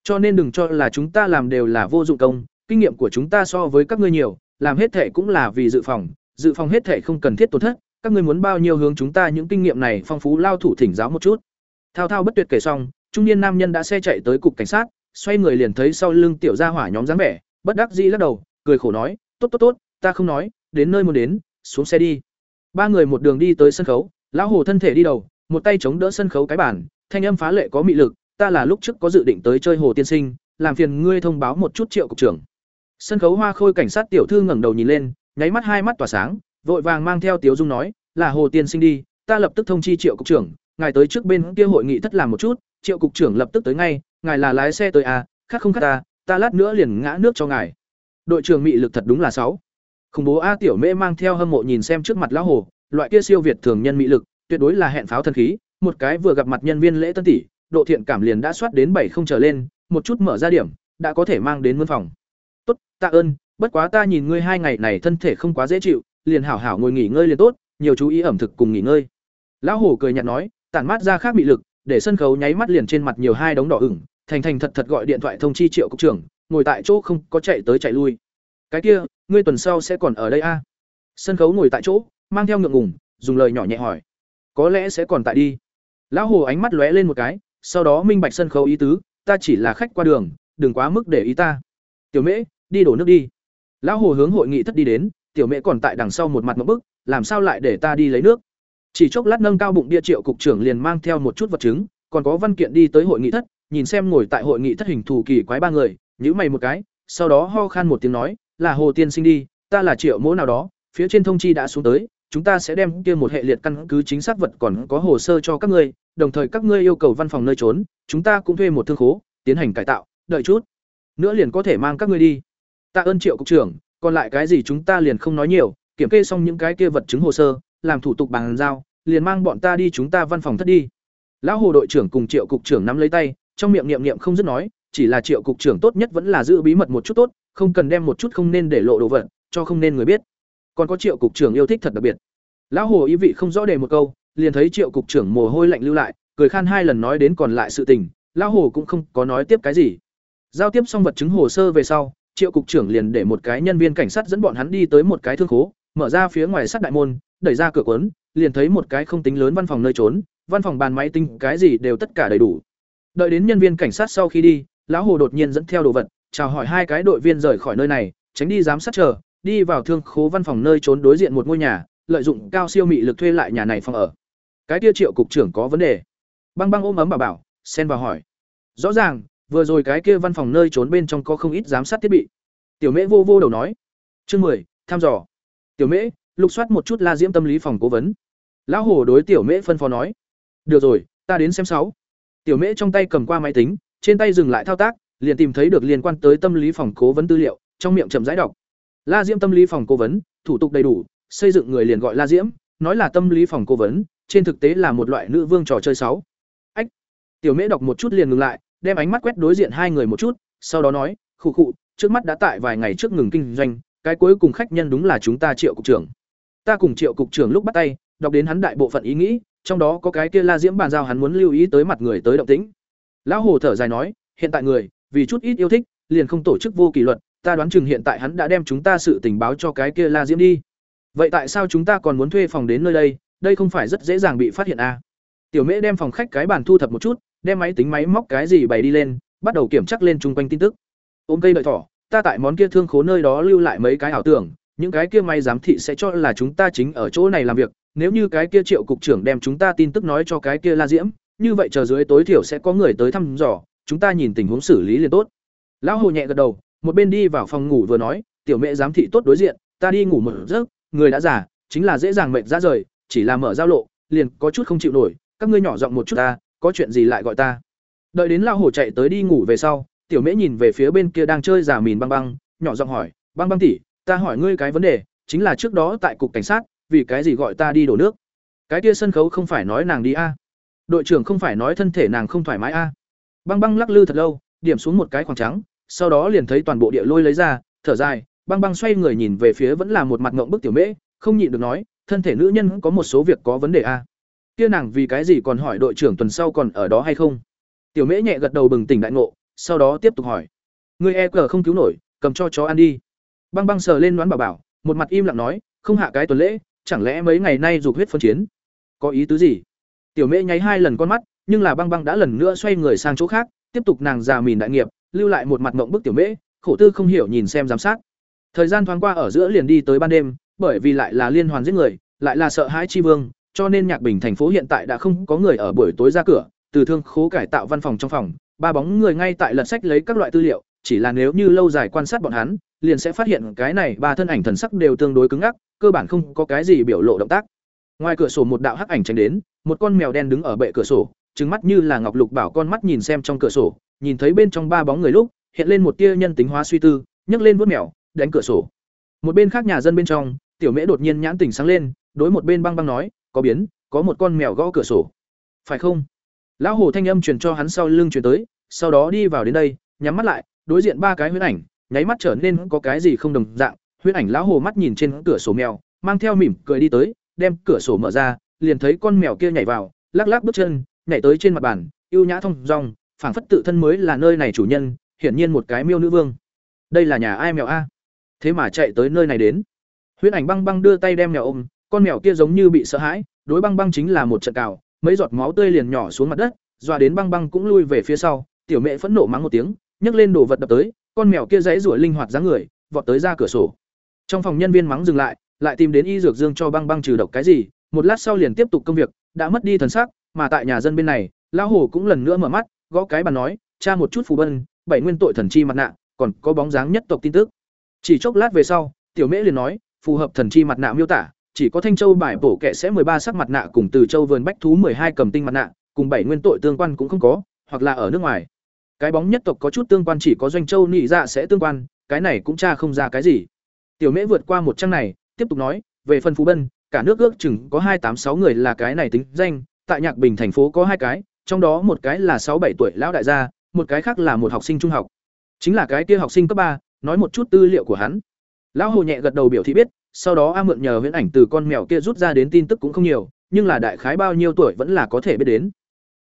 Cho nên đừng cho là chúng ta làm đều là vô dụng công, kinh nghiệm của chúng ta so với các ngươi nhiều, làm hết thể cũng là vì dự phòng dự phòng hết thể không cần thiết tổn thất, các ngươi muốn bao nhiêu hướng chúng ta những kinh nghiệm này phong phú lao thủ thỉnh giáo một chút. Thao thao bất tuyệt kể xong, trung niên nam nhân đã xe chạy tới cục cảnh sát, xoay người liền thấy sau lưng tiểu gia hỏa nhóm dáng vẻ, bất đắc dĩ lắc đầu, cười khổ nói, tốt tốt tốt, ta không nói đến nơi muốn đến, xuống xe đi. Ba người một đường đi tới sân khấu, lão hồ thân thể đi đầu, một tay chống đỡ sân khấu cái bản thanh âm phá lệ có mị lực, ta là lúc trước có dự định tới chơi hồ tiên sinh, làm phiền ngươi thông báo một chút triệu cục trưởng. Sân khấu hoa khôi cảnh sát tiểu thư ngẩng đầu nhìn lên, nháy mắt hai mắt tỏa sáng, vội vàng mang theo tiếu dung nói, là hồ tiên sinh đi, ta lập tức thông chi triệu cục trưởng, ngài tới trước bên kia hội nghị thất làm một chút, triệu cục trưởng lập tức tới ngay, ngài là lái xe tới à khác không khác ta ta lát nữa liền ngã nước cho ngài. Đội trưởng mị lực thật đúng là sáu khủng bố a tiểu mễ mang theo hâm mộ nhìn xem trước mặt lão hồ, loại kia siêu việt thường nhân mỹ lực, tuyệt đối là hẹn pháo thần khí, một cái vừa gặp mặt nhân viên lễ tân tỷ, độ thiện cảm liền đã soát đến bảy không trở lên, một chút mở ra điểm, đã có thể mang đến mương phòng. Tốt, tạ ơn, bất quá ta nhìn ngươi hai ngày này thân thể không quá dễ chịu, liền hảo hảo ngồi nghỉ ngơi liền tốt, nhiều chú ý ẩm thực cùng nghỉ ngơi. Lão hồ cười nhạt nói, tản mát ra khác bị lực, để sân khấu nháy mắt liền trên mặt nhiều hai đống đỏ ửng, thành thành thật thật gọi điện thoại thông chi triệu cục trưởng, ngồi tại chỗ không có chạy tới chạy lui. Cái kia ngươi tuần sau sẽ còn ở đây a. Sân khấu ngồi tại chỗ, mang theo ngượng ngùng, dùng lời nhỏ nhẹ hỏi. Có lẽ sẽ còn tại đi. Lão hồ ánh mắt lóe lên một cái, sau đó minh bạch sân khấu ý tứ, ta chỉ là khách qua đường, đừng quá mức để ý ta. Tiểu mễ, đi đổ nước đi. Lão hồ hướng hội nghị thất đi đến, tiểu mễ còn tại đằng sau một mặt một bức, làm sao lại để ta đi lấy nước? Chỉ chốc lát nâng cao bụng bia triệu cục trưởng liền mang theo một chút vật chứng, còn có văn kiện đi tới hội nghị thất, nhìn xem ngồi tại hội nghị thất hình thù kỳ quái ba người nhữ mày một cái, sau đó ho khan một tiếng nói là hồ tiên sinh đi, ta là triệu mỗ nào đó, phía trên thông chi đã xuống tới, chúng ta sẽ đem kia một hệ liệt căn cứ chính xác vật còn có hồ sơ cho các ngươi, đồng thời các ngươi yêu cầu văn phòng nơi trốn, chúng ta cũng thuê một thương khố, tiến hành cải tạo, đợi chút. Nữa liền có thể mang các ngươi đi. Tạ ơn triệu cục trưởng, còn lại cái gì chúng ta liền không nói nhiều, kiểm kê xong những cái kia vật chứng hồ sơ, làm thủ tục bàn giao, liền mang bọn ta đi chúng ta văn phòng thất đi. Lão hồ đội trưởng cùng triệu cục trưởng nắm lấy tay, trong miệng niệm niệm không dứt nói, chỉ là triệu cục trưởng tốt nhất vẫn là giữ bí mật một chút tốt không cần đem một chút không nên để lộ đồ vật, cho không nên người biết. Còn có triệu cục trưởng yêu thích thật đặc biệt. Lão hồ ý vị không rõ đề một câu, liền thấy triệu cục trưởng mồ hôi lạnh lưu lại, cười khan hai lần nói đến còn lại sự tình, lão hồ cũng không có nói tiếp cái gì. Giao tiếp xong vật chứng hồ sơ về sau, triệu cục trưởng liền để một cái nhân viên cảnh sát dẫn bọn hắn đi tới một cái thương khố, mở ra phía ngoài sắt đại môn, đẩy ra cửa cuốn, liền thấy một cái không tính lớn văn phòng nơi trốn, văn phòng bàn máy tính, cái gì đều tất cả đầy đủ. Đợi đến nhân viên cảnh sát sau khi đi, lão hồ đột nhiên dẫn theo đồ vật chào hỏi hai cái đội viên rời khỏi nơi này, tránh đi giám sát chờ, đi vào thương khố văn phòng nơi trốn đối diện một ngôi nhà, lợi dụng cao siêu mị lực thuê lại nhà này phòng ở. Cái kia triệu cục trưởng có vấn đề. Băng băng ôm ấm bảo bảo, xen vào hỏi. Rõ ràng, vừa rồi cái kia văn phòng nơi trốn bên trong có không ít giám sát thiết bị. Tiểu mễ vô vô đầu nói. Chương mười, thăm dò. Tiểu mễ, lục soát một chút la diễm tâm lý phòng cố vấn. Lão hồ đối tiểu mễ phân phó nói. Được rồi, ta đến xem sáu. Tiểu mễ trong tay cầm qua máy tính, trên tay dừng lại thao tác liền tìm thấy được liên quan tới tâm lý phòng cố vấn tư liệu, trong miệng chậm rãi đọc. La diễm tâm lý phòng cố vấn, thủ tục đầy đủ, xây dựng người liền gọi la diễm, nói là tâm lý phòng cố vấn, trên thực tế là một loại nữ vương trò chơi sáu. Ách! Tiểu mễ đọc một chút liền ngừng lại, đem ánh mắt quét đối diện hai người một chút, sau đó nói, khụ khụ, trước mắt đã tại vài ngày trước ngừng kinh doanh, cái cuối cùng khách nhân đúng là chúng ta triệu cục trưởng. Ta cùng triệu cục trưởng lúc bắt tay, đọc đến hắn đại bộ phận ý nghĩ, trong đó có cái kia la diễm bàn giao hắn muốn lưu ý tới mặt người tới động tĩnh. Lão hồ thở dài nói, hiện tại người vì chút ít yêu thích, liền không tổ chức vô kỷ luật, ta đoán chừng hiện tại hắn đã đem chúng ta sự tình báo cho cái kia la diễm đi. Vậy tại sao chúng ta còn muốn thuê phòng đến nơi đây? Đây không phải rất dễ dàng bị phát hiện à? tiểu mễ đem phòng khách cái bàn thu thập một chút, đem máy tính máy móc cái gì bày đi lên, bắt đầu kiểm tra lên chung quanh tin tức. Ôm cây đợi thỏ, ta tại món kia thương khố nơi đó lưu lại mấy cái ảo tưởng, những cái kia may giám thị sẽ cho là chúng ta chính ở chỗ này làm việc, nếu như cái kia triệu cục trưởng đem chúng ta tin tức nói cho cái kia la diễm, như vậy chờ dưới tối thiểu sẽ có người tới thăm dò chúng ta nhìn tình huống xử lý liền tốt. Lão hồ nhẹ gật đầu, một bên đi vào phòng ngủ vừa nói, tiểu mẹ giám thị tốt đối diện, ta đi ngủ một giấc, người đã già, chính là dễ dàng mệt ra rời, chỉ là mở giao lộ, liền có chút không chịu nổi, các ngươi nhỏ giọng một chút ta, có chuyện gì lại gọi ta. Đợi đến lão hồ chạy tới đi ngủ về sau, tiểu mễ nhìn về phía bên kia đang chơi giả mìn băng băng, nhỏ giọng hỏi, băng băng tỉ ta hỏi ngươi cái vấn đề, chính là trước đó tại cục cảnh sát, vì cái gì gọi ta đi đổ nước? Cái kia sân khấu không phải nói nàng đi a? Đội trưởng không phải nói thân thể nàng không thoải mái a? Băng băng lắc lư thật lâu, điểm xuống một cái khoảng trắng, sau đó liền thấy toàn bộ địa lôi lấy ra, thở dài, băng băng xoay người nhìn về phía vẫn là một mặt ngộng bức tiểu mễ, không nhịn được nói, thân thể nữ nhân có một số việc có vấn đề a kia nàng vì cái gì còn hỏi đội trưởng tuần sau còn ở đó hay không? Tiểu mễ nhẹ gật đầu bừng tỉnh đại ngộ, sau đó tiếp tục hỏi. Người e cờ không cứu nổi, cầm cho chó ăn đi. Băng băng sờ lên đoán bảo bảo, một mặt im lặng nói, không hạ cái tuần lễ, chẳng lẽ mấy ngày nay dục huyết phân chiến? Có ý tứ gì? Tiểu mễ nháy hai lần con mắt nhưng là băng băng đã lần nữa xoay người sang chỗ khác, tiếp tục nàng già mìn đại nghiệp, lưu lại một mặt mộng bức tiểu mễ, khổ tư không hiểu nhìn xem giám sát. Thời gian thoáng qua ở giữa liền đi tới ban đêm, bởi vì lại là liên hoàn giết người, lại là sợ hãi chi vương, cho nên nhạc bình thành phố hiện tại đã không có người ở buổi tối ra cửa, từ thương khố cải tạo văn phòng trong phòng, ba bóng người ngay tại lật sách lấy các loại tư liệu, chỉ là nếu như lâu dài quan sát bọn hắn, liền sẽ phát hiện cái này ba thân ảnh thần sắc đều tương đối cứng ngắc, cơ bản không có cái gì biểu lộ động tác. Ngoài cửa sổ một đạo hắc ảnh tránh đến, một con mèo đen đứng ở bệ cửa sổ trừng mắt như là ngọc lục bảo con mắt nhìn xem trong cửa sổ, nhìn thấy bên trong ba bóng người lúc, hiện lên một tia nhân tính hóa suy tư, nhấc lên vuốt mèo, đánh cửa sổ. Một bên khác nhà dân bên trong, tiểu mễ đột nhiên nhãn tỉnh sáng lên, đối một bên băng băng nói, có biến, có một con mèo gõ cửa sổ. Phải không? Lão hồ thanh âm truyền cho hắn sau lưng truyền tới, sau đó đi vào đến đây, nhắm mắt lại, đối diện ba cái huyễn ảnh, nháy mắt trở nên có cái gì không đồng dạng. Huyễn ảnh lão hồ mắt nhìn trên cửa sổ mèo, mang theo mỉm cười đi tới, đem cửa sổ mở ra, liền thấy con mèo kia nhảy vào, lắc lắc bước chân nhảy tới trên mặt bàn, ưu nhã thông dong, phảng phất tự thân mới là nơi này chủ nhân, hiển nhiên một cái miêu nữ vương. Đây là nhà ai mèo a? Thế mà chạy tới nơi này đến. Huyễn ảnh băng băng đưa tay đem mèo ôm, con mèo kia giống như bị sợ hãi, đối băng băng chính là một trận cào, mấy giọt máu tươi liền nhỏ xuống mặt đất, dọa đến băng băng cũng lui về phía sau, tiểu mẹ phẫn nộ mắng một tiếng, nhấc lên đồ vật đập tới, con mèo kia dãy rủa linh hoạt dáng người, vọt tới ra cửa sổ. Trong phòng nhân viên mắng dừng lại lại tìm đến y dược dương cho băng băng trừ độc cái gì, một lát sau liền tiếp tục công việc, đã mất đi thần sắc mà tại nhà dân bên này, lão hồ cũng lần nữa mở mắt, gõ cái bàn nói, cha một chút phù bân, bảy nguyên tội thần chi mặt nạ, còn có bóng dáng nhất tộc tin tức. Chỉ chốc lát về sau, tiểu mễ liền nói, phù hợp thần chi mặt nạ miêu tả, chỉ có thanh châu bài bổ kệ sẽ ba sắc mặt nạ cùng từ châu vườn bách thú hai cầm tinh mặt nạ, cùng bảy nguyên tội tương quan cũng không có, hoặc là ở nước ngoài. Cái bóng nhất tộc có chút tương quan chỉ có doanh châu nị dạ sẽ tương quan, cái này cũng tra không ra cái gì. Tiểu mễ vượt qua một trang này, tiếp tục nói, về phần phú bân, cả nước ước chừng có hai tám sáu người là cái này tính danh tại nhạc bình thành phố có hai cái, trong đó một cái là sáu bảy tuổi lão đại gia, một cái khác là một học sinh trung học. Chính là cái kia học sinh cấp ba, nói một chút tư liệu của hắn. Lão hồ nhẹ gật đầu biểu thị biết, sau đó a mượn nhờ huyễn ảnh từ con mèo kia rút ra đến tin tức cũng không nhiều, nhưng là đại khái bao nhiêu tuổi vẫn là có thể biết đến.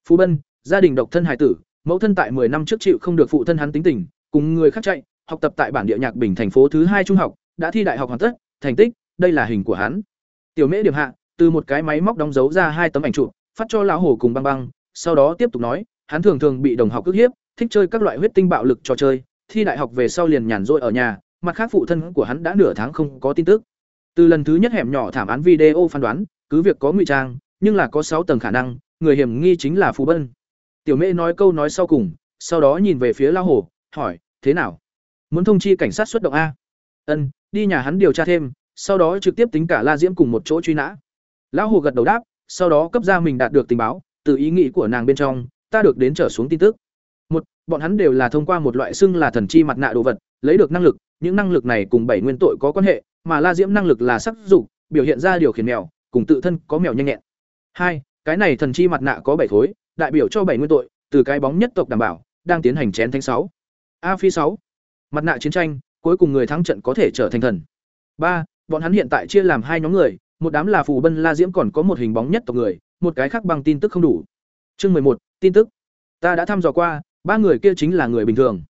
Phú bân, gia đình độc thân hài tử, mẫu thân tại 10 năm trước chịu không được phụ thân hắn tính tình, cùng người khác chạy, học tập tại bản địa nhạc bình thành phố thứ hai trung học, đã thi đại học hoàn tất, thành tích, đây là hình của hắn. Tiểu mễ điểm hạ, từ một cái máy móc đóng dấu ra hai tấm ảnh chụp phát cho lão hồ cùng băng băng, sau đó tiếp tục nói, hắn thường thường bị đồng học cướp hiếp, thích chơi các loại huyết tinh bạo lực trò chơi, thi đại học về sau liền nhàn rỗi ở nhà, mặt khác phụ thân của hắn đã nửa tháng không có tin tức. Từ lần thứ nhất hẻm nhỏ thảm án video phán đoán, cứ việc có ngụy trang, nhưng là có sáu tầng khả năng, người hiểm nghi chính là phú bân. Tiểu mễ nói câu nói sau cùng, sau đó nhìn về phía lão hồ hỏi, thế nào? Muốn thông chi cảnh sát xuất động a? Ân, đi nhà hắn điều tra thêm, sau đó trực tiếp tính cả la diễm cùng một chỗ truy nã. Lão hồ gật đầu đáp sau đó cấp ra mình đạt được tình báo, từ ý nghĩ của nàng bên trong, ta được đến trở xuống tin tức. Một, bọn hắn đều là thông qua một loại xưng là thần chi mặt nạ đồ vật, lấy được năng lực, những năng lực này cùng bảy nguyên tội có quan hệ, mà la diễm năng lực là sắc dục, biểu hiện ra điều khiển mèo, cùng tự thân có mèo nhanh nhẹn. Hai, cái này thần chi mặt nạ có bảy khối, đại biểu cho bảy nguyên tội, từ cái bóng nhất tộc đảm bảo, đang tiến hành chén thánh sáu. A phi sáu, mặt nạ chiến tranh, cuối cùng người thắng trận có thể trở thành thần. Ba, bọn hắn hiện tại chia làm hai nhóm người một đám là phù bân la diễm còn có một hình bóng nhất tộc người, một cái khác bằng tin tức không đủ. Chương mười một, tin tức. Ta đã thăm dò qua, ba người kia chính là người bình thường.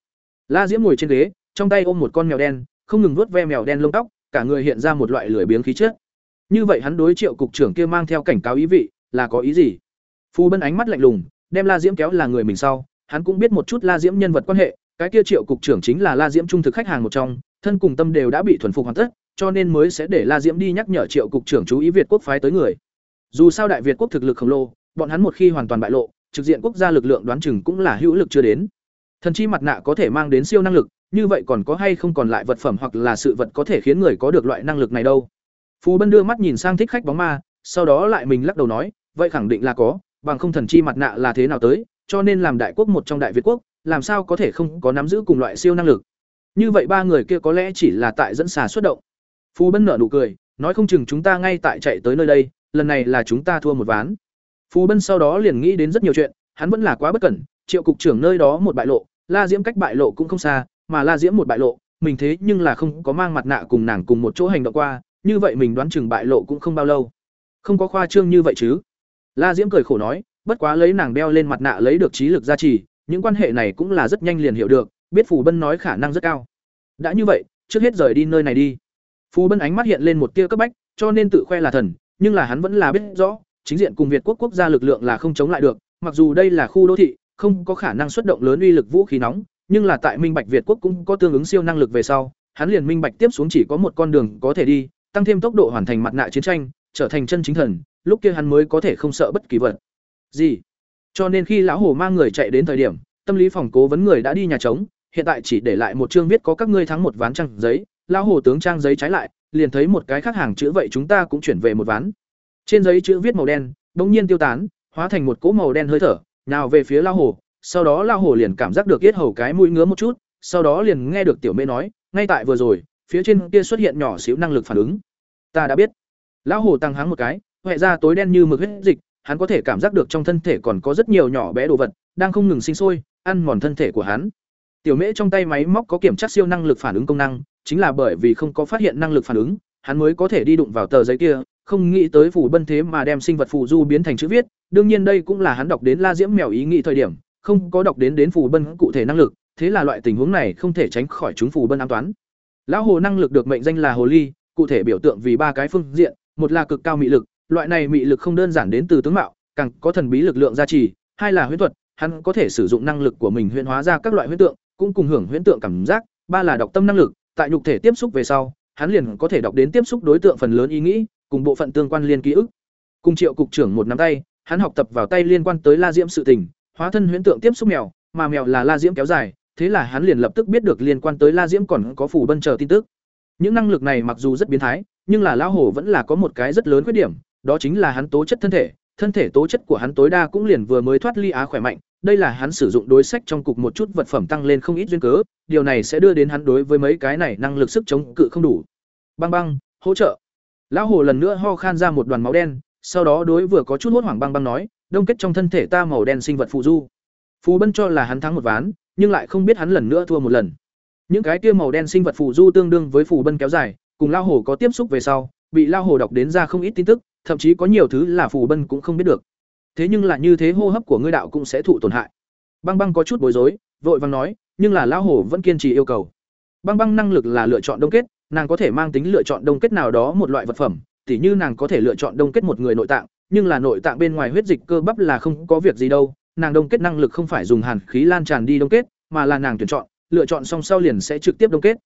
La diễm ngồi trên ghế, trong tay ôm một con mèo đen, không ngừng vuốt ve mèo đen lông tóc, cả người hiện ra một loại lười biếng khí chất. Như vậy hắn đối triệu cục trưởng kia mang theo cảnh cáo ý vị, là có ý gì? Phù bân ánh mắt lạnh lùng, đem la diễm kéo là người mình sau, hắn cũng biết một chút la diễm nhân vật quan hệ, cái kia triệu cục trưởng chính là la diễm trung thực khách hàng một trong, thân cùng tâm đều đã bị thuần phục hoàn tất cho nên mới sẽ để La Diễm đi nhắc nhở Triệu cục trưởng chú ý Việt quốc phái tới người. Dù sao Đại Việt quốc thực lực khổng lồ, bọn hắn một khi hoàn toàn bại lộ, trực diện quốc gia lực lượng đoán chừng cũng là hữu lực chưa đến. Thần chi mặt nạ có thể mang đến siêu năng lực, như vậy còn có hay không còn lại vật phẩm hoặc là sự vật có thể khiến người có được loại năng lực này đâu? Phù Bân đưa mắt nhìn sang thích khách bóng ma, sau đó lại mình lắc đầu nói, vậy khẳng định là có, bằng không thần chi mặt nạ là thế nào tới, cho nên làm đại quốc một trong đại Việt quốc, làm sao có thể không có nắm giữ cùng loại siêu năng lực. Như vậy ba người kia có lẽ chỉ là tại dẫn xà xuất động. Phu Bân nở nụ cười, nói không chừng chúng ta ngay tại chạy tới nơi đây, lần này là chúng ta thua một ván. Phu Bân sau đó liền nghĩ đến rất nhiều chuyện, hắn vẫn là quá bất cẩn, Triệu cục trưởng nơi đó một bại lộ, La Diễm cách bại lộ cũng không xa, mà La Diễm một bại lộ, mình thế nhưng là không có mang mặt nạ cùng nàng cùng một chỗ hành động qua, như vậy mình đoán chừng bại lộ cũng không bao lâu. Không có khoa trương như vậy chứ? La Diễm cười khổ nói, bất quá lấy nàng đeo lên mặt nạ lấy được trí lực gia trì, những quan hệ này cũng là rất nhanh liền hiểu được, biết Phù Bân nói khả năng rất cao. Đã như vậy, trước hết rời đi nơi này đi. Phú Bân ánh mắt hiện lên một tia cấp bách, cho nên tự khoe là thần, nhưng là hắn vẫn là biết rõ, chính diện cùng Việt quốc quốc gia lực lượng là không chống lại được, mặc dù đây là khu đô thị, không có khả năng xuất động lớn uy lực vũ khí nóng, nhưng là tại Minh Bạch Việt quốc cũng có tương ứng siêu năng lực về sau, hắn liền minh bạch tiếp xuống chỉ có một con đường có thể đi, tăng thêm tốc độ hoàn thành mặt nạ chiến tranh, trở thành chân chính thần, lúc kia hắn mới có thể không sợ bất kỳ vật. Gì? Cho nên khi lão hồ mang người chạy đến thời điểm, tâm lý phòng cố vấn người đã đi nhà trống, hiện tại chỉ để lại một chương viết có các ngươi thắng một ván trăng giấy, lão hồ tướng trang giấy trái lại, liền thấy một cái khác hàng chữ vậy chúng ta cũng chuyển về một ván. Trên giấy chữ viết màu đen, bỗng nhiên tiêu tán, hóa thành một cỗ màu đen hơi thở, nào về phía lao hồ, sau đó lao hồ liền cảm giác được yết hầu cái mũi ngứa một chút, sau đó liền nghe được tiểu mê nói, ngay tại vừa rồi, phía trên kia xuất hiện nhỏ xíu năng lực phản ứng. Ta đã biết. Lão hồ tăng háng một cái, hoẹ ra tối đen như mực huyết dịch, hắn có thể cảm giác được trong thân thể còn có rất nhiều nhỏ bé đồ vật đang không ngừng sinh sôi, ăn mòn thân thể của hắn. Tiểu Mễ trong tay máy móc có kiểm tra siêu năng lực phản ứng công năng, chính là bởi vì không có phát hiện năng lực phản ứng, hắn mới có thể đi đụng vào tờ giấy kia, không nghĩ tới phù bân thế mà đem sinh vật phù du biến thành chữ viết, đương nhiên đây cũng là hắn đọc đến La Diễm mèo ý nghĩ thời điểm, không có đọc đến đến phù bân cụ thể năng lực, thế là loại tình huống này không thể tránh khỏi chúng phù bân ám toán. Lão hồ năng lực được mệnh danh là hồ ly, cụ thể biểu tượng vì ba cái phương diện, một là cực cao mị lực, loại này mị lực không đơn giản đến từ tướng mạo, càng có thần bí lực lượng gia trì, hai là huyễn thuật, hắn có thể sử dụng năng lực của mình huyễn hóa ra các loại huyễn tượng, cũng cùng hưởng huyễn tượng cảm giác, ba là đọc tâm năng lực, tại nhục thể tiếp xúc về sau, hắn liền có thể đọc đến tiếp xúc đối tượng phần lớn ý nghĩ, cùng bộ phận tương quan liên ký ức. Cùng Triệu cục trưởng một nắm tay, hắn học tập vào tay liên quan tới La Diễm sự tình, hóa thân huyễn tượng tiếp xúc mèo, mà mèo là La Diễm kéo dài, thế là hắn liền lập tức biết được liên quan tới La Diễm còn có phủ bân chờ tin tức. Những năng lực này mặc dù rất biến thái, nhưng là lão hổ vẫn là có một cái rất lớn khuyết điểm, đó chính là hắn tố chất thân thể, thân thể tố chất của hắn tối đa cũng liền vừa mới thoát ly á khỏe mạnh, đây là hắn sử dụng đối sách trong cục một chút vật phẩm tăng lên không ít duyên cớ, điều này sẽ đưa đến hắn đối với mấy cái này năng lực sức chống cự không đủ. Băng băng, hỗ trợ. Lão hồ lần nữa ho khan ra một đoàn máu đen, sau đó đối vừa có chút hốt hoảng băng băng nói, đông kết trong thân thể ta màu đen sinh vật phụ du. Phù Bân cho là hắn thắng một ván, nhưng lại không biết hắn lần nữa thua một lần. Những cái kia màu đen sinh vật phù du tương đương với phù Bân kéo dài, cùng lão hồ có tiếp xúc về sau, bị lao hồ đọc đến ra không ít tin tức, thậm chí có nhiều thứ là phù Bân cũng không biết được. Thế nhưng là như thế hô hấp của ngươi đạo cũng sẽ thụ tổn hại. Băng Băng có chút bối rối, vội vàng nói, nhưng là lão hồ vẫn kiên trì yêu cầu. Băng Băng năng lực là lựa chọn đông kết, nàng có thể mang tính lựa chọn đông kết nào đó một loại vật phẩm, tỉ như nàng có thể lựa chọn đông kết một người nội tạng, nhưng là nội tạng bên ngoài huyết dịch cơ bắp là không có việc gì đâu, nàng đông kết năng lực không phải dùng hàn khí lan tràn đi đông kết, mà là nàng tuyển chọn, lựa chọn xong sau liền sẽ trực tiếp đông kết.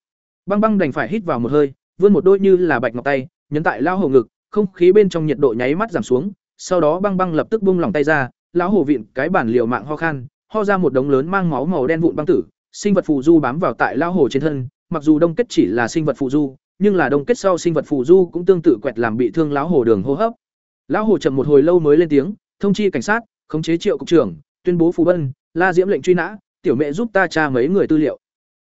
Băng Băng đành phải hít vào một hơi, vươn một đôi như là bạch ngọc tay, nhấn tại lao hồ ngực, không khí bên trong nhiệt độ nháy mắt giảm xuống, sau đó Băng Băng lập tức buông lòng tay ra, lão hồ vịn cái bản liều mạng ho khan, ho ra một đống lớn mang máu màu đen vụn băng tử, sinh vật phù du bám vào tại lão hồ trên thân, mặc dù đông kết chỉ là sinh vật phù du, nhưng là đông kết sau sinh vật phù du cũng tương tự quẹt làm bị thương lão hồ đường hô hấp. Lão hồ chậm một hồi lâu mới lên tiếng, thông chi cảnh sát, khống chế Triệu cục trưởng, tuyên bố phù bân, La Diễm lệnh truy nã, tiểu mẹ giúp ta tra mấy người tư liệu.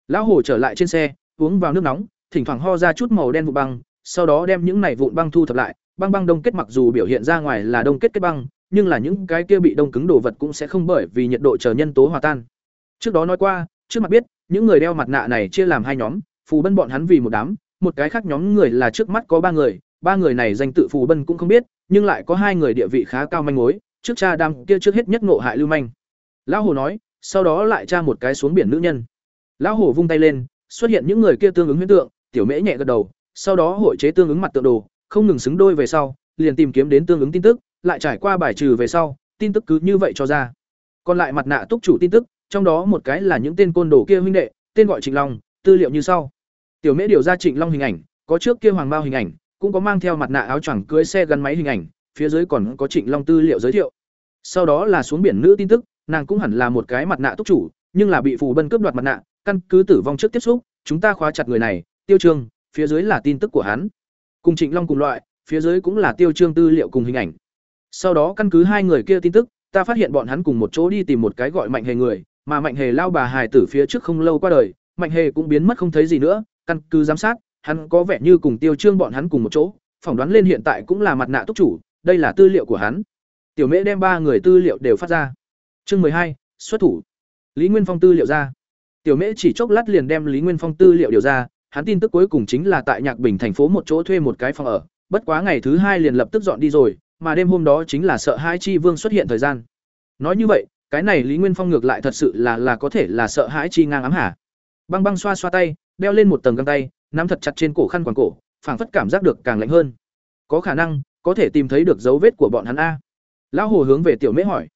Lão hồ trở lại trên xe, uống vào nước nóng, thỉnh thoảng ho ra chút màu đen vụ băng, sau đó đem những này vụn băng thu thập lại, băng băng đông kết mặc dù biểu hiện ra ngoài là đông kết kết băng, nhưng là những cái kia bị đông cứng đồ vật cũng sẽ không bởi vì nhiệt độ chờ nhân tố hòa tan. Trước đó nói qua, trước mặt biết, những người đeo mặt nạ này chia làm hai nhóm, phù bân bọn hắn vì một đám, một cái khác nhóm người là trước mắt có ba người, ba người này danh tự phù bân cũng không biết, nhưng lại có hai người địa vị khá cao manh mối, trước cha đam kia trước hết nhất ngộ hại lưu manh. Lão Hồ nói, sau đó lại tra một cái xuống biển nữ nhân. Lão Hồ vung tay lên, xuất hiện những người kia tương ứng huyễn tượng, tiểu mễ nhẹ gật đầu, sau đó hội chế tương ứng mặt tượng đồ, không ngừng xứng đôi về sau, liền tìm kiếm đến tương ứng tin tức, lại trải qua bài trừ về sau, tin tức cứ như vậy cho ra. Còn lại mặt nạ túc chủ tin tức, trong đó một cái là những tên côn đồ kia huynh đệ, tên gọi Trịnh Long, tư liệu như sau. Tiểu Mễ điều ra Trịnh Long hình ảnh, có trước kia hoàng bao hình ảnh, cũng có mang theo mặt nạ áo choàng cưới xe gắn máy hình ảnh, phía dưới còn có Trịnh Long tư liệu giới thiệu. Sau đó là xuống biển nữ tin tức, nàng cũng hẳn là một cái mặt nạ túc chủ, nhưng là bị phù bân cướp đoạt mặt nạ, căn cứ tử vong trước tiếp xúc, chúng ta khóa chặt người này, Tiêu Trương, phía dưới là tin tức của hắn. Cùng Trịnh Long cùng loại, phía dưới cũng là Tiêu Trương tư liệu cùng hình ảnh. Sau đó căn cứ hai người kia tin tức, ta phát hiện bọn hắn cùng một chỗ đi tìm một cái gọi Mạnh Hề người, mà Mạnh Hề lao bà hài tử phía trước không lâu qua đời, Mạnh Hề cũng biến mất không thấy gì nữa, căn cứ giám sát, hắn có vẻ như cùng Tiêu Trương bọn hắn cùng một chỗ, phỏng đoán lên hiện tại cũng là mặt nạ túc chủ, đây là tư liệu của hắn. Tiểu Mễ đem ba người tư liệu đều phát ra. Chương hai xuất thủ. Lý Nguyên Phong tư liệu ra. Tiểu Mễ chỉ chốc lát liền đem Lý Nguyên Phong tư liệu điều ra, hắn tin tức cuối cùng chính là tại Nhạc Bình thành phố một chỗ thuê một cái phòng ở, bất quá ngày thứ hai liền lập tức dọn đi rồi, mà đêm hôm đó chính là sợ hai chi vương xuất hiện thời gian. Nói như vậy, cái này Lý Nguyên Phong ngược lại thật sự là là có thể là sợ hãi chi ngang ám hả. Băng băng xoa xoa tay, đeo lên một tầng găng tay, nắm thật chặt trên cổ khăn quàng cổ, phảng phất cảm giác được càng lạnh hơn. Có khả năng, có thể tìm thấy được dấu vết của bọn hắn a. Lão Hồ hướng về Tiểu Mễ hỏi.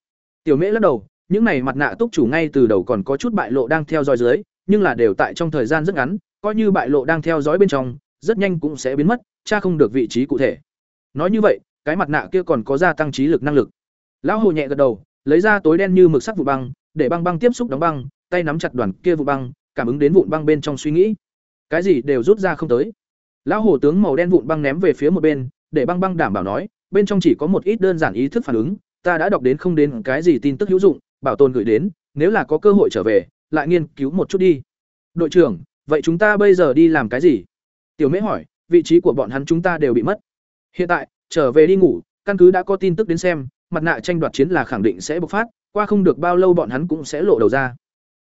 Tiểu Mễ lắc đầu, những này mặt nạ túc chủ ngay từ đầu còn có chút bại lộ đang theo dõi dưới, nhưng là đều tại trong thời gian rất ngắn, coi như bại lộ đang theo dõi bên trong, rất nhanh cũng sẽ biến mất, Cha không được vị trí cụ thể. Nói như vậy, cái mặt nạ kia còn có gia tăng trí lực năng lực. Lão Hồ nhẹ gật đầu, lấy ra tối đen như mực sắc vụ băng, để băng băng tiếp xúc đóng băng, tay nắm chặt đoàn kia vụ băng, cảm ứng đến vụn băng bên trong suy nghĩ. Cái gì đều rút ra không tới. Lão Hồ tướng màu đen vụn băng ném về phía một bên, để băng băng đảm bảo nói, bên trong chỉ có một ít đơn giản ý thức phản ứng, ta đã đọc đến không đến cái gì tin tức hữu dụng, bảo tồn gửi đến, nếu là có cơ hội trở về, lại nghiên cứu một chút đi. Đội trưởng, vậy chúng ta bây giờ đi làm cái gì? Tiểu Mễ hỏi, vị trí của bọn hắn chúng ta đều bị mất. Hiện tại, trở về đi ngủ, căn cứ đã có tin tức đến xem, mặt nạ tranh đoạt chiến là khẳng định sẽ bộc phát, qua không được bao lâu bọn hắn cũng sẽ lộ đầu ra.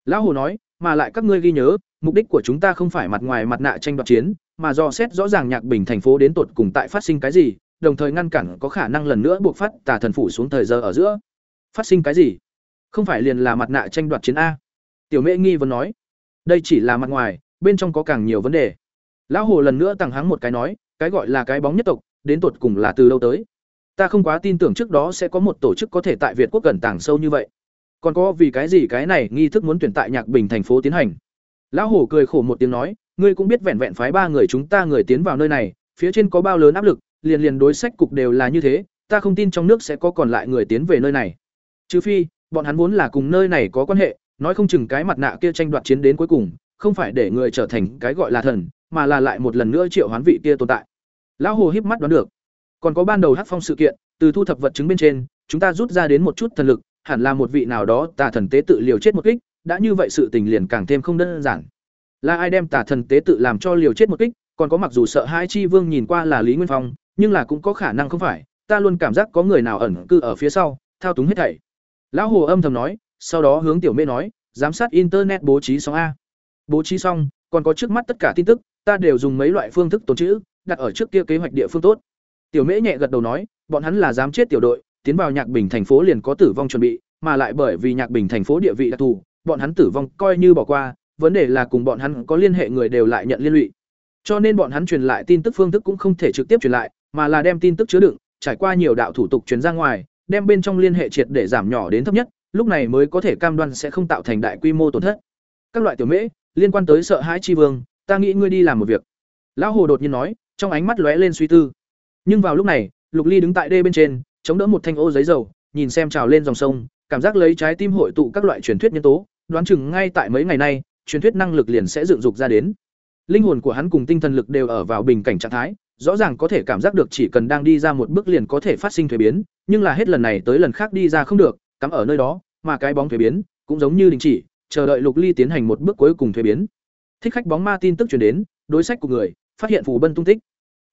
Lão Hồ nói, mà lại các ngươi ghi nhớ, mục đích của chúng ta không phải mặt ngoài mặt nạ tranh đoạt chiến, mà do xét rõ ràng Nhạc Bình thành phố đến tột cùng tại phát sinh cái gì, đồng thời ngăn cản có khả năng lần nữa buộc phát tà thần phủ xuống thời giờ ở giữa. Phát sinh cái gì? Không phải liền là mặt nạ tranh đoạt chiến a? Tiểu Mễ nghi vấn nói. Đây chỉ là mặt ngoài, bên trong có càng nhiều vấn đề. Lão Hồ lần nữa tặng hắng một cái nói, cái gọi là cái bóng nhất tộc, đến tột cùng là từ đâu tới? Ta không quá tin tưởng trước đó sẽ có một tổ chức có thể tại Việt quốc gần tàng sâu như vậy. Còn có vì cái gì cái này nghi thức muốn tuyển tại Nhạc Bình thành phố tiến hành? Lão Hổ cười khổ một tiếng nói, ngươi cũng biết vẹn vẹn phái ba người chúng ta người tiến vào nơi này, phía trên có bao lớn áp lực, liền liền đối sách cục đều là như thế, ta không tin trong nước sẽ có còn lại người tiến về nơi này. Trừ phi, bọn hắn vốn là cùng nơi này có quan hệ, nói không chừng cái mặt nạ kia tranh đoạt chiến đến cuối cùng, không phải để người trở thành cái gọi là thần, mà là lại một lần nữa triệu hoán vị kia tồn tại. Lão Hồ híp mắt đoán được. Còn có ban đầu Hắc Phong sự kiện, từ thu thập vật chứng bên trên, chúng ta rút ra đến một chút thần lực, hẳn là một vị nào đó tà thần tế tự liều chết một kích, đã như vậy sự tình liền càng thêm không đơn giản. Là ai đem tà thần tế tự làm cho liều chết một kích, còn có mặc dù sợ hai chi vương nhìn qua là Lý Nguyên Phong, nhưng là cũng có khả năng không phải, ta luôn cảm giác có người nào ẩn cư ở phía sau, thao túng hết thảy. Lão Hồ âm thầm nói, sau đó hướng Tiểu Mễ nói, giám sát internet bố trí xong a. Bố trí xong, còn có trước mắt tất cả tin tức, ta đều dùng mấy loại phương thức tồn trữ, đặt ở trước kia kế hoạch địa phương tốt. Tiểu Mễ nhẹ gật đầu nói, bọn hắn là dám chết tiểu đội, tiến vào Nhạc Bình thành phố liền có tử vong chuẩn bị, mà lại bởi vì Nhạc Bình thành phố địa vị đặc thù, bọn hắn tử vong coi như bỏ qua, vấn đề là cùng bọn hắn có liên hệ người đều lại nhận liên lụy. Cho nên bọn hắn truyền lại tin tức phương thức cũng không thể trực tiếp truyền lại, mà là đem tin tức chứa đựng, trải qua nhiều đạo thủ tục truyền ra ngoài, đem bên trong liên hệ triệt để giảm nhỏ đến thấp nhất, lúc này mới có thể cam đoan sẽ không tạo thành đại quy mô tổn thất. Các loại tiểu mễ liên quan tới sợ hãi chi vương, ta nghĩ ngươi đi làm một việc. Lão Hồ đột nhiên nói, trong ánh mắt lóe lên suy tư. Nhưng vào lúc này, Lục Ly đứng tại đê bên trên, chống đỡ một thanh ô giấy dầu, nhìn xem trào lên dòng sông, cảm giác lấy trái tim hội tụ các loại truyền thuyết nhân tố, đoán chừng ngay tại mấy ngày nay, truyền thuyết năng lực liền sẽ dựng dục ra đến. Linh hồn của hắn cùng tinh thần lực đều ở vào bình cảnh trạng thái, rõ ràng có thể cảm giác được chỉ cần đang đi ra một bước liền có thể phát sinh thuế biến, nhưng là hết lần này tới lần khác đi ra không được, cắm ở nơi đó, mà cái bóng thuế biến cũng giống như đình chỉ, chờ đợi Lục Ly tiến hành một bước cuối cùng thuế biến. Thích khách bóng ma tin tức truyền đến, đối sách của người, phát hiện phù bân tung tích.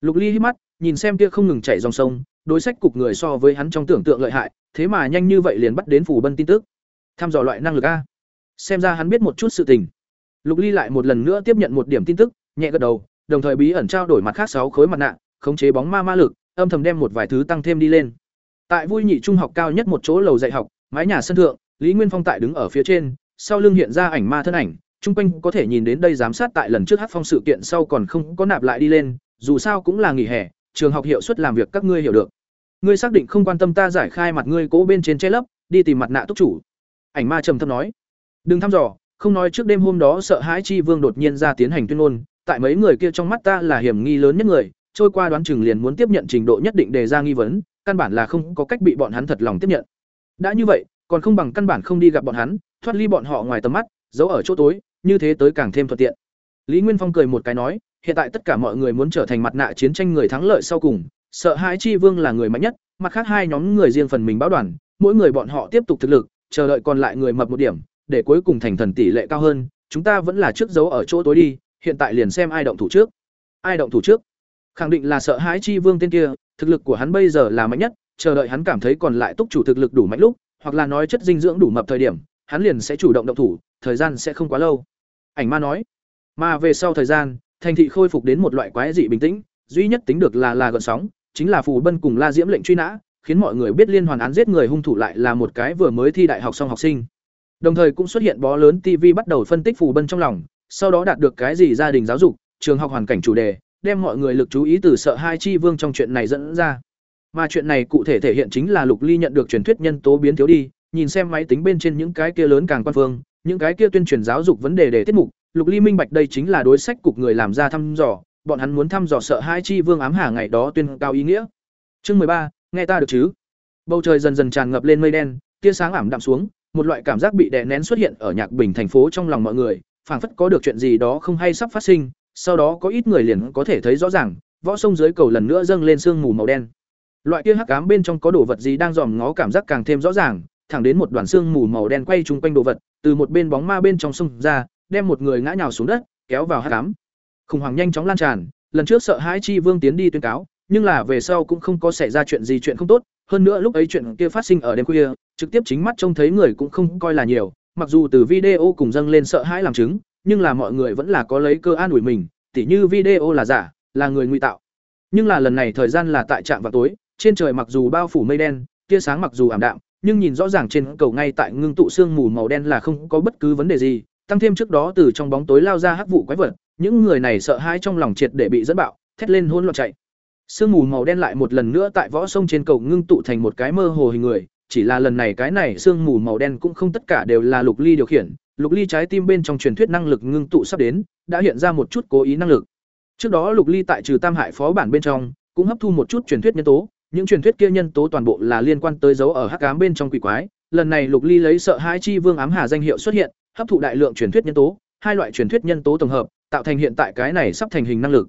Lục Ly hít mắt, nhìn xem kia không ngừng chảy dòng sông, đối sách cục người so với hắn trong tưởng tượng lợi hại, thế mà nhanh như vậy liền bắt đến phù bân tin tức. Tham dò loại năng lực a. Xem ra hắn biết một chút sự tình. Lục Ly lại một lần nữa tiếp nhận một điểm tin tức, nhẹ gật đầu, đồng thời bí ẩn trao đổi mặt khác sáu khối mặt nạ, khống chế bóng ma ma lực, âm thầm đem một vài thứ tăng thêm đi lên. Tại vui nhị trung học cao nhất một chỗ lầu dạy học, mái nhà sân thượng, Lý Nguyên Phong tại đứng ở phía trên, sau lưng hiện ra ảnh ma thân ảnh, trung quanh có thể nhìn đến đây giám sát tại lần trước hát phong sự kiện sau còn không có nạp lại đi lên, dù sao cũng là nghỉ hè, trường học hiệu suất làm việc các ngươi hiểu được. Ngươi xác định không quan tâm ta giải khai mặt ngươi cố bên trên che lấp, đi tìm mặt nạ túc chủ. Ảnh ma trầm thấp nói. Đừng thăm dò, không nói trước đêm hôm đó sợ hãi chi vương đột nhiên ra tiến hành tuyên ngôn, tại mấy người kia trong mắt ta là hiểm nghi lớn nhất người, trôi qua đoán chừng liền muốn tiếp nhận trình độ nhất định đề ra nghi vấn, căn bản là không có cách bị bọn hắn thật lòng tiếp nhận. Đã như vậy, còn không bằng căn bản không đi gặp bọn hắn, thoát ly bọn họ ngoài tầm mắt, giấu ở chỗ tối, như thế tới càng thêm thuận tiện. Lý Nguyên Phong cười một cái nói, hiện tại tất cả mọi người muốn trở thành mặt nạ chiến tranh người thắng lợi sau cùng, sợ hãi chi vương là người mạnh nhất, mặt khác hai nhóm người riêng phần mình báo đoàn, mỗi người bọn họ tiếp tục thực lực, chờ đợi còn lại người mập một điểm, để cuối cùng thành thần tỷ lệ cao hơn, chúng ta vẫn là trước giấu ở chỗ tối đi, hiện tại liền xem ai động thủ trước. Ai động thủ trước? Khẳng định là sợ hãi chi vương tên kia, thực lực của hắn bây giờ là mạnh nhất, chờ đợi hắn cảm thấy còn lại túc chủ thực lực đủ mạnh lúc, hoặc là nói chất dinh dưỡng đủ mập thời điểm, hắn liền sẽ chủ động động thủ, thời gian sẽ không quá lâu. Ảnh ma nói. Mà về sau thời gian, thành thị khôi phục đến một loại quái dị bình tĩnh, duy nhất tính được là là gợn sóng, chính là phù bân cùng La Diễm lệnh truy nã, khiến mọi người biết liên hoàn án giết người hung thủ lại là một cái vừa mới thi đại học xong học sinh. Đồng thời cũng xuất hiện bó lớn TV bắt đầu phân tích phù bân trong lòng, sau đó đạt được cái gì gia đình giáo dục, trường học hoàn cảnh chủ đề, đem mọi người lực chú ý từ sợ hai chi vương trong chuyện này dẫn ra. Mà chuyện này cụ thể thể hiện chính là Lục Ly nhận được truyền thuyết nhân tố biến thiếu đi, nhìn xem máy tính bên trên những cái kia lớn càng quan phương, những cái kia tuyên truyền giáo dục vấn đề để tiết mục, Lục Ly minh bạch đây chính là đối sách cục người làm ra thăm dò, bọn hắn muốn thăm dò sợ hai chi vương ám hà ngày đó tuyên cao ý nghĩa. Chương ba nghe ta được chứ? Bầu trời dần dần tràn ngập lên mây đen, tia sáng ảm đạm xuống, một loại cảm giác bị đè nén xuất hiện ở Nhạc Bình thành phố trong lòng mọi người, phảng phất có được chuyện gì đó không hay sắp phát sinh, sau đó có ít người liền có thể thấy rõ ràng, võ sông dưới cầu lần nữa dâng lên sương mù màu đen. Loại kia hắc ám bên trong có đồ vật gì đang dòm ngó cảm giác càng thêm rõ ràng, thẳng đến một đoàn xương mù màu đen quay chung quanh đồ vật, từ một bên bóng ma bên trong sông ra, đem một người ngã nhào xuống đất, kéo vào hắc ám. Khủng hoảng nhanh chóng lan tràn, lần trước sợ hãi chi vương tiến đi tuyên cáo, nhưng là về sau cũng không có xảy ra chuyện gì chuyện không tốt, hơn nữa lúc ấy chuyện kia phát sinh ở đêm khuya, trực tiếp chính mắt trông thấy người cũng không coi là nhiều, mặc dù từ video cùng dâng lên sợ hãi làm chứng, nhưng là mọi người vẫn là có lấy cơ an ủi mình, tỉ như video là giả, là người ngụy tạo. Nhưng là lần này thời gian là tại trạm vào tối, trên trời mặc dù bao phủ mây đen, tia sáng mặc dù ảm đạm, nhưng nhìn rõ ràng trên cầu ngay tại ngưng tụ xương mù màu đen là không có bất cứ vấn đề gì, tăng thêm trước đó từ trong bóng tối lao ra hắc vụ quái vật, những người này sợ hãi trong lòng triệt để bị dẫn bạo, thét lên hỗn loạn chạy. Sương mù màu đen lại một lần nữa tại võ sông trên cầu ngưng tụ thành một cái mơ hồ hình người, chỉ là lần này cái này sương mù màu đen cũng không tất cả đều là Lục Ly điều khiển, Lục Ly trái tim bên trong truyền thuyết năng lực ngưng tụ sắp đến, đã hiện ra một chút cố ý năng lực. Trước đó Lục Ly tại trừ Tam Hải phó bản bên trong, cũng hấp thu một chút truyền thuyết nhân tố, những truyền thuyết kia nhân tố toàn bộ là liên quan tới dấu ở hắc ám bên trong quỷ quái, lần này Lục Ly lấy sợ hai chi vương ám hà danh hiệu xuất hiện, hấp thụ đại lượng truyền thuyết nhân tố, hai loại truyền thuyết nhân tố tổng hợp, tạo thành hiện tại cái này sắp thành hình năng lực.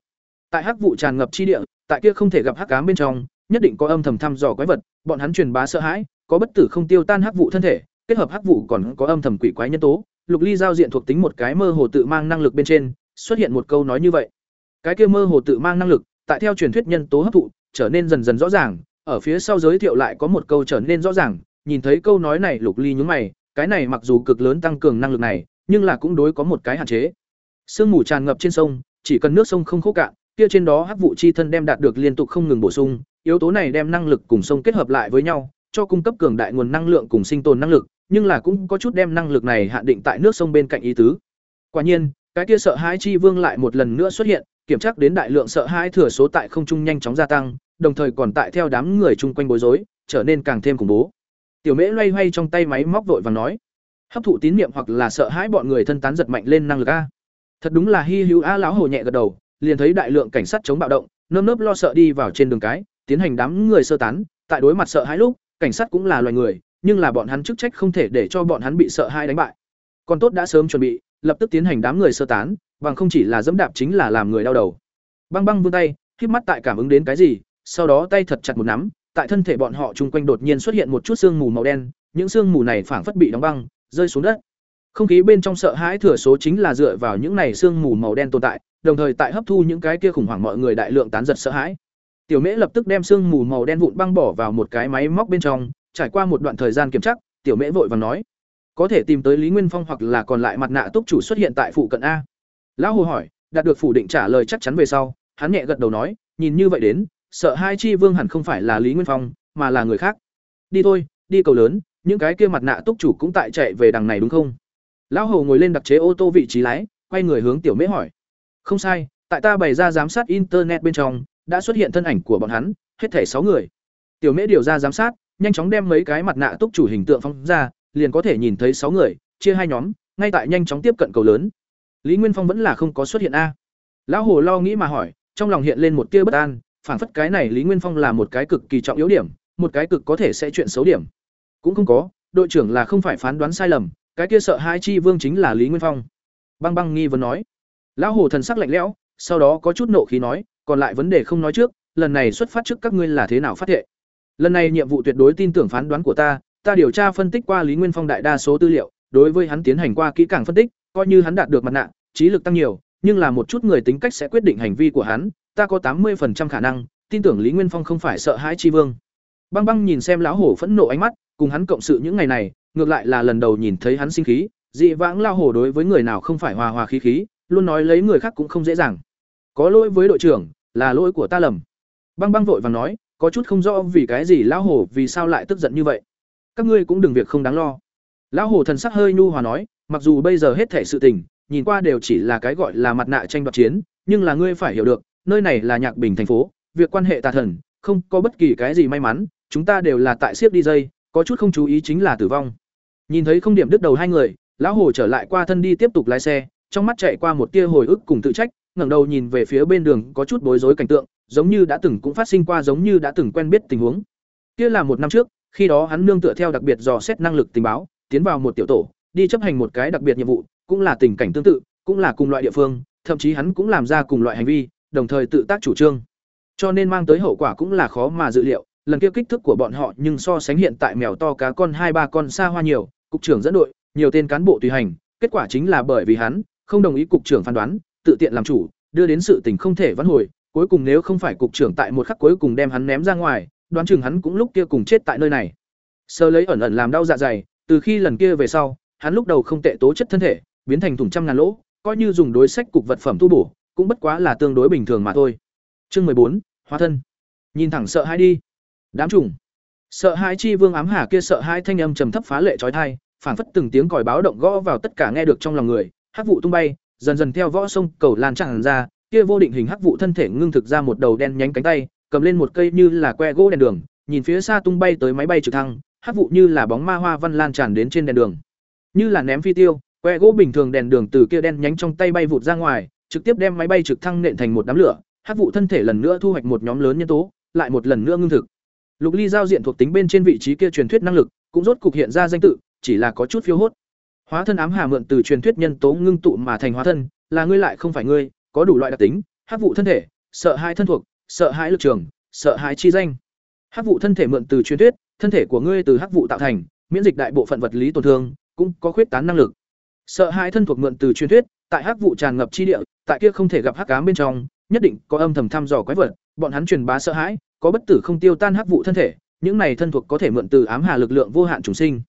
Tại hắc vụ tràn ngập chi địa, tại kia không thể gặp hắc ám bên trong, nhất định có âm thầm thăm dò quái vật, bọn hắn truyền bá sợ hãi, có bất tử không tiêu tan hắc vụ thân thể, kết hợp hắc vụ còn có âm thầm quỷ quái nhân tố, Lục Ly giao diện thuộc tính một cái mơ hồ tự mang năng lực bên trên, xuất hiện một câu nói như vậy. Cái kia mơ hồ tự mang năng lực, tại theo truyền thuyết nhân tố hấp thụ, trở nên dần dần rõ ràng, ở phía sau giới thiệu lại có một câu trở nên rõ ràng, nhìn thấy câu nói này Lục Ly nhướng mày, cái này mặc dù cực lớn tăng cường năng lực này, nhưng là cũng đối có một cái hạn chế. Sương mù tràn ngập trên sông, chỉ cần nước sông không khô cạn, kia trên đó hắc vụ chi thân đem đạt được liên tục không ngừng bổ sung, yếu tố này đem năng lực cùng sông kết hợp lại với nhau, cho cung cấp cường đại nguồn năng lượng cùng sinh tồn năng lực, nhưng là cũng có chút đem năng lực này hạn định tại nước sông bên cạnh ý tứ. Quả nhiên, cái kia sợ hãi chi vương lại một lần nữa xuất hiện, kiểm tra đến đại lượng sợ hãi thừa số tại không trung nhanh chóng gia tăng, đồng thời còn tại theo đám người chung quanh bối rối, trở nên càng thêm khủng bố. Tiểu Mễ loay hoay trong tay máy móc vội vàng nói, hấp thụ tín niệm hoặc là sợ hãi bọn người thân tán giật mạnh lên năng lực a. Thật đúng là hi hữu a lão hồ nhẹ gật đầu, liền thấy đại lượng cảnh sát chống bạo động, nơm nớp lo sợ đi vào trên đường cái, tiến hành đám người sơ tán, tại đối mặt sợ hãi lúc, cảnh sát cũng là loài người, nhưng là bọn hắn chức trách không thể để cho bọn hắn bị sợ hãi đánh bại. Còn tốt đã sớm chuẩn bị, lập tức tiến hành đám người sơ tán, bằng không chỉ là dẫm đạp chính là làm người đau đầu. Băng băng vươn tay, khép mắt tại cảm ứng đến cái gì, sau đó tay thật chặt một nắm, tại thân thể bọn họ chung quanh đột nhiên xuất hiện một chút sương mù màu đen, những sương mù này phảng phất bị đóng băng, rơi xuống đất. Không khí bên trong sợ hãi thừa số chính là dựa vào những này sương mù màu đen tồn tại, đồng thời tại hấp thu những cái kia khủng hoảng mọi người đại lượng tán giật sợ hãi. Tiểu Mễ lập tức đem sương mù màu đen vụn băng bỏ vào một cái máy móc bên trong, trải qua một đoạn thời gian kiểm tra, Tiểu Mễ vội vàng nói: "Có thể tìm tới Lý Nguyên Phong hoặc là còn lại mặt nạ túc chủ xuất hiện tại phụ cận a?" Lão Hồ hỏi, đạt được phủ định trả lời chắc chắn về sau, hắn nhẹ gật đầu nói: "Nhìn như vậy đến, sợ hai chi vương hẳn không phải là Lý Nguyên Phong, mà là người khác. Đi thôi, đi cầu lớn, những cái kia mặt nạ túc chủ cũng tại chạy về đằng này đúng không?" Lão Hồ ngồi lên đặc chế ô tô vị trí lái, quay người hướng Tiểu Mễ hỏi: không sai, tại ta bày ra giám sát internet bên trong, đã xuất hiện thân ảnh của bọn hắn, hết thảy sáu người. Tiểu Mễ điều ra giám sát, nhanh chóng đem mấy cái mặt nạ túc chủ hình tượng phóng ra, liền có thể nhìn thấy sáu người, chia hai nhóm, ngay tại nhanh chóng tiếp cận cầu lớn. Lý Nguyên Phong vẫn là không có xuất hiện a. Lão Hồ lo nghĩ mà hỏi, trong lòng hiện lên một tia bất an, phản phất cái này Lý Nguyên Phong là một cái cực kỳ trọng yếu điểm, một cái cực có thể sẽ chuyện xấu điểm. Cũng không có, đội trưởng là không phải phán đoán sai lầm, cái kia sợ hai chi vương chính là Lý Nguyên Phong. Băng Băng nghi vấn nói lão hồ thần sắc lạnh lẽo sau đó có chút nộ khí nói còn lại vấn đề không nói trước lần này xuất phát trước các ngươi là thế nào phát hiện lần này nhiệm vụ tuyệt đối tin tưởng phán đoán của ta ta điều tra phân tích qua lý nguyên phong đại đa số tư liệu đối với hắn tiến hành qua kỹ càng phân tích coi như hắn đạt được mặt nạ trí lực tăng nhiều nhưng là một chút người tính cách sẽ quyết định hành vi của hắn ta có tám mươi khả năng, tin tưởng lý nguyên phong không phải sợ hãi chi vương. Băng băng nhìn xem lão hổ phẫn nộ ánh mắt, cùng hắn cộng sự những ngày này, ngược lại là lần đầu nhìn thấy hắn sinh khí, dị vãng Lão hổ đối với người nào không phải hòa hòa khí khí, luôn nói lấy người khác cũng không dễ dàng. Có lỗi với đội trưởng, là lỗi của ta lầm. Băng băng vội vàng nói, có chút không rõ vì cái gì lão hổ vì sao lại tức giận như vậy. Các ngươi cũng đừng việc không đáng lo. Lão hổ thần sắc hơi nhu hòa nói, mặc dù bây giờ hết thể sự tình, nhìn qua đều chỉ là cái gọi là mặt nạ tranh đoạt chiến, nhưng là ngươi phải hiểu được nơi này là nhạc bình thành phố việc quan hệ tà thần không có bất kỳ cái gì may mắn chúng ta đều là tại siếc đi dây có chút không chú ý chính là tử vong nhìn thấy không điểm đứt đầu hai người lão hồ trở lại qua thân đi tiếp tục lái xe trong mắt chạy qua một tia hồi ức cùng tự trách, ngẩng đầu nhìn về phía bên đường có chút bối rối cảnh tượng, giống như đã từng cũng phát sinh qua giống như đã từng quen biết tình huống. Kia là một năm trước, khi đó hắn nương tựa theo đặc biệt dò xét năng lực tình báo, tiến vào một tiểu tổ, đi chấp hành một cái đặc biệt nhiệm vụ, cũng là tình cảnh tương tự, cũng là cùng loại địa phương, thậm chí hắn cũng làm ra cùng loại hành vi, đồng thời tự tác chủ trương. Cho nên mang tới hậu quả cũng là khó mà dự liệu, lần kia kích thước của bọn họ nhưng so sánh hiện tại mèo to cá con hai ba con xa hoa nhiều, cục trưởng dẫn đội, nhiều tên cán bộ tùy hành, kết quả chính là bởi vì hắn không đồng ý cục trưởng phán đoán, tự tiện làm chủ, đưa đến sự tình không thể vãn hồi, cuối cùng nếu không phải cục trưởng tại một khắc cuối cùng đem hắn ném ra ngoài, đoán chừng hắn cũng lúc kia cùng chết tại nơi này. Sơ lấy ẩn ẩn làm đau dạ dày, từ khi lần kia về sau, hắn lúc đầu không tệ tố chất thân thể, biến thành thủng trăm ngàn lỗ, coi như dùng đối sách cục vật phẩm tu bổ, cũng bất quá là tương đối bình thường mà thôi. Chương bốn Hóa thân. Nhìn thẳng sợ hãi đi. Đám trùng. Sợ hãi chi vương ám hà kia sợ hãi thanh âm trầm thấp phá lệ chói tai, phảng phất từng tiếng còi báo động gõ vào tất cả nghe được trong lòng người, hắc vụ tung bay, dần dần theo võ sông cầu lan tràn ra, kia vô định hình hắc vụ thân thể ngưng thực ra một đầu đen nhánh cánh tay, cầm lên một cây như là que gỗ đèn đường, nhìn phía xa tung bay tới máy bay trực thăng, hắc vụ như là bóng ma hoa văn lan tràn đến trên đèn đường. Như là ném phi tiêu, que gỗ bình thường đèn đường từ kia đen nhánh trong tay bay vụt ra ngoài, trực tiếp đem máy bay trực thăng nện thành một đám lửa, hắc vụ thân thể lần nữa thu hoạch một nhóm lớn nhân tố, lại một lần nữa ngưng thực. Lục Ly giao diện thuộc tính bên trên vị trí kia truyền thuyết năng lực, cũng rốt cục hiện ra danh tự, chỉ là có chút phiêu hốt. Hóa thân ám hà mượn từ truyền thuyết nhân tố ngưng tụ mà thành hóa thân, là ngươi lại không phải ngươi, có đủ loại đặc tính, hắc vụ thân thể, sợ hãi thân thuộc, sợ hãi lực trường, sợ hãi chi danh. Hắc vụ thân thể mượn từ truyền thuyết, thân thể của ngươi từ hắc vụ tạo thành, miễn dịch đại bộ phận vật lý tổn thương, cũng có khuyết tán năng lực. Sợ hãi thân thuộc mượn từ truyền thuyết, tại hắc vụ tràn ngập chi địa, tại kia không thể gặp hắc cám bên trong, nhất định có âm thầm thăm dò quái vật, bọn hắn truyền bá sợ hãi, có bất tử không tiêu tan hắc vụ thân thể, những này thân thuộc có thể mượn từ ám hà lực lượng vô hạn trùng sinh.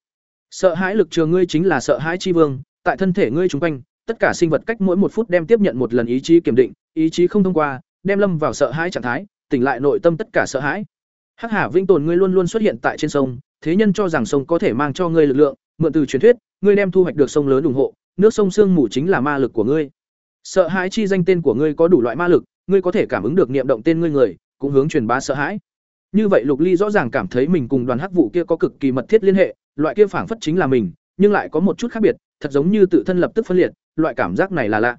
Sợ hãi lực trường ngươi chính là sợ hãi chi vương, tại thân thể ngươi chúng quanh, tất cả sinh vật cách mỗi một phút đem tiếp nhận một lần ý chí kiểm định, ý chí không thông qua, đem lâm vào sợ hãi trạng thái, tỉnh lại nội tâm tất cả sợ hãi. Hắc Hà vinh Tồn ngươi luôn luôn xuất hiện tại trên sông, thế nhân cho rằng sông có thể mang cho ngươi lực lượng, mượn từ truyền thuyết, ngươi đem thu hoạch được sông lớn ủng hộ, nước sông sương mù chính là ma lực của ngươi. Sợ hãi chi danh tên của ngươi có đủ loại ma lực, ngươi có thể cảm ứng được niệm động tên ngươi người, cũng hướng truyền bá sợ hãi. Như vậy Lục Ly rõ ràng cảm thấy mình cùng đoàn hắc vụ kia có cực kỳ mật thiết liên hệ, loại kia phảng phất chính là mình, nhưng lại có một chút khác biệt, thật giống như tự thân lập tức phân liệt, loại cảm giác này là lạ.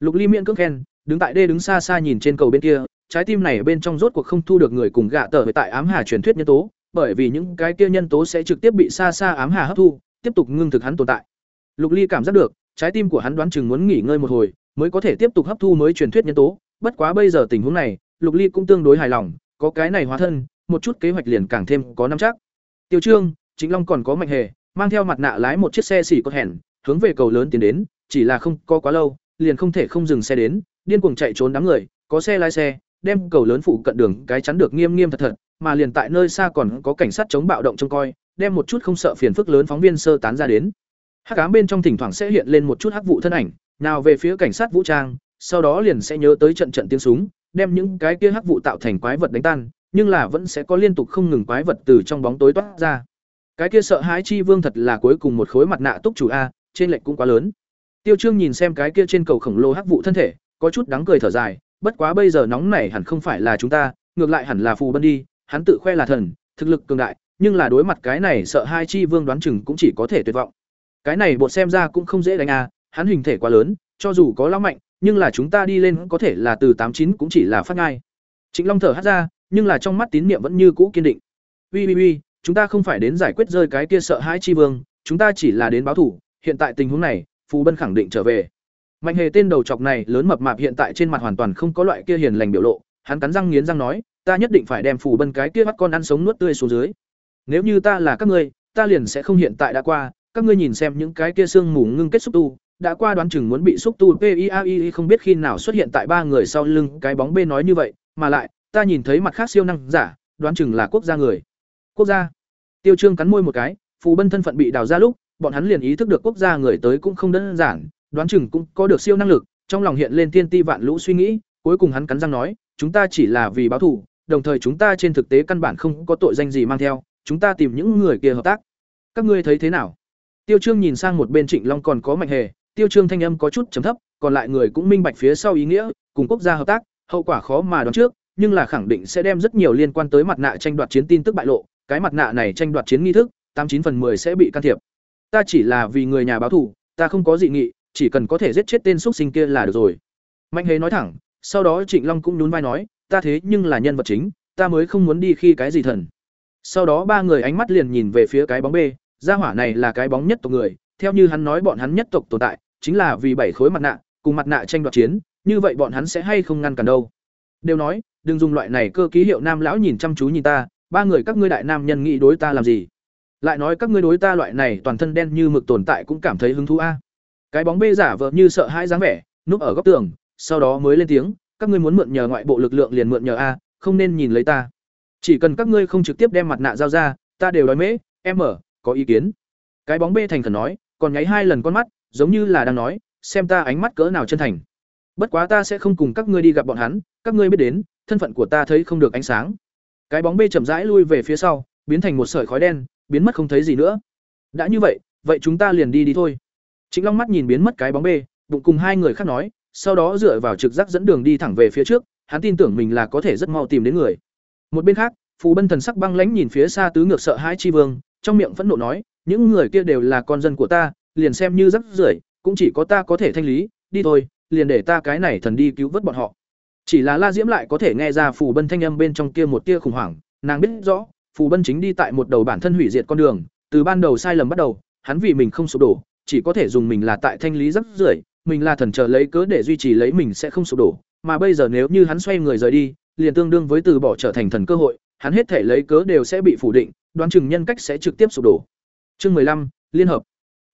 Lục Ly miễn cưỡng khen, đứng tại đê đứng xa xa nhìn trên cầu bên kia, trái tim này bên trong rốt cuộc không thu được người cùng gạ tờ về tại ám hà truyền thuyết nhân tố, bởi vì những cái kia nhân tố sẽ trực tiếp bị xa xa ám hà hấp thu, tiếp tục ngưng thực hắn tồn tại. Lục Ly cảm giác được, trái tim của hắn đoán chừng muốn nghỉ ngơi một hồi, mới có thể tiếp tục hấp thu mới truyền thuyết nhân tố, bất quá bây giờ tình huống này, Lục Ly cũng tương đối hài lòng, có cái này hóa thân, một chút kế hoạch liền càng thêm có nắm chắc. Tiêu Trương, Chính Long còn có Mạnh Hề, mang theo mặt nạ lái một chiếc xe xỉ có hẹn, hướng về cầu lớn tiến đến, chỉ là không có quá lâu, liền không thể không dừng xe đến, điên cuồng chạy trốn đám người, có xe lái xe, đem cầu lớn phụ cận đường cái chắn được nghiêm nghiêm thật thật, mà liền tại nơi xa còn có cảnh sát chống bạo động trông coi, đem một chút không sợ phiền phức lớn phóng viên sơ tán ra đến. Hắc ám bên trong thỉnh thoảng sẽ hiện lên một chút hắc vụ thân ảnh, nào về phía cảnh sát vũ trang, sau đó liền sẽ nhớ tới trận trận tiếng súng, đem những cái kia hắc vụ tạo thành quái vật đánh tan, nhưng là vẫn sẽ có liên tục không ngừng quái vật từ trong bóng tối toát ra. Cái kia sợ hãi chi vương thật là cuối cùng một khối mặt nạ túc chủ a, trên lệch cũng quá lớn. Tiêu Trương nhìn xem cái kia trên cầu khổng lồ hắc vụ thân thể, có chút đáng cười thở dài, bất quá bây giờ nóng này hẳn không phải là chúng ta, ngược lại hẳn là phù bân đi, hắn tự khoe là thần, thực lực cường đại, nhưng là đối mặt cái này sợ hai chi vương đoán chừng cũng chỉ có thể tuyệt vọng. Cái này bộ xem ra cũng không dễ đánh a, hắn hình thể quá lớn, cho dù có lão mạnh, nhưng là chúng ta đi lên có thể là từ tám chín cũng chỉ là phát ngay. Trịnh Long thở hắt ra, nhưng là trong mắt tín niệm vẫn như cũ kiên định. "Uy uy uy, chúng ta không phải đến giải quyết rơi cái kia sợ hãi chi vương, chúng ta chỉ là đến báo thủ, hiện tại tình huống này, Phù Bân khẳng định trở về. Mạnh hề tên đầu chọc này lớn mập mạp hiện tại trên mặt hoàn toàn không có loại kia hiền lành biểu lộ, hắn cắn răng nghiến răng nói, ta nhất định phải đem Phù Bân cái kia bắt con ăn sống nuốt tươi xuống dưới. Nếu như ta là các ngươi, ta liền sẽ không hiện tại đã qua, các ngươi nhìn xem những cái kia xương mù ngưng kết xúc tu, đã qua đoán chừng muốn bị xúc tu PIAI không biết khi nào xuất hiện tại ba người sau lưng cái bóng b nói như vậy, mà lại, ta nhìn thấy mặt khác siêu năng giả, đoán chừng là quốc gia người. Quốc gia? Tiêu Trương cắn môi một cái, phù bân thân phận bị đào ra lúc, bọn hắn liền ý thức được quốc gia người tới cũng không đơn giản, đoán chừng cũng có được siêu năng lực, trong lòng hiện lên tiên ti vạn lũ suy nghĩ, cuối cùng hắn cắn răng nói, chúng ta chỉ là vì báo thù, đồng thời chúng ta trên thực tế căn bản không có tội danh gì mang theo, chúng ta tìm những người kia hợp tác. Các ngươi thấy thế nào? Tiêu Trương nhìn sang một bên Trịnh Long còn có Mạnh Hề, Tiêu Trương thanh âm có chút trầm thấp, còn lại người cũng minh bạch phía sau ý nghĩa, cùng quốc gia hợp tác, hậu quả khó mà đoán trước, nhưng là khẳng định sẽ đem rất nhiều liên quan tới mặt nạ tranh đoạt chiến tin tức bại lộ, cái mặt nạ này tranh đoạt chiến nghi thức, tám chín phần 10 sẽ bị can thiệp. Ta chỉ là vì người nhà báo thù, ta không có dị nghị, chỉ cần có thể giết chết tên xuất sinh kia là được rồi. Mạnh Hề nói thẳng, sau đó Trịnh Long cũng nhún vai nói, ta thế nhưng là nhân vật chính, ta mới không muốn đi khi cái gì thần. Sau đó ba người ánh mắt liền nhìn về phía cái bóng B, gia hỏa này là cái bóng nhất tộc người, theo như hắn nói bọn hắn nhất tộc tồn tại, chính là vì bảy khối mặt nạ, cùng mặt nạ tranh đoạt chiến, như vậy bọn hắn sẽ hay không ngăn cản đâu. Đều nói, đừng dùng loại này cơ ký hiệu nam lão nhìn chăm chú nhìn ta, ba người các ngươi đại nam nhân nghĩ đối ta làm gì? Lại nói các ngươi đối ta loại này toàn thân đen như mực tồn tại cũng cảm thấy hứng thú a. Cái bóng bê giả vờ như sợ hãi dáng vẻ núp ở góc tường sau đó mới lên tiếng các ngươi muốn mượn nhờ ngoại bộ lực lượng liền mượn nhờ a không nên nhìn lấy ta chỉ cần các ngươi không trực tiếp đem mặt nạ giao ra, ta đều đói mễ. Em ở, có ý kiến? Cái bóng bê thành khẩn nói, còn nháy hai lần con mắt, giống như là đang nói, xem ta ánh mắt cỡ nào chân thành. Bất quá ta sẽ không cùng các ngươi đi gặp bọn hắn, các ngươi biết đến, thân phận của ta thấy không được ánh sáng. Cái bóng bê chậm rãi lui về phía sau, biến thành một sợi khói đen, biến mất không thấy gì nữa. Đã như vậy vậy chúng ta liền đi đi thôi. Chính long mắt nhìn biến mất cái bóng bê, bụng cùng hai người khác nói, sau đó dựa vào trực giác dẫn đường đi thẳng về phía trước, hắn tin tưởng mình là có thể rất mau tìm đến người một bên khác, phù bân thần sắc băng lãnh nhìn phía xa tứ ngược sợ hãi chi vương, trong miệng phẫn nộ nói, những người kia đều là con dân của ta, liền xem như rắc rưởi, cũng chỉ có ta có thể thanh lý, đi thôi, liền để ta cái này thần đi cứu vớt bọn họ. Chỉ là la diễm lại có thể nghe ra phù bân thanh âm bên trong kia một tia khủng hoảng, nàng biết rõ, phù bân chính đi tại một đầu bản thân hủy diệt con đường, từ ban đầu sai lầm bắt đầu, hắn vì mình không sụp đổ, chỉ có thể dùng mình là tại thanh lý rắc rưởi, mình là thần chờ lấy cớ để duy trì lấy mình sẽ không sụp đổ, mà bây giờ nếu như hắn xoay người rời đi liền tương đương với từ bỏ trở thành thần cơ hội, hắn hết thể lấy cớ đều sẽ bị phủ định, đoán chừng nhân cách sẽ trực tiếp sụp đổ. Chương mười lăm, liên hợp.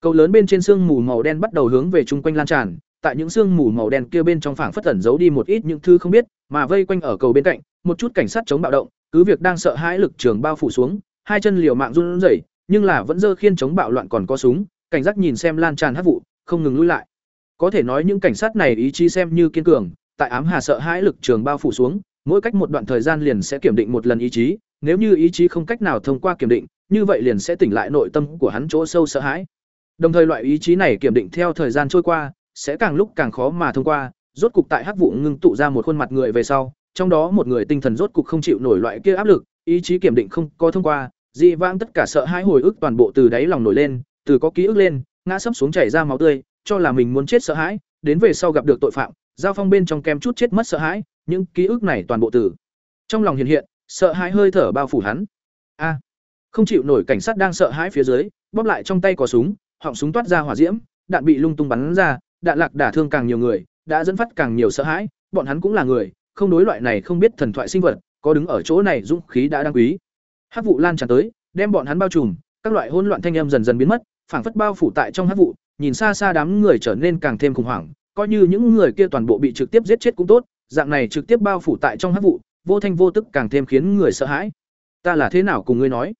Cầu lớn bên trên sương mù màu đen bắt đầu hướng về chung quanh lan tràn, tại những sương mù màu đen kia bên trong phảng phất tẩn giấu đi một ít những thứ không biết, mà vây quanh ở cầu bên cạnh, một chút cảnh sát chống bạo động, cứ việc đang sợ hãi lực trường bao phủ xuống, hai chân liều mạng run rẩy, nhưng là vẫn dơ khiên chống bạo loạn còn có súng, cảnh giác nhìn xem lan tràn hắc vụ, không ngừng lui lại. Có thể nói những cảnh sát này ý chí xem như kiên cường, tại ám hà sợ hãi lực trường bao phủ xuống mỗi cách một đoạn thời gian liền sẽ kiểm định một lần ý chí, nếu như ý chí không cách nào thông qua kiểm định, như vậy liền sẽ tỉnh lại nội tâm của hắn chỗ sâu sợ hãi. Đồng thời loại ý chí này kiểm định theo thời gian trôi qua, sẽ càng lúc càng khó mà thông qua, rốt cục tại hắc vụ ngưng tụ ra một khuôn mặt người về sau, trong đó một người tinh thần rốt cục không chịu nổi loại kia áp lực, ý chí kiểm định không có thông qua, dị vãng tất cả sợ hãi hồi ức toàn bộ từ đáy lòng nổi lên, từ có ký ức lên, ngã sấp xuống chảy ra máu tươi, cho là mình muốn chết sợ hãi, đến về sau gặp được tội phạm, giao phong bên trong kem chút chết mất sợ hãi những ký ức này toàn bộ từ. Trong lòng hiện hiện, sợ hãi hơi thở bao phủ hắn. A, không chịu nổi cảnh sát đang sợ hãi phía dưới, bóp lại trong tay có súng, họng súng toát ra hỏa diễm, đạn bị lung tung bắn ra, đạn lạc đả thương càng nhiều người, đã dẫn phát càng nhiều sợ hãi, bọn hắn cũng là người, không đối loại này không biết thần thoại sinh vật, có đứng ở chỗ này dũng khí đã đáng quý. Hát vụ lan tràn tới, đem bọn hắn bao trùm, các loại hỗn loạn thanh âm dần dần biến mất, phảng phất bao phủ tại trong hát vụ, nhìn xa xa đám người trở nên càng thêm khủng hoảng, coi như những người kia toàn bộ bị trực tiếp giết chết cũng tốt dạng này trực tiếp bao phủ tại trong hắc vụ, vô thanh vô tức càng thêm khiến người sợ hãi. Ta là thế nào cùng ngươi nói?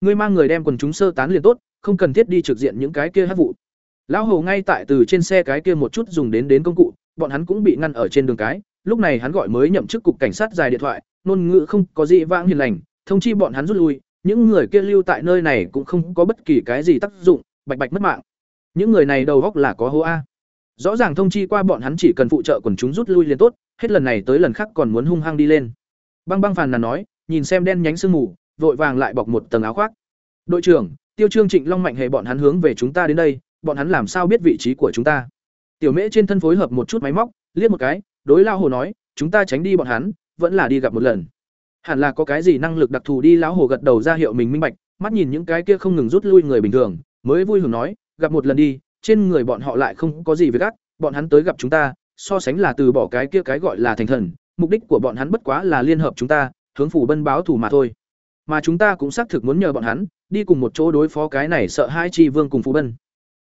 Ngươi mang người đem quần chúng sơ tán liền tốt, không cần thiết đi trực diện những cái kia hắc vụ. Lão hầu ngay tại từ trên xe cái kia một chút dùng đến đến công cụ, bọn hắn cũng bị ngăn ở trên đường cái. Lúc này hắn gọi mới nhậm chức cục cảnh sát dài điện thoại, ngôn ngữ không có gì vãng hiền lành, thông chi bọn hắn rút lui. Những người kia lưu tại nơi này cũng không có bất kỳ cái gì tác dụng, bạch bạch mất mạng. Những người này đầu góc là có hô a rõ ràng thông chi qua bọn hắn chỉ cần phụ trợ quần chúng rút lui liền tốt, hết lần này tới lần khác còn muốn hung hăng đi lên. Băng băng phàn nàn nói, nhìn xem đen nhánh sương mù, vội vàng lại bọc một tầng áo khoác. Đội trưởng, tiêu trương trịnh long mạnh hề bọn hắn hướng về chúng ta đến đây, bọn hắn làm sao biết vị trí của chúng ta? Tiểu mễ trên thân phối hợp một chút máy móc, liếc một cái, đối lao hồ nói, chúng ta tránh đi bọn hắn, vẫn là đi gặp một lần. Hẳn là có cái gì năng lực đặc thù đi, lão hồ gật đầu ra hiệu mình minh bạch, mắt nhìn những cái kia không ngừng rút lui người bình thường, mới vui hưởng nói, gặp một lần đi trên người bọn họ lại không có gì với gắt bọn hắn tới gặp chúng ta, so sánh là từ bỏ cái kia cái gọi là thành thần, mục đích của bọn hắn bất quá là liên hợp chúng ta, hướng phủ bân báo thủ mà thôi. Mà chúng ta cũng xác thực muốn nhờ bọn hắn, đi cùng một chỗ đối phó cái này sợ hai chi vương cùng phủ bân.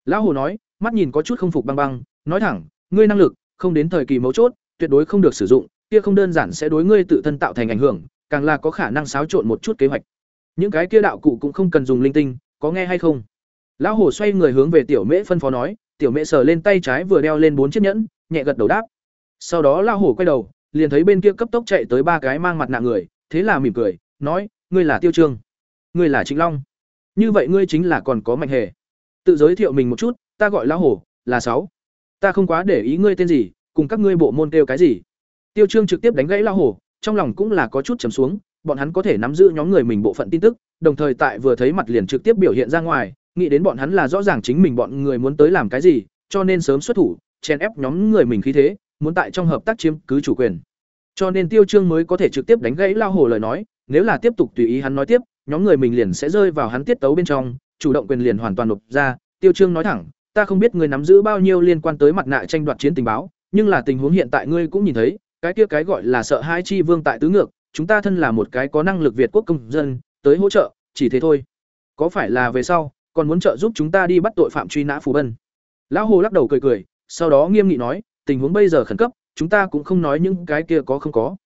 Lão hồ nói, mắt nhìn có chút không phục băng băng, nói thẳng, ngươi năng lực, không đến thời kỳ mấu chốt, tuyệt đối không được sử dụng, kia không đơn giản sẽ đối ngươi tự thân tạo thành ảnh hưởng, càng là có khả năng xáo trộn một chút kế hoạch. Những cái kia đạo cụ cũng không cần dùng linh tinh, có nghe hay không? Lão hồ xoay người hướng về tiểu mễ phân phó nói, tiểu mễ sờ lên tay trái vừa đeo lên bốn chiếc nhẫn, nhẹ gật đầu đáp. Sau đó lão hồ quay đầu, liền thấy bên kia cấp tốc chạy tới ba cái mang mặt nạ người, thế là mỉm cười, nói, ngươi là tiêu trương, ngươi là trịnh long. Như vậy ngươi chính là còn có mạnh hề. Tự giới thiệu mình một chút, ta gọi lão hồ là sáu. Ta không quá để ý ngươi tên gì, cùng các ngươi bộ môn kêu cái gì. Tiêu trương trực tiếp đánh gãy lão hồ trong lòng cũng là có chút trầm xuống, bọn hắn có thể nắm giữ nhóm người mình bộ phận tin tức, đồng thời tại vừa thấy mặt liền trực tiếp biểu hiện ra ngoài nghĩ đến bọn hắn là rõ ràng chính mình bọn người muốn tới làm cái gì cho nên sớm xuất thủ chèn ép nhóm người mình khí thế muốn tại trong hợp tác chiếm cứ chủ quyền cho nên tiêu trương mới có thể trực tiếp đánh gãy lao hồ lời nói nếu là tiếp tục tùy ý hắn nói tiếp nhóm người mình liền sẽ rơi vào hắn tiết tấu bên trong chủ động quyền liền hoàn toàn nộp ra tiêu trương nói thẳng ta không biết ngươi nắm giữ bao nhiêu liên quan tới mặt nạ tranh đoạt chiến tình báo nhưng là tình huống hiện tại ngươi cũng nhìn thấy cái kia cái gọi là sợ hai chi vương tại tứ ngược chúng ta thân là một cái có năng lực Việt quốc công dân, tới hỗ trợ, chỉ thế thôi. Có phải là về sau, còn muốn trợ giúp chúng ta đi bắt tội phạm truy nã Phù Bân?" Lão Hồ lắc đầu cười cười, sau đó nghiêm nghị nói, "Tình huống bây giờ khẩn cấp, chúng ta cũng không nói những cái kia có không có."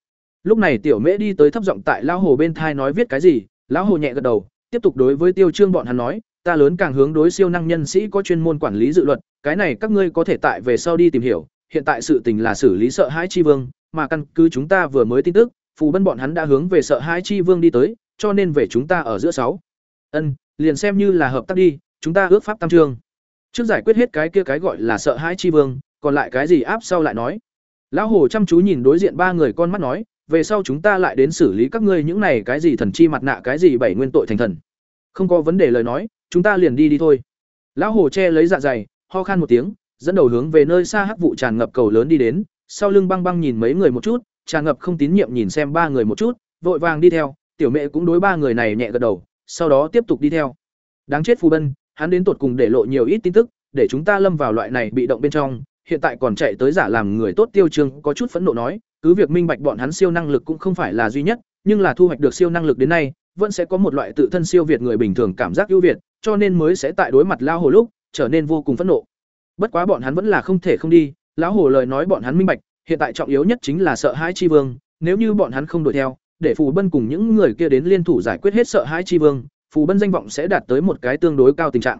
Lúc này Tiểu Mễ đi tới thấp giọng tại Lão Hồ bên thai nói viết cái gì, Lão Hồ nhẹ gật đầu, tiếp tục đối với Tiêu Trương bọn hắn nói, "Ta lớn càng hướng đối siêu năng nhân sĩ có chuyên môn quản lý dự luật, cái này các ngươi có thể tại về sau đi tìm hiểu, hiện tại sự tình là xử lý sợ hãi chi vương, mà căn cứ chúng ta vừa mới tin tức, phù bân bọn hắn đã hướng về sợ hãi chi vương đi tới, cho nên về chúng ta ở giữa sáu. Ân, liền xem như là hợp tác đi, chúng ta ước pháp tam trường. Trước giải quyết hết cái kia cái gọi là sợ hãi chi vương, còn lại cái gì áp sau lại nói. Lão Hồ chăm chú nhìn đối diện ba người con mắt nói, về sau chúng ta lại đến xử lý các ngươi những này cái gì thần chi mặt nạ cái gì bảy nguyên tội thành thần. Không có vấn đề lời nói, chúng ta liền đi đi thôi. Lão Hồ che lấy dạ dày, ho khan một tiếng, dẫn đầu hướng về nơi xa hắc vụ tràn ngập cầu lớn đi đến, sau lưng băng băng nhìn mấy người một chút, tràn ngập không tín nhiệm nhìn xem ba người một chút, vội vàng đi theo, tiểu mẹ cũng đối ba người này nhẹ gật đầu, sau đó tiếp tục đi theo. Đáng chết Phù Bân, hắn đến tột cùng để lộ nhiều ít tin tức, để chúng ta lâm vào loại này bị động bên trong, hiện tại còn chạy tới giả làm người tốt Tiêu Trường có chút phẫn nộ nói, cứ việc minh bạch bọn hắn siêu năng lực cũng không phải là duy nhất, nhưng là thu hoạch được siêu năng lực đến nay, vẫn sẽ có một loại tự thân siêu việt người bình thường cảm giác ưu việt, cho nên mới sẽ tại đối mặt lao hồ lúc trở nên vô cùng phẫn nộ. Bất quá bọn hắn vẫn là không thể không đi, lão hồ lời nói bọn hắn minh bạch, hiện tại trọng yếu nhất chính là sợ hãi chi vương, nếu như bọn hắn không đuổi theo, để phù bân cùng những người kia đến liên thủ giải quyết hết sợ hãi chi vương, phù bân danh vọng sẽ đạt tới một cái tương đối cao tình trạng.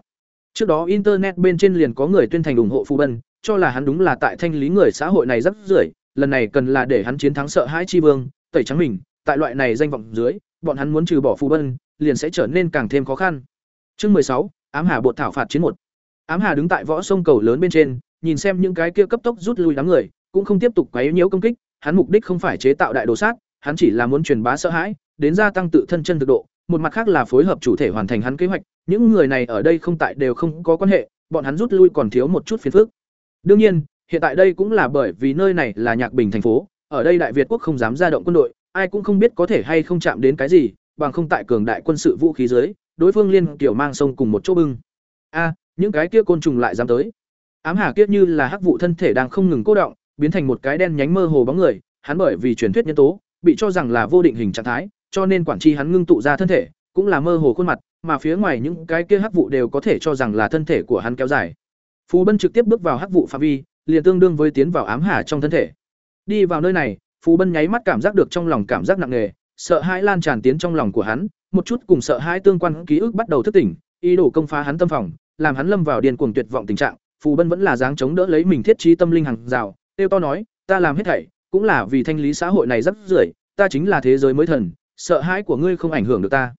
Trước đó internet bên trên liền có người tuyên thành ủng hộ phù bân, cho là hắn đúng là tại thanh lý người xã hội này rất rưởi, lần này cần là để hắn chiến thắng sợ hãi chi vương, tẩy trắng mình, tại loại này danh vọng dưới, bọn hắn muốn trừ bỏ phù bân, liền sẽ trở nên càng thêm khó khăn. Chương mười sáu, ám hà bột thảo phạt chiến một. Ám Hà đứng tại võ sông cầu lớn bên trên, nhìn xem những cái kia cấp tốc rút lui đám người, cũng không tiếp tục quấy nhiễu công kích, hắn mục đích không phải chế tạo đại đồ sát, hắn chỉ là muốn truyền bá sợ hãi, đến gia tăng tự thân chân thực độ, một mặt khác là phối hợp chủ thể hoàn thành hắn kế hoạch, những người này ở đây không tại đều không có quan hệ, bọn hắn rút lui còn thiếu một chút phiền phức. Đương nhiên, hiện tại đây cũng là bởi vì nơi này là Nhạc Bình thành phố, ở đây Đại Việt quốc không dám ra động quân đội, ai cũng không biết có thể hay không chạm đến cái gì, bằng không tại cường đại quân sự vũ khí dưới, đối phương liên kiểu mang sông cùng một chỗ bưng. A, những cái kia côn trùng lại dám tới ám hà kiếp như là hắc vụ thân thể đang không ngừng cô động biến thành một cái đen nhánh mơ hồ bóng người hắn bởi vì truyền thuyết nhân tố bị cho rằng là vô định hình trạng thái cho nên quản tri hắn ngưng tụ ra thân thể cũng là mơ hồ khuôn mặt mà phía ngoài những cái kia hắc vụ đều có thể cho rằng là thân thể của hắn kéo dài. Phù bân trực tiếp bước vào hắc vụ phạm vi liền tương đương với tiến vào ám hà trong thân thể. Đi vào nơi này Phù bân nháy mắt cảm giác được trong lòng cảm giác nặng nề sợ hãi lan tràn tiến trong lòng của hắn một chút cùng sợ hãi tương quan ký ức bắt đầu thức tỉnh ý đồ công phá hắn tâm phòng làm hắn lâm vào điên cuồng tuyệt vọng tình trạng, Phù Bân vẫn là dáng chống đỡ lấy mình thiết trí tâm linh hàng rào, tiêu to nói, ta làm hết thảy, cũng là vì thanh lý xã hội này rất rưởi, ta chính là thế giới mới thần, sợ hãi của ngươi không ảnh hưởng được ta.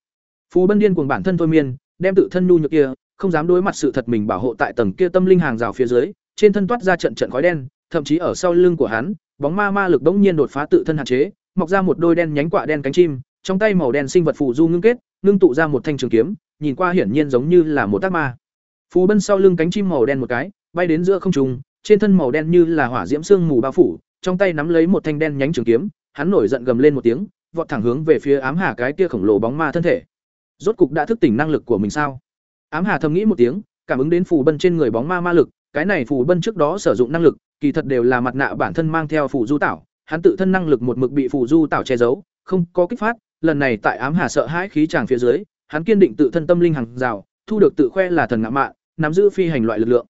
Phù Bân điên cuồng bản thân thôi miên, đem tự thân nhu nhược kia, không dám đối mặt sự thật mình bảo hộ tại tầng kia tâm linh hàng rào phía dưới, trên thân toát ra trận trận khói đen, thậm chí ở sau lưng của hắn, bóng ma ma lực bỗng nhiên đột phá tự thân hạn chế, mọc ra một đôi đen nhánh quạ đen cánh chim, trong tay màu đen sinh vật phù du ngưng kết, ngưng tụ ra một thanh trường kiếm, nhìn qua hiển nhiên giống như là một tác ma. Phù Bân sau lưng cánh chim màu đen một cái, bay đến giữa không trung, trên thân màu đen như là hỏa diễm sương mù bao phủ, trong tay nắm lấy một thanh đen nhánh trường kiếm, hắn nổi giận gầm lên một tiếng, vọt thẳng hướng về phía ám hà cái kia khổng lồ bóng ma thân thể. Rốt cục đã thức tỉnh năng lực của mình sao? Ám hà thầm nghĩ một tiếng, cảm ứng đến phù bân trên người bóng ma ma lực, cái này phù bân trước đó sử dụng năng lực, kỳ thật đều là mặt nạ bản thân mang theo phù du tạo, hắn tự thân năng lực một mực bị phù du tạo che giấu, không có kích phát, lần này tại ám hà sợ hãi khí tràng phía dưới, hắn kiên định tự thân tâm linh hằng rào, thu được tự khoe là thần ngạ mạn, nắm giữ phi hành loại lực lượng.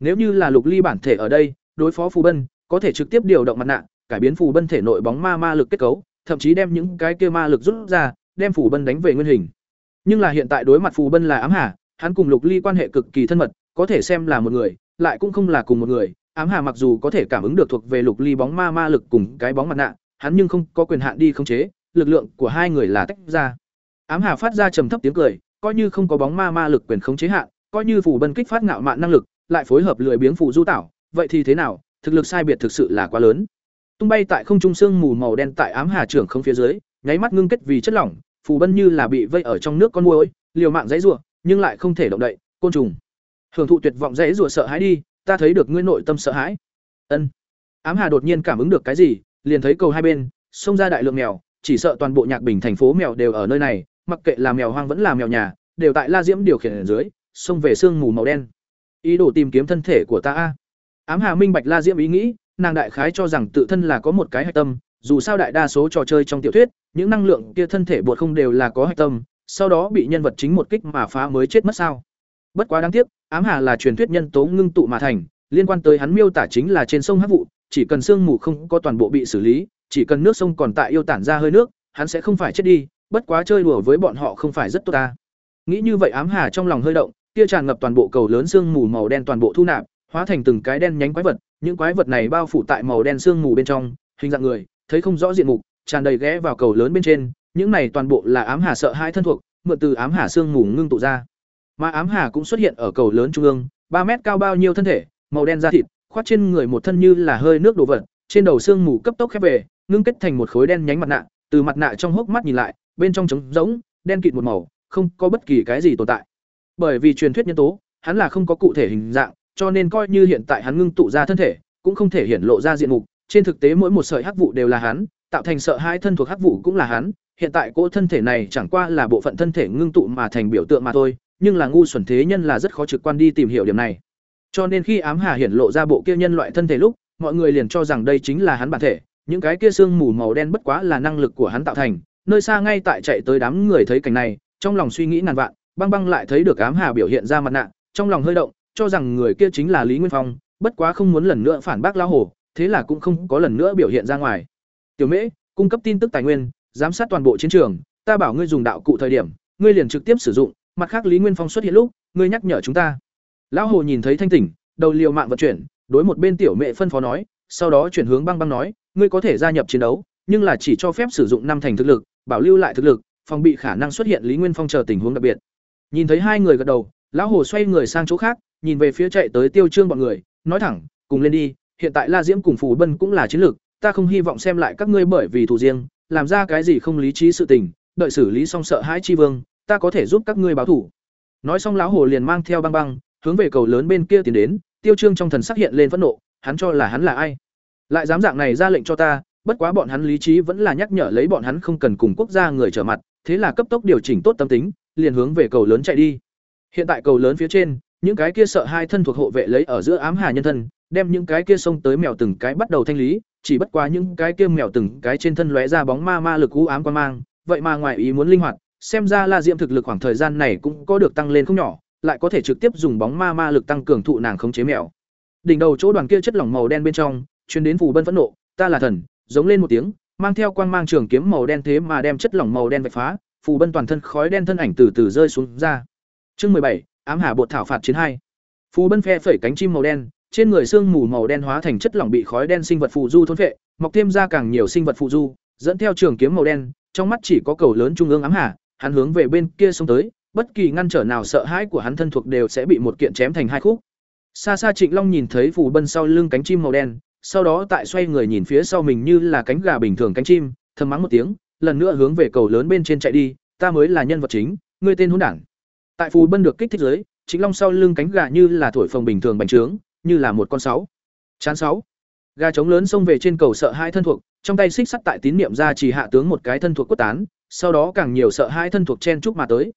Nếu như là Lục Ly bản thể ở đây, đối phó phù bân, có thể trực tiếp điều động mặt nạ, cải biến phù bân thể nội bóng ma ma lực kết cấu, thậm chí đem những cái kia ma lực rút ra, đem phù bân đánh về nguyên hình. Nhưng là hiện tại đối mặt phù bân là ám hà, hắn cùng Lục Ly quan hệ cực kỳ thân mật, có thể xem là một người, lại cũng không là cùng một người. Ám hà mặc dù có thể cảm ứng được thuộc về Lục Ly bóng ma ma lực cùng cái bóng mặt nạ, hắn nhưng không có quyền hạn đi khống chế, lực lượng của hai người là tách ra. Ám hà phát ra trầm thấp tiếng cười, coi như không có bóng ma ma lực quyền khống chế hạn, coi như phù bân kích phát ngạo mạn năng lực lại phối hợp lười biếng phù du tảo vậy thì thế nào thực lực sai biệt thực sự là quá lớn. Tung bay tại không trung sương mù màu đen tại ám hà trưởng không phía dưới, nháy mắt ngưng kết vì chất lỏng, phù bân như là bị vây ở trong nước con môi liều mạng dãy rủa, nhưng lại không thể động đậy, côn trùng. Hưởng thụ tuyệt vọng dãy rủa sợ hãi đi, ta thấy được ngươi nội tâm sợ hãi. Ân. Ám hà đột nhiên cảm ứng được cái gì, liền thấy cầu hai bên, xông ra đại lượng mèo, chỉ sợ toàn bộ nhạc bình thành phố mèo đều ở nơi này, mặc kệ là mèo hoang vẫn là mèo nhà, đều tại la diễm điều khiển ở dưới, xông về sương mù màu đen. Ý đồ tìm kiếm thân thể của ta ám hà minh bạch la diễm ý nghĩ nàng đại khái cho rằng tự thân là có một cái hạch tâm dù sao đại đa số trò chơi trong tiểu thuyết, những năng lượng kia thân thể buộc không đều là có hạch tâm, sau đó bị nhân vật chính một kích mà phá mới chết mất sao. Bất quá đáng tiếc, ám hà là truyền thuyết nhân tố ngưng tụ mà thành, liên quan tới hắn miêu tả chính là trên sông hắc vụ, chỉ cần sương mù không có toàn bộ bị xử lý, chỉ cần nước sông còn tại yêu tản ra hơi nước, hắn sẽ không phải chết đi, bất quá chơi đùa với bọn họ không phải rất tốt ta. Nghĩ như vậy ám hà trong lòng hơi động, kia tràn ngập toàn bộ cầu lớn sương mù màu đen toàn bộ thu nạp, hóa thành từng cái đen nhánh quái vật, những quái vật này bao phủ tại màu đen sương mù bên trong, hình dạng người, thấy không rõ diện mục, tràn đầy ghé vào cầu lớn bên trên, những này toàn bộ là ám hà sợ hai thân thuộc, mượn từ ám hà sương mù ngưng tụ ra. Mà ám hà cũng xuất hiện ở cầu lớn trung ương, ba mét cao bao nhiêu thân thể, màu đen da thịt, khoát trên người một thân như là hơi nước đổ vật, trên đầu xương mù cấp tốc khép về, ngưng kết thành một khối đen nhánh mặt nạ, từ mặt nạ trong hốc mắt nhìn lại, bên trong trống rỗng, đen kịt một màu, không có bất kỳ cái gì tồn tại. Bởi vì truyền thuyết nhân tố, hắn là không có cụ thể hình dạng, cho nên coi như hiện tại hắn ngưng tụ ra thân thể, cũng không thể hiển lộ ra diện mục, trên thực tế mỗi một sợi hắc vụ đều là hắn, tạo thành sợ hai thân thuộc hắc vụ cũng là hắn, hiện tại cỗ thân thể này chẳng qua là bộ phận thân thể ngưng tụ mà thành biểu tượng mà thôi, nhưng là ngu xuẩn thế nhân là rất khó trực quan đi tìm hiểu điểm này. Cho nên khi ám hà hiển lộ ra bộ kia nhân loại thân thể lúc, mọi người liền cho rằng đây chính là hắn bản thể, những cái kia xương mù màu đen bất quá là năng lực của hắn tạo thành. Nơi xa ngay tại chạy tới đám người thấy cảnh này, trong lòng suy nghĩ ngàn vạn, băng băng lại thấy được ám hà biểu hiện ra mặt nạ, trong lòng hơi động, cho rằng người kia chính là Lý Nguyên Phong, bất quá không muốn lần nữa phản bác lão hổ, thế là cũng không có lần nữa biểu hiện ra ngoài. Tiểu Mễ, cung cấp tin tức tài nguyên, giám sát toàn bộ chiến trường, ta bảo ngươi dùng đạo cụ thời điểm, ngươi liền trực tiếp sử dụng, mặt khác Lý Nguyên Phong xuất hiện lúc, ngươi nhắc nhở chúng ta. Lão hồ nhìn thấy thanh tỉnh, đầu liều mạng vận chuyển, đối một bên tiểu mẹ phân phó nói, sau đó chuyển hướng băng băng nói, ngươi có thể gia nhập chiến đấu, nhưng là chỉ cho phép sử dụng năm thành thực lực, bảo lưu lại thực lực, phòng bị khả năng xuất hiện Lý Nguyên Phong chờ tình huống đặc biệt. Nhìn thấy hai người gật đầu, lão hồ xoay người sang chỗ khác, nhìn về phía chạy tới Tiêu Trương bọn người, nói thẳng, cùng lên đi, hiện tại La Diễm cùng Phù Bân cũng là chiến lược, ta không hy vọng xem lại các ngươi bởi vì thủ riêng, làm ra cái gì không lý trí sự tình, đợi xử lý xong sợ hãi chi vương, ta có thể giúp các ngươi báo thủ. Nói xong lão hồ liền mang theo băng băng, hướng về cầu lớn bên kia tiến đến, Tiêu Trương trong thần sắc hiện lên phẫn nộ, hắn cho là hắn là ai? Lại dám dạng này ra lệnh cho ta, bất quá bọn hắn lý trí vẫn là nhắc nhở lấy bọn hắn không cần cùng quốc gia người trở mặt, thế là cấp tốc điều chỉnh tốt tâm tính, liền hướng về cầu lớn chạy đi. Hiện tại cầu lớn phía trên, những cái kia sợ hai thân thuộc hộ vệ lấy ở giữa ám hà nhân thân, đem những cái kia xông tới mèo từng cái bắt đầu thanh lý, chỉ bất quá những cái kia mèo từng cái trên thân lóe ra bóng ma ma lực u ám quan mang, vậy mà ngoài ý muốn linh hoạt, xem ra La Diệm thực lực khoảng thời gian này cũng có được tăng lên không nhỏ, lại có thể trực tiếp dùng bóng ma ma lực tăng cường thụ nàng khống chế mèo. Đỉnh đầu chỗ đoàn kia chất lỏng màu đen bên trong, truyền đến phù bân phẫn nộ, ta là thần, giống lên một tiếng, mang theo quang mang trường kiếm màu đen thế mà đem chất lỏng màu đen vạch phá, phù bân toàn thân khói đen thân ảnh từ từ rơi xuống ra. Chương mười bảy ám hà bột thảo phạt chiến hai. Phù bân phe phẩy cánh chim màu đen, trên người xương mù màu đen hóa thành chất lỏng bị khói đen sinh vật phù du thôn phệ, mọc thêm ra càng nhiều sinh vật phù du, dẫn theo trường kiếm màu đen, trong mắt chỉ có cầu lớn trung ương ám hà, hắn hướng về bên kia xông tới, bất kỳ ngăn trở nào sợ hãi của hắn thân thuộc đều sẽ bị một kiện chém thành hai khúc. Xa xa Trịnh Long nhìn thấy phù bân sau lưng cánh chim màu đen, sau đó tại xoay người nhìn phía sau mình như là cánh gà bình thường cánh chim, thầm mắng một tiếng, lần nữa hướng về cầu lớn bên trên chạy đi, ta mới là nhân vật chính, ngươi tên hỗn đản. Tại phù bân được kích thích dưới, chính Long sau lưng cánh gà như là thổi phồng bình thường bành trướng, như là một con sáu. Chán sáu. Gà trống lớn xông về trên cầu sợ hai thân thuộc, trong tay xích sắt tại tín niệm ra chỉ hạ tướng một cái thân thuộc quất tán, sau đó càng nhiều sợ hai thân thuộc chen chúc mà tới.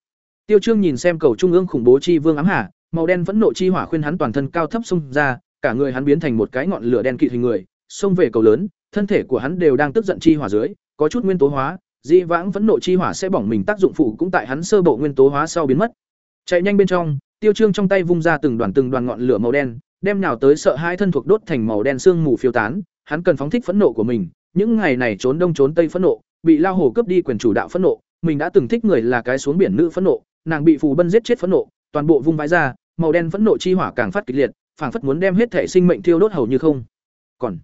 Tiêu Trương nhìn xem cầu trung ương khủng bố chi vương ám hà, màu đen vẫn nộ chi hỏa khuyên hắn toàn thân cao thấp xông ra, cả người hắn biến thành một cái ngọn lửa đen kịt hình người, xông về cầu lớn, thân thể của hắn đều đang tức giận chi hỏa dưới, có chút nguyên tố hóa, di vãng vẫn nộ chi hỏa sẽ bỏng mình tác dụng phụ cũng tại hắn sơ bộ nguyên tố hóa sau biến mất. Chạy nhanh bên trong, Tiêu Trương trong tay vung ra từng đoàn từng đoàn ngọn lửa màu đen, đem nào tới sợ hai thân thuộc đốt thành màu đen xương mù phiêu tán, hắn cần phóng thích phẫn nộ của mình, những ngày này trốn đông trốn tây phẫn nộ, bị lao hổ cướp đi quyền chủ đạo phẫn nộ, mình đã từng thích người là cái xuống biển nữ phẫn nộ, nàng bị phù bân giết chết phẫn nộ, toàn bộ vung vãi ra, màu đen phẫn nộ chi hỏa càng phát kịch liệt, phảng phất muốn đem hết thể sinh mệnh thiêu đốt hầu như không. Còn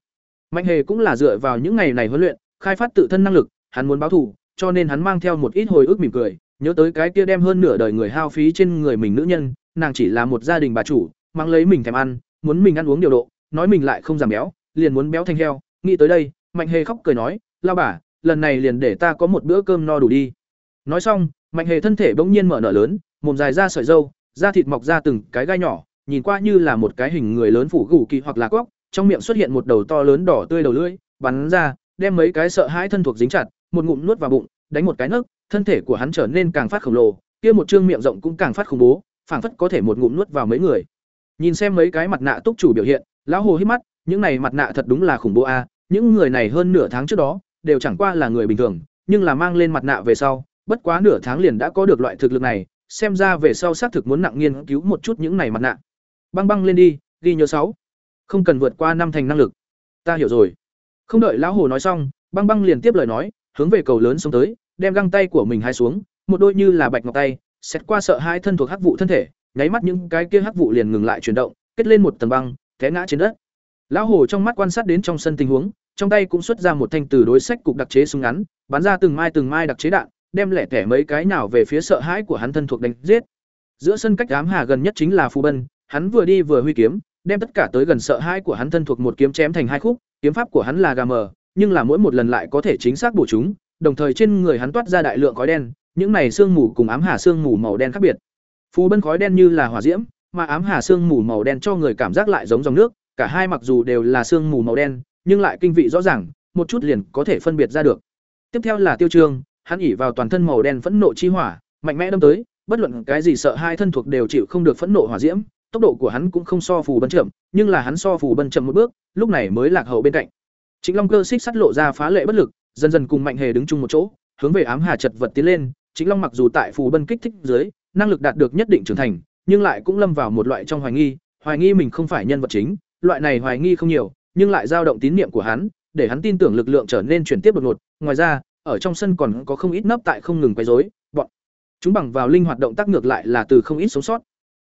Mạnh Hề cũng là dựa vào những ngày này huấn luyện, khai phát tự thân năng lực, hắn muốn báo thù, cho nên hắn mang theo một ít hồi ức mỉm cười, nhớ tới cái kia đem hơn nửa đời người hao phí trên người mình nữ nhân, nàng chỉ là một gia đình bà chủ, mang lấy mình thèm ăn, muốn mình ăn uống điều độ, nói mình lại không giảm béo, liền muốn béo thành heo, nghĩ tới đây, Mạnh Hề khóc cười nói, "La bà, lần này liền để ta có một bữa cơm no đủ đi." Nói xong, Mạnh Hề thân thể bỗng nhiên mở nở lớn, mồm dài ra sợi dâu da thịt mọc ra từng cái gai nhỏ, nhìn qua như là một cái hình người lớn phủ gù kỳ hoặc là cóc trong miệng xuất hiện một đầu to lớn đỏ tươi đầu lưỡi, bắn ra, đem mấy cái sợ hãi thân thuộc dính chặt, một ngụm nuốt vào bụng, đánh một cái nấc, thân thể của hắn trở nên càng phát khổng lồ, kia một trương miệng rộng cũng càng phát khủng bố, phảng phất có thể một ngụm nuốt vào mấy người. Nhìn xem mấy cái mặt nạ túc chủ biểu hiện, lão hồ hít mắt, những này mặt nạ thật đúng là khủng bố a, những người này hơn nửa tháng trước đó, đều chẳng qua là người bình thường, nhưng là mang lên mặt nạ về sau, bất quá nửa tháng liền đã có được loại thực lực này, xem ra về sau xác thực muốn nặng nghiên cứu một chút những này mặt nạ. Băng băng lên đi, ghi nhớ sáu. Không cần vượt qua năm thành năng lực. Ta hiểu rồi. Không đợi lão hồ nói xong, băng băng liền tiếp lời nói, hướng về cầu lớn xuống tới, đem găng tay của mình hai xuống, một đôi như là bạch ngọc tay, xét qua sợ hai thân thuộc hắc vụ thân thể, nháy mắt những cái kia hắc vụ liền ngừng lại chuyển động, kết lên một tầng băng, té ngã trên đất. Lão hồ trong mắt quan sát đến trong sân tình huống, trong tay cũng xuất ra một thanh từ đối sách cục đặc chế súng ngắn, bắn ra từng mai từng mai đặc chế đạn, đem lẻ tẻ mấy cái nào về phía sợ hãi của hắn thân thuộc đánh giết. Giữa sân cách ám hà gần nhất chính là Phù Bân, hắn vừa đi vừa huy kiếm, đem tất cả tới gần sợ hãi của hắn thân thuộc một kiếm chém thành hai khúc, kiếm pháp của hắn là gà mờ, nhưng là mỗi một lần lại có thể chính xác bổ chúng, đồng thời trên người hắn toát ra đại lượng khói đen, những này xương mù cùng ám hà xương mù màu đen khác biệt. Phù Bân khói đen như là hỏa diễm, mà ám hà xương mù màu đen cho người cảm giác lại giống dòng nước, cả hai mặc dù đều là xương mù màu đen, nhưng lại kinh vị rõ ràng, một chút liền có thể phân biệt ra được. Tiếp theo là Tiêu Trương, hắn ỉ vào toàn thân màu đen phẫn nộ chi hỏa, mạnh mẽ đâm tới, bất luận cái gì sợ hai thân thuộc đều chịu không được phẫn nộ hỏa diễm, tốc độ của hắn cũng không so phù bân chậm, nhưng là hắn so phù bân chậm một bước, lúc này mới lạc hậu bên cạnh. Trịnh Long cơ xích sắt lộ ra phá lệ bất lực, dần dần cùng Mạnh Hề đứng chung một chỗ, hướng về ám hà chật vật tiến lên, chính Long mặc dù tại phù bân kích thích dưới, năng lực đạt được nhất định trưởng thành, nhưng lại cũng lâm vào một loại trong hoài nghi, hoài nghi mình không phải nhân vật chính, loại này hoài nghi không nhiều, nhưng lại dao động tín niệm của hắn, để hắn tin tưởng lực lượng trở nên chuyển tiếp đột ngột, ngoài ra, ở trong sân còn có không ít nấp tại không ngừng quấy rối, bọn chúng bằng vào linh hoạt động tác ngược lại là từ không ít sống sót.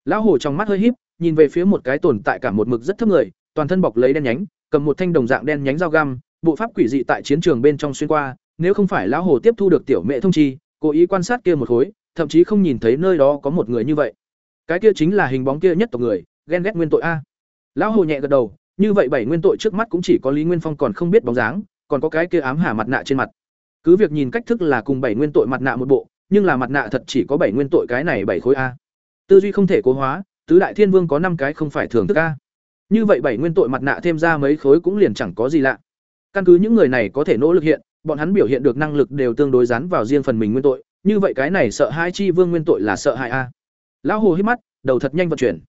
Lão hồ trong mắt hơi híp, nhìn về phía một cái tồn tại cả một mực rất thấp người, toàn thân bọc lấy đen nhánh, cầm một thanh đồng dạng đen nhánh dao găm, bộ pháp quỷ dị tại chiến trường bên trong xuyên qua, nếu không phải lão hồ tiếp thu được tiểu mẹ thông chi, cố ý quan sát kia một khối, thậm chí không nhìn thấy nơi đó có một người như vậy. Cái kia chính là hình bóng kia nhất tộc người, ghen ghét nguyên tội a. Lão hồ nhẹ gật đầu, như vậy bảy nguyên tội trước mắt cũng chỉ có Lý Nguyên Phong còn không biết bóng dáng, còn có cái kia ám hà mặt nạ trên mặt. Cứ việc nhìn cách thức là cùng bảy nguyên tội mặt nạ một bộ, nhưng là mặt nạ thật chỉ có bảy nguyên tội cái này bảy khối a. Tư duy không thể cố hóa, tứ đại thiên vương có năm cái không phải thường thức a. Như vậy bảy nguyên tội mặt nạ thêm ra mấy khối cũng liền chẳng có gì lạ. Căn cứ những người này có thể nỗ lực hiện, bọn hắn biểu hiện được năng lực đều tương đối dán vào riêng phần mình nguyên tội, như vậy cái này sợ hai chi vương nguyên tội là sợ hại a. Lão Hồ hít mắt, đầu thật nhanh vận chuyển.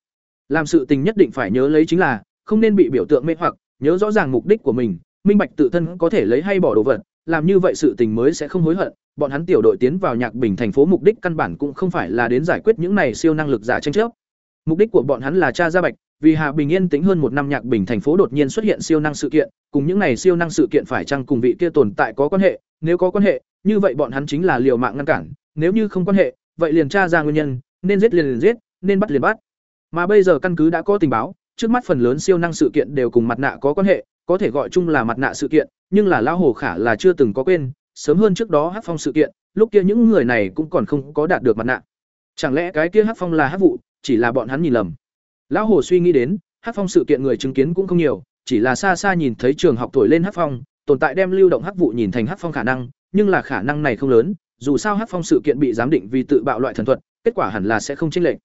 Làm sự tình nhất định phải nhớ lấy chính là không nên bị biểu tượng mê hoặc, nhớ rõ ràng mục đích của mình, minh bạch tự thân có thể lấy hay bỏ đồ vật, làm như vậy sự tình mới sẽ không hối hận. Bọn hắn tiểu đội tiến vào Nhạc Bình thành phố mục đích căn bản cũng không phải là đến giải quyết những này siêu năng lực giả tranh chấp. Mục đích của bọn hắn là tra ra bạch, vì Hà Bình yên tĩnh hơn một năm Nhạc Bình thành phố đột nhiên xuất hiện siêu năng sự kiện, cùng những này siêu năng sự kiện phải chăng cùng vị kia tồn tại có quan hệ, nếu có quan hệ, như vậy bọn hắn chính là liều mạng ngăn cản, nếu như không quan hệ, vậy liền tra ra nguyên nhân, nên giết liền liền giết, nên bắt liền bắt. Mà bây giờ căn cứ đã có tình báo, trước mắt phần lớn siêu năng sự kiện đều cùng mặt nạ có quan hệ, có thể gọi chung là mặt nạ sự kiện, nhưng là lão hồ khả là chưa từng có quên, sớm hơn trước đó Hắc Phong sự kiện, lúc kia những người này cũng còn không có đạt được mặt nạ. Chẳng lẽ cái kia Hắc Phong là Hắc vụ, chỉ là bọn hắn nhìn lầm. Lão hồ suy nghĩ đến, Hắc Phong sự kiện người chứng kiến cũng không nhiều, chỉ là xa xa nhìn thấy trường học thổi lên Hắc Phong, tồn tại đem lưu động Hắc vụ nhìn thành Hắc Phong khả năng, nhưng là khả năng này không lớn, dù sao Hắc Phong sự kiện bị giám định vì tự bạo loại thần thuật, kết quả hẳn là sẽ không chênh lệch.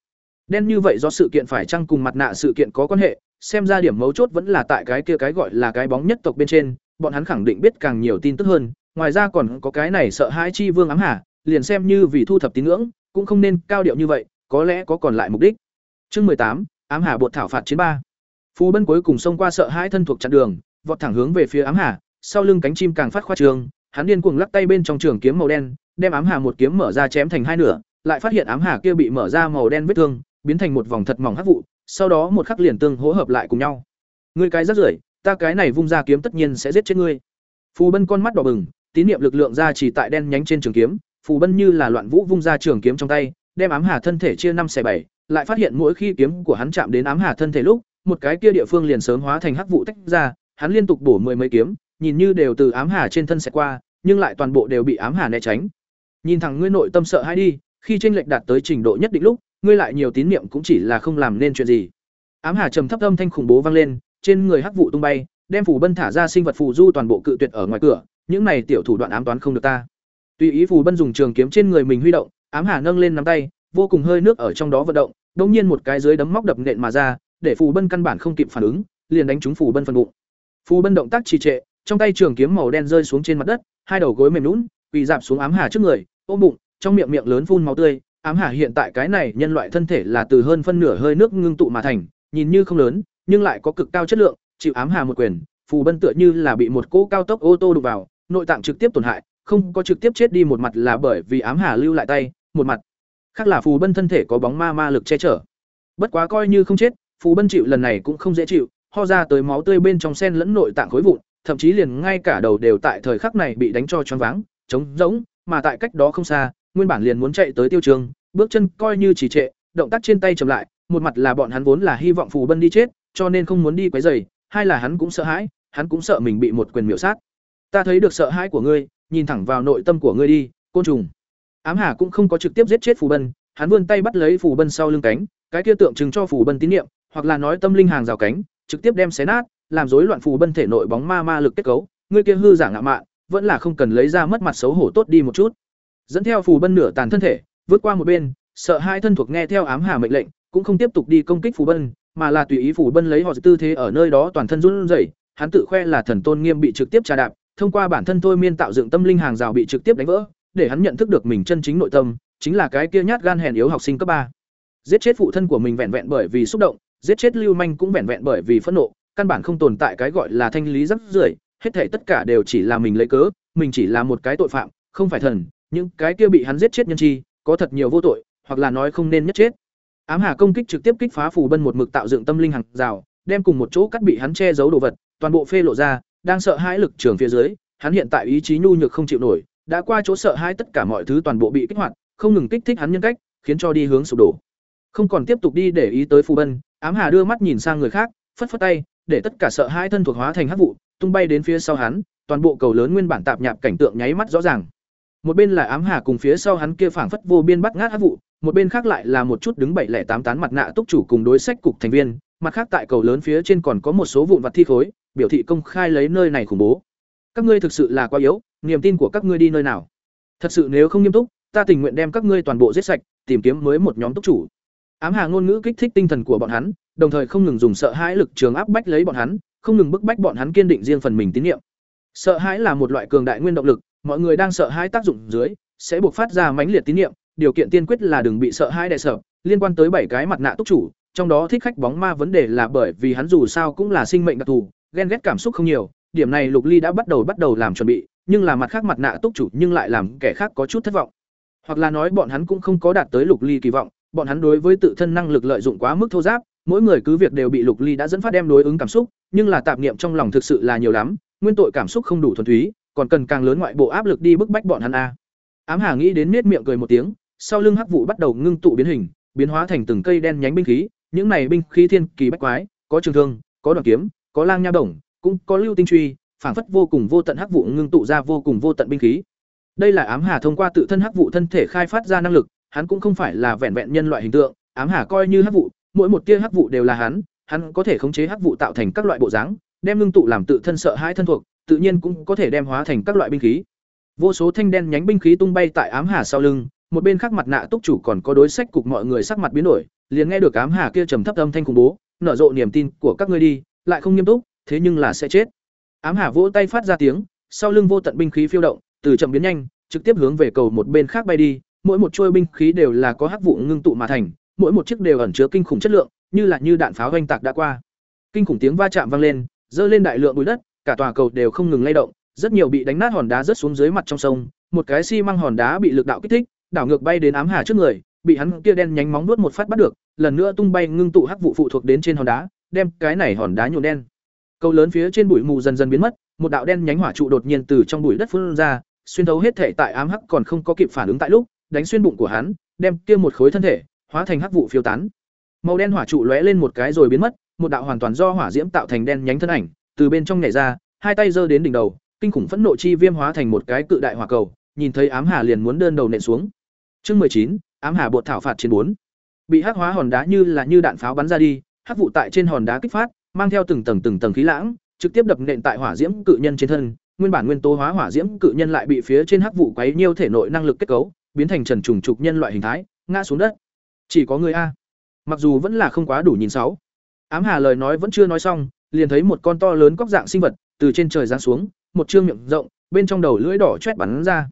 Đen như vậy do sự kiện phải chăng cùng mặt nạ sự kiện có quan hệ, xem ra điểm mấu chốt vẫn là tại cái kia cái gọi là cái bóng nhất tộc bên trên, bọn hắn khẳng định biết càng nhiều tin tức hơn, ngoài ra còn có cái này sợ hãi chi vương ám hà, liền xem như vì thu thập tín ngưỡng, cũng không nên cao điệu như vậy, có lẽ có còn lại mục đích. Chương mười tám ám hà bột thảo phạt chiến ba. Phù Bân cuối cùng xông qua sợ hãi thân thuộc chặn đường, vọt thẳng hướng về phía ám hà, sau lưng cánh chim càng phát khoa trường, hắn điên cuồng lắc tay bên trong trường kiếm màu đen, đem ám hà một kiếm mở ra chém thành hai nửa, lại phát hiện ám hà kia bị mở ra màu đen vết thương, biến thành một vòng thật mỏng hắc vụ, sau đó một khắc liền tương hỗ hợp lại cùng nhau. Ngươi cái rất rưởi, ta cái này vung ra kiếm tất nhiên sẽ giết chết ngươi. Phù Bân con mắt đỏ bừng, tín niệm lực lượng ra chỉ tại đen nhánh trên trường kiếm, Phù Bân như là loạn vũ vung ra trường kiếm trong tay, đem ám hà thân thể chia năm xẻ bảy, lại phát hiện mỗi khi kiếm của hắn chạm đến ám hà thân thể lúc, một cái kia địa phương liền sớm hóa thành hắc vụ tách ra, hắn liên tục bổ mười mấy kiếm, nhìn như đều từ ám hà trên thân sẽ qua, nhưng lại toàn bộ đều bị ám hà né tránh. Nhìn thẳng ngươi nội tâm sợ hãi đi, khi chênh lệch đạt tới trình độ nhất định lúc, ngươi lại nhiều tín niệm cũng chỉ là không làm nên chuyện gì. Ám Hà trầm thấp âm thanh khủng bố vang lên, trên người hắc vụ tung bay, đem phù bân thả ra sinh vật phù du toàn bộ cự tuyệt ở ngoài cửa, những này tiểu thủ đoạn ám toán không được ta. Tùy ý phù bân dùng trường kiếm trên người mình huy động, ám Hà nâng lên nắm tay, vô cùng hơi nước ở trong đó vận động, đột nhiên một cái dưới đấm móc đập nện mà ra, để phù bân căn bản không kịp phản ứng, liền đánh trúng phù bân phần bụng. Phù bân động tác trì trệ, trong tay trường kiếm màu đen rơi xuống trên mặt đất, hai đầu gối mềm nhũn, quỳ dạp xuống ám Hà trước người, ôm bụng, trong miệng miệng lớn phun máu tươi, ám hà hiện tại cái này nhân loại thân thể là từ hơn phân nửa hơi nước ngưng tụ mà thành nhìn như không lớn nhưng lại có cực cao chất lượng chịu ám hà một quyền phù bân tựa như là bị một cỗ cao tốc ô tô đụng vào nội tạng trực tiếp tổn hại, không có trực tiếp chết đi một mặt là bởi vì ám hà lưu lại tay, một mặt khác là phù bân thân thể có bóng ma ma lực che chở. Bất quá coi như không chết, phù bân chịu lần này cũng không dễ chịu, ho ra tới máu tươi bên trong sen lẫn nội tạng khối vụn, thậm chí liền ngay cả đầu đều tại thời khắc này bị đánh cho choáng váng, trống rỗng, mà tại cách đó không xa, nguyên bản liền muốn chạy tới tiêu trường, bước chân coi như chỉ trệ, động tác trên tay chậm lại, một mặt là bọn hắn vốn là hy vọng phù bân đi chết, cho nên không muốn đi quấy rầy, hai là hắn cũng sợ hãi, hắn cũng sợ mình bị một quyền miểu sát. Ta thấy được sợ hãi của ngươi, nhìn thẳng vào nội tâm của ngươi đi, côn trùng. Ám Hà cũng không có trực tiếp giết chết phù bân, hắn vươn tay bắt lấy phù bân sau lưng cánh, cái kia tượng trưng cho phù bân tín niệm, hoặc là nói tâm linh hàng rào cánh, trực tiếp đem xé nát, làm rối loạn phù bân thể nội bóng ma ma lực kết cấu, ngươi kia hư giả ngạ mạn, vẫn là không cần lấy ra mất mặt xấu hổ tốt đi một chút. Dẫn theo phù bân nửa tàn thân thể, vượt qua một bên, sợ hai thân thuộc nghe theo ám hà mệnh lệnh, cũng không tiếp tục đi công kích phù bân, mà là tùy ý phù bân lấy họ tư thế ở nơi đó toàn thân run rẩy, hắn tự khoe là thần tôn nghiêm bị trực tiếp trà đạp, thông qua bản thân thôi miên tạo dựng tâm linh hàng rào bị trực tiếp đánh vỡ, để hắn nhận thức được mình chân chính nội tâm, chính là cái kia nhát gan hèn yếu học sinh cấp ba. Giết chết phụ thân của mình vẹn vẹn bởi vì xúc động, giết chết Lưu Manh cũng vẹn vẹn bởi vì phẫn nộ, căn bản không tồn tại cái gọi là thanh lý rắc rưởi, hết thảy tất cả đều chỉ là mình lấy cớ, mình chỉ là một cái tội phạm, không phải thần, những cái kia bị hắn giết chết nhân chi, có thật nhiều vô tội, hoặc là nói không nên nhất chết. Ám Hà công kích trực tiếp kích phá phù bân một mực tạo dựng tâm linh hàng rào, đem cùng một chỗ cắt bị hắn che giấu đồ vật, toàn bộ phê lộ ra, đang sợ hãi lực trường phía dưới, hắn hiện tại ý chí nhu nhược không chịu nổi, đã qua chỗ sợ hãi tất cả mọi thứ toàn bộ bị kích hoạt, không ngừng kích thích hắn nhân cách, khiến cho đi hướng sụp đổ. Không còn tiếp tục đi để ý tới phù bân, Ám Hà đưa mắt nhìn sang người khác, phất phất tay, để tất cả sợ hãi thân thuộc hóa thành hắc vụ, tung bay đến phía sau hắn, toàn bộ cầu lớn nguyên bản tạp nhạp cảnh tượng nháy mắt rõ ràng. Một bên là Ám Hà cùng phía sau hắn kia phảng phất vô biên bắt ngát hắc vụ, một bên khác lại là một chút đứng bảy lẻ tám tán mặt nạ túc chủ cùng đối sách cục thành viên, mặt khác tại cầu lớn phía trên còn có một số vụn vặt thi khối, biểu thị công khai lấy nơi này khủng bố. Các ngươi thực sự là quá yếu, niềm tin của các ngươi đi nơi nào? Thật sự nếu không nghiêm túc, ta tình nguyện đem các ngươi toàn bộ giết sạch, tìm kiếm mới một nhóm túc chủ. Ám Hà ngôn ngữ kích thích tinh thần của bọn hắn, đồng thời không ngừng dùng sợ hãi lực trường áp bách lấy bọn hắn, không ngừng bức bách bọn hắn kiên định riêng phần mình tín nhiệm. Sợ hãi là một loại cường đại nguyên động lực, mọi người đang sợ hãi tác dụng dưới, sẽ buộc phát ra mãnh liệt tín nhiệm, điều kiện tiên quyết là đừng bị sợ hãi đè sợ, liên quan tới bảy cái mặt nạ túc chủ, trong đó thích khách bóng ma vấn đề là bởi vì hắn dù sao cũng là sinh mệnh đặc thù, ghen ghét cảm xúc không nhiều, điểm này Lục Ly đã bắt đầu bắt đầu làm chuẩn bị, nhưng là mặt khác mặt nạ túc chủ nhưng lại làm kẻ khác có chút thất vọng. Hoặc là nói bọn hắn cũng không có đạt tới Lục Ly kỳ vọng, bọn hắn đối với tự thân năng lực lợi dụng quá mức thô giáp, mỗi người cứ việc đều bị Lục Ly đã dẫn phát đem đối ứng cảm xúc, nhưng là tạp niệm trong lòng thực sự là nhiều lắm, nguyên tội cảm xúc không đủ thuần túy, còn cần càng lớn ngoại bộ áp lực đi bức bách bọn hắn a. Ám Hà nghĩ đến nết miệng cười một tiếng, sau lưng hắc vụ bắt đầu ngưng tụ biến hình, biến hóa thành từng cây đen nhánh binh khí, những này binh khí thiên kỳ bách quái, có trường thương, có đoàn kiếm, có lang nha bổng cũng có lưu tinh truy, phảng phất vô cùng vô tận hắc vụ ngưng tụ ra vô cùng vô tận binh khí. Đây là ám hà thông qua tự thân hắc vụ thân thể khai phát ra năng lực, hắn cũng không phải là vẹn vẹn nhân loại hình tượng, ám hà coi như hắc vụ, mỗi một tia hắc vụ đều là hắn, hắn có thể khống chế hắc vụ tạo thành các loại bộ dáng, đem ngưng tụ làm tự thân sợ hãi thân thuộc, tự nhiên cũng có thể đem hóa thành các loại binh khí. Vô số thanh đen nhánh binh khí tung bay tại ám hà sau lưng, một bên khác mặt nạ túc chủ còn có đối sách cục mọi người sắc mặt biến đổi, liền nghe được ám hà kia trầm thấp âm thanh khủng bố, nở rộ niềm tin của các ngươi đi, lại không nghiêm túc, thế nhưng là sẽ chết. Ám hà vỗ tay phát ra tiếng, sau lưng vô tận binh khí phiêu động, từ chậm biến nhanh, trực tiếp hướng về cầu một bên khác bay đi, mỗi một chuôi binh khí đều là có hắc vụ ngưng tụ mà thành, mỗi một chiếc đều ẩn chứa kinh khủng chất lượng, như là như đạn pháo hoành tạc đã qua. Kinh khủng tiếng va chạm vang lên, dơ lên đại lượng bụi đất, cả tòa cầu đều không ngừng lay động, rất nhiều bị đánh nát hòn đá rớt xuống dưới mặt trong sông, một cái xi măng hòn đá bị lực đạo kích thích, đảo ngược bay đến ám hà trước người, bị hắn kia đen nhánh móng vuốt một phát bắt được, lần nữa tung bay ngưng tụ hắc vụ phụ thuộc đến trên hòn đá, đem cái này hòn đá nhuộm đen. Cầu lớn phía trên bụi mù dần dần biến mất, một đạo đen nhánh hỏa trụ đột nhiên từ trong bụi đất phun ra, xuyên thấu hết thể tại ám hắc còn không có kịp phản ứng tại lúc, đánh xuyên bụng của hắn, đem kia một khối thân thể hóa thành hắc vụ phiêu tán. Màu đen hỏa trụ lóe lên một cái rồi biến mất, một đạo hoàn toàn do hỏa diễm tạo thành đen nhánh thân ảnh, từ bên trong nhảy ra, hai tay giơ đến đỉnh đầu, kinh khủng phẫn nộ chi viêm hóa thành một cái cự đại hỏa cầu, nhìn thấy ám hà liền muốn đơn đầu nện xuống. Chương mười chín, ám hà bột thảo phạt trên bốn. Bị hắc hóa hòn đá như là như đạn pháo bắn ra đi, hắc vụ tại trên hòn đá kích phát, mang theo từng tầng từng tầng khí lãng, trực tiếp đập nện tại hỏa diễm cự nhân trên thân, nguyên bản nguyên tố hóa hỏa diễm cự nhân lại bị phía trên hắc vụ quấy nhiêu thể nội năng lực kết cấu, biến thành trần trùng trục nhân loại hình thái, ngã xuống đất. Chỉ có người a. Mặc dù vẫn là không quá đủ nhìn sáu. Ám Hà lời nói vẫn chưa nói xong, liền thấy một con to lớn cóc dạng sinh vật từ trên trời giáng xuống, một trương miệng rộng, bên trong đầu lưỡi đỏ chét bắn ra.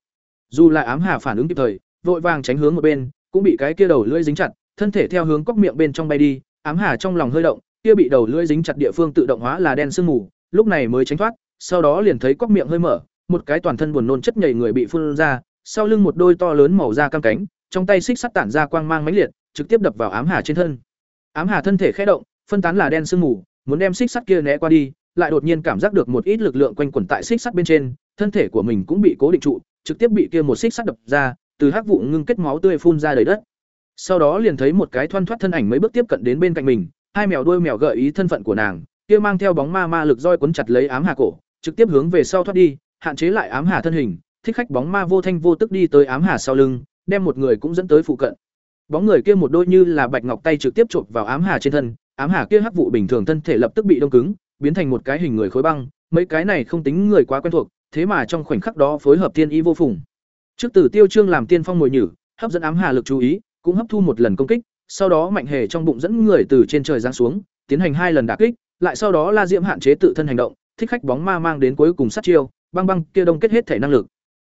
Dù là Ám Hà phản ứng kịp thời, vội vàng tránh hướng một bên, cũng bị cái kia đầu lưỡi dính chặt, thân thể theo hướng cóc miệng bên trong bay đi, Ám Hà trong lòng hơi động, kia bị đầu lưỡi dính chặt địa phương tự động hóa là đen sương mù, lúc này mới tránh thoát, sau đó liền thấy quắc miệng hơi mở, một cái toàn thân buồn nôn chất nhầy người bị phun ra, sau lưng một đôi to lớn màu da cam cánh, trong tay xích sắt tản ra quang mang mãnh liệt, trực tiếp đập vào ám hà trên thân. Ám hà thân thể khẽ động, phân tán là đen sương mù, muốn đem xích sắt kia né qua đi, lại đột nhiên cảm giác được một ít lực lượng quanh quẩn tại xích sắt bên trên, thân thể của mình cũng bị cố định trụ, trực tiếp bị kia một xích sắt đập ra, từ hắc vụ ngưng kết máu tươi phun ra đầy đất. Sau đó liền thấy một cái thoăn thoắt thân ảnh mấy bước tiếp cận đến bên cạnh mình, hai mèo đuôi mèo gợi ý thân phận của nàng, kia mang theo bóng ma ma lực roi cuốn chặt lấy ám hà cổ, trực tiếp hướng về sau thoát đi, hạn chế lại ám hà thân hình, thích khách bóng ma vô thanh vô tức đi tới ám hà sau lưng, đem một người cũng dẫn tới phụ cận. Bóng người kia một đôi như là bạch ngọc tay trực tiếp chộp vào ám hà trên thân, ám hà kia hắc vụ bình thường thân thể lập tức bị đông cứng, biến thành một cái hình người khối băng, mấy cái này không tính người quá quen thuộc, thế mà trong khoảnh khắc đó phối hợp tiên ý vô phùng. Trước Tử Tiêu Trương làm tiên phong mồi nhử, hấp dẫn ám hà lực chú ý, cũng hấp thu một lần công kích, sau đó mạnh hề trong bụng dẫn người từ trên trời giáng xuống, tiến hành hai lần đả kích, lại sau đó La Diễm hạn chế tự thân hành động, thích khách bóng ma mang đến cuối cùng sát chiêu, băng băng kia đông kết hết thể năng lực.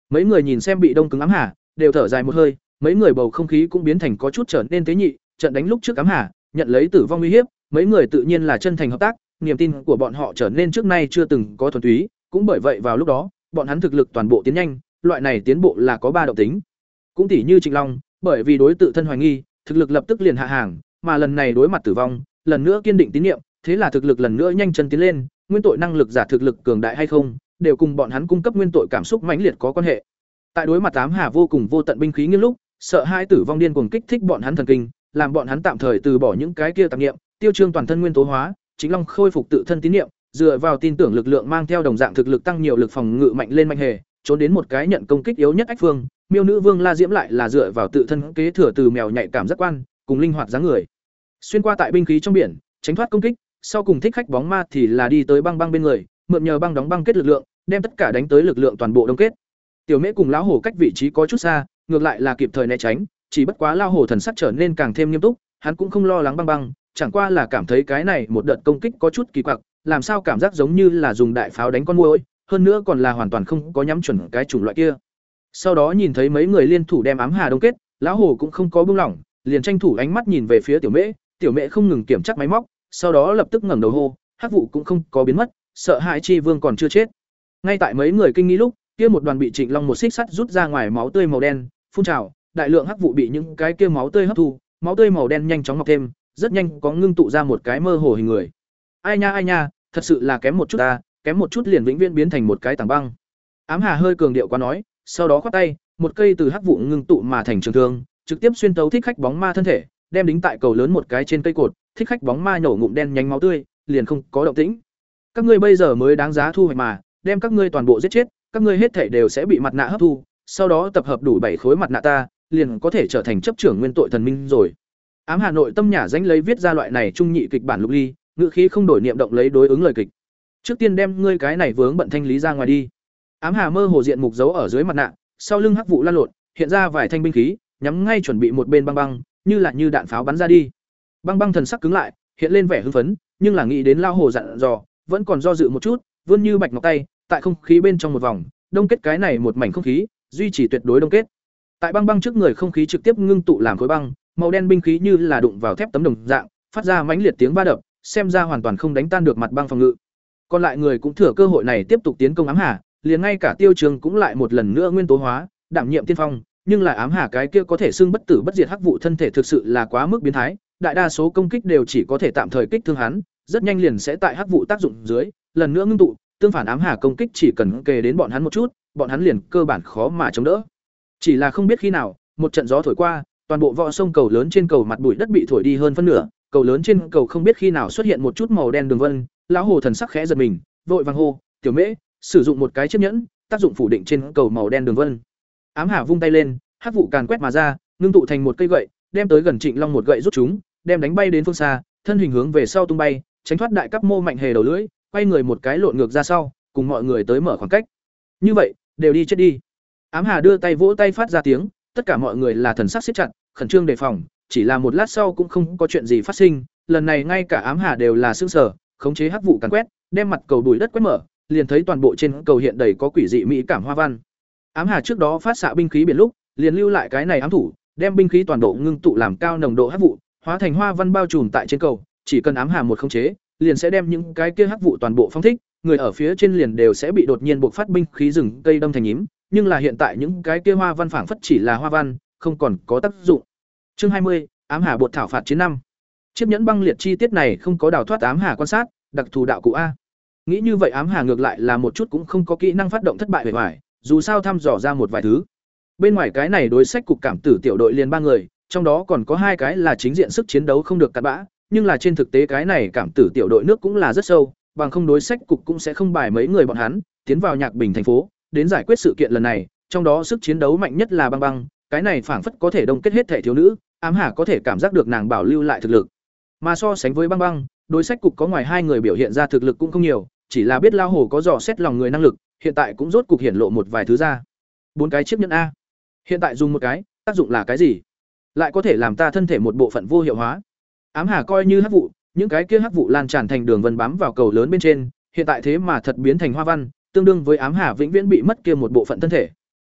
Mấy người nhìn xem bị đông cứng ám hà, đều thở dài một hơi, mấy người bầu không khí cũng biến thành có chút trở nên tế nhị, trận đánh lúc trước ám hà, nhận lấy tử vong uy hiếp, mấy người tự nhiên là chân thành hợp tác, niềm tin của bọn họ trở nên trước nay chưa từng có thuần túy, cũng bởi vậy vào lúc đó, bọn hắn thực lực toàn bộ tiến nhanh, loại này tiến bộ là có ba động tính. Cũng tỉ như Trịnh Long, bởi vì đối tự thân hoài nghi, thực lực lập tức liền hạ hàng, mà lần này đối mặt tử vong, lần nữa kiên định tín niệm, thế là thực lực lần nữa nhanh chân tiến lên, nguyên tội năng lực giả thực lực cường đại hay không, đều cùng bọn hắn cung cấp nguyên tội cảm xúc mãnh liệt có quan hệ. Tại đối mặt tám hà vô cùng vô tận binh khí nghiêng lúc, sợ hai tử vong điên cuồng kích thích bọn hắn thần kinh, làm bọn hắn tạm thời từ bỏ những cái kia tạp niệm, tiêu trương toàn thân nguyên tố hóa, chính long khôi phục tự thân tín niệm, dựa vào tin tưởng lực lượng mang theo đồng dạng thực lực tăng nhiều lực phòng ngự mạnh lên mạnh hề, trốn đến một cái nhận công kích yếu nhất ách phương, miêu nữ vương La Diễm lại là dựa vào tự thân kế thừa từ mèo nhạy cảm giác quan, cùng linh hoạt dáng người. Xuyên qua tại binh khí trong biển, tránh thoát công kích, sau cùng thích khách bóng ma thì là đi tới băng băng bên người, mượn nhờ băng đóng băng kết lực lượng, đem tất cả đánh tới lực lượng toàn bộ đông kết. Tiểu Mễ cùng lão hổ cách vị trí có chút xa, ngược lại là kịp thời né tránh, chỉ bất quá lão hổ thần sắc trở nên càng thêm nghiêm túc, hắn cũng không lo lắng băng băng, chẳng qua là cảm thấy cái này một đợt công kích có chút kỳ quặc, làm sao cảm giác giống như là dùng đại pháo đánh con muỗi, hơn nữa còn là hoàn toàn không có nhắm chuẩn cái chủng loại kia. Sau đó nhìn thấy mấy người liên thủ đem ám hà đông kết, lão Hồ cũng không có buông lỏng, liền tranh thủ ánh mắt nhìn về phía tiểu mễ, tiểu mễ không ngừng kiểm chắc máy móc, sau đó lập tức ngẩng đầu hô, hắc vụ cũng không có biến mất, sợ hãi chi vương còn chưa chết. Ngay tại mấy người kinh nghi lúc, kia một đoàn bị Trịnh Long một xích sắt rút ra ngoài máu tươi màu đen, phun trào, đại lượng hắc vụ bị những cái kia máu tươi hấp thu, máu tươi màu đen nhanh chóng mọc thêm, rất nhanh có ngưng tụ ra một cái mơ hồ hình người. Ai nha ai nha, thật sự là kém một chút ta, kém một chút liền vĩnh viễn biến thành một cái tảng băng. Ám Hà hơi cường điệu quá nói, sau đó khoát tay, một cây từ hắc vụ ngưng tụ mà thành trường thương, trực tiếp xuyên tấu thích khách bóng ma thân thể, đem đính tại cầu lớn một cái trên cây cột, thích khách bóng ma nhổ ngụm đen nhánh máu tươi, liền không có động tĩnh. Các ngươi bây giờ mới đáng giá thu hoạch mà, đem các ngươi toàn bộ giết chết, các ngươi hết thể đều sẽ bị mặt nạ hấp thu, sau đó tập hợp đủ bảy khối mặt nạ ta, liền có thể trở thành chấp trưởng nguyên tội thần minh rồi. Ám Hà Nội tâm nhả dánh lấy viết ra loại này trung nhị kịch bản lục ly, ngữ khí không đổi niệm động lấy đối ứng lời kịch. Trước tiên đem ngươi cái này vướng bận thanh lý ra ngoài đi. Ám Hà mơ hồ diện mục giấu ở dưới mặt nạ, sau lưng hắc vụ lan lộn, hiện ra vài thanh binh khí, nhắm ngay chuẩn bị một bên băng băng, như là như đạn pháo bắn ra đi. Băng băng thần sắc cứng lại, hiện lên vẻ hưng phấn, nhưng là nghĩ đến lao hồ dặn dò, vẫn còn do dự một chút, vươn như bạch ngọc tay, tại không khí bên trong một vòng, đông kết cái này một mảnh không khí, duy trì tuyệt đối đông kết. Tại băng băng trước người không khí trực tiếp ngưng tụ làm khối băng, màu đen binh khí như là đụng vào thép tấm đồng dạng, phát ra mãnh liệt tiếng va đập, xem ra hoàn toàn không đánh tan được mặt băng phòng ngự. Còn lại người cũng thừa cơ hội này tiếp tục tiến công ám hà, liền ngay cả Tiêu Trường cũng lại một lần nữa nguyên tố hóa, đảm nhiệm tiên phong, nhưng lại ám hà cái kia có thể xưng bất tử bất diệt hắc vụ thân thể thực sự là quá mức biến thái, đại đa số công kích đều chỉ có thể tạm thời kích thương hắn, rất nhanh liền sẽ tại hắc vụ tác dụng dưới, lần nữa ngưng tụ, tương phản ám hà công kích chỉ cần kề đến bọn hắn một chút, bọn hắn liền cơ bản khó mà chống đỡ. Chỉ là không biết khi nào, một trận gió thổi qua, toàn bộ vọ sông cầu lớn trên cầu mặt bụi đất bị thổi đi hơn phân nửa, cầu lớn trên cầu không biết khi nào xuất hiện một chút màu đen đường vân, lão hồ thần sắc khẽ giật mình, vội vàng hô, "Tiểu Mễ, sử dụng một cái chiếc nhẫn, tác dụng phủ định trên cầu màu đen đường vân." Ám Hà vung tay lên, hắc vụ càn quét mà ra, ngưng tụ thành một cây gậy, đem tới gần Trịnh Long một gậy rút chúng, đem đánh bay đến phương xa, thân hình hướng về sau tung bay, tránh thoát đại cấp mô mạnh hề đầu lưỡi, quay người một cái lộn ngược ra sau, cùng mọi người tới mở khoảng cách. Như vậy, đều đi chết đi. Ám Hà đưa tay vỗ tay phát ra tiếng, tất cả mọi người là thần sắc siết chặt, khẩn trương đề phòng, chỉ là một lát sau cũng không có chuyện gì phát sinh, lần này ngay cả Ám Hà đều là sững sờ, khống chế hắc vụ càn quét, đem mặt cầu đùi đất quét mở, liền thấy toàn bộ trên cầu hiện đầy có quỷ dị mỹ cảm hoa văn. Ám Hà trước đó phát xạ binh khí biển lúc, liền lưu lại cái này ám thủ, đem binh khí toàn bộ ngưng tụ làm cao nồng độ hắc vụ, hóa thành hoa văn bao trùm tại trên cầu, chỉ cần ám hà một khống chế, liền sẽ đem những cái kia hắc vụ toàn bộ phong thích, người ở phía trên liền đều sẽ bị đột nhiên buộc phát binh khí rừng cây đâm thành nhím, nhưng là hiện tại những cái kia hoa văn phảng phất chỉ là hoa văn, không còn có tác dụng. Chương hai mươi ám hà bột thảo phạt chiến năm. Chiếc nhẫn băng liệt chi tiết này không có đào thoát ám hà quan sát, đặc thù đạo cụ a. Nghĩ như vậy ám hà ngược lại là một chút cũng không có kỹ năng phát động thất bại bề ngoài, dù sao thăm dò ra một vài thứ. Bên ngoài cái này đối sách cục cảm tử tiểu đội liền ba người, trong đó còn có hai cái là chính diện sức chiến đấu không được cắt bã, nhưng là trên thực tế cái này cảm tử tiểu đội nước cũng là rất sâu, bằng không đối sách cục cũng sẽ không bài mấy người bọn hắn tiến vào Nhạc Bình thành phố, đến giải quyết sự kiện lần này, trong đó sức chiến đấu mạnh nhất là băng băng, cái này phảng phất có thể đông kết hết thể thiếu nữ, ám hà có thể cảm giác được nàng bảo lưu lại thực lực. Mà so sánh với băng băng, đối sách cục có ngoài hai người biểu hiện ra thực lực cũng không nhiều, chỉ là biết lao hồ có dò xét lòng người năng lực, hiện tại cũng rốt cục hiển lộ một vài thứ ra. Bốn cái chiếc nhẫn a. Hiện tại dùng một cái, tác dụng là cái gì? Lại có thể làm ta thân thể một bộ phận vô hiệu hóa. Ám hà coi như hắc vụ, những cái kia hắc vụ lan tràn thành đường vân bám vào cầu lớn bên trên, hiện tại thế mà thật biến thành hoa văn, tương đương với ám hà vĩnh viễn bị mất kia một bộ phận thân thể.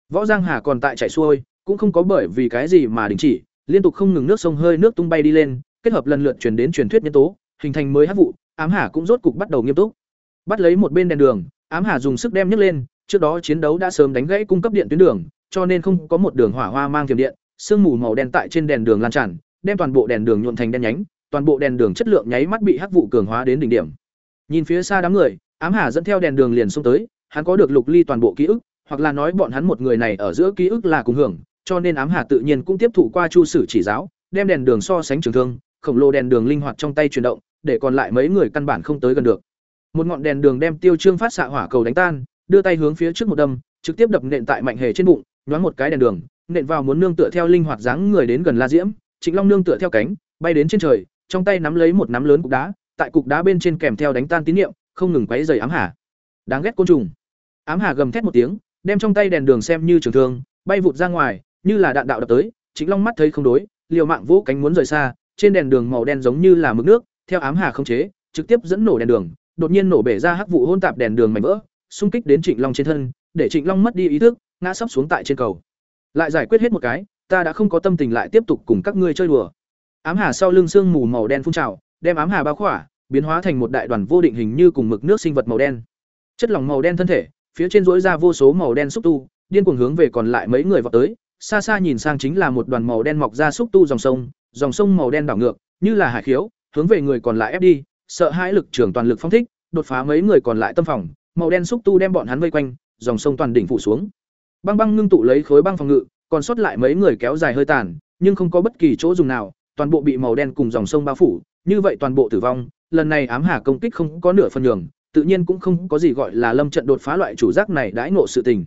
Võ Giang Hà còn tại chảy xuôi, cũng không có bởi vì cái gì mà đình chỉ, liên tục không ngừng nước sông hơi nước tung bay đi lên, kết hợp lần lượt chuyển đến truyền thuyết nhân tố, hình thành mới hắc vụ, ám hà cũng rốt cục bắt đầu nghiêm túc. Bắt lấy một bên đèn đường, ám hà dùng sức đem nhấc lên, trước đó chiến đấu đã sớm đánh gãy cung cấp điện tuyến đường, cho nên không có một đường hỏa hoa mang tiềm điện, sương mù màu đen tại trên đèn đường lan tràn, đem toàn bộ đèn đường nhuộm thành đen nhánh, toàn bộ đèn đường chất lượng nháy mắt bị hắc vụ cường hóa đến đỉnh điểm. Nhìn phía xa đám người, ám hà dẫn theo đèn đường liền xông tới, hắn có được lục ly toàn bộ ký ức, hoặc là nói bọn hắn một người này ở giữa ký ức là cùng hưởng, cho nên ám hà tự nhiên cũng tiếp thụ qua chu sử chỉ giáo, đem đèn đường so sánh trường thương, khổng lồ đèn đường linh hoạt trong tay chuyển động, để còn lại mấy người căn bản không tới gần được. Một ngọn đèn đường đem Tiêu Trương phát xạ hỏa cầu đánh tan, đưa tay hướng phía trước một đâm, trực tiếp đập nện tại mạnh hề trên bụng, nhoáng một cái đèn đường, nện vào muốn nương tựa theo linh hoạt dáng người đến gần La Diễm, Trịnh Long nương tựa theo cánh, bay đến trên trời, trong tay nắm lấy một nắm lớn cục đá, tại cục đá bên trên kèm theo đánh tan tín niệm, không ngừng quấy dày ám hà. Đáng ghét côn trùng. Ám hà gầm thét một tiếng, đem trong tay đèn đường xem như trường thương, bay vụt ra ngoài, như là đạn đạo đập tới, Trịnh Long mắt thấy không đối, liều mạng vỗ cánh muốn rời xa, trên đèn đường màu đen giống như là mực nước, theo ám hà không chế, trực tiếp dẫn nổ đèn đường, đột nhiên nổ bể ra hắc vụ hỗn tạp đèn đường mảnh vỡ, xung kích đến Trịnh Long trên thân, để Trịnh Long mất đi ý thức, ngã sấp xuống tại trên cầu. Lại giải quyết hết một cái, ta đã không có tâm tình lại tiếp tục cùng các ngươi chơi đùa. Ám hà sau lưng sương mù màu đen phun trào, đem ám hà bao khỏa, biến hóa thành một đại đoàn vô định hình như cùng mực nước sinh vật màu đen. Chất lỏng màu đen thân thể, phía trên dỗi ra vô số màu đen xúc tu, điên cuồng hướng về còn lại mấy người vọt tới, xa xa nhìn sang chính là một đoàn màu đen mọc ra xúc tu dòng sông, dòng sông màu đen đảo ngược, như là hải khiếu, hướng về người còn lại ép đi, sợ hãi lực trưởng toàn lực phong thích, đột phá mấy người còn lại tâm phòng, màu đen xúc tu đem bọn hắn vây quanh, dòng sông toàn đỉnh phủ xuống. Băng băng ngưng tụ lấy khối băng phòng ngự, còn sót lại mấy người kéo dài hơi tàn, nhưng không có bất kỳ chỗ dùng nào, toàn bộ bị màu đen cùng dòng sông bao phủ, như vậy toàn bộ tử vong, lần này ám hà công kích không có nửa phần nhường, tự nhiên cũng không có gì gọi là lâm trận đột phá loại chủ giác này đãi ngộ sự tình.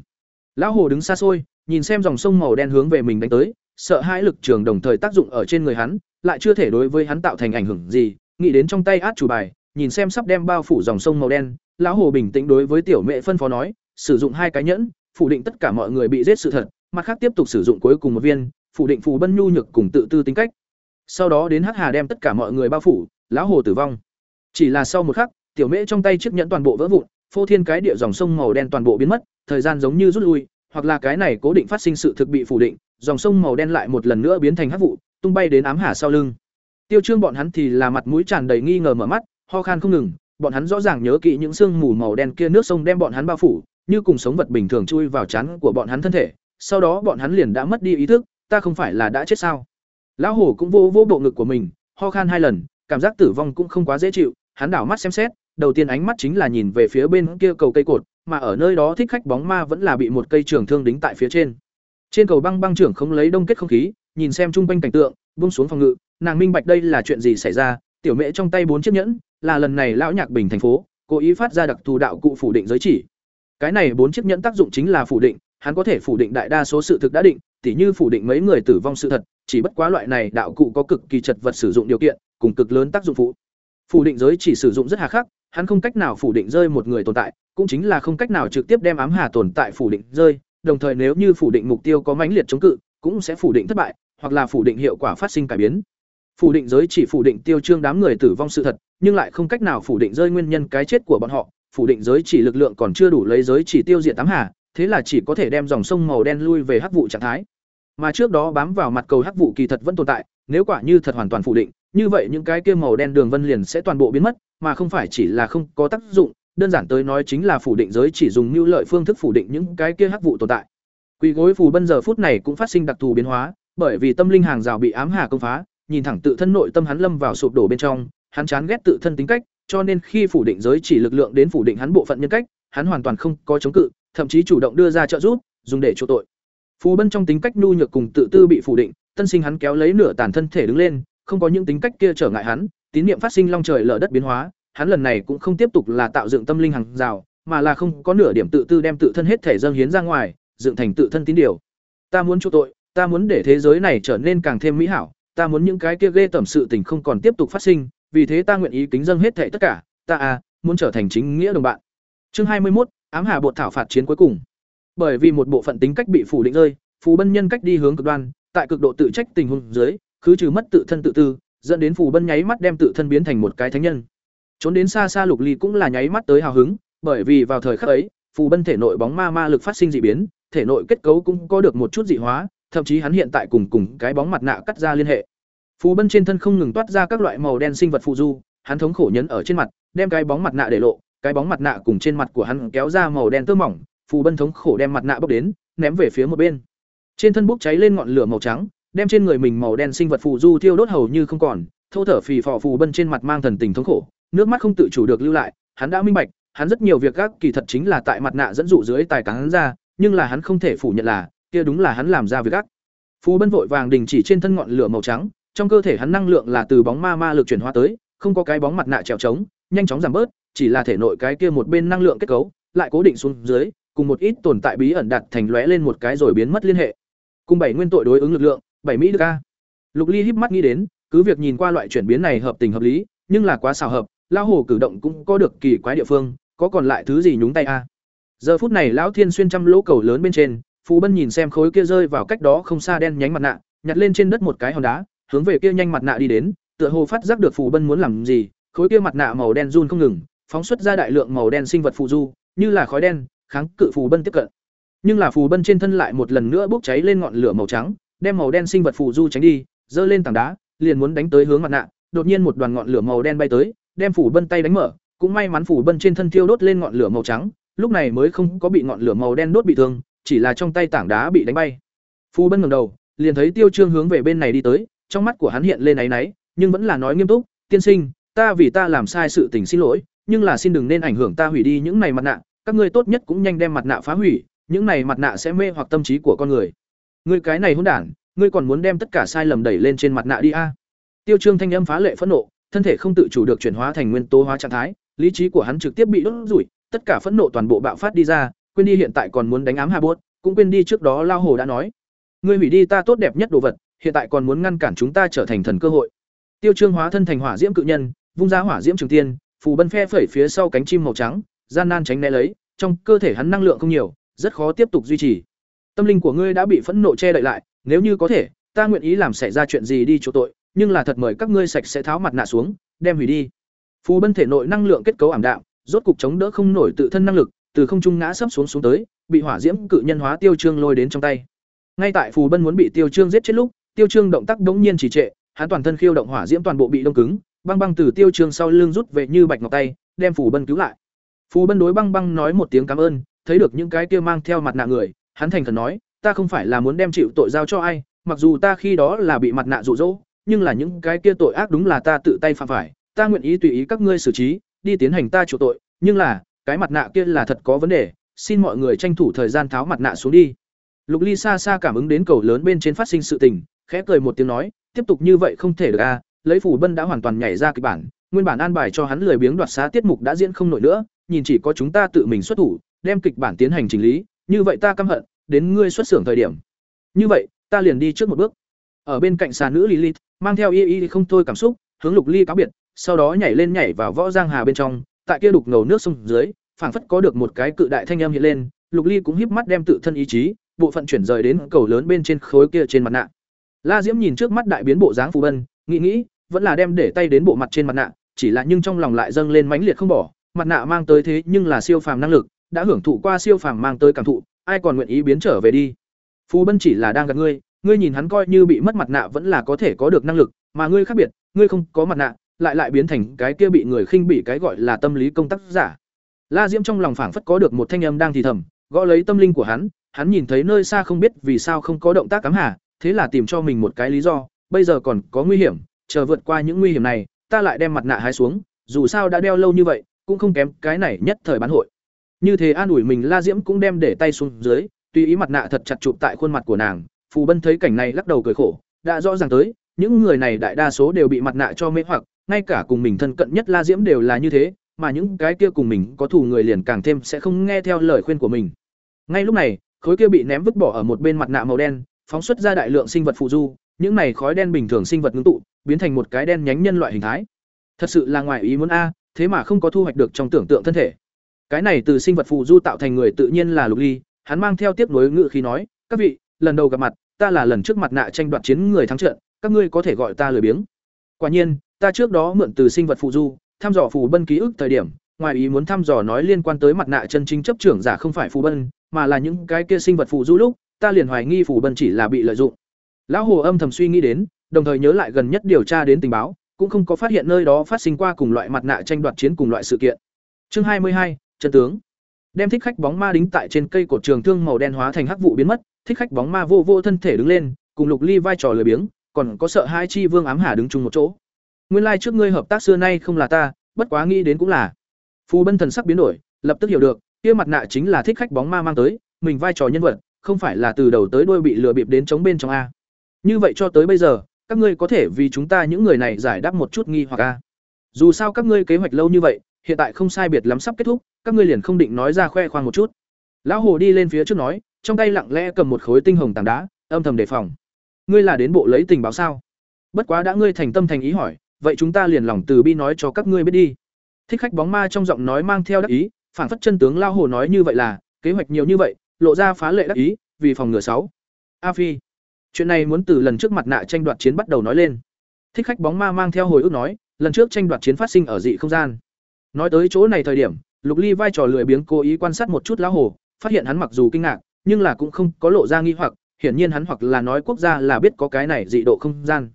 Lão hồ đứng xa xôi, nhìn xem dòng sông màu đen hướng về mình đánh tới, sợ hãi lực trường đồng thời tác dụng ở trên người hắn, lại chưa thể đối với hắn tạo thành ảnh hưởng gì, nghĩ đến trong tay át chủ bài, nhìn xem sắp đem bao phủ dòng sông màu đen, lão hồ bình tĩnh đối với tiểu mẹ phân phó nói, sử dụng hai cái nhẫn, phủ định tất cả mọi người bị giết sự thật, mặt khác tiếp tục sử dụng cuối cùng một viên, phủ định phù bân nhu nhược cùng tự tư tính cách. Sau đó đến Hắc Hà đem tất cả mọi người bao phủ, lão hồ tử vong. Chỉ là sau một khắc, tiểu mễ trong tay chiếc nhẫn toàn bộ vỡ vụn, phô thiên cái địa dòng sông màu đen toàn bộ biến mất, thời gian giống như rút lui, hoặc là cái này cố định phát sinh sự thực bị phủ định, dòng sông màu đen lại một lần nữa biến thành hắc vụ, tung bay đến ám hà sau lưng. Tiêu Trương bọn hắn thì là mặt mũi tràn đầy nghi ngờ mở mắt, ho khan không ngừng, bọn hắn rõ ràng nhớ kỹ những sương mù màu đen kia nước sông đem bọn hắn bao phủ, như cùng sống vật bình thường chui vào trán của bọn hắn thân thể, sau đó bọn hắn liền đã mất đi ý thức, ta không phải là đã chết sao? Lão hổ cũng vô vô bộ ngực của mình, ho khan hai lần, cảm giác tử vong cũng không quá dễ chịu, hắn đảo mắt xem xét, đầu tiên ánh mắt chính là nhìn về phía bên kia cầu cây cột, mà ở nơi đó thích khách bóng ma vẫn là bị một cây trường thương đính tại phía trên. Trên cầu băng băng trưởng không lấy đông kết không khí, nhìn xem chung quanh cảnh tượng, buông xuống phòng ngự, nàng minh bạch đây là chuyện gì xảy ra, tiểu mẹ trong tay bốn chiếc nhẫn, là lần này lão nhạc bình thành phố, cố ý phát ra đặc thù đạo cụ phủ định giới chỉ. Cái này bốn chiếc nhẫn tác dụng chính là phủ định, hắn có thể phủ định đại đa số sự thực đã định, tỉ như phủ định mấy người tử vong sự thật, chỉ bất quá loại này đạo cụ có cực kỳ chật vật sử dụng điều kiện, cùng cực lớn tác dụng phụ. Phủ định giới chỉ sử dụng rất hà khắc, hắn không cách nào phủ định rơi một người tồn tại, cũng chính là không cách nào trực tiếp đem ám hà tồn tại phủ định rơi, đồng thời nếu như phủ định mục tiêu có mãnh liệt chống cự, cũng sẽ phủ định thất bại, hoặc là phủ định hiệu quả phát sinh cải biến. Phủ định giới chỉ phủ định tiêu trương đám người tử vong sự thật, nhưng lại không cách nào phủ định rơi nguyên nhân cái chết của bọn họ, phủ định giới chỉ lực lượng còn chưa đủ lấy giới chỉ tiêu diệt tám hà, thế là chỉ có thể đem dòng sông màu đen lui về hắc vụ trạng thái. Mà trước đó bám vào mặt cầu hắc vụ kỳ thật vẫn tồn tại, nếu quả như thật hoàn toàn phủ định, như vậy những cái kia màu đen đường vân liền sẽ toàn bộ biến mất, mà không phải chỉ là không có tác dụng, đơn giản tới nói chính là phủ định giới chỉ dùng như lợi phương thức phủ định những cái kia hắc vụ tồn tại. Quỷ gối phù bân giờ phút này cũng phát sinh đặc thù biến hóa, bởi vì tâm linh hàng rào bị ám hà công phá, nhìn thẳng tự thân nội tâm hắn lâm vào sụp đổ bên trong, hắn chán ghét tự thân tính cách, cho nên khi phủ định giới chỉ lực lượng đến phủ định hắn bộ phận nhân cách, hắn hoàn toàn không có chống cự, thậm chí chủ động đưa ra trợ giúp, dùng để chỗ tội. Phù Bân trong tính cách nhu nhược cùng tự tư bị phủ định, tân sinh hắn kéo lấy nửa tàn thân thể đứng lên, không có những tính cách kia trở ngại hắn, tín niệm phát sinh long trời lở đất biến hóa, hắn lần này cũng không tiếp tục là tạo dựng tâm linh hàng rào, mà là không có nửa điểm tự tư đem tự thân hết thể dâng hiến ra ngoài, dựng thành tự thân tín điều. Ta muốn chu tội, ta muốn để thế giới này trở nên càng thêm mỹ hảo, ta muốn những cái kia ghê tởm sự tình không còn tiếp tục phát sinh, vì thế ta nguyện ý kính dâng hết thảy tất cả, ta à, muốn trở thành chính nghĩa đồng bạn. Chương hai mươi 21, ám hà bột thảo phạt chiến cuối cùng. Bởi vì một bộ phận tính cách bị phủ định rơi, phù bân nhân cách đi hướng cực đoan, tại cực độ tự trách tình huống dưới, cứ trừ mất tự thân tự tư, dẫn đến phù bân nháy mắt đem tự thân biến thành một cái thánh nhân. Trốn đến xa xa Lục Ly cũng là nháy mắt tới hào hứng, bởi vì vào thời khắc ấy, phù bân thể nội bóng ma ma lực phát sinh dị biến, thể nội kết cấu cũng có được một chút dị hóa, thậm chí hắn hiện tại cùng cùng cái bóng mặt nạ cắt ra liên hệ. Phù bân trên thân không ngừng toát ra các loại màu đen sinh vật phù du, hắn thống khổ nhấn ở trên mặt, đem cái bóng mặt nạ để lộ, cái bóng mặt nạ cùng trên mặt của hắn kéo ra màu đen tơ mỏng, phù bân thống khổ đem mặt nạ bốc đến, ném về phía một bên. Trên thân bốc cháy lên ngọn lửa màu trắng, đem trên người mình màu đen sinh vật phù du thiêu đốt hầu như không còn, thâu thở phì phò phù bân trên mặt mang thần tình thống khổ, nước mắt không tự chủ được lưu lại, hắn đã minh bạch, hắn rất nhiều việc các kỳ thật chính là tại mặt nạ dẫn dụ dưới tài cán ra, nhưng là hắn không thể phủ nhận là, kia đúng là hắn làm ra việc ác. Phù Bân vội vàng đình chỉ trên thân ngọn lửa màu trắng, trong cơ thể hắn năng lượng là từ bóng ma ma lực chuyển hóa tới, không có cái bóng mặt nạ trèo trống, nhanh chóng giảm bớt, chỉ là thể nội cái kia một bên năng lượng kết cấu lại cố định xuống dưới, cùng một ít tồn tại bí ẩn đặt thành lóe lên một cái rồi biến mất liên hệ. Cùng bảy nguyên tội đối ứng lực lượng, bảy mỹ đức a. Lục Ly híp mắt nghĩ đến, cứ việc nhìn qua loại chuyển biến này hợp tình hợp lý, nhưng là quá xảo hợp, lão hồ cử động cũng có được kỳ quái địa phương, có còn lại thứ gì nhúng tay a. Giờ phút này lão Thiên xuyên trăm lỗ cầu lớn bên trên, Phù Bân nhìn xem khối kia rơi vào cách đó không xa đen nhánh mặt nạ, nhặt lên trên đất một cái hòn đá, hướng về kia nhanh mặt nạ đi đến, tựa hồ phát giác được Phù Bân muốn làm gì, khối kia mặt nạ màu đen run không ngừng, phóng xuất ra đại lượng màu đen sinh vật phù du, như là khói đen, kháng cự Phù Bân tiếp cận. Nhưng là Phù Bân trên thân lại một lần nữa bốc cháy lên ngọn lửa màu trắng, đem màu đen sinh vật phù du tránh đi, giơ lên tảng đá, liền muốn đánh tới hướng mặt nạ, đột nhiên một đoàn ngọn lửa màu đen bay tới, đem Phù Bân tay đánh mở, cũng may mắn Phù Bân trên thân thiêu đốt lên ngọn lửa màu trắng, lúc này mới không có bị ngọn lửa màu đen đốt bị thương, chỉ là trong tay tảng đá bị đánh bay. Phu Bân ngẩng đầu, liền thấy Tiêu Trương hướng về bên này đi tới, trong mắt của hắn hiện lên náy náy, nhưng vẫn là nói nghiêm túc, "Tiên sinh, ta vì ta làm sai sự tình xin lỗi, nhưng là xin đừng nên ảnh hưởng ta hủy đi những này mặt nạ, các ngươi tốt nhất cũng nhanh đem mặt nạ phá hủy, những này mặt nạ sẽ mê hoặc tâm trí của con người." Ngươi cái này hỗn đản, ngươi còn muốn đem tất cả sai lầm đẩy lên trên mặt nạ đi a? Tiêu Trương thanh âm phá lệ phẫn nộ, thân thể không tự chủ được chuyển hóa thành nguyên tố hóa trạng thái, lý trí của hắn trực tiếp bị đốt rủi, tất cả phẫn nộ toàn bộ bạo phát đi ra, quên đi hiện tại còn muốn đánh ám Hà Bốt, cũng quên đi trước đó Lao Hồ đã nói, ngươi hủy đi ta tốt đẹp nhất đồ vật, hiện tại còn muốn ngăn cản chúng ta trở thành thần cơ hội. Tiêu Trương hóa thân thành hỏa diễm cự nhân, vung ra hỏa diễm trường tiên, phù bân phe phẩy phía sau cánh chim màu trắng, gian nan tránh né lấy, trong cơ thể hắn năng lượng không nhiều, rất khó tiếp tục duy trì. Tâm linh của ngươi đã bị phẫn nộ che đậy lại, nếu như có thể, ta nguyện ý làm xảy ra chuyện gì đi chỗ tội, nhưng là thật mời các ngươi sạch sẽ tháo mặt nạ xuống, đem hủy đi. Phù bân thể nội năng lượng kết cấu ảm đạm, rốt cục chống đỡ không nổi tự thân năng lực, từ không trung ngã sấp xuống xuống tới, bị hỏa diễm cự nhân hóa Tiêu Trương lôi đến trong tay. Ngay tại Phù Bân muốn bị Tiêu Trương giết chết lúc, Tiêu Trương động tác đống nhiên trì trệ, hắn toàn thân khiêu động hỏa diễm toàn bộ bị đông cứng, băng băng từ Tiêu Trương sau lưng rút về như bạch ngọc tay, đem Phù Bân cứu lại. Phù Bân đối băng băng nói một tiếng cảm ơn, thấy được những cái kia mang theo mặt nạ người, hắn thành khẩn nói, ta không phải là muốn đem chịu tội giao cho ai, mặc dù ta khi đó là bị mặt nạ dụ dỗ, nhưng là những cái kia tội ác đúng là ta tự tay phạm phải, ta nguyện ý tùy ý các ngươi xử trí, đi tiến hành ta chịu tội, nhưng là, cái mặt nạ kia là thật có vấn đề xin mọi người tranh thủ thời gian tháo mặt nạ xuống đi. Lục ly xa xa cảm ứng đến cầu lớn bên trên phát sinh sự tình khẽ cười một tiếng nói tiếp tục như vậy không thể được a lấy phủ bân đã hoàn toàn nhảy ra kịch bản nguyên bản an bài cho hắn lười biếng đoạt xá tiết mục đã diễn không nổi nữa nhìn chỉ có chúng ta tự mình xuất thủ đem kịch bản tiến hành chỉnh lý như vậy ta căm hận đến ngươi xuất xưởng thời điểm. Như vậy ta liền đi trước một bước. Ở bên cạnh xà nữ lilith mang theo y y không thôi cảm xúc hướng lục ly cáo biệt sau đó nhảy lên nhảy vào võ giang hà bên trong tại kia đục ngầu nước sông dưới phảng phất có được một cái cự đại thanh âm hiện lên, Lục Ly cũng híp mắt đem tự thân ý chí, bộ phận chuyển rời đến cầu lớn bên trên khối kia trên mặt nạ. La Diễm nhìn trước mắt đại biến bộ dáng phù bân, nghĩ nghĩ, vẫn là đem để tay đến bộ mặt trên mặt nạ, chỉ là nhưng trong lòng lại dâng lên mãnh liệt không bỏ, mặt nạ mang tới thế nhưng là siêu phàm năng lực, đã hưởng thụ qua siêu phàm mang tới cảm thụ, ai còn nguyện ý biến trở về đi. Phù Bân chỉ là đang gặp ngươi, ngươi nhìn hắn coi như bị mất mặt nạ vẫn là có thể có được năng lực, mà ngươi khác biệt, ngươi không có mặt nạ, lại lại biến thành cái kia bị người khinh bỉ cái gọi là tâm lý công tác giả. La Diễm trong lòng phảng phất có được một thanh âm đang thì thầm, gõ lấy tâm linh của hắn, hắn nhìn thấy nơi xa không biết vì sao không có động tác cắm hà, thế là tìm cho mình một cái lý do, bây giờ còn có nguy hiểm, chờ vượt qua những nguy hiểm này, ta lại đem mặt nạ hái xuống, dù sao đã đeo lâu như vậy, cũng không kém cái này nhất thời bán hội. Như thế an ủi mình La Diễm cũng đem để tay xuống dưới, tùy ý mặt nạ thật chặt chụp tại khuôn mặt của nàng, Phù Bân thấy cảnh này lắc đầu cười khổ, đã rõ ràng tới, những người này đại đa số đều bị mặt nạ cho mê hoặc, ngay cả cùng mình thân cận nhất La Diễm đều là như thế, mà những cái kia cùng mình có thù người liền càng thêm sẽ không nghe theo lời khuyên của mình. Ngay lúc này, khối kia bị ném vứt bỏ ở một bên mặt nạ màu đen, phóng xuất ra đại lượng sinh vật phụ du, những này khói đen bình thường sinh vật ngưng tụ, biến thành một cái đen nhánh nhân loại hình thái. Thật sự là ngoài ý muốn a, thế mà không có thu hoạch được trong tưởng tượng thân thể. Cái này từ sinh vật phụ du tạo thành người tự nhiên là Lục Ly, hắn mang theo tiếp nối ngữ khí nói, "Các vị, lần đầu gặp mặt, ta là lần trước mặt nạ tranh đoạt chiến người thắng trận, các ngươi có thể gọi ta lười biếng." Quả nhiên, ta trước đó mượn từ sinh vật phụ du, thăm dò phù bân ký ức thời điểm, ngoài ý muốn thăm dò nói liên quan tới mặt nạ chân chính chấp trưởng giả không phải phù bân, mà là những cái kia sinh vật phụ du lúc, ta liền hoài nghi phù bân chỉ là bị lợi dụng. Lão Hồ âm thầm suy nghĩ đến, đồng thời nhớ lại gần nhất điều tra đến tình báo, cũng không có phát hiện nơi đó phát sinh qua cùng loại mặt nạ tranh đoạt chiến cùng loại sự kiện. Chương hai mươi hai, chân tướng. Đem thích khách bóng ma đính tại trên cây cột trường thương màu đen hóa thành hắc vụ biến mất, thích khách bóng ma vô vô thân thể đứng lên, cùng Lục Ly vai trò lười biếng, còn có sợ hai chi vương ám hà đứng chung một chỗ. Nguyên lai like trước ngươi hợp tác xưa nay không là ta, bất quá nghĩ đến cũng là. Phù Bân thần sắc biến đổi, lập tức hiểu được, kia mặt nạ chính là thích khách bóng ma mang tới, mình vai trò nhân vật, không phải là từ đầu tới đuôi bị lừa bịp đến chống bên trong a. Như vậy cho tới bây giờ, các ngươi có thể vì chúng ta những người này giải đáp một chút nghi hoặc a. Dù sao các ngươi kế hoạch lâu như vậy, hiện tại không sai biệt lắm sắp kết thúc, các ngươi liền không định nói ra khoe khoang một chút. Lão Hồ đi lên phía trước nói, trong tay lặng lẽ cầm một khối tinh hồng tảng đá, âm thầm đề phòng. Ngươi là đến bộ lấy tình báo sao? Bất quá đã ngươi thành tâm thành ý hỏi, vậy chúng ta liền lòng từ bi nói cho các ngươi biết đi. Thích khách bóng ma trong giọng nói mang theo đắc ý, phản phất chân tướng lao hồ nói như vậy là, kế hoạch nhiều như vậy, lộ ra phá lệ đắc ý, vì phòng ngừa sáu. A Phi, chuyện này muốn từ lần trước mặt nạ tranh đoạt chiến bắt đầu nói lên. Thích khách bóng ma mang theo hồi ức nói, lần trước tranh đoạt chiến phát sinh ở dị không gian. Nói tới chỗ này thời điểm, Lục Ly vai trò lười biếng cố ý quan sát một chút lão hồ, phát hiện hắn mặc dù kinh ngạc, nhưng là cũng không có lộ ra nghi hoặc, hiển nhiên hắn hoặc là nói quốc gia là biết có cái này dị độ không gian.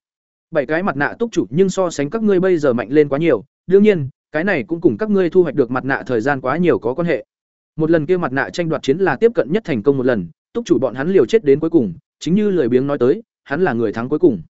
Bảy cái mặt nạ túc chủ nhưng so sánh các ngươi bây giờ mạnh lên quá nhiều, đương nhiên, cái này cũng cùng các ngươi thu hoạch được mặt nạ thời gian quá nhiều có quan hệ. Một lần kia mặt nạ tranh đoạt chiến là tiếp cận nhất thành công một lần, túc chủ bọn hắn liều chết đến cuối cùng, chính như lời biếng nói tới, hắn là người thắng cuối cùng.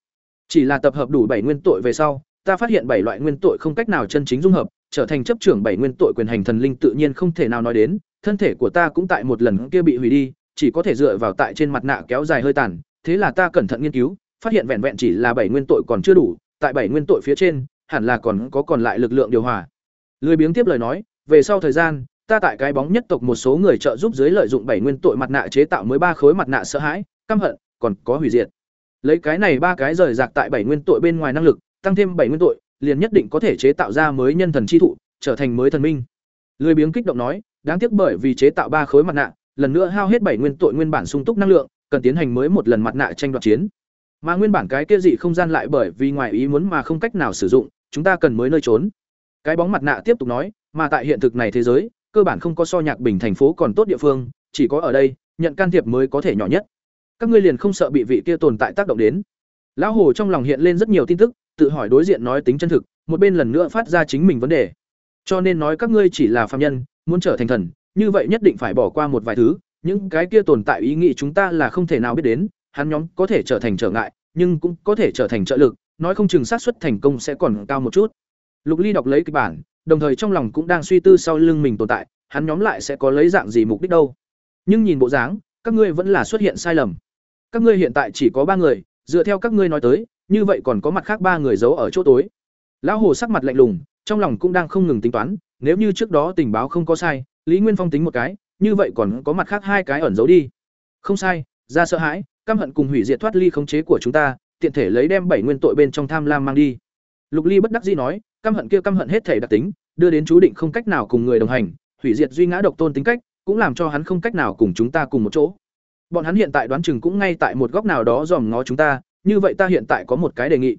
Chỉ là tập hợp đủ bảy nguyên tội về sau, ta phát hiện bảy loại nguyên tội không cách nào chân chính dung hợp, trở thành chấp trưởng bảy nguyên tội quyền hành thần linh tự nhiên không thể nào nói đến, thân thể của ta cũng tại một lần kia bị hủy đi, chỉ có thể dựa vào tại trên mặt nạ kéo dài hơi tàn, thế là ta cẩn thận nghiên cứu, phát hiện vẹn vẹn chỉ là bảy nguyên tội còn chưa đủ, tại bảy nguyên tội phía trên, hẳn là còn có còn lại lực lượng điều hòa. Lười biếng tiếp lời nói, về sau thời gian, ta tại cái bóng nhất tộc một số người trợ giúp dưới lợi dụng bảy nguyên tội mặt nạ chế tạo mới ba khối mặt nạ sợ hãi, căm hận, còn có hủy diệt. Lấy cái này ba cái rời rạc tại bảy nguyên tội bên ngoài năng lực, tăng thêm bảy nguyên tội, liền nhất định có thể chế tạo ra mới nhân thần chi thụ, trở thành mới thần minh. Lười biếng kích động nói, đáng tiếc bởi vì chế tạo ba khối mặt nạ, lần nữa hao hết bảy nguyên tội nguyên bản sung túc năng lượng, cần tiến hành mới một lần mặt nạ tranh đoạt chiến. Mà nguyên bản cái kia dị không gian lại bởi vì ngoài ý muốn mà không cách nào sử dụng, chúng ta cần mới nơi trốn. Cái bóng mặt nạ tiếp tục nói, mà tại hiện thực này thế giới, cơ bản không có so nhạc bình thành phố còn tốt địa phương, chỉ có ở đây, nhận can thiệp mới có thể nhỏ nhất. Các ngươi liền không sợ bị vị kia tồn tại tác động đến. Lão Hồ trong lòng hiện lên rất nhiều tin tức, tự hỏi đối diện nói tính chân thực, một bên lần nữa phát ra chính mình vấn đề. Cho nên nói các ngươi chỉ là phạm nhân, muốn trở thành thần, như vậy nhất định phải bỏ qua một vài thứ, những cái kia tồn tại ý nghĩ chúng ta là không thể nào biết đến, hắn nhóm có thể trở thành trở ngại, nhưng cũng có thể trở thành trợ lực, nói không chừng xác suất thành công sẽ còn cao một chút. Lục Ly đọc lấy kịch bản, đồng thời trong lòng cũng đang suy tư sau lưng mình tồn tại, hắn nhóm lại sẽ có lấy dạng gì mục đích đâu. Nhưng nhìn bộ dáng, các ngươi vẫn là xuất hiện sai lầm. Các ngươi hiện tại chỉ có ba người, dựa theo các ngươi nói tới, như vậy còn có mặt khác ba người giấu ở chỗ tối. Lão Hồ sắc mặt lạnh lùng, trong lòng cũng đang không ngừng tính toán, nếu như trước đó tình báo không có sai, Lý Nguyên Phong tính một cái, như vậy còn có mặt khác hai cái ẩn giấu đi. Không sai, ra sợ hãi, căm hận cùng hủy diệt thoát ly khống chế của chúng ta, tiện thể lấy đem bảy nguyên tội bên trong tham lam mang đi. Lục Ly bất đắc dĩ nói, căm hận kia căm hận hết thể đặc tính, đưa đến chú định không cách nào cùng người đồng hành, hủy diệt duy ngã độc tôn tính cách, cũng làm cho hắn không cách nào cùng chúng ta cùng một chỗ. Bọn hắn hiện tại đoán chừng cũng ngay tại một góc nào đó dòm ngó chúng ta, như vậy ta hiện tại có một cái đề nghị.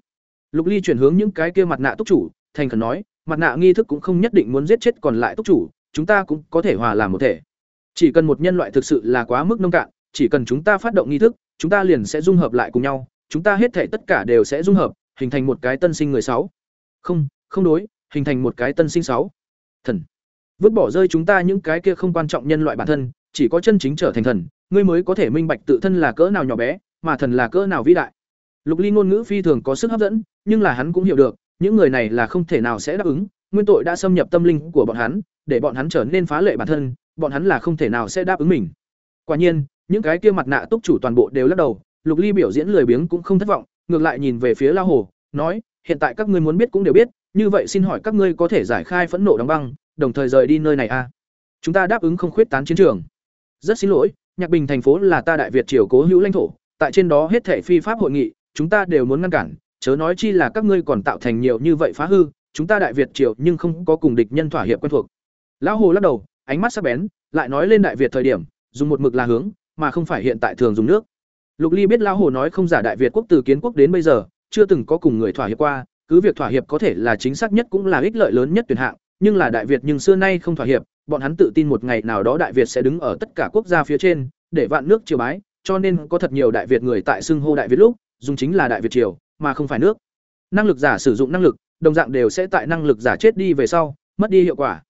Lục Ly chuyển hướng những cái kia mặt nạ túc chủ, thành khẩn nói, mặt nạ nghi thức cũng không nhất định muốn giết chết còn lại túc chủ, chúng ta cũng có thể hòa làm một thể. Chỉ cần một nhân loại thực sự là quá mức nông cạn, chỉ cần chúng ta phát động nghi thức, chúng ta liền sẽ dung hợp lại cùng nhau, chúng ta hết thể tất cả đều sẽ dung hợp, hình thành một cái tân sinh người sáu. Không, không đối, hình thành một cái tân sinh sáu. Thần. vứt bỏ rơi chúng ta những cái kia không quan trọng nhân loại bản thân chỉ có chân chính trở thành thần ngươi mới có thể minh bạch tự thân là cỡ nào nhỏ bé mà thần là cỡ nào vĩ đại lục ly ngôn ngữ phi thường có sức hấp dẫn nhưng là hắn cũng hiểu được những người này là không thể nào sẽ đáp ứng nguyên tội đã xâm nhập tâm linh của bọn hắn để bọn hắn trở nên phá lệ bản thân bọn hắn là không thể nào sẽ đáp ứng mình quả nhiên những cái kia mặt nạ túc chủ toàn bộ đều lắc đầu, lục ly biểu diễn lười biếng cũng không thất vọng, ngược lại nhìn về phía la hồ, nói, hiện tại các ngươi muốn biết cũng đều biết, như vậy xin hỏi các ngươi có thể giải khai phẫn nộ đóng băng, đồng thời rời đi nơi này à? chúng ta đáp ứng không khuyết tán chiến trường rất xin lỗi, nhạc bình thành phố là ta đại việt triều cố hữu lãnh thổ, tại trên đó hết thể phi pháp hội nghị, chúng ta đều muốn ngăn cản, chớ nói chi là các ngươi còn tạo thành nhiều như vậy phá hư, chúng ta đại việt triều nhưng không có cùng địch nhân thỏa hiệp quen thuộc lão hồ lắc đầu, ánh mắt sắc bén, lại nói lên đại việt thời điểm, dùng một mực là hướng mà không phải hiện tại thường dùng nước. Lục ly biết lão hồ nói không giả đại việt quốc từ kiến quốc đến bây giờ, chưa từng có cùng người thỏa hiệp qua, cứ việc thỏa hiệp có thể là chính xác nhất cũng là ích lợi lớn nhất tuyển hạng, nhưng là đại việt nhưng xưa nay không thỏa hiệp, bọn hắn tự tin một ngày nào đó đại việt sẽ đứng ở tất cả quốc gia phía trên, để vạn nước triều bái, cho nên có thật nhiều đại việt người tại xưng hô đại việt lúc, dùng chính là đại việt triều, mà không phải nước. Năng lực giả sử dụng năng lực, đồng dạng đều sẽ tại năng lực giả chết đi về sau, mất đi hiệu quả.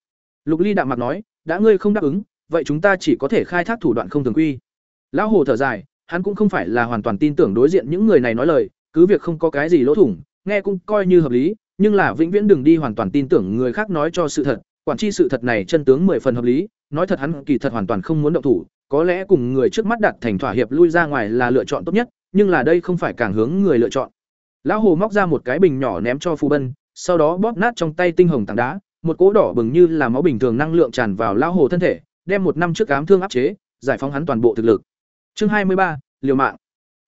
Lục ly đạm mặt nói, đã ngươi không đáp ứng, vậy chúng ta chỉ có thể khai thác thủ đoạn không thường quy lão hồ thở dài, hắn cũng không phải là hoàn toàn tin tưởng đối diện những người này nói lời, cứ việc không có cái gì lỗ thủng, nghe cũng coi như hợp lý, nhưng là vĩnh viễn đừng đi hoàn toàn tin tưởng người khác nói cho sự thật, quản tri sự thật này chân tướng mười phần hợp lý, nói thật hắn kỳ thật hoàn toàn không muốn động thủ, có lẽ cùng người trước mắt đặt thành thỏa hiệp lui ra ngoài là lựa chọn tốt nhất, nhưng là đây không phải càng hướng người lựa chọn. Lão hồ móc ra một cái bình nhỏ ném cho phù bân, sau đó bóp nát trong tay tinh hồng tảng đá, một cỗ đỏ bừng như là máu bình thường năng lượng tràn vào lão hồ thân thể, đem một năm trước ám thương áp chế, giải phóng hắn toàn bộ thực lực chương hai mươi ba, liều mạng.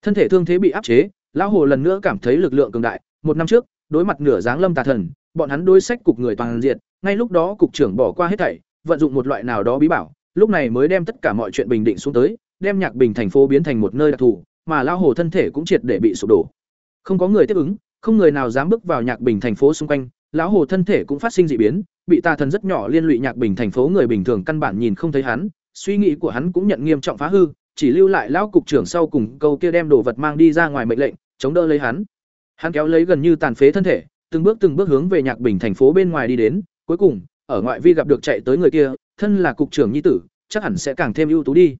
Thân thể thương thế bị áp chế, lão hồ lần nữa cảm thấy lực lượng cường đại. Một năm trước, đối mặt nửa dáng lâm tà thần, bọn hắn đối sách cục người toàn diện. Ngay lúc đó, cục trưởng bỏ qua hết thảy, vận dụng một loại nào đó bí bảo. Lúc này mới đem tất cả mọi chuyện bình định xuống tới, đem nhạc bình thành phố biến thành một nơi đặc thù, mà lão hồ thân thể cũng triệt để bị sụp đổ. Không có người tiếp ứng, không người nào dám bước vào nhạc bình thành phố xung quanh. Lão hồ thân thể cũng phát sinh dị biến, bị tà thần rất nhỏ liên lụy nhạc bình thành phố. Người bình thường căn bản nhìn không thấy hắn, suy nghĩ của hắn cũng nhận nghiêm trọng phá hư chỉ lưu lại lão cục trưởng sau cùng câu kia đem đồ vật mang đi ra ngoài mệnh lệnh, chống đỡ lấy hắn. Hắn kéo lấy gần như tàn phế thân thể, từng bước từng bước hướng về nhạc bình thành phố bên ngoài đi đến, cuối cùng, ở ngoại vi gặp được chạy tới người kia, thân là cục trưởng nhi tử, chắc hẳn sẽ càng thêm ưu tú đi.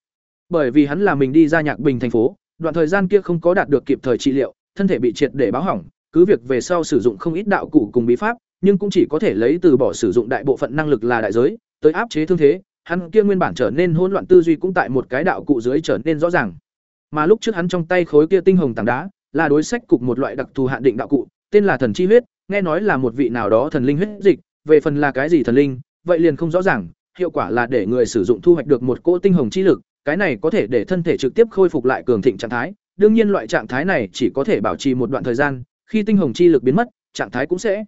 Bởi vì hắn là mình đi ra nhạc bình thành phố, đoạn thời gian kia không có đạt được kịp thời trị liệu, thân thể bị triệt để báo hỏng, cứ việc về sau sử dụng không ít đạo cụ cùng bí pháp, nhưng cũng chỉ có thể lấy từ bỏ sử dụng đại bộ phận năng lực là đại giới, tới áp chế thương thế hắn kia nguyên bản trở nên hỗn loạn tư duy cũng tại một cái đạo cụ dưới trở nên rõ ràng. Mà lúc trước hắn trong tay khối kia tinh hồng tảng đá, là đối sách cục một loại đặc thù hạn định đạo cụ, tên là thần chi huyết, nghe nói là một vị nào đó thần linh huyết dịch, về phần là cái gì thần linh, vậy liền không rõ ràng, hiệu quả là để người sử dụng thu hoạch được một cỗ tinh hồng chi lực, cái này có thể để thân thể trực tiếp khôi phục lại cường thịnh trạng thái, đương nhiên loại trạng thái này chỉ có thể bảo trì một đoạn thời gian, khi tinh hồng chi lực biến mất, trạng thái cũng sẽ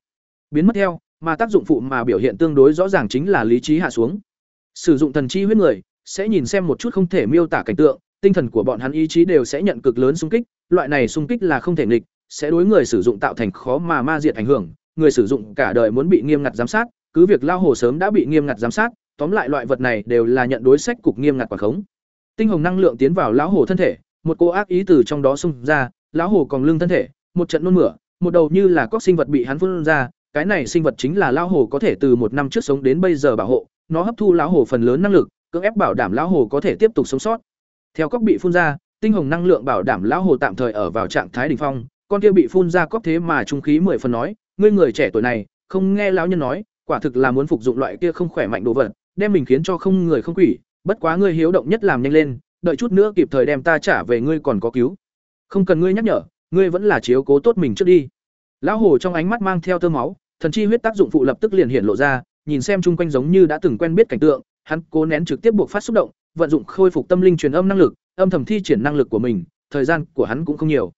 biến mất theo, mà tác dụng phụ mà biểu hiện tương đối rõ ràng chính là lý trí hạ xuống sử dụng thần chi huyết người, sẽ nhìn xem một chút không thể miêu tả cảnh tượng, tinh thần của bọn hắn ý chí đều sẽ nhận cực lớn xung kích, loại này xung kích là không thể nghịch, sẽ đối người sử dụng tạo thành khó mà ma diệt ảnh hưởng, người sử dụng cả đời muốn bị nghiêm ngặt giám sát, cứ việc lao hồ sớm đã bị nghiêm ngặt giám sát, tóm lại loại vật này đều là nhận đối sách cục nghiêm ngặt quản khống. Tinh hồng năng lượng tiến vào lão hồ thân thể, một cô ác ý từ trong đó xung ra, lão hồ còn lưng thân thể, một trận nôn mửa, một đầu như là các sinh vật bị hắn phun ra, cái này sinh vật chính là lão hồ có thể từ một năm trước sống đến bây giờ bảo hộ nó hấp thu lão hồ phần lớn năng lực, cưỡng ép bảo đảm lão hồ có thể tiếp tục sống sót. Theo cốc bị phun ra, tinh hồng năng lượng bảo đảm lão hồ tạm thời ở vào trạng thái đỉnh phong. Con kia bị phun ra cốc thế mà trung khí mười phần nói, ngươi người trẻ tuổi này, không nghe lão nhân nói, quả thực là muốn phục dụng loại kia không khỏe mạnh đồ vật, đem mình khiến cho không người không quỷ. Bất quá ngươi hiếu động nhất làm nhanh lên, đợi chút nữa kịp thời đem ta trả về ngươi còn có cứu. Không cần ngươi nhắc nhở, ngươi vẫn là chiếu cố tốt mình trước đi. Lão hồ trong ánh mắt mang theo tơ máu, thần chi huyết tác dụng phụ lập tức liền hiện lộ ra nhìn xem chung quanh giống như đã từng quen biết cảnh tượng, hắn cố nén trực tiếp buộc phát xúc động, vận dụng khôi phục tâm linh truyền âm năng lực, âm thầm thi triển năng lực của mình, thời gian của hắn cũng không nhiều.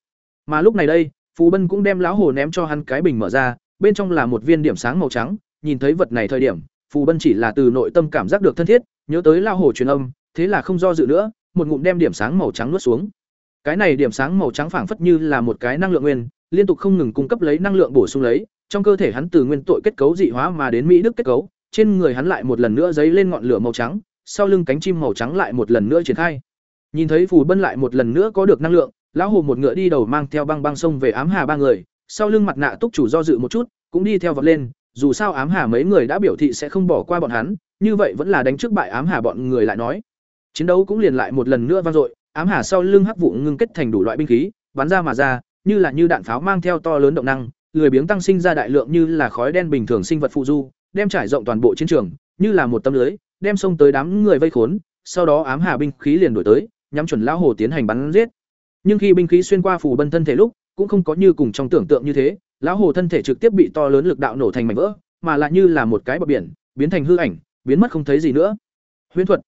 Mà lúc này đây, phú bân cũng đem lão hồ ném cho hắn cái bình mở ra, bên trong là một viên điểm sáng màu trắng, nhìn thấy vật này thời điểm phù bân chỉ là từ nội tâm cảm giác được thân thiết, nhớ tới lão hồ truyền âm, thế là không do dự nữa, một ngụm đem điểm sáng màu trắng nuốt xuống. Cái này điểm sáng màu trắng phảng phất như là một cái năng lượng nguyên, liên tục không ngừng cung cấp lấy năng lượng bổ sung lấy trong cơ thể hắn từ nguyên tội kết cấu dị hóa mà đến mỹ đức kết cấu trên người hắn lại một lần nữa dấy lên ngọn lửa màu trắng sau lưng cánh chim màu trắng lại một lần nữa triển khai nhìn thấy phù bân lại một lần nữa có được năng lượng lão hồ một ngựa đi đầu mang theo băng băng sông về ám hà ba người sau lưng mặt nạ túc chủ do dự một chút cũng đi theo vật lên dù sao ám hà mấy người đã biểu thị sẽ không bỏ qua bọn hắn như vậy vẫn là đánh trước bại ám hà bọn người lại nói. Chiến đấu cũng liền lại một lần nữa vang dội, ám hà sau lưng hắc vụ ngưng kết thành đủ loại binh khí, bắn ra mà ra, như là như đạn pháo mang theo to lớn động năng, lười biếng tăng sinh ra đại lượng như là khói đen bình thường sinh vật phụ du, đem trải rộng toàn bộ chiến trường, như là một tấm lưới, đem xông tới đám người vây khốn, sau đó ám hà binh khí liền đuổi tới, nhắm chuẩn lão hồ tiến hành bắn giết. Nhưng khi binh khí xuyên qua phủ bân thân thể lúc, cũng không có như cùng trong tưởng tượng như thế, lão hồ thân thể trực tiếp bị to lớn lực đạo nổ thành mảnh vỡ, mà lại như là một cái bờ biển, biến thành hư ảnh, biến mất không thấy gì nữa. Huyễn thuật.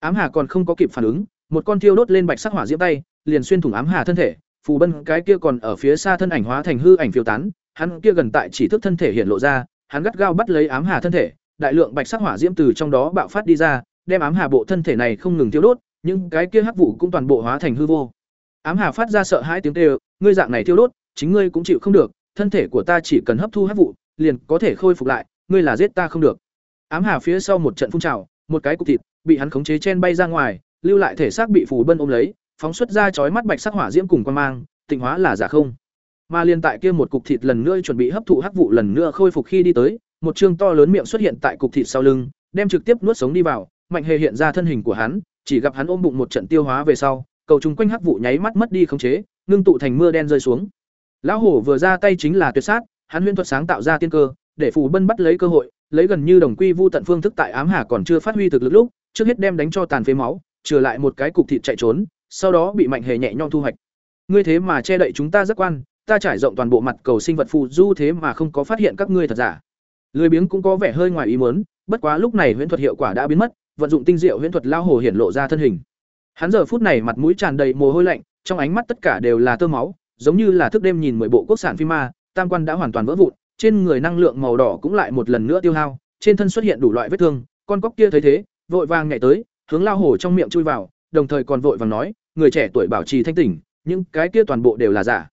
Ám Hà còn không có kịp phản ứng, một con thiêu đốt lên bạch sắc hỏa diễm tay, liền xuyên thủng Ám Hà thân thể, phù bân cái kia còn ở phía xa thân ảnh hóa thành hư ảnh phiêu tán, hắn kia gần tại chỉ thức thân thể hiện lộ ra, hắn gắt gao bắt lấy Ám Hà thân thể, đại lượng bạch sắc hỏa diễm từ trong đó bạo phát đi ra, đem Ám Hà bộ thân thể này không ngừng thiêu đốt, nhưng cái kia hắc vụ cũng toàn bộ hóa thành hư vô. Ám Hà phát ra sợ hãi tiếng kêu, ngươi dạng này thiêu đốt, chính ngươi cũng chịu không được, thân thể của ta chỉ cần hấp thu hắc vụ, liền có thể khôi phục lại, ngươi là giết ta không được. Ám Hà phía sau một trận phun trào, một cái cục thịt bị hắn khống chế chen bay ra ngoài, lưu lại thể xác bị phù bân ôm lấy, phóng xuất ra chói mắt bạch sắc hỏa diễm cùng quan mang, tịnh hóa là giả không. Mà liên tại kia một cục thịt lần nữa chuẩn bị hấp thụ hắc vụ lần nữa khôi phục khi đi tới, một trương to lớn miệng xuất hiện tại cục thịt sau lưng, đem trực tiếp nuốt sống đi vào, mạnh hề hiện ra thân hình của hắn, chỉ gặp hắn ôm bụng một trận tiêu hóa về sau, cầu trùng quanh hắc vụ nháy mắt mất đi khống chế, ngưng tụ thành mưa đen rơi xuống. Lão hổ vừa ra tay chính là tuyệt sát, hắn huyễn thuật sáng tạo ra tiên cơ, để phù bân bắt lấy cơ hội, lấy gần như đồng quy vu tận phương thức tại ám hà còn chưa phát huy thực lực lúc, trước hết đem đánh cho tàn phế máu, trừ lại một cái cục thịt chạy trốn, sau đó bị mạnh hề nhẹ nhõm thu hoạch. Ngươi thế mà che đậy chúng ta rất quan, ta trải rộng toàn bộ mặt cầu sinh vật phù du thế mà không có phát hiện các ngươi thật giả. Lười biếng cũng có vẻ hơi ngoài ý muốn, bất quá lúc này huyễn thuật hiệu quả đã biến mất, vận dụng tinh diệu huyễn thuật lao hồ hiển lộ ra thân hình. Hắn giờ phút này mặt mũi tràn đầy mồ hôi lạnh, trong ánh mắt tất cả đều là tơ máu, giống như là thức đêm nhìn mười bộ quốc sản phim ma, tam quan đã hoàn toàn vỡ vụn, trên người năng lượng màu đỏ cũng lại một lần nữa tiêu hao, trên thân xuất hiện đủ loại vết thương, con cóc kia thấy thế, vội vàng nhảy tới, hướng lao hổ trong miệng chui vào, đồng thời còn vội vàng nói, người trẻ tuổi bảo trì thanh tỉnh, nhưng cái kia toàn bộ đều là giả.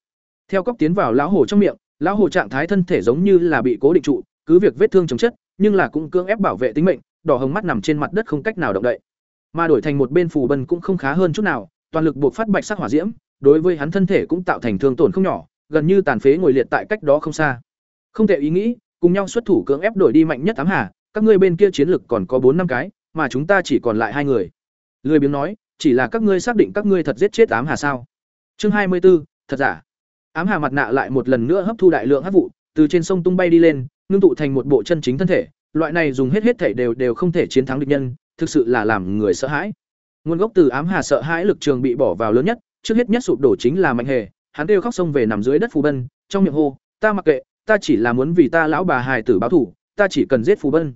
Theo cóc tiến vào lão hổ trong miệng, lão hổ trạng thái thân thể giống như là bị cố định trụ, cứ việc vết thương chống chất, nhưng là cũng cưỡng ép bảo vệ tính mệnh, đỏ hồng mắt nằm trên mặt đất không cách nào động đậy. Mà đổi thành một bên phù bân cũng không khá hơn chút nào, toàn lực buộc phát bạch sắc hỏa diễm, đối với hắn thân thể cũng tạo thành thương tổn không nhỏ, gần như tàn phế ngồi liệt tại cách đó không xa. Không thể ý nghĩ, cùng nhau xuất thủ cưỡng ép đổi đi mạnh nhất tám hà, các ngươi bên kia chiến lực còn có bốn năm cái, mà chúng ta chỉ còn lại hai người. Lười biếng nói, chỉ là các ngươi xác định các ngươi thật giết chết tám hà sao? Chương hai mươi 24, thật giả. Ám hà mặt nạ lại một lần nữa hấp thu đại lượng hắc vụ, từ trên sông tung bay đi lên, ngưng tụ thành một bộ chân chính thân thể, loại này dùng hết hết thể đều đều không thể chiến thắng địch nhân, thực sự là làm người sợ hãi. Nguồn gốc từ ám hà sợ hãi lực trường bị bỏ vào lớn nhất, trước hết nhất sụp đổ chính là mạnh hề, hắn kêu khóc sông về nằm dưới đất phù bân, trong miệng hô, ta mặc kệ, ta chỉ là muốn vì ta lão bà hài tử báo thủ, ta chỉ cần giết phù bân.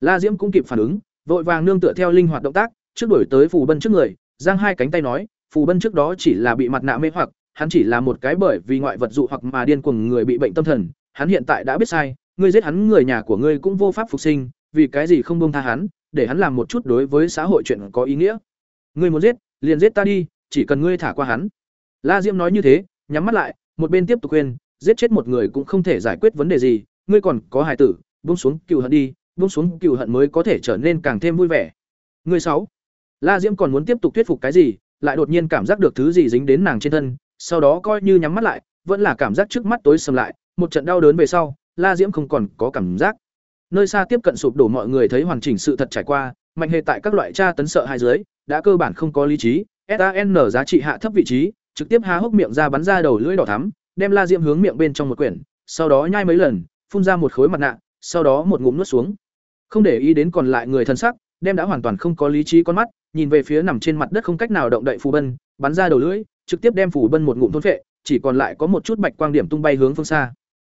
La Diễm cũng kịp phản ứng, vội vàng nương tựa theo linh hoạt động tác, trước đuổi tới phù bân trước người, giang hai cánh tay nói, phù bân trước đó chỉ là bị mặt nạ mê hoặc, hắn chỉ là một cái bởi vì ngoại vật dụ hoặc mà điên cuồng người bị bệnh tâm thần, hắn hiện tại đã biết sai, ngươi giết hắn người nhà của ngươi cũng vô pháp phục sinh, vì cái gì không buông tha hắn, để hắn làm một chút đối với xã hội chuyện có ý nghĩa. Ngươi muốn giết, liền giết ta đi, chỉ cần ngươi thả qua hắn. La Diễm nói như thế, nhắm mắt lại, một bên tiếp tục khuyên, giết chết một người cũng không thể giải quyết vấn đề gì, ngươi còn có hài tử, buông xuống cừu hận đi, buông xuống cừu hận mới có thể trở nên càng thêm vui vẻ. Ngươi sáu. La Diễm còn muốn tiếp tục thuyết phục cái gì, lại đột nhiên cảm giác được thứ gì dính đến nàng trên thân, sau đó coi như nhắm mắt lại, vẫn là cảm giác trước mắt tối sầm lại, một trận đau đớn về sau, La Diễm không còn có cảm giác. Nơi xa tiếp cận sụp đổ mọi người thấy hoàn chỉnh sự thật trải qua, mạnh hề tại các loại tra tấn sợ hai dưới, đã cơ bản không có lý trí, SAN giá trị hạ thấp vị trí, trực tiếp há hốc miệng ra bắn ra đầu lưỡi đỏ thắm, đem La Diễm hướng miệng bên trong một quyển, sau đó nhai mấy lần, phun ra một khối mặt nạ, sau đó một ngụm nuốt xuống. Không để ý đến còn lại người thân sắc, đem đã hoàn toàn không có lý trí con mắt, nhìn về phía nằm trên mặt đất không cách nào động đậy phù bân, bắn ra đầu lưỡi, trực tiếp đem phù bân một ngụm thôn phệ, chỉ còn lại có một chút bạch quang điểm tung bay hướng phương xa.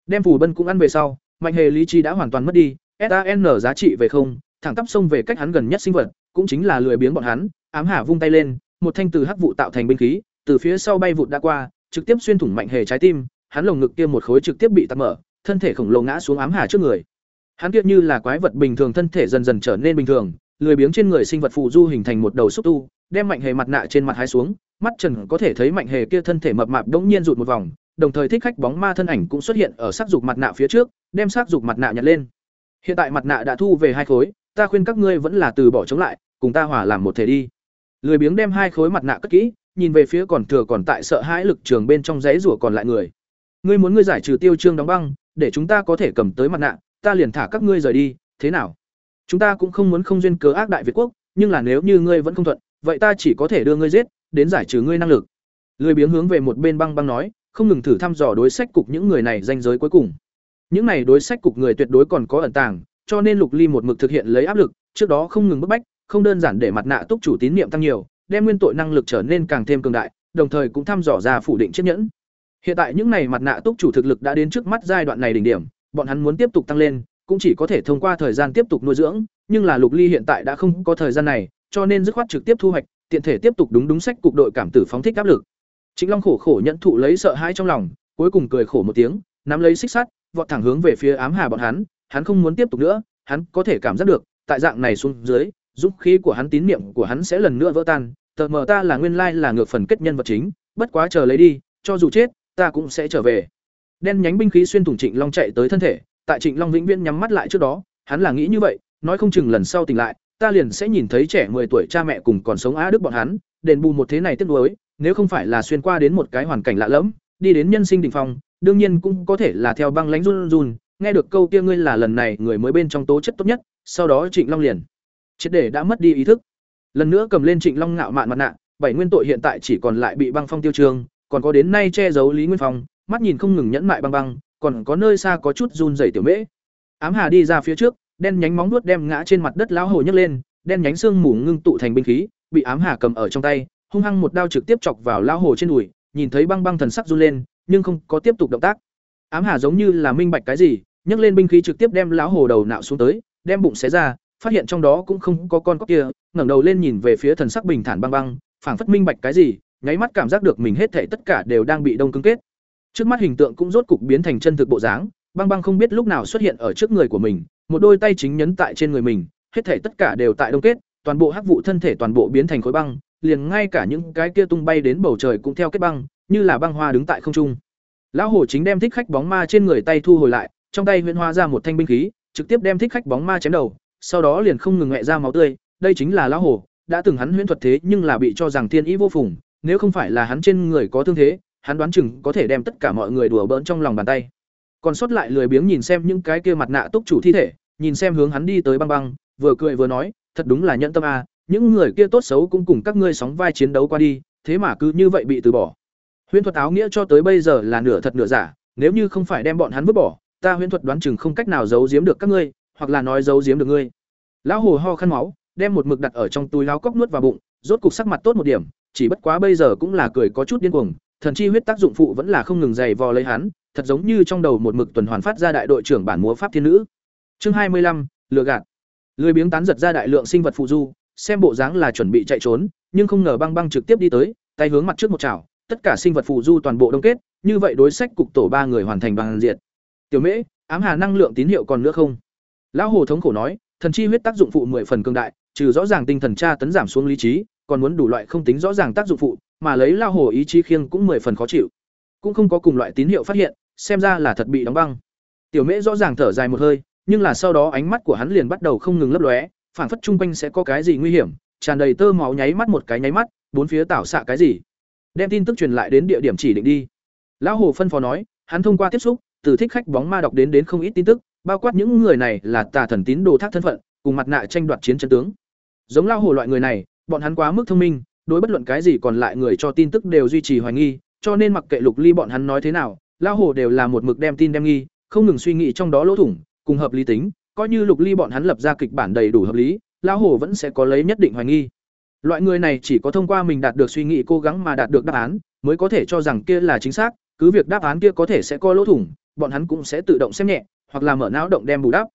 Đem phù bân cũng ăn về sau, mạnh hề lý trí đã hoàn toàn mất đi, SAN giá trị về không, thẳng tắp xông về cách hắn gần nhất sinh vật, cũng chính là lười biếng bọn hắn, ám hà vung tay lên, một thanh từ hắc vụ tạo thành binh khí, từ phía sau bay vụt đã qua, trực tiếp xuyên thủng mạnh hề trái tim, hắn lồng ngực kia một khối trực tiếp bị tắc mở, thân thể khổng lồ ngã xuống ám hà trước người. Hắn kia như là quái vật bình thường thân thể dần dần trở nên bình thường, lười biếng trên người sinh vật phù du hình thành một đầu xúc tu, đem mạnh hề mặt nạ trên mặt hái xuống, mắt trần có thể thấy mạnh hề kia thân thể mập mạp đống nhiên rụt một vòng, đồng thời thích khách bóng ma thân ảnh cũng xuất hiện ở sắc dục mặt nạ phía trước, đem sắc dục mặt nạ nhặt lên. Hiện tại mặt nạ đã thu về hai khối, ta khuyên các ngươi vẫn là từ bỏ chống lại, cùng ta hòa làm một thể đi. Lười biếng đem hai khối mặt nạ cất kỹ, nhìn về phía còn thừa còn tại sợ hãi lực trường bên trong giấy rủa còn lại người. Ngươi muốn ngươi giải trừ tiêu trương đóng băng, để chúng ta có thể cầm tới mặt nạ, ta liền thả các ngươi rời đi, thế nào? chúng ta cũng không muốn không duyên cớ ác đại việt quốc nhưng là nếu như ngươi vẫn không thuận vậy ta chỉ có thể đưa ngươi giết đến giải trừ ngươi năng lực. Lười biếng hướng về một bên băng băng nói, không ngừng thử thăm dò đối sách cục những người này danh giới cuối cùng. Những này đối sách cục người tuyệt đối còn có ẩn tàng, cho nên lục ly một mực thực hiện lấy áp lực, trước đó không ngừng bức bách, không đơn giản để mặt nạ túc chủ tín niệm tăng nhiều, đem nguyên tội năng lực trở nên càng thêm cường đại, đồng thời cũng thăm dò ra phủ định chiếc nhẫn. Hiện tại những này mặt nạ túc chủ thực lực đã đến trước mắt giai đoạn này đỉnh điểm, bọn hắn muốn tiếp tục tăng lên, cũng chỉ có thể thông qua thời gian tiếp tục nuôi dưỡng, nhưng là lục ly hiện tại đã không có thời gian này, cho nên dứt khoát trực tiếp thu hoạch tiện thể tiếp tục đúng đúng sách cục đội cảm tử phóng thích áp lực Trịnh Long khổ khổ nhẫn thụ lấy sợ hãi trong lòng, cuối cùng cười khổ một tiếng, nắm lấy xích sắt, vọt thẳng hướng về phía ám hà bọn hắn, hắn không muốn tiếp tục nữa, hắn có thể cảm giác được, tại dạng này xuống dưới, dũng khí của hắn tín niệm của hắn sẽ lần nữa vỡ tan, tờ mờ ta là nguyên lai là ngược phần kết nhân vật chính, bất quá chờ lấy đi, cho dù chết, ta cũng sẽ trở về. Đen nhánh binh khí xuyên thủng Trịnh Long chạy tới thân thể, tại Trịnh Long vĩnh viễn nhắm mắt lại trước đó, hắn là nghĩ như vậy, nói không chừng lần sau tỉnh lại, ta liền sẽ nhìn thấy trẻ 10 tuổi cha mẹ cùng còn sống á đức bọn hắn, đền bù một thế này tiếc nuối, nếu không phải là xuyên qua đến một cái hoàn cảnh lạ lẫm, đi đến nhân sinh đỉnh phong, đương nhiên cũng có thể là theo băng lãnh run run, nghe được câu kia ngươi là lần này người mới bên trong tố chất tốt nhất, sau đó Trịnh Long liền triệt để đã mất đi ý thức. Lần nữa cầm lên Trịnh Long ngạo mạn mặt nạ, bảy nguyên tội hiện tại chỉ còn lại bị băng phong tiêu trường, còn có đến nay che giấu Lý Nguyên Phong, mắt nhìn không ngừng nhẫn mại băng băng, còn có nơi xa có chút run rẩy tiểu mễ. Ám Hà đi ra phía trước, đen nhánh móng nuốt đem ngã trên mặt đất lão hồ nhấc lên, đen nhánh xương mù ngưng tụ thành binh khí, bị Ám Hà cầm ở trong tay, hung hăng một đao trực tiếp chọc vào lão hồ trên đùi, nhìn thấy băng băng thần sắc run lên, nhưng không có tiếp tục động tác. Ám Hà giống như là minh bạch cái gì, nhấc lên binh khí trực tiếp đem lão hồ đầu nạo xuống tới, đem bụng xé ra, phát hiện trong đó cũng không có con cóc kia, ngẩng đầu lên nhìn về phía thần sắc bình thản băng băng, phảng phất minh bạch cái gì, nháy mắt cảm giác được mình hết thảy tất cả đều đang bị đông cứng kết. Trước mắt hình tượng cũng rốt cục biến thành chân thực bộ dáng, băng băng không biết lúc nào xuất hiện ở trước người của mình, một đôi tay chính nhấn tại trên người mình, hết thể tất cả đều tại đông kết, toàn bộ hắc vụ thân thể toàn bộ biến thành khối băng, liền ngay cả những cái kia tung bay đến bầu trời cũng theo kết băng, như là băng hoa đứng tại không trung. Lão hổ chính đem thích khách bóng ma trên người tay thu hồi lại, trong tay huyễn hóa ra một thanh binh khí, trực tiếp đem thích khách bóng ma chém đầu, sau đó liền không ngừng ngẹ ra máu tươi, đây chính là lão hổ, đã từng hắn huyễn thuật thế nhưng là bị cho rằng thiên ý vô phùng, nếu không phải là hắn trên người có thương thế, hắn đoán chừng có thể đem tất cả mọi người đùa bỡn trong lòng bàn tay. Còn sót lại lười biếng nhìn xem những cái kia mặt nạ túc chủ thi thể, nhìn xem hướng hắn đi tới băng băng, vừa cười vừa nói, thật đúng là nhẫn tâm a, những người kia tốt xấu cũng cùng các ngươi sóng vai chiến đấu qua đi, thế mà cứ như vậy bị từ bỏ. Huyễn thuật áo nghĩa cho tới bây giờ là nửa thật nửa giả, nếu như không phải đem bọn hắn vứt bỏ, ta huyễn thuật đoán chừng không cách nào giấu giếm được các ngươi, hoặc là nói giấu giếm được ngươi. Lão hồ ho khăn máu, đem một mực đặt ở trong túi láo cốc nuốt vào bụng, rốt cục sắc mặt tốt một điểm, chỉ bất quá bây giờ cũng là cười có chút điên cuồng, thần chi huyết tác dụng phụ vẫn là không ngừng dày vò lấy hắn, thật giống như trong đầu một mực tuần hoàn phát ra đại đội trưởng bản múa pháp thiên nữ. Chương hai mươi lăm lừa gạt. Lười biếng tán giật ra đại lượng sinh vật phụ du, xem bộ dáng là chuẩn bị chạy trốn, nhưng không ngờ băng băng trực tiếp đi tới, tay hướng mặt trước một chảo, tất cả sinh vật phụ du toàn bộ đông kết, như vậy đối sách cục tổ ba người hoàn thành bằng diệt. Tiểu Mễ, ám hà năng lượng tín hiệu còn nữa không? Lão Hồ thống khổ nói, thần chi huyết tác dụng phụ mười phần cường đại, trừ rõ ràng tinh thần tra tấn giảm xuống lý trí, còn muốn đủ loại không tính rõ ràng tác dụng phụ, mà lấy Lão Hồ ý chí khiêng cũng mười phần khó chịu. Cũng không có cùng loại tín hiệu phát hiện, xem ra là thật bị đóng băng. Tiểu Mễ rõ ràng thở dài một hơi, nhưng là sau đó ánh mắt của hắn liền bắt đầu không ngừng lấp lóe, phảng phất chung quanh sẽ có cái gì nguy hiểm, tràn đầy tơ máu nháy mắt một cái nháy mắt, bốn phía tảo xạ cái gì. Đem tin tức truyền lại đến địa điểm chỉ định đi. Lão Hồ phân phó nói, hắn thông qua tiếp xúc, từ thích khách bóng ma đọc đến đến không ít tin tức, bao quát những người này là tà thần tín đồ thác thân phận, cùng mặt nạ tranh đoạt chiến chân tướng. Giống Lão Hồ loại người này, bọn hắn quá mức thông minh, đối bất luận cái gì còn lại người cho tin tức đều duy trì hoài nghi, cho nên mặc kệ Lục Ly bọn hắn nói thế nào, Lão Hồ đều là một mực đem tin đem nghi, không ngừng suy nghĩ trong đó lỗ thủng, cùng hợp lý tính, coi như Lục Ly bọn hắn lập ra kịch bản đầy đủ hợp lý, lão hồ vẫn sẽ có lấy nhất định hoài nghi. Loại người này chỉ có thông qua mình đạt được suy nghĩ cố gắng mà đạt được đáp án, mới có thể cho rằng kia là chính xác, cứ việc đáp án kia có thể sẽ có lỗ thủng, bọn hắn cũng sẽ tự động xem nhẹ, hoặc là mở não động đem bù đắp.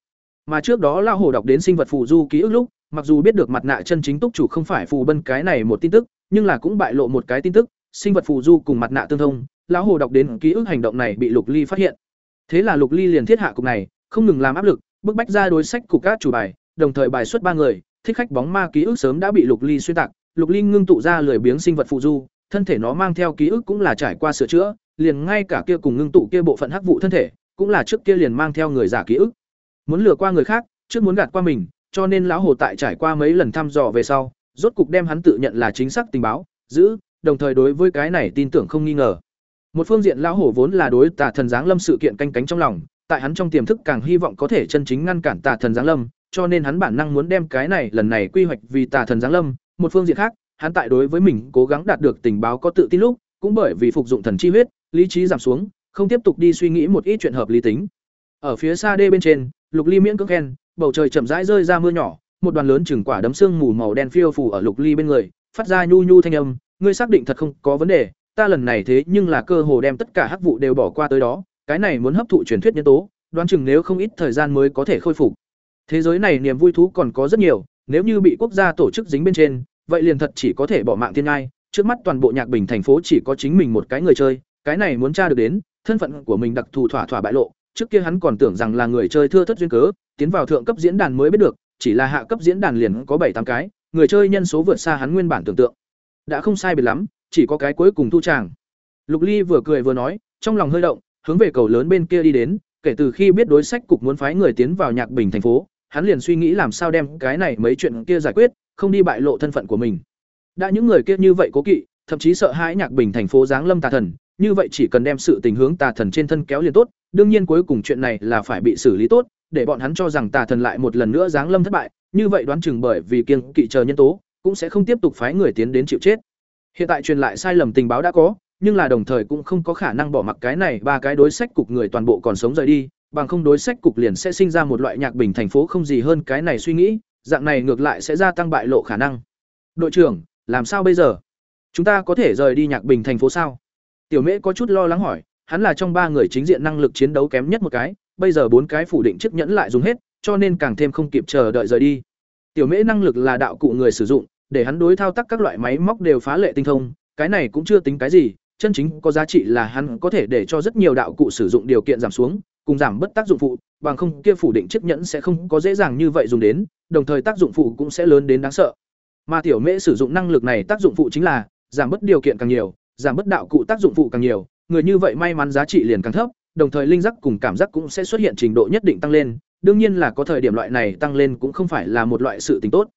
Mà trước đó lão hồ đọc đến sinh vật phù du ký ức lúc, mặc dù biết được mặt nạ chân chính túc chủ không phải phù bân cái này một tin tức, nhưng là cũng bại lộ một cái tin tức, sinh vật phù du cùng mặt nạ tương thông, lão hồ đọc đến ký ức hành động này bị Lục Ly phát hiện. Thế là Lục Ly liền thiết hạ cục này, không ngừng làm áp lực, bức bách ra đối sách cục các chủ bài, đồng thời bài xuất ba người, thích khách bóng ma ký ức sớm đã bị Lục Ly xuyên tạc, Lục Ly ngưng tụ ra lười biếng sinh vật phụ du, thân thể nó mang theo ký ức cũng là trải qua sửa chữa, liền ngay cả kia cùng ngưng tụ kia bộ phận hắc vụ thân thể, cũng là trước kia liền mang theo người giả ký ức. Muốn lừa qua người khác, trước muốn gạt qua mình, cho nên lão hồ tại trải qua mấy lần thăm dò về sau, rốt cục đem hắn tự nhận là chính xác tình báo, giữ, đồng thời đối với cái này tin tưởng không nghi ngờ. Một phương diện lão hổ vốn là đối tà thần giáng lâm sự kiện canh cánh trong lòng, tại hắn trong tiềm thức càng hy vọng có thể chân chính ngăn cản tà thần giáng lâm, cho nên hắn bản năng muốn đem cái này lần này quy hoạch vì tà thần giáng lâm, một phương diện khác, hắn tại đối với mình cố gắng đạt được tình báo có tự tin lúc, cũng bởi vì phục dụng thần chi huyết, lý trí giảm xuống, không tiếp tục đi suy nghĩ một ít chuyện hợp lý tính. Ở phía xa đê bên trên, Lục Ly miễn cưỡng khen, bầu trời chậm rãi rơi ra mưa nhỏ, một đoàn lớn chừng quả đấm xương mù màu đen phiêu phù ở Lục Ly bên người, phát ra nhu nhu thanh âm, ngươi xác định thật không có vấn đề, ta lần này thế nhưng là cơ hồ đem tất cả hắc vụ đều bỏ qua tới đó, cái này muốn hấp thụ truyền thuyết nhân tố, đoán chừng nếu không ít thời gian mới có thể khôi phục. Thế giới này niềm vui thú còn có rất nhiều, nếu như bị quốc gia tổ chức dính bên trên, vậy liền thật chỉ có thể bỏ mạng thiên ngai, trước mắt toàn bộ Nhạc Bình thành phố chỉ có chính mình một cái người chơi, cái này muốn tra được đến, thân phận của mình đặc thù thỏa thỏa bại lộ, trước kia hắn còn tưởng rằng là người chơi thưa thất duyên cớ, tiến vào thượng cấp diễn đàn mới biết được, chỉ là hạ cấp diễn đàn liền có bảy tám cái, người chơi nhân số vượt xa hắn nguyên bản tưởng tượng. Đã không sai biệt lắm, chỉ có cái cuối cùng thu tràng. Lục Ly vừa cười vừa nói, trong lòng hơi động, hướng về cầu lớn bên kia đi đến, kể từ khi biết đối sách cục muốn phái người tiến vào Nhạc Bình thành phố, hắn liền suy nghĩ làm sao đem cái này mấy chuyện kia giải quyết, không đi bại lộ thân phận của mình. Đã những người kia như vậy cố kỵ, thậm chí sợ hãi Nhạc Bình thành phố giáng lâm tà thần, như vậy chỉ cần đem sự tình hướng tà thần trên thân kéo liền tốt, đương nhiên cuối cùng chuyện này là phải bị xử lý tốt, để bọn hắn cho rằng tà thần lại một lần nữa giáng lâm thất bại, như vậy đoán chừng bởi vì kiêng kỵ chờ nhân tố, cũng sẽ không tiếp tục phái người tiến đến chịu chết. Hiện tại truyền lại sai lầm tình báo đã có, nhưng là đồng thời cũng không có khả năng bỏ mặc cái này ba cái đối sách cục người toàn bộ còn sống rời đi, bằng không đối sách cục liền sẽ sinh ra một loại nhạc bình thành phố không gì hơn cái này suy nghĩ, dạng này ngược lại sẽ gia tăng bại lộ khả năng. Đội trưởng, làm sao bây giờ? Chúng ta có thể rời đi nhạc bình thành phố sao? Tiểu Mễ có chút lo lắng hỏi, hắn là trong ba người chính diện năng lực chiến đấu kém nhất một cái, bây giờ bốn cái phủ định chiếc nhẫn lại dùng hết, cho nên càng thêm không kịp chờ đợi rời đi. Tiểu Mễ năng lực là đạo cụ người sử dụng, để hắn đối thao tác các loại máy móc đều phá lệ tinh thông, cái này cũng chưa tính cái gì, chân chính có giá trị là hắn có thể để cho rất nhiều đạo cụ sử dụng điều kiện giảm xuống, cùng giảm bất tác dụng phụ, bằng không kia phủ định chiếc nhẫn sẽ không có dễ dàng như vậy dùng đến, đồng thời tác dụng phụ cũng sẽ lớn đến đáng sợ. Mà tiểu mễ sử dụng năng lực này tác dụng phụ chính là giảm bất điều kiện càng nhiều, giảm bất đạo cụ tác dụng phụ càng nhiều, người như vậy may mắn giá trị liền càng thấp, đồng thời linh giác cùng cảm giác cũng sẽ xuất hiện trình độ nhất định tăng lên, đương nhiên là có thời điểm loại này tăng lên cũng không phải là một loại sự tình tốt.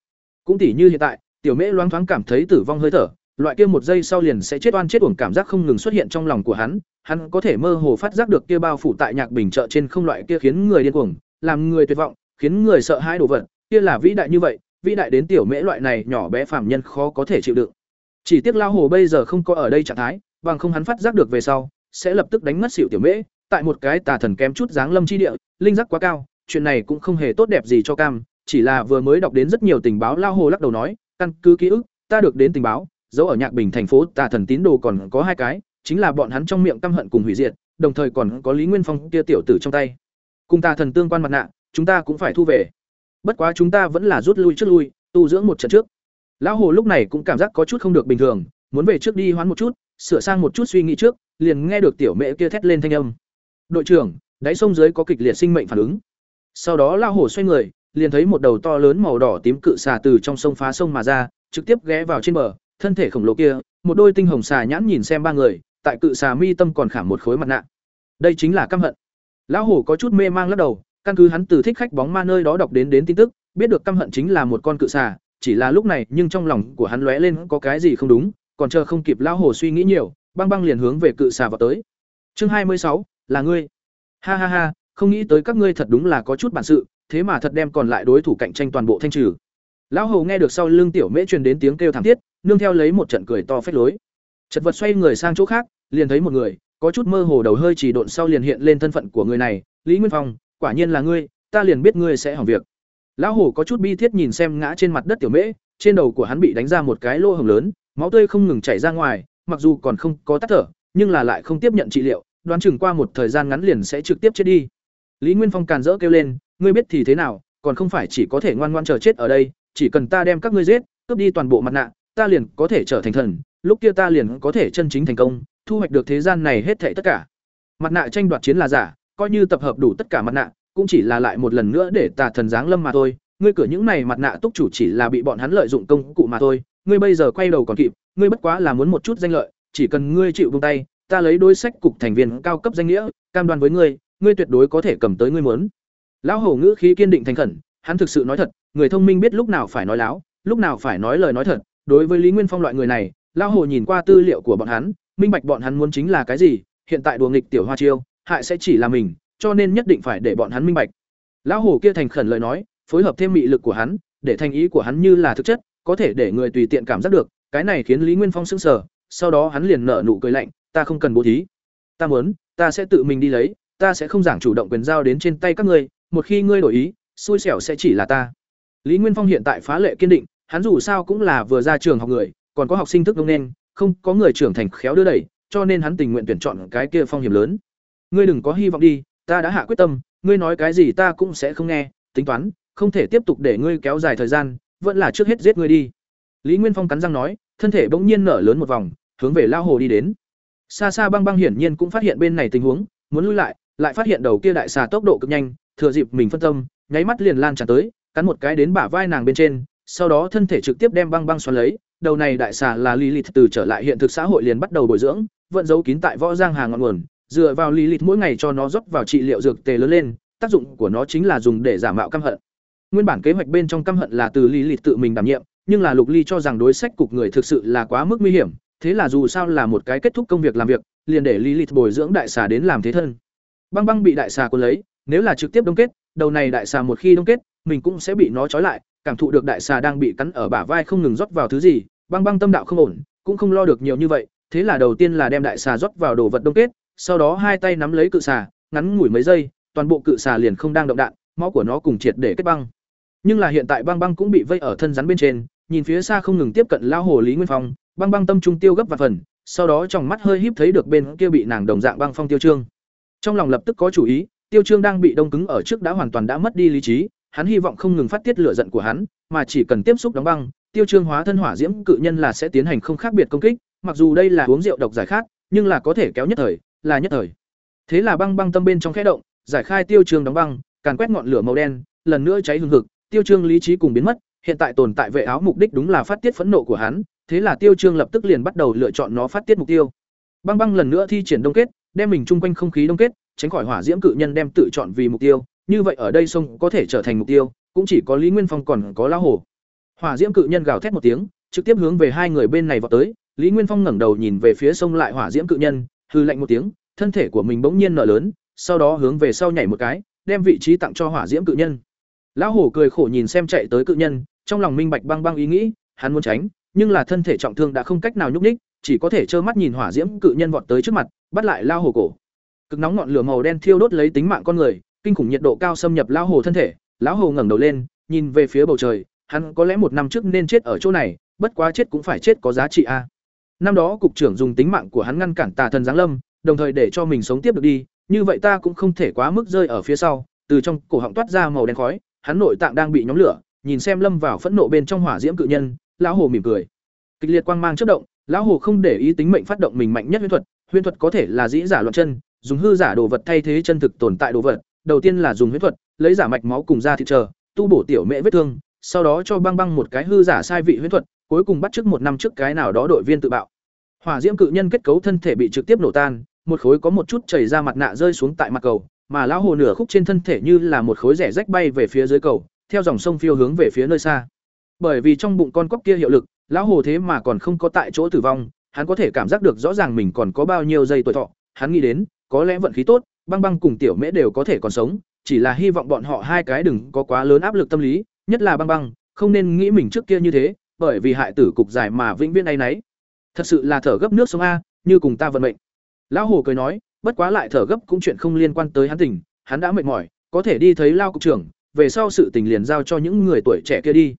Cũng tỉ như hiện tại, tiểu mễ loáng thoáng cảm thấy tử vong hơi thở, loại kia một giây sau liền sẽ chết oan chết uổng cảm giác không ngừng xuất hiện trong lòng của hắn, hắn có thể mơ hồ phát giác được kia bao phủ tại nhạc bình chợ trên không loại kia khiến người điên cuồng, làm người tuyệt vọng, khiến người sợ hãi đồ vật, kia là vĩ đại như vậy, vĩ đại đến tiểu mễ loại này nhỏ bé phàm nhân khó có thể chịu đựng. Chỉ tiếc lao hồ bây giờ không có ở đây trạng thái, bằng không hắn phát giác được về sau, sẽ lập tức đánh mất xỉu tiểu mễ, tại một cái tà thần kém chút dáng lâm chi địa, linh giác quá cao, chuyện này cũng không hề tốt đẹp gì cho cam, chỉ là vừa mới đọc đến rất nhiều tình báo lao hồ lắc đầu nói, căn cứ ký ức, ta được đến tình báo, dấu ở Nhạc Bình thành phố tà thần tín đồ còn có hai cái, chính là bọn hắn trong miệng căm hận cùng hủy diệt, đồng thời còn có Lý Nguyên Phong kia tiểu tử trong tay. Cùng tà thần tương quan mặt nạ, chúng ta cũng phải thu về. Bất quá chúng ta vẫn là rút lui trước lui, tu dưỡng một trận trước. Lão Hồ lúc này cũng cảm giác có chút không được bình thường, muốn về trước đi hoán một chút, sửa sang một chút suy nghĩ trước, liền nghe được tiểu mẹ kia thét lên thanh âm. "Đội trưởng, đáy sông dưới có kịch liệt sinh mệnh phản ứng." Sau đó Lão Hồ xoay người, liền thấy một đầu to lớn màu đỏ tím cự xà từ trong sông phá sông mà ra, trực tiếp ghé vào trên bờ, thân thể khổng lồ kia, một đôi tinh hồng xà nhãn nhìn xem ba người, tại cự xà mi tâm còn khảm một khối mặt nạ. Đây chính là căm hận. Lão hổ có chút mê mang lắc đầu, căn cứ hắn từ thích khách bóng ma nơi đó đọc đến đến tin tức, biết được căm hận chính là một con cự xà, chỉ là lúc này nhưng trong lòng của hắn lóe lên có cái gì không đúng, còn chờ không kịp lão hổ suy nghĩ nhiều, băng băng liền hướng về cự xà vào tới. Chương hai mươi sáu là ngươi. Ha ha ha, không nghĩ tới các ngươi thật đúng là có chút bản sự, thế mà thật đem còn lại đối thủ cạnh tranh toàn bộ thanh trừ. Lão hầu nghe được sau lưng tiểu mễ truyền đến tiếng kêu thảm thiết, nương theo lấy một trận cười to phách lối. Chật vật xoay người sang chỗ khác, liền thấy một người, có chút mơ hồ đầu hơi chỉ độn sau liền hiện lên thân phận của người này, Lý Nguyên Phong, quả nhiên là ngươi, ta liền biết ngươi sẽ hỏng việc. Lão hổ có chút bi thiết nhìn xem ngã trên mặt đất tiểu mễ, trên đầu của hắn bị đánh ra một cái lỗ hổng lớn, máu tươi không ngừng chảy ra ngoài, mặc dù còn không có tắt thở, nhưng là lại không tiếp nhận trị liệu, đoán chừng qua một thời gian ngắn liền sẽ trực tiếp chết đi. Lý Nguyên Phong càn rỡ kêu lên, ngươi biết thì thế nào, còn không phải chỉ có thể ngoan ngoãn chờ chết ở đây, chỉ cần ta đem các ngươi giết, cướp đi toàn bộ mặt nạ, ta liền có thể trở thành thần, lúc kia ta liền có thể chân chính thành công, thu hoạch được thế gian này hết thảy tất cả. Mặt nạ tranh đoạt chiến là giả, coi như tập hợp đủ tất cả mặt nạ, cũng chỉ là lại một lần nữa để tà thần giáng lâm mà thôi. Ngươi cửa những này mặt nạ túc chủ chỉ là bị bọn hắn lợi dụng công cụ mà thôi, ngươi bây giờ quay đầu còn kịp, ngươi bất quá là muốn một chút danh lợi, chỉ cần ngươi chịu buông tay, ta lấy đối sách cục thành viên cao cấp danh nghĩa, cam đoan với ngươi, ngươi tuyệt đối có thể cầm tới ngươi muốn. Lão hổ ngữ khí kiên định thành khẩn, hắn thực sự nói thật, người thông minh biết lúc nào phải nói láo, lúc nào phải nói lời nói thật, đối với Lý Nguyên Phong loại người này, lão hồ nhìn qua tư liệu của bọn hắn, minh bạch bọn hắn muốn chính là cái gì, hiện tại đùa nghịch tiểu hoa chiêu, hại sẽ chỉ là mình, cho nên nhất định phải để bọn hắn minh bạch. Lão hồ kia thành khẩn lời nói, phối hợp thêm mị lực của hắn để thành ý của hắn như là thực chất có thể để người tùy tiện cảm giác được cái này khiến lý nguyên phong sững sờ sau đó hắn liền nở nụ cười lạnh ta không cần bố thí ta muốn ta sẽ tự mình đi lấy ta sẽ không giảng chủ động quyền giao đến trên tay các ngươi, một khi ngươi đổi ý, xui xẻo sẽ chỉ là ta. Lý nguyên phong hiện tại phá lệ kiên định, hắn dù sao cũng là vừa ra trường học người, còn có học sinh thức đông nên không có người trưởng thành khéo đưa đẩy, cho nên hắn tình nguyện tuyển chọn cái kia phong hiểm lớn. Ngươi đừng có hy vọng đi, ta đã hạ quyết tâm, ngươi nói cái gì ta cũng sẽ không nghe, tính toán, không thể tiếp tục để ngươi kéo dài thời gian, vẫn là trước hết giết ngươi đi. Lý nguyên phong cắn răng nói, thân thể bỗng nhiên nở lớn một vòng, hướng về lao hồ đi đến. Xa xa băng băng hiển nhiên cũng phát hiện bên này tình huống, muốn lui lại lại phát hiện đầu kia đại xà tốc độ cực nhanh thừa dịp mình phân tâm nháy mắt liền lan tràn tới cắn một cái đến bả vai nàng bên trên sau đó thân thể trực tiếp đem băng băng xoắn lấy đầu này đại xà là Lilith từ trở lại hiện thực xã hội liền bắt đầu bồi dưỡng, vận giấu kín tại võ giang hàng ngọn nguồn, dựa vào Lilith mỗi ngày cho nó rót vào trị liệu dược tề lớn lên, tác dụng của nó chính là dùng để giả mạo căm hận. Nguyên bản kế hoạch bên trong căm hận là từ Lilith tự mình đảm nhiệm, nhưng là Lục Ly cho rằng đối sách cục người thực sự là quá mức nguy hiểm, thế là dù sao là một cái kết thúc công việc làm việc, liền để Lilith bồi dưỡng đại xà đến làm thế thân. Băng băng bị đại xà cuốn lấy, nếu là trực tiếp đông kết, đầu này đại xà một khi đông kết, mình cũng sẽ bị nó trói lại, cảm thụ được đại xà đang bị cắn ở bả vai không ngừng rót vào thứ gì, băng băng tâm đạo không ổn, cũng không lo được nhiều như vậy, thế là đầu tiên là đem đại xà rót vào đồ vật đông kết, sau đó hai tay nắm lấy cự xà, ngắn ngủi mấy giây, toàn bộ cự xà liền không đang động đạn, máu của nó cùng triệt để kết băng. Nhưng là hiện tại băng băng cũng bị vây ở thân rắn bên trên, nhìn phía xa không ngừng tiếp cận lao hồ Lý Nguyên Phong, băng băng tâm trung tiêu gấp vạn phần, sau đó trong mắt hơi híp thấy được bên kia bị nàng đồng dạng băng phong tiêu trương. Trong lòng lập tức có chủ ý, Tiêu Trương đang bị đông cứng ở trước đã hoàn toàn đã mất đi lý trí, hắn hy vọng không ngừng phát tiết lửa giận của hắn, mà chỉ cần tiếp xúc đóng băng, Tiêu Trương hóa thân hỏa diễm cự nhân là sẽ tiến hành không khác biệt công kích, mặc dù đây là uống rượu độc giải khát, nhưng là có thể kéo nhất thời, là nhất thời. Thế là băng băng tâm bên trong khẽ động, giải khai Tiêu Trương đóng băng, càn quét ngọn lửa màu đen, lần nữa cháy hừng hực, Tiêu Trương lý trí cùng biến mất, hiện tại tồn tại vệ áo mục đích đúng là phát tiết phẫn nộ của hắn, thế là Tiêu Trương lập tức liền bắt đầu lựa chọn nó phát tiết mục tiêu. Băng băng lần nữa thi triển đông kết, đem mình trung quanh không khí đông kết, tránh khỏi hỏa diễm cự nhân đem tự chọn vì mục tiêu, như vậy ở đây sông có thể trở thành mục tiêu, cũng chỉ có Lý Nguyên Phong còn có lão hổ. Hỏa diễm cự nhân gào thét một tiếng, trực tiếp hướng về hai người bên này vọt tới, Lý Nguyên Phong ngẩng đầu nhìn về phía sông lại hỏa diễm cự nhân, hư lạnh một tiếng, thân thể của mình bỗng nhiên nở lớn, sau đó hướng về sau nhảy một cái, đem vị trí tặng cho hỏa diễm cự nhân. Lão hổ cười khổ nhìn xem chạy tới cự nhân, trong lòng minh bạch băng băng ý nghĩ, hắn muốn tránh, nhưng là thân thể trọng thương đã không cách nào nhúc nhích, chỉ có thể trơ mắt nhìn hỏa diễm cự nhân vọt tới trước mặt, bắt lại lao hổ cổ. Cực nóng ngọn lửa màu đen thiêu đốt lấy tính mạng con người, kinh khủng nhiệt độ cao xâm nhập lao hồ thân thể, lão hồ ngẩng đầu lên, nhìn về phía bầu trời, hắn có lẽ một năm trước nên chết ở chỗ này, bất quá chết cũng phải chết có giá trị a. Năm đó cục trưởng dùng tính mạng của hắn ngăn cản tà thần giáng lâm, đồng thời để cho mình sống tiếp được đi, như vậy ta cũng không thể quá mức rơi ở phía sau, từ trong cổ họng toát ra màu đen khói, hắn nội tạng đang bị nhóm lửa, nhìn xem lâm vào phẫn nộ bên trong hỏa diễm cự nhân, lão hồ mỉm cười. Kịch liệt quang mang chớp động, lão hồ không để ý tính mệnh phát động mình mạnh nhất huyễn thuật, huyễn thuật có thể là dĩ giả loạn chân, dùng hư giả đồ vật thay thế chân thực tồn tại đồ vật, đầu tiên là dùng huyễn thuật, lấy giả mạch máu cùng da thịt chờ, tu bổ tiểu mẹ vết thương, sau đó cho băng băng một cái hư giả sai vị huyễn thuật, cuối cùng bắt trước một năm trước cái nào đó đội viên tự bạo. Hỏa diễm cự nhân kết cấu thân thể bị trực tiếp nổ tan, một khối có một chút chảy ra mặt nạ rơi xuống tại mặt cầu, mà lão hồ nửa khúc trên thân thể như là một khối rẻ rách bay về phía dưới cầu, theo dòng sông phiêu hướng về phía nơi xa. Bởi vì trong bụng con cóc kia hiệu lực, lão hồ thế mà còn không có tại chỗ tử vong, hắn có thể cảm giác được rõ ràng mình còn có bao nhiêu giây tuổi thọ, hắn nghĩ đến, có lẽ vận khí tốt, băng băng cùng tiểu mễ đều có thể còn sống, chỉ là hy vọng bọn họ hai cái đừng có quá lớn áp lực tâm lý, nhất là băng băng, không nên nghĩ mình trước kia như thế, bởi vì hại tử cục dài mà vĩnh viễn ấy nấy. Thật sự là thở gấp nước sông a, như cùng ta vận mệnh. Lão hồ cười nói, bất quá lại thở gấp cũng chuyện không liên quan tới hắn tình, hắn đã mệt mỏi, có thể đi thấy lao cục trưởng, về sau sự tình liền giao cho những người tuổi trẻ kia đi.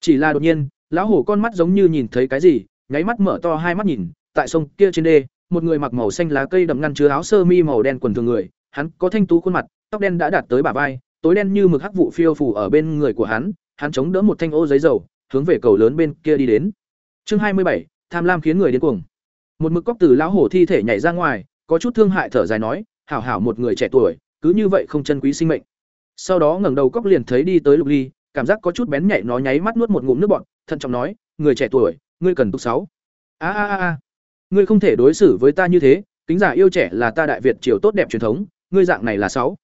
Chỉ là đột nhiên, lão hổ con mắt giống như nhìn thấy cái gì, nháy mắt mở to hai mắt nhìn, tại sông kia trên đê, một người mặc màu xanh lá cây đậm ngăn chứa áo sơ mi màu đen quần thường người, hắn có thanh tú khuôn mặt, tóc đen đã đạt tới bả vai, tối đen như mực hắc vụ phiêu phủ ở bên người của hắn, hắn chống đỡ một thanh ô giấy dầu, hướng về cầu lớn bên kia đi đến. Chương hai mươi bảy, tham lam khiến người điên cuồng. Một mực cóc từ lão hổ thi thể nhảy ra ngoài, có chút thương hại thở dài nói, hảo hảo một người trẻ tuổi, cứ như vậy không chân quý sinh mệnh. Sau đó ngẩng đầu cóc liền thấy đi tới Lục Ly, cảm giác có chút bén nhạy nó nháy mắt nuốt một ngụm nước bọt, thận trọng nói, người trẻ tuổi, ngươi cần túc sáu. A a a a ngươi không thể đối xử với ta như thế kính giả yêu trẻ là ta đại việt triều tốt đẹp truyền thống ngươi dạng này là sáu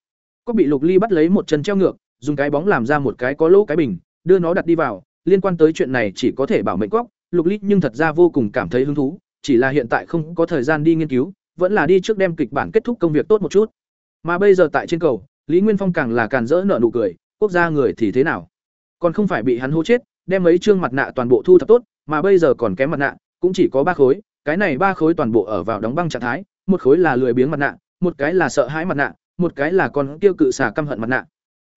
có bị lục ly bắt lấy một chân treo ngược dùng cái bóng làm ra một cái có lỗ cái bình đưa nó đặt đi vào liên quan tới chuyện này chỉ có thể bảo mệnh quốc, lục ly nhưng thật ra vô cùng cảm thấy hứng thú chỉ là hiện tại không có thời gian đi nghiên cứu vẫn là đi trước đem kịch bản kết thúc công việc tốt một chút mà bây giờ tại trên cầu lý nguyên phong càng là càn rỡ nở nụ cười quốc gia người thì thế nào? Còn không phải bị hắn hô chết, đem mấy trương mặt nạ toàn bộ thu thập tốt, mà bây giờ còn kém mặt nạ, cũng chỉ có ba khối, cái này ba khối toàn bộ ở vào đóng băng trạng thái, một khối là lười biếng mặt nạ, một cái là sợ hãi mặt nạ, một cái là con tiêu cự xà căm hận mặt nạ.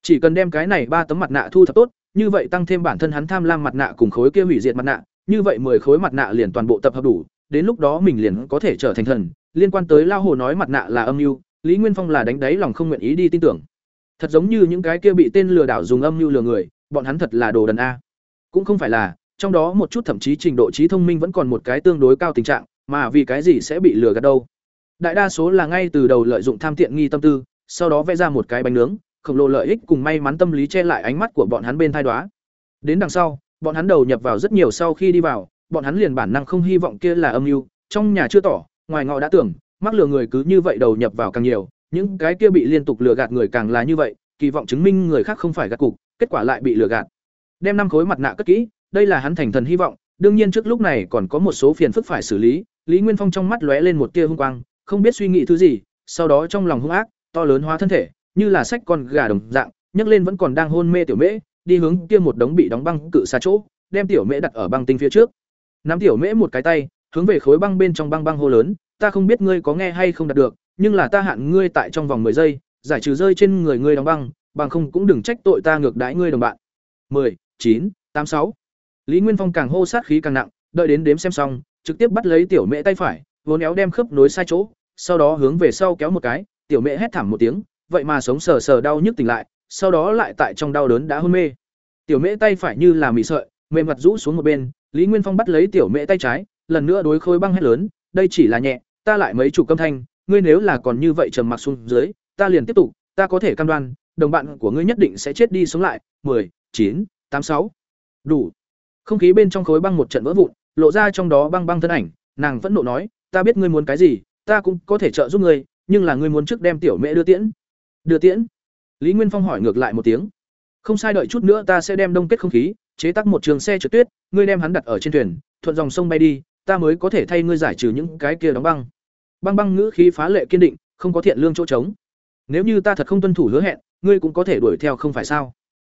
Chỉ cần đem cái này ba tấm mặt nạ thu thập tốt, như vậy tăng thêm bản thân hắn tham lam mặt nạ cùng khối kia hủy diệt mặt nạ, như vậy 10 khối mặt nạ liền toàn bộ tập hợp đủ, đến lúc đó mình liền có thể trở thành thần. Liên quan tới lao hồ nói mặt nạ là âm mưu, Lý Nguyên Phong là đánh đáy lòng không nguyện ý đi tin tưởng. Thật giống như những cái kia bị tên lừa đảo dùng âm mưu lừa người, bọn hắn thật là đồ đần a. Cũng không phải là, trong đó một chút thậm chí trình độ trí thông minh vẫn còn một cái tương đối cao tình trạng, mà vì cái gì sẽ bị lừa gạt đâu. Đại đa số là ngay từ đầu lợi dụng tham tiện nghi tâm tư, sau đó vẽ ra một cái bánh nướng, khổng lồ lợi ích cùng may mắn tâm lý che lại ánh mắt của bọn hắn bên thai đoá. Đến đằng sau, bọn hắn đầu nhập vào rất nhiều sau khi đi vào, bọn hắn liền bản năng không hy vọng kia là âm mưu, trong nhà chưa tỏ, ngoài ngọ đã tưởng, mắc lừa người cứ như vậy đầu nhập vào càng nhiều, những cái kia bị liên tục lừa gạt người càng là như vậy, kỳ vọng chứng minh người khác không phải gạt cục, kết quả lại bị lừa gạt. Đem năm khối mặt nạ cất kỹ, đây là hắn thành thần hy vọng, đương nhiên trước lúc này còn có một số phiền phức phải xử lý, Lý Nguyên Phong trong mắt lóe lên một tia hung quang, không biết suy nghĩ thứ gì, sau đó trong lòng hung ác, to lớn hóa thân thể, như là sách con gà đồng dạng, nhấc lên vẫn còn đang hôn mê tiểu mễ, đi hướng kia một đống bị đóng băng cự xa chỗ, đem tiểu mễ đặt ở băng tinh phía trước. Nắm tiểu mễ một cái tay, hướng về khối băng bên trong băng băng hô lớn, ta không biết ngươi có nghe hay không đạt được, nhưng là ta hạn ngươi tại trong vòng 10 giây, giải trừ rơi trên người ngươi đóng băng, bằng không cũng đừng trách tội ta ngược đãi ngươi đồng bạn. 10, 9, 8, 6. Lý Nguyên Phong càng hô sát khí càng nặng, đợi đến đếm xem xong, trực tiếp bắt lấy tiểu mẹ tay phải, vốn éo đem khớp nối sai chỗ, sau đó hướng về sau kéo một cái, tiểu mẹ hét thảm một tiếng, vậy mà sống sờ sờ đau nhức tỉnh lại, sau đó lại tại trong đau đớn đã hôn mê. Tiểu mẹ tay phải như là mì sợi, mềm mặt rũ xuống một bên, Lý Nguyên Phong bắt lấy tiểu mẹ tay trái, lần nữa đối khối băng hét lớn, đây chỉ là nhẹ, ta lại mấy chủ câm thanh, ngươi nếu là còn như vậy trầm mặc xuống dưới, ta liền tiếp tục, ta có thể cam đoan, đồng bạn của ngươi nhất định sẽ chết đi sống lại. 10, 9, 8, 6. Đủ. Không khí bên trong khối băng một trận vỡ vụn, lộ ra trong đó băng băng thân ảnh, nàng vẫn nộ nói, ta biết ngươi muốn cái gì, ta cũng có thể trợ giúp ngươi, nhưng là ngươi muốn trước đem tiểu mẹ đưa tiễn. Đưa tiễn? Lý Nguyên Phong hỏi ngược lại một tiếng. Không sai đợi chút nữa ta sẽ đem đông kết không khí, chế tác một trường xe trượt tuyết, ngươi đem hắn đặt ở trên thuyền, thuận dòng sông bay đi, ta mới có thể thay ngươi giải trừ những cái kia đóng băng. Băng băng ngữ khí phá lệ kiên định, không có thiện lương chỗ trống. Nếu như ta thật không tuân thủ hứa hẹn, ngươi cũng có thể đuổi theo không phải sao?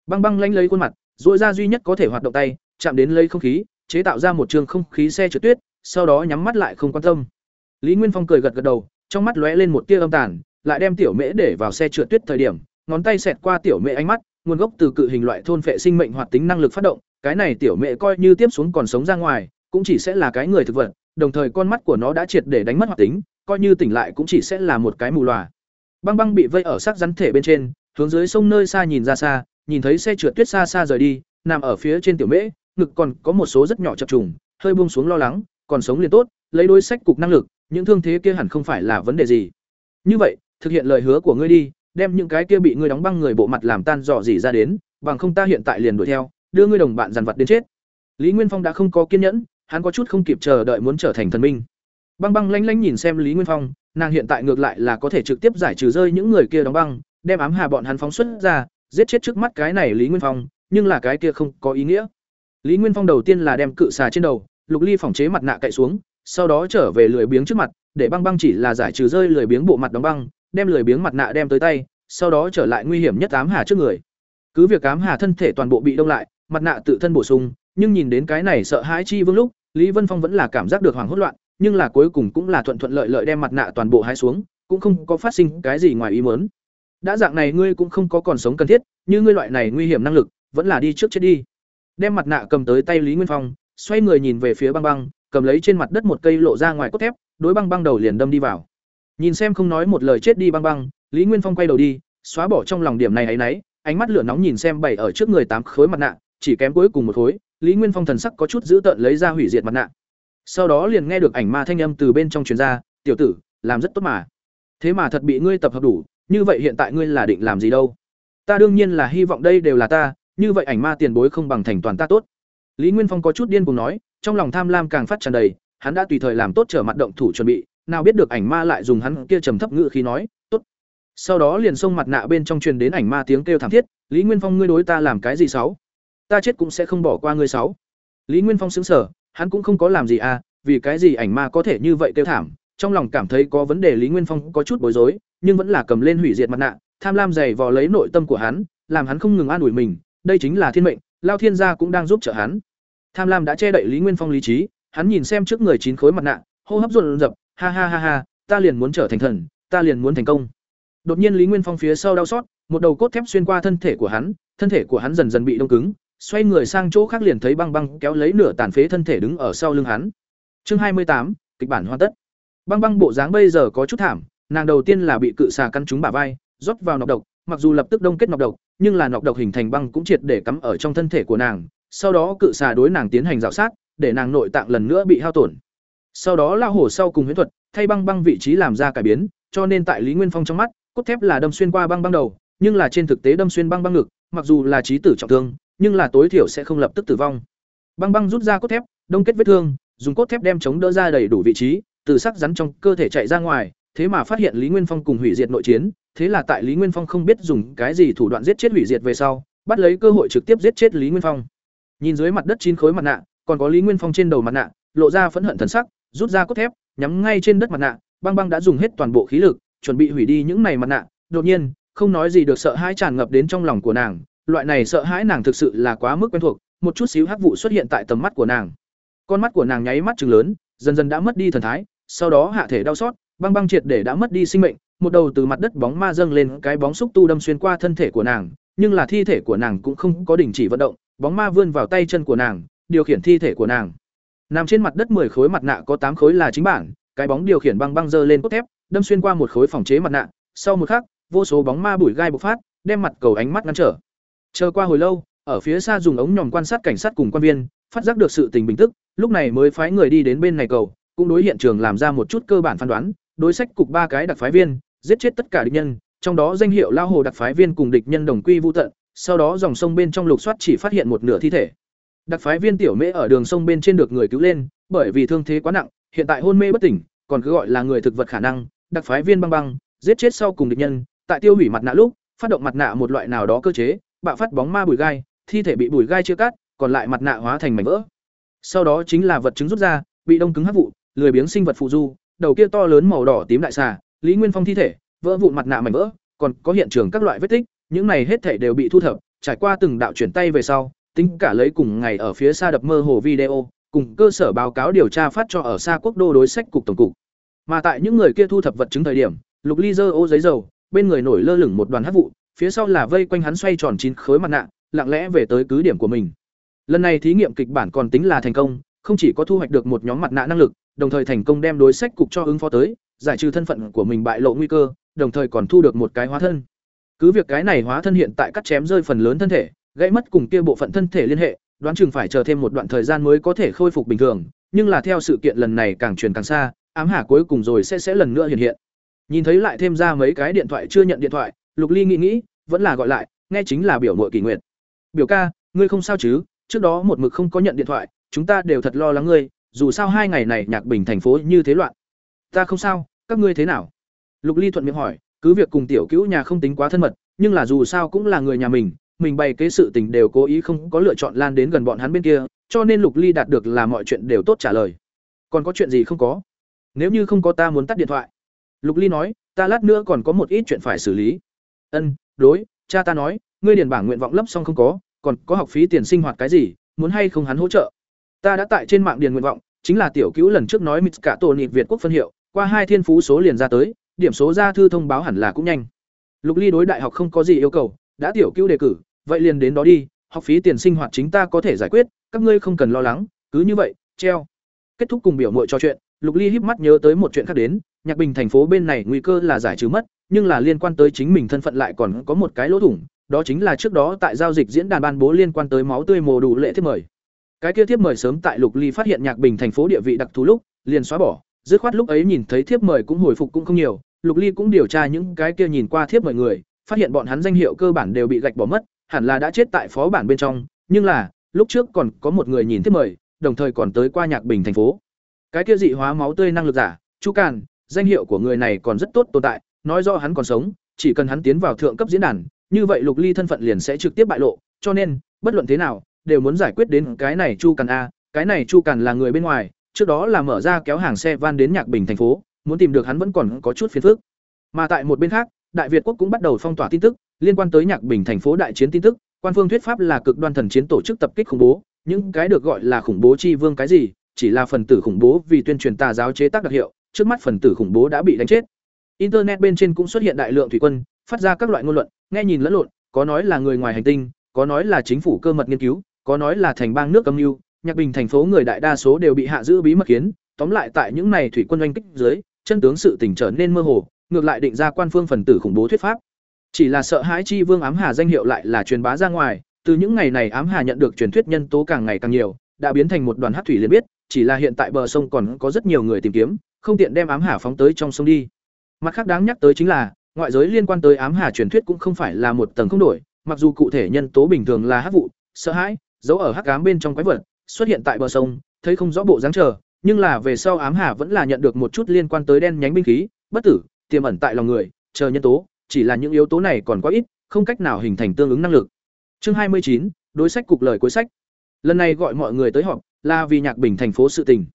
Băng băng lanh lấy khuôn mặt, duỗi ra duy nhất có thể hoạt động tay, chạm đến lấy không khí, chế tạo ra một trường không khí xe trượt tuyết, sau đó nhắm mắt lại không quan tâm. Lý Nguyên Phong cười gật gật đầu, trong mắt lóe lên một tia âm tàn, lại đem tiểu mễ để vào xe trượt tuyết thời điểm, ngón tay xẹt qua tiểu mễ ánh mắt, nguồn gốc từ cự hình loại thôn phệ sinh mệnh hoạt tính năng lực phát động, cái này tiểu mễ coi như tiếp xuống còn sống ra ngoài, cũng chỉ sẽ là cái người thực vật, đồng thời con mắt của nó đã triệt để đánh mất hoạt tính, coi như tỉnh lại cũng chỉ sẽ là một cái mù lòa. Băng Băng bị vây ở sắc rắn thể bên trên, hướng dưới sông nơi xa nhìn ra xa, nhìn thấy xe trượt tuyết xa xa rời đi, nằm ở phía trên tiểu mễ, ngực còn có một số rất nhỏ chập trùng, hơi buông xuống lo lắng, còn sống liền tốt, lấy đôi sách cục năng lực, những thương thế kia hẳn không phải là vấn đề gì. Như vậy, thực hiện lời hứa của ngươi đi, đem những cái kia bị ngươi đóng băng người bộ mặt làm tan dò dỉ ra đến, bằng không ta hiện tại liền đuổi theo, đưa ngươi đồng bạn dằn vật đến chết. Lý Nguyên Phong đã không có kiên nhẫn, hắn có chút không kịp chờ đợi muốn trở thành thần minh. Băng Băng lanh lanh nhìn xem Lý Nguyên Phong, nàng hiện tại ngược lại là có thể trực tiếp giải trừ rơi những người kia đóng băng, đem ám hà bọn hắn phóng xuất ra, giết chết trước mắt cái này Lý Nguyên Phong, nhưng là cái kia không có ý nghĩa. Lý Nguyên Phong đầu tiên là đem cự xà trên đầu, Lục Ly phòng chế mặt nạ cậy xuống, sau đó trở về lười biếng trước mặt, để băng băng chỉ là giải trừ rơi lười biếng bộ mặt đóng băng, đem lười biếng mặt nạ đem tới tay, sau đó trở lại nguy hiểm nhất ám hà trước người. Cứ việc ám hà thân thể toàn bộ bị đông lại, mặt nạ tự thân bổ sung, nhưng nhìn đến cái này sợ hãi chi vương lúc, Lý Vân Phong vẫn là cảm giác được hoảng hốt loạn, nhưng là cuối cùng cũng là thuận thuận lợi lợi đem mặt nạ toàn bộ hái xuống, cũng không có phát sinh cái gì ngoài ý muốn. Đã dạng này ngươi cũng không có còn sống cần thiết, như ngươi loại này nguy hiểm năng lực, vẫn là đi trước chết đi. Đem mặt nạ cầm tới tay Lý Nguyên Phong, xoay người nhìn về phía băng băng, cầm lấy trên mặt đất một cây lộ ra ngoài cốt thép, đối băng băng đầu liền đâm đi vào. Nhìn xem không nói một lời chết đi băng băng, Lý Nguyên Phong quay đầu đi, xóa bỏ trong lòng điểm này ấy nấy, ánh mắt lửa nóng nhìn xem bảy ở trước người tám khối mặt nạ, chỉ kém cuối cùng một khối, Lý Nguyên Phong thần sắc có chút giữ tợn lấy ra hủy diệt mặt nạ. Sau đó liền nghe được ảnh ma thanh âm từ bên trong truyền ra, "Tiểu tử, làm rất tốt mà. Thế mà thật bị ngươi tập hợp đủ, như vậy hiện tại ngươi là định làm gì đâu?" Ta đương nhiên là hy vọng đây đều là ta, như vậy ảnh ma tiền bối không bằng thành toàn ta tốt. Lý Nguyên Phong có chút điên cùng nói, trong lòng tham lam càng phát tràn đầy, hắn đã tùy thời làm tốt trở mặt động thủ chuẩn bị, nào biết được ảnh ma lại dùng hắn kia trầm thấp ngữ khí nói, "Tốt." Sau đó liền xông mặt nạ bên trong truyền đến ảnh ma tiếng kêu thảm thiết, "Lý Nguyên Phong ngươi đối ta làm cái gì xấu? Ta chết cũng sẽ không bỏ qua ngươi xấu." Lý Nguyên Phong sững sờ, hắn cũng không có làm gì à, vì cái gì ảnh ma có thể như vậy kêu thảm, trong lòng cảm thấy có vấn đề Lý Nguyên Phong có chút bối rối, nhưng vẫn là cầm lên hủy diệt mặt nạ, tham lam dày vò lấy nội tâm của hắn, làm hắn không ngừng an ủi mình, đây chính là thiên mệnh, Lao Thiên gia cũng đang giúp trợ hắn. Tham lam đã che đậy Lý Nguyên Phong lý trí, hắn nhìn xem trước người chín khối mặt nạ, hô hấp rộn rập ha ha ha ha, ta liền muốn trở thành thần, ta liền muốn thành công. Đột nhiên Lý Nguyên Phong phía sau đau xót, một đầu cốt thép xuyên qua thân thể của hắn, thân thể của hắn dần dần bị đông cứng, xoay người sang chỗ khác liền thấy băng băng kéo lấy nửa tàn phế thân thể đứng ở sau lưng hắn. Chương hai mươi tám, kịch bản hoàn tất. Băng băng bộ dáng bây giờ có chút thảm, nàng đầu tiên là bị cự xà căn trúng bả vai, rót vào nọc độc, mặc dù lập tức đông kết nọc độc, nhưng là nọc độc hình thành băng cũng triệt để cắm ở trong thân thể của nàng, sau đó cự xà đối nàng tiến hành rào sát, để nàng nội tạng lần nữa bị hao tổn. Sau đó lao hổ sau cùng huyễn thuật, thay băng băng vị trí làm ra cải biến, cho nên tại Lý Nguyên Phong trong mắt, cốt thép là đâm xuyên qua băng băng đầu, nhưng là trên thực tế đâm xuyên băng băng ngực, mặc dù là trí tử trọng thương, nhưng là tối thiểu sẽ không lập tức tử vong. Băng băng rút ra cốt thép, đông kết vết thương, dùng cốt thép đem chống đỡ ra đầy đủ vị trí, từ sắc rắn trong cơ thể chạy ra ngoài, thế mà phát hiện Lý Nguyên Phong cùng hủy diệt nội chiến, thế là tại Lý Nguyên Phong không biết dùng cái gì thủ đoạn giết chết hủy diệt về sau, bắt lấy cơ hội trực tiếp giết chết Lý Nguyên Phong. Nhìn dưới mặt đất chín khối mặt nạ, còn có Lý Nguyên Phong trên đầu mặt nạ, lộ ra phẫn hận thần sắc, rút ra cốt thép, nhắm ngay trên đất mặt nạ, băng băng đã dùng hết toàn bộ khí lực, chuẩn bị hủy đi những này mặt nạ, đột nhiên, không nói gì được sợ hãi tràn ngập đến trong lòng của nàng, loại này sợ hãi nàng thực sự là quá mức quen thuộc, một chút xíu hắc vụ xuất hiện tại tầm mắt của nàng. Con mắt của nàng nháy mắt trừng lớn, dần dần đã mất đi thần thái, sau đó hạ thể đau xót, băng băng triệt để đã mất đi sinh mệnh, một đầu từ mặt đất bóng ma dâng lên cái bóng xúc tu đâm xuyên qua thân thể của nàng, nhưng là thi thể của nàng cũng không có đình chỉ vận động, bóng ma vươn vào tay chân của nàng, điều khiển thi thể của nàng. Nằm trên mặt đất 10 khối mặt nạ có 8 khối là chính bản, cái bóng điều khiển băng băng dơ lên cốt thép, đâm xuyên qua một khối phòng chế mặt nạ, sau một khắc, vô số bóng ma bụi gai bộc phát, đem mặt cầu ánh mắt ngăn trở. Chờ qua hồi lâu, ở phía xa dùng ống nhòm quan sát cảnh sát cùng quan viên, phát giác được sự tình bình tức, lúc này mới phái người đi đến bên này cầu, cũng đối hiện trường làm ra một chút cơ bản phán đoán, đối sách cục ba cái đặc phái viên, giết chết tất cả địch nhân, trong đó danh hiệu lao hồ đặc phái viên cùng địch nhân đồng quy vu tận, sau đó dòng sông bên trong lục soát chỉ phát hiện một nửa thi thể. Đặc phái viên tiểu mễ ở đường sông bên trên được người cứu lên, bởi vì thương thế quá nặng, hiện tại hôn mê bất tỉnh, còn cứ gọi là người thực vật khả năng, đặc phái viên băng băng, giết chết sau cùng địch nhân, tại tiêu hủy mặt nạ lúc, phát động mặt nạ một loại nào đó cơ chế, bạo phát bóng ma bùi gai, thi thể bị bùi gai chia cắt, còn lại mặt nạ hóa thành mảnh vỡ. Sau đó chính là vật chứng rút ra, bị đông cứng hấp vụ, lười biếng sinh vật phụ du, đầu kia to lớn màu đỏ tím đại xà, Lý Nguyên Phong thi thể, vỡ vụn mặt nạ mảnh vỡ, còn có hiện trường các loại vết tích, những này hết thảy đều bị thu thập, trải qua từng đạo chuyển tay về sau, tính cả lấy cùng ngày ở phía xa đập mơ hồ video, cùng cơ sở báo cáo điều tra phát cho ở xa quốc đô đối sách cục tổng cục. Mà tại những người kia thu thập vật chứng thời điểm, Lục Ly giơ ô giấy dầu, bên người nổi lơ lửng một đoàn hắc vụ, phía sau là vây quanh hắn xoay tròn chín khối mặt nạ, lặng lẽ về tới cứ điểm của mình. Lần này thí nghiệm kịch bản còn tính là thành công, không chỉ có thu hoạch được một nhóm mặt nạ năng lực, đồng thời thành công đem đối sách cục cho ứng phó tới, giải trừ thân phận của mình bại lộ nguy cơ, đồng thời còn thu được một cái hóa thân. Cứ việc cái này hóa thân hiện tại cắt chém rơi phần lớn thân thể, gãy mất cùng kia bộ phận thân thể liên hệ, đoán chừng phải chờ thêm một đoạn thời gian mới có thể khôi phục bình thường, nhưng là theo sự kiện lần này càng truyền càng xa, ám hà cuối cùng rồi sẽ sẽ lần nữa hiện hiện. Nhìn thấy lại thêm ra mấy cái điện thoại chưa nhận điện thoại, Lục Ly nghĩ nghĩ, vẫn là gọi lại, nghe chính là biểu muội Kỳ Nguyệt. "Biểu ca, ngươi không sao chứ? Trước đó một mực không có nhận điện thoại, chúng ta đều thật lo lắng ngươi, dù sao hai ngày này Nhạc Bình thành phố như thế loạn." "Ta không sao, các ngươi thế nào?" Lục Ly thuận miệng hỏi, cứ việc cùng tiểu cữu nhà không tính quá thân mật, nhưng là dù sao cũng là người nhà mình, mình bày kế sự tình đều cố ý không có lựa chọn lan đến gần bọn hắn bên kia, cho nên Lục Ly đạt được là mọi chuyện đều tốt trả lời. Còn có chuyện gì không có? Nếu như không có ta muốn tắt điện thoại. Lục Ly nói, ta lát nữa còn có một ít chuyện phải xử lý. Ân, đối, cha ta nói, ngươi điền bảng nguyện vọng lấp xong không có, còn có học phí tiền sinh hoạt cái gì, muốn hay không hắn hỗ trợ. Ta đã tại trên mạng điền nguyện vọng, chính là tiểu cứu lần trước nói mít cả tổ nịp Việt quốc phân hiệu, qua hai thiên phú số liền ra tới, điểm số ra thư thông báo hẳn là cũng nhanh. Lục Ly đối đại học không có gì yêu cầu, đã tiểu cứu đề cử, vậy liền đến đó đi, học phí tiền sinh hoạt chính ta có thể giải quyết, các ngươi không cần lo lắng, cứ như vậy, treo. Kết thúc cùng biểu muội trò chuyện, Lục Ly híp mắt nhớ tới một chuyện khác đến, Nhạc Bình thành phố bên này nguy cơ là giải trừ mất, nhưng là liên quan tới chính mình thân phận lại còn có một cái lỗ thủng, đó chính là trước đó tại giao dịch diễn đàn ban bố liên quan tới máu tươi mồ đủ lệ thiếp mời. Cái kia thiếp mời sớm tại Lục Ly phát hiện Nhạc Bình thành phố địa vị đặc thù lúc, liền xóa bỏ, dứt khoát lúc ấy nhìn thấy thiếp mời cũng hồi phục cũng không nhiều, Lục Ly cũng điều tra những cái kia nhìn qua thiếp mời người, phát hiện bọn hắn danh hiệu cơ bản đều bị gạch bỏ mất, hẳn là đã chết tại phó bản bên trong, nhưng là, lúc trước còn có một người nhìn thiếp mời, đồng thời còn tới qua Nhạc Bình thành phố. Cái kia dị hóa máu tươi năng lực giả, Chu Càn, danh hiệu của người này còn rất tốt tồn tại, nói rõ hắn còn sống, chỉ cần hắn tiến vào thượng cấp diễn đàn, như vậy Lục Ly thân phận liền sẽ trực tiếp bại lộ, cho nên, bất luận thế nào, đều muốn giải quyết đến cái này Chu Càn a, cái này Chu Càn là người bên ngoài, trước đó là mở ra kéo hàng xe van đến Nhạc Bình thành phố, muốn tìm được hắn vẫn còn có chút phiền phức. Mà tại một bên khác, Đại Việt quốc cũng bắt đầu phong tỏa tin tức, liên quan tới Nhạc Bình thành phố đại chiến tin tức, quan phương thuyết pháp là cực đoan thần chiến tổ chức tập kích khủng bố, những cái được gọi là khủng bố chi vương cái gì, chỉ là phần tử khủng bố vì tuyên truyền tà giáo chế tác đặc hiệu, trước mắt phần tử khủng bố đã bị đánh chết. Internet bên trên cũng xuất hiện đại lượng thủy quân, phát ra các loại ngôn luận, nghe nhìn lẫn lộn, có nói là người ngoài hành tinh, có nói là chính phủ cơ mật nghiên cứu, có nói là thành bang nước âm mưu, Nhạc Bình thành phố người đại đa số đều bị hạ giữ bí mật kiến, tóm lại tại những này thủy quân oanh kích dưới, chân tướng sự tình trở nên mơ hồ, ngược lại định ra quan phương phần tử khủng bố thuyết pháp. Chỉ là sợ hãi chi vương ám hà danh hiệu lại là truyền bá ra ngoài, từ những ngày này ám hà nhận được truyền thuyết nhân tố càng ngày càng nhiều, đã biến thành một đoàn hắc thủy liền biết, chỉ là hiện tại bờ sông còn có rất nhiều người tìm kiếm, không tiện đem ám hà phóng tới trong sông đi. Mặt khác đáng nhắc tới chính là, ngoại giới liên quan tới ám hà truyền thuyết cũng không phải là một tầng không đổi, mặc dù cụ thể nhân tố bình thường là hắc vụ, sợ hãi, giấu ở hắc ám bên trong quái vật, xuất hiện tại bờ sông, thấy không rõ bộ dáng chờ, nhưng là về sau ám hà vẫn là nhận được một chút liên quan tới đen nhánh binh khí, bất tử, tiềm ẩn tại lòng người, chờ nhân tố, chỉ là những yếu tố này còn quá ít, không cách nào hình thành tương ứng năng lực. Chương hai mươi chín đối sách cục lời cuối sách. Lần này gọi mọi người tới họp, là vì Nhạc Bình thành phố sự tình.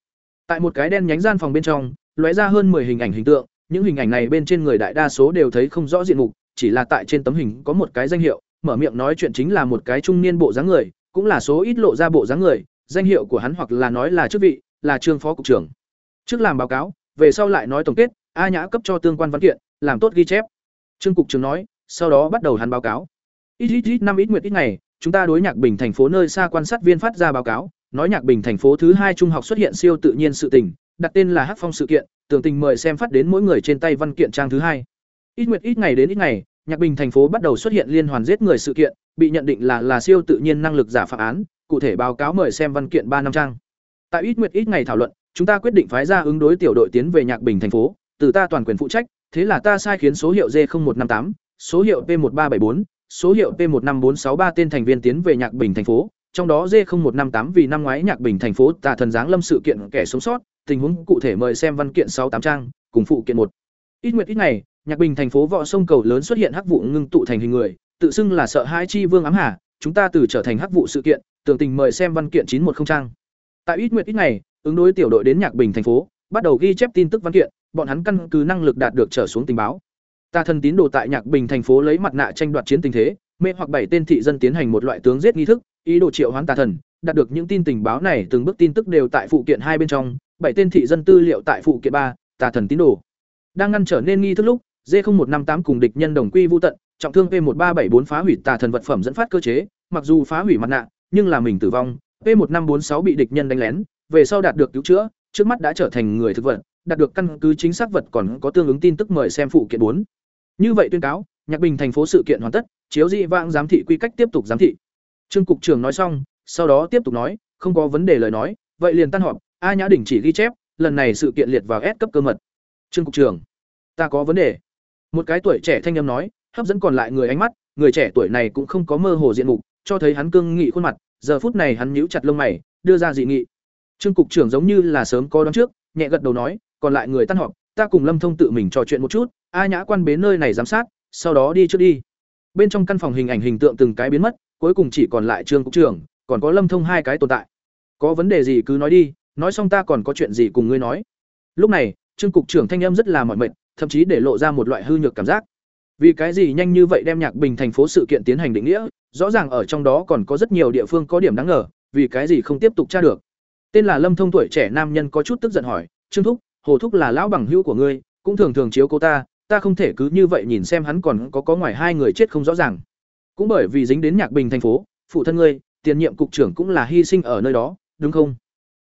Tại một cái đen nhánh gian phòng bên trong, lóe ra hơn 10 hình ảnh hình tượng, những hình ảnh này bên trên người đại đa số đều thấy không rõ diện mục, chỉ là tại trên tấm hình có một cái danh hiệu, mở miệng nói chuyện chính là một cái trung niên bộ dáng người, cũng là số ít lộ ra bộ dáng người, danh hiệu của hắn hoặc là nói là chức vị, là trương phó cục trưởng. Trước làm báo cáo, về sau lại nói tổng kết, A Nhã cấp cho tương quan văn kiện, làm tốt ghi chép. Trương cục trưởng nói, sau đó bắt đầu hắn báo cáo. Ít ít ít năm ít nguyệt ít ngày, chúng ta đối Nhạc Bình thành phố nơi xa quan sát viên phát ra báo cáo, nói Nhạc Bình thành phố thứ hai trung học xuất hiện siêu tự nhiên sự tình, đặt tên là Hắc Phong sự kiện, tưởng tình mời xem phát đến mỗi người trên tay văn kiện trang thứ hai. Ít nguyệt ít ngày đến ít ngày, Nhạc Bình thành phố bắt đầu xuất hiện liên hoàn giết người sự kiện, bị nhận định là là siêu tự nhiên năng lực giả phạm án, cụ thể báo cáo mời xem văn kiện ba năm trang. Tại ít nguyệt ít ngày thảo luận, chúng ta quyết định phái ra ứng đối tiểu đội tiến về Nhạc Bình thành phố, từ ta toàn quyền phụ trách, thế là ta sai khiến số hiệu D0158, số hiệu P1374, số hiệu P15463 tên thành viên tiến về Nhạc Bình thành phố, trong đó D0158 vì năm ngoái Nhạc Bình thành phố tà thần giáng lâm sự kiện kẻ sống sót, tình huống cụ thể mời xem văn kiện sáu tám trang, cùng phụ kiện một. Ít nguyệt ít ngày, Nhạc Bình thành phố vọ sông cầu lớn xuất hiện hắc vụ ngưng tụ thành hình người, tự xưng là sợ hai chi vương ám hà, chúng ta từ trở thành hắc vụ sự kiện, tưởng tình mời xem văn kiện chín một không trang. Tại ít nguyệt ít ngày, ứng đối tiểu đội đến Nhạc Bình thành phố, bắt đầu ghi chép tin tức văn kiện, bọn hắn căn cứ năng lực đạt được trở xuống tình báo. Ta thần tín đồ tại Nhạc Bình thành phố lấy mặt nạ tranh đoạt chiến tình thế, mê hoặc bảy tên thị dân tiến hành một loại tướng giết nghi thức, ý đồ triệu hoán tà thần, đạt được những tin tình báo này từng bước tin tức đều tại phụ kiện hai bên trong, bảy tên thị dân tư liệu tại phụ kiện ba, tà thần tín đồ. Đang ngăn trở nên nghi thức lúc, D0158 cùng địch nhân đồng quy vu tận, trọng thương P1374 phá hủy tà thần vật phẩm dẫn phát cơ chế, mặc dù phá hủy mặt nạ, nhưng là mình tử vong, P1546 bị địch nhân đánh lén, về sau đạt được cứu chữa, trước mắt đã trở thành người thực vật, đạt được căn cứ chính xác vật còn có tương ứng tin tức mời xem phụ kiện bốn. Như vậy tuyên cáo, Nhạc Bình thành phố sự kiện hoàn tất, chiếu dị vãng giám thị quy cách tiếp tục giám thị. Trương cục trưởng nói xong, sau đó tiếp tục nói, không có vấn đề lời nói, vậy liền tan họp, A Nhã đỉnh chỉ ghi chép, lần này sự kiện liệt vào S cấp cơ mật. Trương cục trưởng, ta có vấn đề. Một cái tuổi trẻ thanh âm nói, hấp dẫn còn lại người ánh mắt, người trẻ tuổi này cũng không có mơ hồ diện mục, cho thấy hắn cương nghị khuôn mặt, giờ phút này hắn nhíu chặt lông mày, đưa ra dị nghị. Trương cục trưởng giống như là sớm có đoán trước, nhẹ gật đầu nói, còn lại người tan họp, ta cùng Lâm Thông tự mình trò chuyện một chút, A Nhã quan bế nơi này giám sát, sau đó đi trước đi. Bên trong căn phòng hình ảnh hình tượng từng cái biến mất, cuối cùng chỉ còn lại Trương cục trưởng, còn có Lâm Thông hai cái tồn tại. Có vấn đề gì cứ nói đi, nói xong ta còn có chuyện gì cùng ngươi nói. Lúc này, Trương cục trưởng thanh âm rất là mỏi mệt, thậm chí để lộ ra một loại hư nhược cảm giác. Vì cái gì nhanh như vậy đem Nhạc Bình thành phố sự kiện tiến hành định nghĩa, rõ ràng ở trong đó còn có rất nhiều địa phương có điểm đáng ngờ, vì cái gì không tiếp tục tra được. Tên là Lâm Thông tuổi trẻ nam nhân có chút tức giận hỏi, "Trương thúc, Hồ thúc là lão bằng hữu của ngươi, cũng thường thường chiếu cô ta, ta không thể cứ như vậy nhìn xem hắn còn có có ngoài hai người chết không rõ ràng." Cũng bởi vì dính đến Nhạc Bình thành phố, phụ thân ngươi, tiền nhiệm cục trưởng cũng là hy sinh ở nơi đó, đúng không?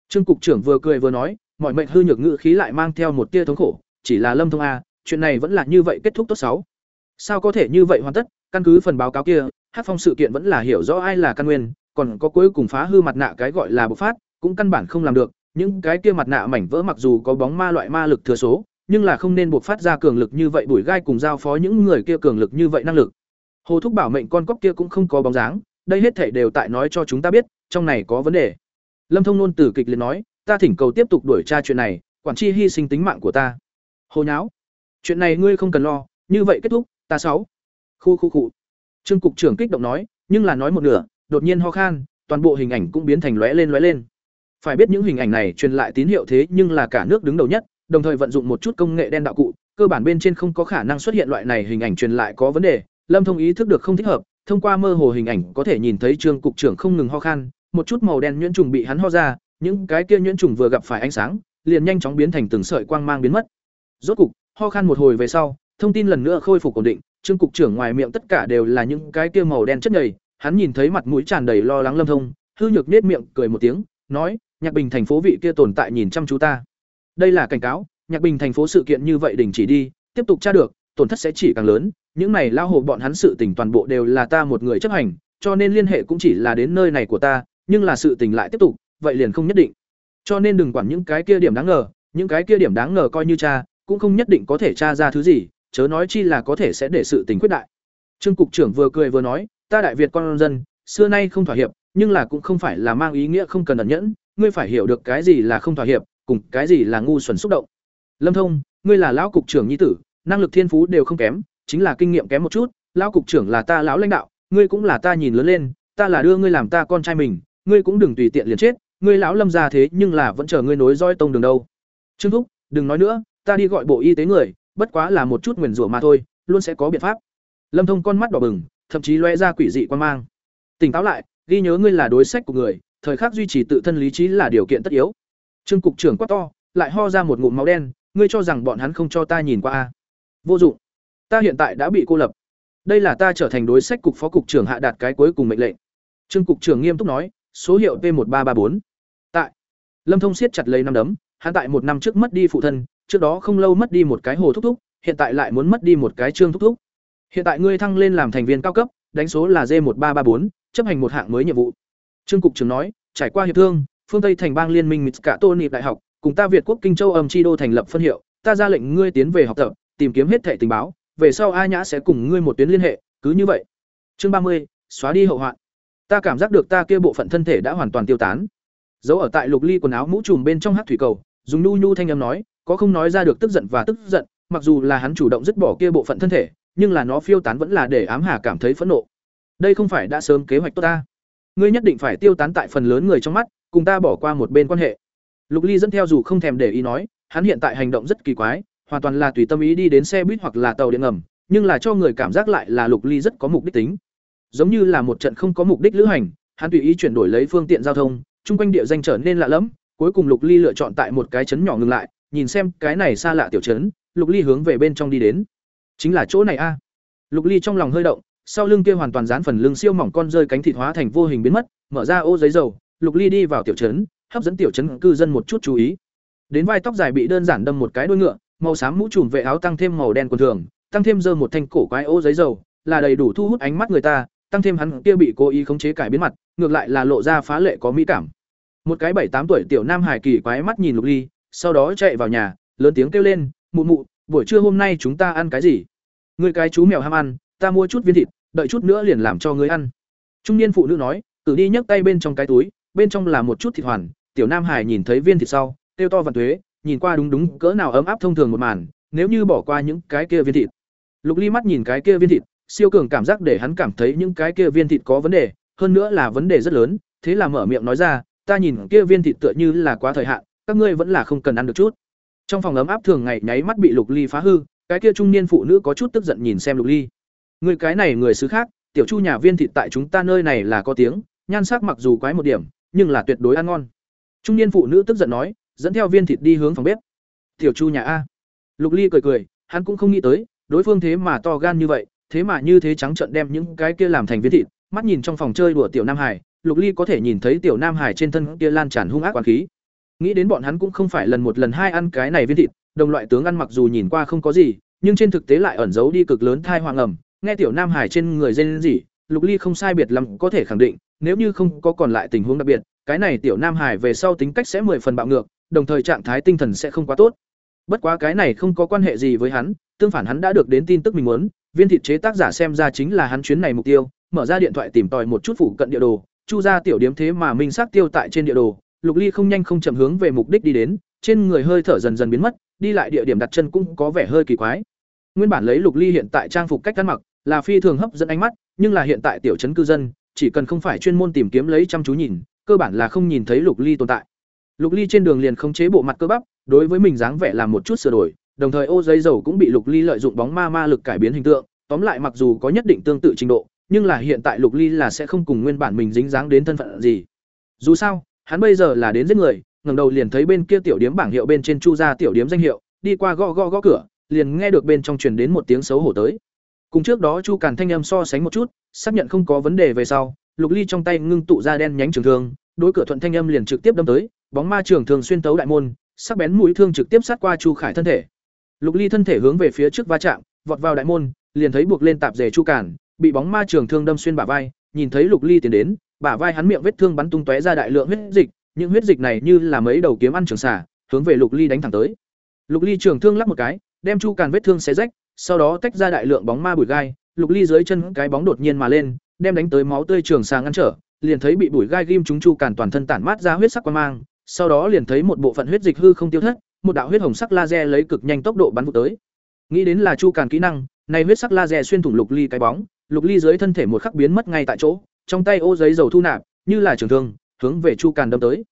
Trương cục trưởng vừa cười vừa nói, mọi mệnh hư nhược ngữ khí lại mang theo một tia thống khổ, chỉ là Lâm Thông a, chuyện này vẫn là như vậy kết thúc tốt sáu. Sao có thể như vậy hoàn tất? Căn cứ phần báo cáo kia, Hát Phong sự kiện vẫn là hiểu rõ ai là căn nguyên, còn có cuối cùng phá hư mặt nạ cái gọi là bộc phát, cũng căn bản không làm được, những cái kia mặt nạ mảnh vỡ mặc dù có bóng ma loại ma lực thừa số, nhưng là không nên bộc phát ra cường lực như vậy bùi gai cùng giao phó những người kia cường lực như vậy năng lực. Hồ thúc bảo mệnh con cóc kia cũng không có bóng dáng, đây hết thảy đều tại nói cho chúng ta biết, trong này có vấn đề. Lâm Thông nôn tử kịch liền nói, ta thỉnh cầu tiếp tục đuổi tra chuyện này, quản chi hy sinh tính mạng của ta. Hồ nháo, chuyện này ngươi không cần lo, như vậy kết thúc, ta sáu. Khu khu khu. Trương cục trưởng kích động nói, nhưng là nói một nửa, đột nhiên ho khan, toàn bộ hình ảnh cũng biến thành lóe lên lóe lên. Phải biết những hình ảnh này truyền lại tín hiệu thế nhưng là cả nước đứng đầu nhất, đồng thời vận dụng một chút công nghệ đen đạo cụ, cơ bản bên trên không có khả năng xuất hiện loại này hình ảnh truyền lại có vấn đề lâm thông ý thức được không thích hợp, thông qua mơ hồ hình ảnh có thể nhìn thấy trương cục trưởng không ngừng ho khan, một chút màu đen nhuyễn trùng bị hắn ho ra, những cái kia nhuyễn trùng vừa gặp phải ánh sáng, liền nhanh chóng biến thành từng sợi quang mang biến mất. Rốt cục, ho khan một hồi về sau, thông tin lần nữa khôi phục ổn định, trương cục trưởng ngoài miệng tất cả đều là những cái kia màu đen chất nhầy, hắn nhìn thấy mặt mũi tràn đầy lo lắng lâm thông, hư nhược nết miệng cười một tiếng, nói, nhạc bình thành phố vị kia tồn tại nhìn chăm chú ta. Đây là cảnh cáo, nhạc bình thành phố sự kiện như vậy đình chỉ đi, tiếp tục tra được, tổn thất sẽ chỉ càng lớn những này lao hồ bọn hắn sự tình toàn bộ đều là ta một người chấp hành, cho nên liên hệ cũng chỉ là đến nơi này của ta, nhưng là sự tình lại tiếp tục, vậy liền không nhất định. Cho nên đừng quản những cái kia điểm đáng ngờ, những cái kia điểm đáng ngờ coi như cha, cũng không nhất định có thể tra ra thứ gì, chớ nói chi là có thể sẽ để sự tình quyết đại. Trương cục trưởng vừa cười vừa nói, ta đại việt con dân, xưa nay không thỏa hiệp, nhưng là cũng không phải là mang ý nghĩa không cần ẩn nhẫn, ngươi phải hiểu được cái gì là không thỏa hiệp, cùng cái gì là ngu xuẩn xúc động. Lâm thông, ngươi là lão cục trưởng nhi tử, năng lực thiên phú đều không kém chính là kinh nghiệm kém một chút, lão cục trưởng là ta lão lãnh đạo, ngươi cũng là ta nhìn lớn lên, ta là đưa ngươi làm ta con trai mình, ngươi cũng đừng tùy tiện liền chết, ngươi lão lâm ra thế nhưng là vẫn chờ ngươi nối roi tông đường đâu. Trương thúc, đừng nói nữa, ta đi gọi bộ y tế người, bất quá là một chút nguyền rủa mà thôi, luôn sẽ có biện pháp. Lâm thông con mắt đỏ bừng, thậm chí loe ra quỷ dị quan mang. Tỉnh táo lại, ghi nhớ ngươi là đối sách của người, thời khắc duy trì tự thân lý trí là điều kiện tất yếu. Trương cục trưởng quát to, lại ho ra một ngụm máu đen, ngươi cho rằng bọn hắn không cho ta nhìn qua a vô dụng ta hiện tại đã bị cô lập. Đây là ta trở thành đối sách cục phó cục trưởng hạ đạt cái cuối cùng mệnh lệnh. Trương cục trưởng nghiêm túc nói, số hiệu p một ba ba bốn tại, lâm thông siết chặt lấy năm đấm, hắn tại một năm trước mất đi phụ thân, trước đó không lâu mất đi một cái hồ thúc thúc, hiện tại lại muốn mất đi một cái trương thúc thúc. Hiện tại ngươi thăng lên làm thành viên cao cấp, đánh số là g một ba ba bốn chấp hành một hạng mới nhiệm vụ. Trương cục trưởng nói, trải qua hiệp thương, phương tây thành bang liên minh mít cả tô nịp đại học, cùng ta việt quốc kinh châu âm chi đô thành lập phân hiệu, ta ra lệnh ngươi tiến về học tập, tìm kiếm hết thẻ tình báo về sau a nhã sẽ cùng ngươi một tuyến liên hệ, cứ như vậy. Chương ba mươi, xóa đi hậu hoạn. Ta cảm giác được ta kia bộ phận thân thể đã hoàn toàn tiêu tán. Giấu ở tại lục ly quần áo mũ trùm bên trong hắc thủy cầu, dùng nu nhu thanh âm nói, có không nói ra được tức giận và tức giận, mặc dù là hắn chủ động dứt bỏ kia bộ phận thân thể, nhưng là nó phiêu tán vẫn là để ám hà cảm thấy phẫn nộ. Đây không phải đã sớm kế hoạch tốt ta. Ngươi nhất định phải tiêu tán tại phần lớn người trong mắt, cùng ta bỏ qua một bên quan hệ. Lục ly dẫn theo dù không thèm để ý nói, hắn hiện tại hành động rất kỳ quái hoàn toàn là tùy tâm ý đi đến xe buýt hoặc là tàu điện ngầm, nhưng là cho người cảm giác lại là lục ly rất có mục đích tính. Giống như là một trận không có mục đích lữ hành, hắn tùy ý chuyển đổi lấy phương tiện giao thông, chung quanh địa danh trở nên lạ lẫm, cuối cùng lục ly lựa chọn tại một cái trấn nhỏ ngừng lại, nhìn xem cái này xa lạ tiểu trấn, lục ly hướng về bên trong đi đến. Chính là chỗ này a. Lục ly trong lòng hơi động, sau lưng kia hoàn toàn dán phần lưng siêu mỏng con rơi cánh thịt hóa thành vô hình biến mất, mở ra ô giấy dầu, lục ly đi vào tiểu trấn, hấp dẫn tiểu trấn cư dân một chút chú ý. Đến vai tóc dài bị đơn giản đâm một cái đuôi ngựa màu xám mũ trùm vệ áo tăng thêm màu đen quần thường, tăng thêm dơ một thanh cổ quái ô giấy dầu, là đầy đủ thu hút ánh mắt người ta, tăng thêm hắn kia bị cố ý khống chế cải biến mặt, ngược lại là lộ ra phá lệ có mỹ cảm. Một cái bảy tám tuổi tiểu nam hải kỳ quái mắt nhìn lục ly, sau đó chạy vào nhà, lớn tiếng kêu lên, mụ mụ, buổi trưa hôm nay chúng ta ăn cái gì? Người cái chú mèo ham ăn, ta mua chút viên thịt, đợi chút nữa liền làm cho người ăn. Trung niên phụ nữ nói, cử đi nhấc tay bên trong cái túi, bên trong là một chút thịt hoàn. Tiểu nam hải nhìn thấy viên thịt sau tiêu to vằn thuế nhìn qua đúng đúng cỡ nào ấm áp thông thường một màn, nếu như bỏ qua những cái kia viên thịt. Lục ly mắt nhìn cái kia viên thịt, siêu cường cảm giác để hắn cảm thấy những cái kia viên thịt có vấn đề, hơn nữa là vấn đề rất lớn, thế là mở miệng nói ra, ta nhìn kia viên thịt tựa như là quá thời hạn, các ngươi vẫn là không cần ăn được chút. Trong phòng ấm áp thường ngày nháy mắt bị lục ly phá hư, cái kia trung niên phụ nữ có chút tức giận nhìn xem lục ly. Người cái này người xứ khác, tiểu chu nhà viên thịt tại chúng ta nơi này là có tiếng, nhan sắc mặc dù quái một điểm, nhưng là tuyệt đối ăn ngon. Trung niên phụ nữ tức giận nói dẫn theo viên thịt đi hướng phòng bếp. Tiểu chu nhà a. Lục ly cười cười, hắn cũng không nghĩ tới, đối phương thế mà to gan như vậy, thế mà như thế trắng trợn đem những cái kia làm thành viên thịt, mắt nhìn trong phòng chơi đùa tiểu nam hải, lục ly có thể nhìn thấy tiểu nam hải trên thân kia lan tràn hung ác quán khí. Nghĩ đến bọn hắn cũng không phải lần một lần hai ăn cái này viên thịt, đồng loại tướng ăn mặc dù nhìn qua không có gì, nhưng trên thực tế lại ẩn giấu đi cực lớn thai hoàng ẩm, nghe tiểu nam hải trên người dên gì lục ly không sai biệt lắm có thể khẳng định, nếu như không có còn lại tình huống đặc biệt, cái này tiểu nam hải về sau tính cách sẽ mười phần bạo ngược đồng thời trạng thái tinh thần sẽ không quá tốt. Bất quá cái này không có quan hệ gì với hắn, tương phản hắn đã được đến tin tức mình muốn, viên thịt chế tác giả xem ra chính là hắn chuyến này mục tiêu, mở ra điện thoại tìm tòi một chút phụ cận địa đồ, chu ra tiểu điếm thế mà minh xác tiêu tại trên địa đồ, lục ly không nhanh không chậm hướng về mục đích đi đến, trên người hơi thở dần dần biến mất, đi lại địa điểm đặt chân cũng có vẻ hơi kỳ quái. Nguyên bản lấy lục ly hiện tại trang phục cách ăn mặc, là phi thường hấp dẫn ánh mắt, nhưng là hiện tại tiểu trấn cư dân, chỉ cần không phải chuyên môn tìm kiếm lấy chăm chú nhìn, cơ bản là không nhìn thấy lục ly tồn tại lục ly trên đường liền khống chế bộ mặt cơ bắp đối với mình dáng vẻ làm một chút sửa đổi đồng thời ô giấy dầu cũng bị Lục Ly lợi dụng bóng ma ma lực cải biến hình tượng, tóm lại mặc dù có nhất định tương tự trình độ, nhưng là hiện tại Lục Ly là sẽ không cùng nguyên bản mình dính dáng đến thân phận gì. Dù sao, hắn bây giờ là đến giết người, ngẩng đầu liền thấy bên kia tiểu điếm bảng hiệu bên trên chu ra tiểu điếm danh hiệu, đi qua gõ gõ gõ cửa, liền nghe được bên trong truyền đến một tiếng xấu hổ tới. Cùng trước đó Chu Càn thanh âm so sánh một chút, xác nhận không có vấn đề về sau, Lục Ly trong tay ngưng tụ ra đen nhánh trường thương, đối cửa thuận thanh âm liền trực tiếp đâm tới, bóng ma trường thường xuyên tấu đại môn, sắc bén mũi thương trực tiếp sát qua Chu Khải thân thể. Lục Ly thân thể hướng về phía trước va chạm, vọt vào đại môn, liền thấy buộc lên tạp dề Chu cản bị bóng ma trường thương đâm xuyên bả vai, nhìn thấy Lục Ly tiến đến, bả vai hắn miệng vết thương bắn tung tóe ra đại lượng huyết dịch, những huyết dịch này như là mấy đầu kiếm ăn trường xả, hướng về Lục Ly đánh thẳng tới. Lục Ly trường thương lắc một cái, đem Chu cản vết thương xé rách, sau đó tách ra đại lượng bóng ma bụi gai, Lục Ly dưới chân cái bóng đột nhiên mà lên, đem đánh tới máu tươi trường xà ngăn trở, liền thấy bị bụi gai ghim chúng Chu Càn toàn thân tản mát ra huyết sắc quang mang, sau đó liền thấy một bộ phận huyết dịch hư không tiêu thất, một đạo huyết hồng sắc laser lấy cực nhanh tốc độ bắn vụt tới. Nghĩ đến là Chu Càn kỹ năng, này huyết sắc laser xuyên thủng Lục Ly cái bóng, Lục Ly dưới thân thể một khắc biến mất ngay tại chỗ, trong tay ô giấy dầu thu nạp, như là trường thương, hướng về Chu Càn đâm tới.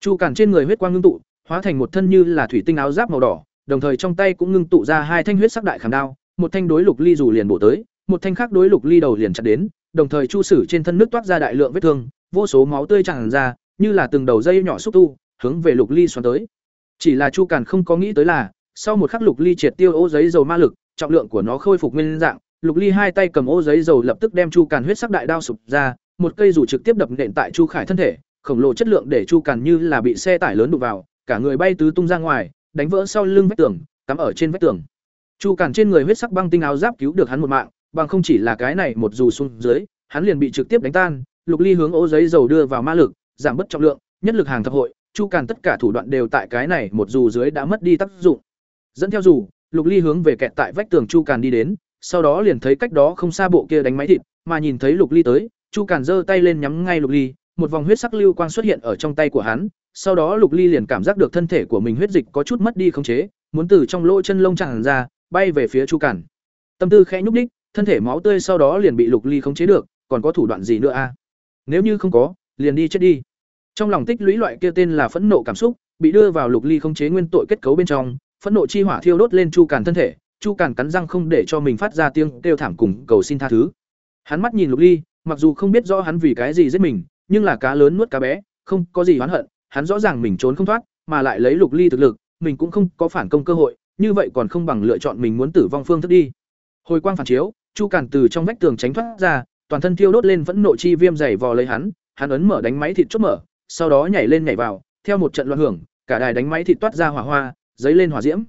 Chu Càn trên người huyết quang ngưng tụ, hóa thành một thân như là thủy tinh áo giáp màu đỏ, đồng thời trong tay cũng ngưng tụ ra hai thanh huyết sắc đại khảm đao, một thanh đối Lục Ly dù liền bổ tới, một thanh khác đối Lục Ly đầu liền chặt đến, đồng thời Chu Sử trên thân nước toát ra đại lượng vết thương, vô số máu tươi tràn ra, như là từng đầu dây nhỏ xúc tu, hướng về Lục Ly xoắn tới. Chỉ là Chu Càn không có nghĩ tới là, sau một khắc Lục Ly triệt tiêu ô giấy dầu ma lực, trọng lượng của nó khôi phục nguyên dạng, Lục Ly hai tay cầm ô giấy dầu lập tức đem Chu Càn huyết sắc đại đao sụp ra, một cây dù trực tiếp đập nện tại Chu Khải thân thể, khổng lồ chất lượng để Chu Càn như là bị xe tải lớn đụng vào, cả người bay tứ tung ra ngoài, đánh vỡ sau lưng vách tường, cắm ở trên vách tường. Chu Càn trên người huyết sắc băng tinh áo giáp cứu được hắn một mạng, bằng không chỉ là cái này một dù xuống dưới, hắn liền bị trực tiếp đánh tan. Lục Ly hướng ô giấy dầu đưa vào ma lực, giảm bất trọng lượng, nhất lực hàng thập hội, Chu Càn tất cả thủ đoạn đều tại cái này một dù dưới đã mất đi tác dụng. Dẫn theo dù, Lục Ly hướng về kẹt tại vách tường Chu Càn đi đến, sau đó liền thấy cách đó không xa bộ kia đánh máy thịt, mà nhìn thấy Lục Ly tới, Chu Càn giơ tay lên nhắm ngay Lục Ly, một vòng huyết sắc lưu quang xuất hiện ở trong tay của hắn, sau đó Lục Ly liền cảm giác được thân thể của mình huyết dịch có chút mất đi khống chế, muốn từ trong lỗ chân lông tràn ra, bay về phía Chu Càn. Tâm tư khẽ nhúc nhích, thân thể máu tươi sau đó liền bị Lục Ly khống chế được, còn có thủ đoạn gì nữa a? Nếu như không có, liền đi chết đi. Trong lòng tích lũy loại kia tên là phẫn nộ cảm xúc, bị đưa vào Lục Ly khống chế nguyên tội kết cấu bên trong, phẫn nộ chi hỏa thiêu đốt lên Chu Càn thân thể, Chu Càn cắn răng không để cho mình phát ra tiếng kêu thảm cùng cầu xin tha thứ. Hắn mắt nhìn Lục Ly, mặc dù không biết rõ hắn vì cái gì giết mình, nhưng là cá lớn nuốt cá bé, không có gì oán hận, hắn rõ ràng mình trốn không thoát, mà lại lấy Lục Ly thực lực, mình cũng không có phản công cơ hội, như vậy còn không bằng lựa chọn mình muốn tử vong phương thức đi. Hồi quang phản chiếu, Chu Cản từ trong vách tường tránh thoát ra, toàn thân thiêu đốt lên vẫn nộ chi viêm dày vò lấy hắn, hắn ấn mở đánh máy thịt chốt mở, sau đó nhảy lên nhảy vào, theo một trận loạn hưởng, cả đài đánh máy thịt toát ra hỏa hoa, giấy lên hỏa diễm.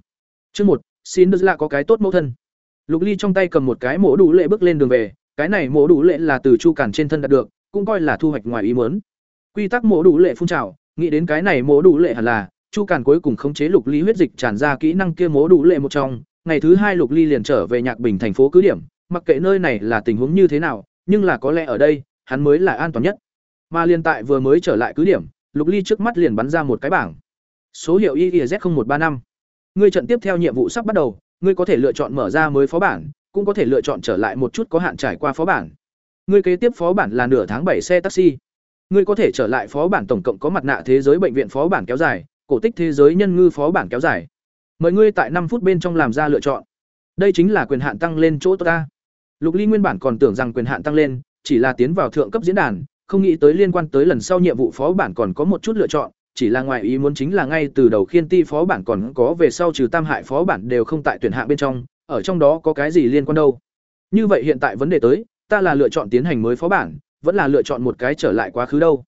Chương một, xin là có cái tốt mẫu thân. Lục Ly trong tay cầm một cái mổ đủ lệ bước lên đường về, cái này mổ đủ lệ là từ Chu Cản trên thân đạt được, cũng coi là thu hoạch ngoài ý muốn. Quy tắc mổ đủ lệ phun trào, nghĩ đến cái này mổ đủ lệ hẳn là Chu Cản cuối cùng khống chế Lục Ly huyết dịch tràn ra kỹ năng kia mổ đủ lệ một trong, ngày thứ hai Lục Ly liền trở về Nhạc Bình thành phố cứ điểm, mặc kệ nơi này là tình huống như thế nào, nhưng là có lẽ ở đây, hắn mới là an toàn nhất. Mà liên tại vừa mới trở lại cứ điểm, Lục Ly trước mắt liền bắn ra một cái bảng. Số hiệu YYZ0135. Ngươi trận tiếp theo nhiệm vụ sắp bắt đầu, ngươi có thể lựa chọn mở ra mới phó bản, cũng có thể lựa chọn trở lại một chút có hạn trải qua phó bản. Ngươi kế tiếp phó bản là nửa tháng bảy xe taxi. Ngươi có thể trở lại phó bản tổng cộng có mặt nạ thế giới bệnh viện phó bản kéo dài, cổ tích thế giới nhân ngư phó bản kéo dài. Mời ngươi tại năm phút bên trong làm ra lựa chọn. Đây chính là quyền hạn tăng lên chỗ ta. Lục Ly nguyên bản còn tưởng rằng quyền hạn tăng lên chỉ là tiến vào thượng cấp diễn đàn, không nghĩ tới liên quan tới lần sau nhiệm vụ phó bản còn có một chút lựa chọn, chỉ là ngoài ý muốn chính là ngay từ đầu khiên ti phó bản còn có về sau trừ tam hại phó bản đều không tại tuyển hạng bên trong, ở trong đó có cái gì liên quan đâu. Như vậy hiện tại vấn đề tới, ta là lựa chọn tiến hành mới phó bản, vẫn là lựa chọn một cái trở lại quá khứ đâu.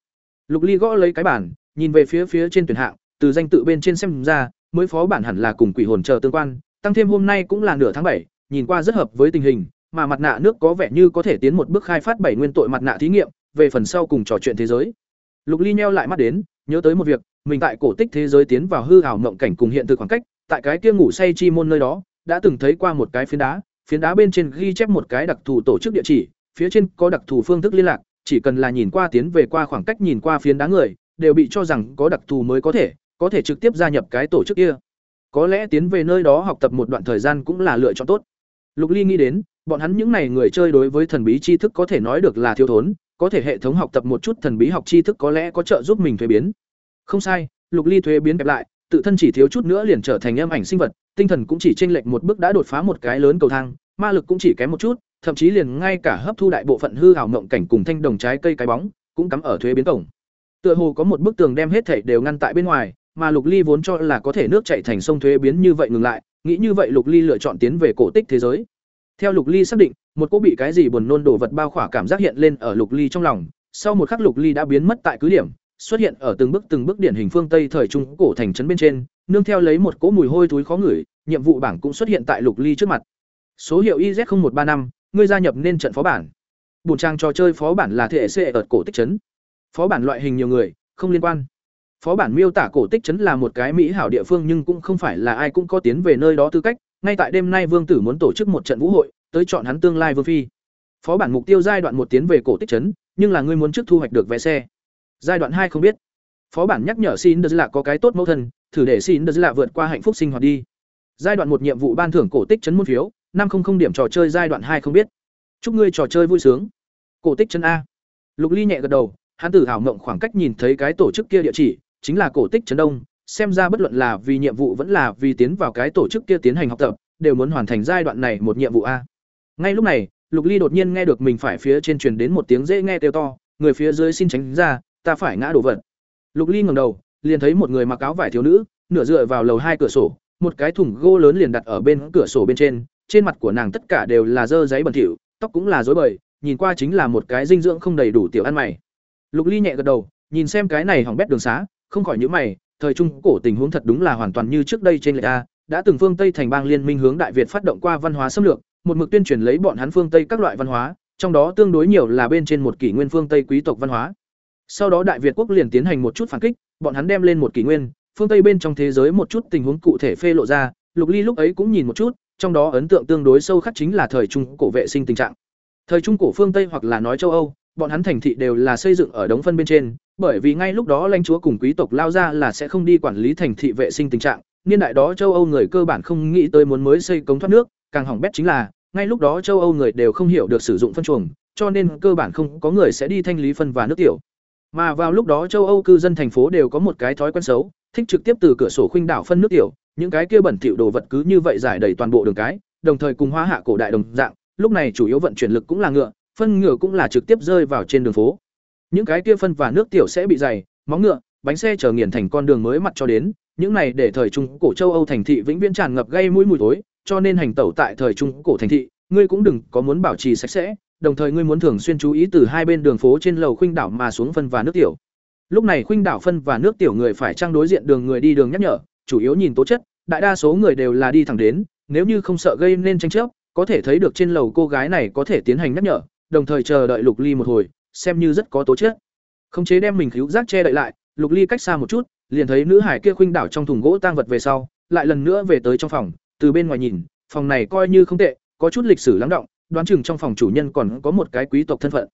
Lục Ly gõ lấy cái bản, nhìn về phía phía trên tuyển hạng, từ danh tự bên trên xem ra, mới phó bản hẳn là cùng quỷ hồn chờ tương quan, tăng thêm hôm nay cũng là nửa tháng bảy, nhìn qua rất hợp với tình hình, mà mặt nạ nước có vẻ như có thể tiến một bước khai phát bảy nguyên tội mặt nạ thí nghiệm, về phần sau cùng trò chuyện thế giới. Lục Ly nheo lại mắt đến, nhớ tới một việc, mình tại cổ tích thế giới tiến vào hư ảo mộng cảnh cùng hiện thực khoảng cách, tại cái kia ngủ say chi môn nơi đó, đã từng thấy qua một cái phiến đá, phiến đá bên trên ghi chép một cái đặc thù tổ chức địa chỉ, phía trên có đặc thù phương thức liên lạc, chỉ cần là nhìn qua tiến về qua khoảng cách nhìn qua phiến đá người, đều bị cho rằng có đặc thù mới có thể, có thể trực tiếp gia nhập cái tổ chức kia. Có lẽ tiến về nơi đó học tập một đoạn thời gian cũng là lựa chọn tốt. Lục Ly nghĩ đến, bọn hắn những này người chơi đối với thần bí tri thức có thể nói được là thiếu thốn, có thể hệ thống học tập một chút thần bí học tri thức có lẽ có trợ giúp mình thuế biến. Không sai, Lục Ly thuế biến kẹp lại, tự thân chỉ thiếu chút nữa liền trở thành âm ảnh sinh vật, tinh thần cũng chỉ chênh lệch một bước đã đột phá một cái lớn cầu thang, ma lực cũng chỉ kém một chút, thậm chí liền ngay cả hấp thu đại bộ phận hư ảo mộng cảnh cùng thanh đồng trái cây cái bóng, cũng cắm ở thuế biến cổng. Tựa hồ có một bức tường đem hết thảy đều ngăn tại bên ngoài, mà Lục Ly vốn cho là có thể nước chảy thành sông thuế biến như vậy ngừng lại, nghĩ như vậy Lục Ly lựa chọn tiến về cổ tích thế giới. Theo Lục Ly xác định, một cô bị cái gì buồn nôn đổ vật bao khỏa cảm giác hiện lên ở Lục Ly trong lòng, sau một khắc Lục Ly đã biến mất tại cứ điểm, xuất hiện ở từng bước từng bước điển hình phương Tây thời trung cổ thành trấn bên trên, nương theo lấy một cỗ mùi hôi thối khó ngửi, nhiệm vụ bảng cũng xuất hiện tại Lục Ly trước mặt. Số hiệu IZ0135, ngươi gia nhập nên trận phó bản. Bùn trang trò chơi phó bản là thể hệ ở cổ tích trấn. Phó bản loại hình nhiều người, không liên quan. Phó bản miêu tả cổ tích trấn là một cái mỹ hảo địa phương nhưng cũng không phải là ai cũng có tiến về nơi đó tư cách, ngay tại đêm nay Vương tử muốn tổ chức một trận vũ hội, tới chọn hắn tương lai vương phi. Phó bản mục tiêu giai đoạn một tiến về cổ tích trấn, nhưng là ngươi muốn trước thu hoạch được vé xe. Giai đoạn hai không biết. Phó bản nhắc nhở xin Đờ lạ có cái tốt mẫu thân, thử để xin Đờ lạ vượt qua hạnh phúc sinh hoạt đi. Giai đoạn một nhiệm vụ ban thưởng cổ tích trấn môn phiếu, năm không không điểm trò chơi giai đoạn hai không biết. Chúc ngươi trò chơi vui sướng. Cổ tích trấn A. Lục Ly nhẹ gật đầu, hắn tử hảo mộng khoảng cách nhìn thấy cái tổ chức kia địa chỉ, chính là cổ tích trấn đông, xem ra bất luận là vì nhiệm vụ vẫn là vì tiến vào cái tổ chức kia tiến hành học tập, đều muốn hoàn thành giai đoạn này một nhiệm vụ a. Ngay lúc này, Lục Ly đột nhiên nghe được mình phải phía trên truyền đến một tiếng dễ nghe kêu to, người phía dưới xin tránh ra, ta phải ngã đổ vật. Lục Ly ngẩng đầu, liền thấy một người mặc áo vải thiếu nữ, nửa dựa vào lầu hai cửa sổ, một cái thùng gỗ lớn liền đặt ở bên cửa sổ bên trên, trên mặt của nàng tất cả đều là dơ giấy bẩn thỉu, tóc cũng là rối bời, nhìn qua chính là một cái dinh dưỡng không đầy đủ tiểu ăn mày. Lục Ly nhẹ gật đầu, nhìn xem cái này hỏng bét đường xá, không khỏi nhíu mày, thời trung cổ tình huống thật đúng là hoàn toàn như trước đây trên lệ a, đã từng phương Tây thành bang liên minh hướng Đại Việt phát động qua văn hóa xâm lược, một mực tuyên truyền lấy bọn hắn phương Tây các loại văn hóa, trong đó tương đối nhiều là bên trên một kỷ nguyên phương Tây quý tộc văn hóa. Sau đó Đại Việt quốc liền tiến hành một chút phản kích, bọn hắn đem lên một kỷ nguyên, phương Tây bên trong thế giới một chút tình huống cụ thể phê lộ ra, Lục Ly lúc ấy cũng nhìn một chút, trong đó ấn tượng tương đối sâu khắc chính là thời trung cổ vệ sinh tình trạng. Thời trung cổ phương Tây hoặc là nói châu Âu, bọn hắn thành thị đều là xây dựng ở đống phân bên trên, bởi vì ngay lúc đó lãnh chúa cùng quý tộc lao ra là sẽ không đi quản lý thành thị vệ sinh tình trạng, niên đại đó châu Âu người cơ bản không nghĩ tới muốn mới xây cống thoát nước, càng hỏng bét chính là, ngay lúc đó châu Âu người đều không hiểu được sử dụng phân chuồng, cho nên cơ bản không có người sẽ đi thanh lý phân và nước tiểu. Mà vào lúc đó châu Âu cư dân thành phố đều có một cái thói quen xấu, thích trực tiếp từ cửa sổ khuynh đảo phân nước tiểu, những cái kia bẩn thỉu đồ vật cứ như vậy giải đầy toàn bộ đường cái, đồng thời cùng hóa hạ cổ đại đồng dạng, lúc này chủ yếu vận chuyển lực cũng là ngựa, phân ngựa cũng là trực tiếp rơi vào trên đường phố. Những cái kia phân và nước tiểu sẽ bị dày, móng ngựa, bánh xe chở nghiền thành con đường mới mặt cho đến, những này để thời trung cổ châu Âu thành thị vĩnh viễn tràn ngập gây mũi mùi tối, cho nên hành tẩu tại thời trung cổ thành thị, ngươi cũng đừng có muốn bảo trì sạch sẽ, đồng thời ngươi muốn thường xuyên chú ý từ hai bên đường phố trên lầu khuynh đảo mà xuống phân và nước tiểu. Lúc này khuynh đảo phân và nước tiểu người phải trang đối diện đường người đi đường nhắc nhở, chủ yếu nhìn tố chất, đại đa số người đều là đi thẳng đến, nếu như không sợ gây nên tranh chấp, có thể thấy được trên lầu cô gái này có thể tiến hành nhắc nhở, đồng thời chờ đợi Lục Ly một hồi, xem như rất có tố chất. Khống chế đem mình cứu giác che đậy lại, Lục Ly cách xa một chút, liền thấy nữ hải kia khuynh đảo trong thùng gỗ tang vật về sau, lại lần nữa về tới trong phòng, từ bên ngoài nhìn, phòng này coi như không tệ, có chút lịch sử lắng động, đoán chừng trong phòng chủ nhân còn có một cái quý tộc thân phận.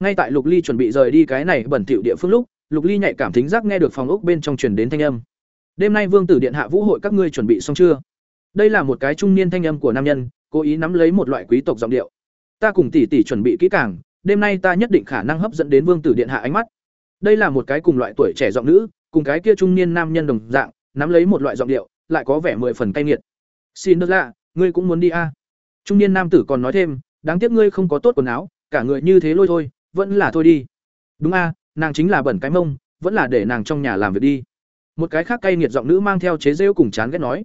Ngay tại Lục Ly chuẩn bị rời đi cái này bẩn thỉu địa phương lúc, Lục Ly nhạy cảm thính giác nghe được phòng ốc bên trong truyền đến thanh âm. Đêm nay Vương tử điện hạ vũ hội các ngươi chuẩn bị xong chưa? Đây là một cái trung niên thanh âm của nam nhân, cố ý nắm lấy một loại quý tộc giọng điệu. Ta cùng tỷ tỷ chuẩn bị kỹ càng, đêm nay ta nhất định khả năng hấp dẫn đến Vương tử điện hạ ánh mắt. Đây là một cái cùng loại tuổi trẻ giọng nữ, cùng cái kia trung niên nam nhân đồng dạng, nắm lấy một loại giọng điệu, lại có vẻ mười phần cay nghiệt. Xin đức lạ, ngươi cũng muốn đi a? À? Trung niên nam tử còn nói thêm, đáng tiếc ngươi không có tốt quần áo, cả người như thế lôi thôi, vẫn là thôi đi. Đúng a, nàng chính là bẩn cái mông, vẫn là để nàng trong nhà làm việc đi. Một cái khác cay nghiệt giọng nữ mang theo chế rêu cùng chán ghét nói,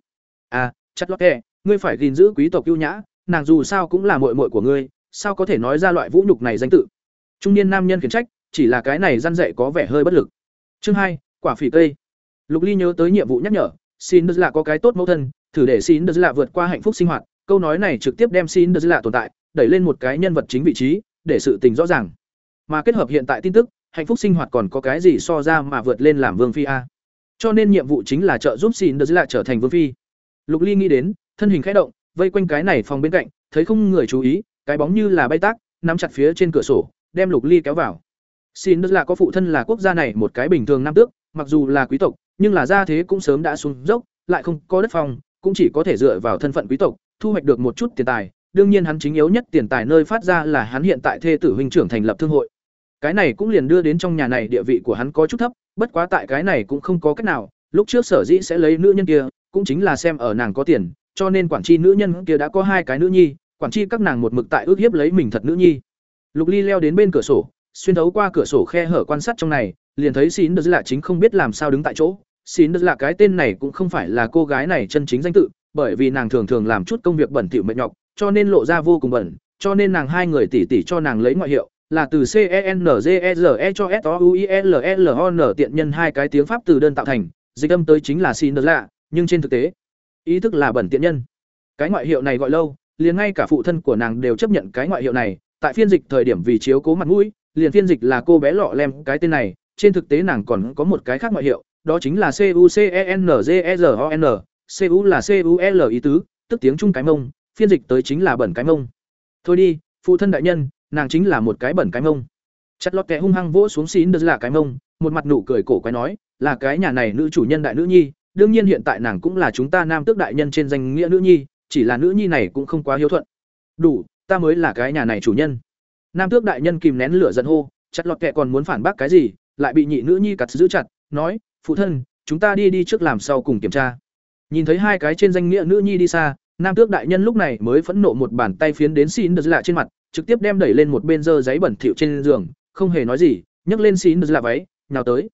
"À, chắc lót kệ, ngươi phải gìn giữ quý tộc ưu nhã, nàng dù sao cũng là muội muội của ngươi, sao có thể nói ra loại vũ nhục này danh tự?" Trung niên nam nhân khiển trách, chỉ là cái này răn dạy có vẻ hơi bất lực. Chương hai, quả phỉ cây. Lục Ly nhớ tới nhiệm vụ nhắc nhở, xin là có cái tốt mẫu thân, thử để xin là vượt qua hạnh phúc sinh hoạt, câu nói này trực tiếp đem xin là tồn tại, đẩy lên một cái nhân vật chính vị trí, để sự tình rõ ràng. Mà kết hợp hiện tại tin tức, hạnh phúc sinh hoạt còn có cái gì so ra mà vượt lên làm vương phi a? Cho nên nhiệm vụ chính là trợ giúp xin là trở thành vương phi. Lục Ly nghĩ đến, thân hình khẽ động, vây quanh cái này phòng bên cạnh, thấy không người chú ý, cái bóng như là bay tác, nắm chặt phía trên cửa sổ, đem Lục Ly kéo vào. Xin là có phụ thân là quốc gia này một cái bình thường nam tước, mặc dù là quý tộc, nhưng là gia thế cũng sớm đã xuống dốc, lại không có đất phòng, cũng chỉ có thể dựa vào thân phận quý tộc, thu hoạch được một chút tiền tài. Đương nhiên hắn chính yếu nhất tiền tài nơi phát ra là hắn hiện tại thê tử huynh trưởng thành lập thương hội. Cái này cũng liền đưa đến trong nhà này địa vị của hắn có chút thấp, bất quá tại cái này cũng không có cách nào, lúc trước sở dĩ sẽ lấy nữ nhân kia cũng chính là xem ở nàng có tiền cho nên quản tri nữ nhân kia đã có hai cái nữ nhi quản tri các nàng một mực tại ước hiếp lấy mình thật nữ nhi. Lục ly leo đến bên cửa sổ, xuyên thấu qua cửa sổ khe hở quan sát trong này, liền thấy Xín đờ lạ chính không biết làm sao đứng tại chỗ. Xín đờ lạ cái tên này cũng không phải là cô gái này chân chính danh tự, bởi vì nàng thường thường làm chút công việc bẩn thỉu mệt nhọc, cho nên lộ ra vô cùng bẩn, cho nên nàng hai người tỉ tỉ cho nàng lấy ngoại hiệu, là từ c e n g e e cho s o u i l l o n tiện nhân hai cái tiếng pháp từ đơn tạo thành, dịch âm tới chính là Xín đờ lạ, nhưng trên thực tế, ý thức là bẩn tiện nhân. Cái ngoại hiệu này gọi lâu liền ngay cả phụ thân của nàng đều chấp nhận cái ngoại hiệu này, tại phiên dịch thời điểm vì chiếu cố mặt mũi, liền phiên dịch là cô bé lọ lem cái tên này, trên thực tế nàng còn có một cái khác ngoại hiệu, đó chính là c u c e n e r o n cu là c u l ý tứ, tức tiếng trung cái mông, phiên dịch tới chính là bẩn cái mông. Thôi đi, phụ thân đại nhân, nàng chính là một cái bẩn cái mông. Chặt lọt kẹ hung hăng vỗ xuống xín đ là cái mông, một mặt nụ cười cổ quái nói, là cái nhà này nữ chủ nhân đại nữ nhi, đương nhiên hiện tại nàng cũng là chúng ta nam tước đại nhân trên danh nghĩa nữ nhi chỉ là nữ nhi này cũng không quá hiếu thuận. Đủ, ta mới là cái nhà này chủ nhân. Nam tước đại nhân kìm nén lửa giận hô, chặt lọt kẹ còn muốn phản bác cái gì, lại bị nhị nữ nhi cặt giữ chặt, nói, phụ thân, chúng ta đi đi trước làm sau cùng kiểm tra. Nhìn thấy hai cái trên danh nghĩa nữ nhi đi xa, nam tước đại nhân lúc này mới phẫn nộ một bàn tay phiến đến xin đợt lạ trên mặt, trực tiếp đem đẩy lên một bên dơ giấy bẩn thỉu trên giường, không hề nói gì, nhấc lên xin đợt lạ váy, nhào tới.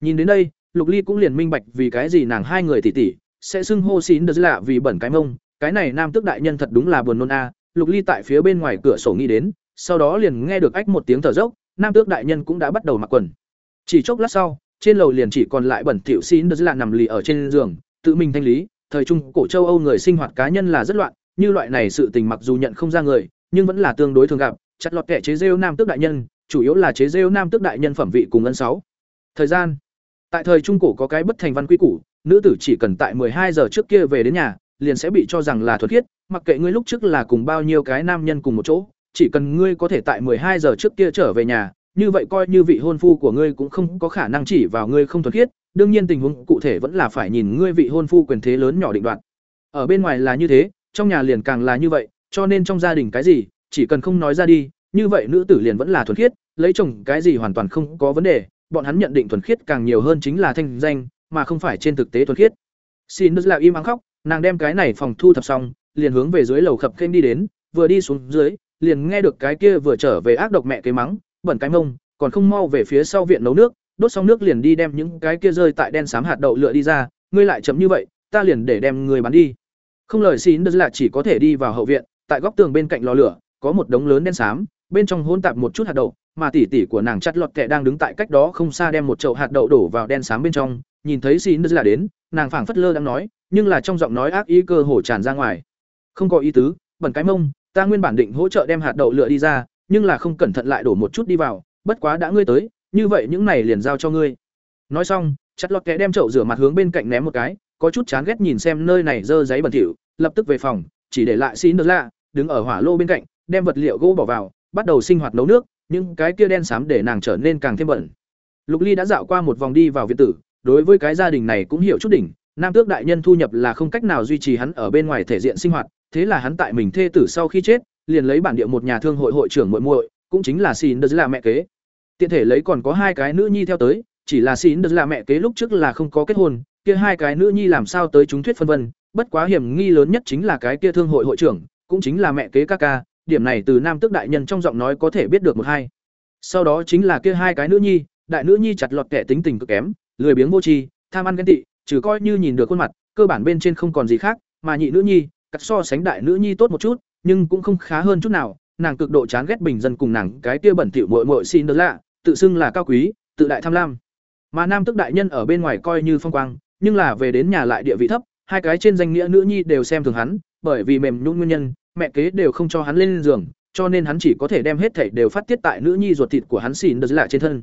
Nhìn đến đây, lục ly cũng liền minh bạch vì cái gì nàng hai người tỉ tỉ, sẽ xưng hô xin đợt lạ vì bẩn cái mông cái này nam tước đại nhân thật đúng là buồn nôn a, lục ly tại phía bên ngoài cửa sổ nghĩ đến, sau đó liền nghe được ách một tiếng thở dốc, nam tước đại nhân cũng đã bắt đầu mặc quần. Chỉ chốc lát sau, trên lầu liền chỉ còn lại bẩn thỉu xin đất lạ nằm lì ở trên giường, tự mình thanh lý, thời trung cổ châu âu người sinh hoạt cá nhân là rất loạn, như loại này sự tình mặc dù nhận không ra người, nhưng vẫn là tương đối thường gặp, chặt lọt kẻ chế rêu nam tước đại nhân, chủ yếu là chế rêu nam tước đại nhân phẩm vị cùng ân sáu. Thời gian, tại thời trung cổ có cái bất thành văn quy củ, nữ tử chỉ cần tại hai giờ trước kia về đến nhà liền sẽ bị cho rằng là thuật khiết mặc kệ ngươi lúc trước là cùng bao nhiêu cái nam nhân cùng một chỗ chỉ cần ngươi có thể tại hai giờ trước kia trở về nhà như vậy coi như vị hôn phu của ngươi cũng không có khả năng chỉ vào ngươi không thuật khiết đương nhiên tình huống cụ thể vẫn là phải nhìn ngươi vị hôn phu quyền thế lớn nhỏ định đoạt. Ở bên ngoài là như thế, trong nhà liền càng là như vậy, cho nên trong gia đình cái gì, chỉ cần không nói ra đi, như vậy nữ tử liền vẫn là thuần khiết, lấy chồng cái gì hoàn toàn không có vấn đề, bọn hắn nhận định thuần khiết càng nhiều hơn chính là thanh danh, mà không phải trên thực tế thuần khiết. Xin là im ắng khóc, nàng đem cái này phòng thu thập xong, liền hướng về dưới lầu khập kênh đi đến, vừa đi xuống dưới, liền nghe được cái kia vừa trở về ác độc mẹ kế mắng, bẩn cái mông, còn không mau về phía sau viện nấu nước, đốt xong nước liền đi đem những cái kia rơi tại đen xám hạt đậu lựa đi ra, ngươi lại chậm như vậy, ta liền để đem ngươi bán đi. Không lời xin đất là chỉ có thể đi vào hậu viện, tại góc tường bên cạnh lò lửa, có một đống lớn đen xám, bên trong hỗn tạp một chút hạt đậu, mà tỷ tỷ của nàng chặt lọt kệ đang đứng tại cách đó không xa đem một chậu hạt đậu đổ vào đen xám bên trong, nhìn thấy xin đất là đến, nàng phảng phất lơ đang nói, nhưng là trong giọng nói ác ý cơ hồ tràn ra ngoài. Không có ý tứ, bẩn cái mông, ta nguyên bản định hỗ trợ đem hạt đậu lựa đi ra, nhưng là không cẩn thận lại đổ một chút đi vào, bất quá đã ngươi tới, như vậy những này liền giao cho ngươi nói xong chặt lọt kẽ đem chậu rửa mặt hướng bên cạnh ném một cái có chút chán ghét nhìn xem nơi này dơ giấy bẩn thỉu lập tức về phòng chỉ để lại xin được lạ đứng ở hỏa lô bên cạnh đem vật liệu gỗ bỏ vào bắt đầu sinh hoạt nấu nước nhưng cái kia đen xám để nàng trở nên càng thêm bẩn lục ly đã dạo qua một vòng đi vào viện tử đối với cái gia đình này cũng hiểu chút đỉnh nam tước đại nhân thu nhập là không cách nào duy trì hắn ở bên ngoài thể diện sinh hoạt thế là hắn tại mình thê tử sau khi chết liền lấy bản địa một nhà thương hội hội trưởng muội muội cũng chính là xin đơ là mẹ kế Tiện thể lấy còn có hai cái nữ nhi theo tới, chỉ là xin được là mẹ kế lúc trước là không có kết hôn, kia hai cái nữ nhi làm sao tới chúng thuyết phân vân, bất quá hiểm nghi lớn nhất chính là cái kia thương hội hội trưởng, cũng chính là mẹ kế ca ca, điểm này từ nam tước đại nhân trong giọng nói có thể biết được một hai. Sau đó chính là kia hai cái nữ nhi, đại nữ nhi chặt lọt kẻ tính tình cực kém, lười biếng vô tri, tham ăn ghen tị, trừ coi như nhìn được khuôn mặt, cơ bản bên trên không còn gì khác, mà nhị nữ nhi, cắt so sánh đại nữ nhi tốt một chút, nhưng cũng không khá hơn chút nào, nàng cực độ chán ghét bình dân cùng nàng cái kia bẩn thỉu muội muội xin đỡ lạ, tự xưng là cao quý, tự đại tham lam. Mà nam tức đại nhân ở bên ngoài coi như phong quang, nhưng là về đến nhà lại địa vị thấp, hai cái trên danh nghĩa nữ nhi đều xem thường hắn, bởi vì mềm nhũn nguyên nhân, mẹ kế đều không cho hắn lên giường, cho nên hắn chỉ có thể đem hết thảy đều phát tiết tại nữ nhi ruột thịt của hắn xỉn đợt lạ trên thân.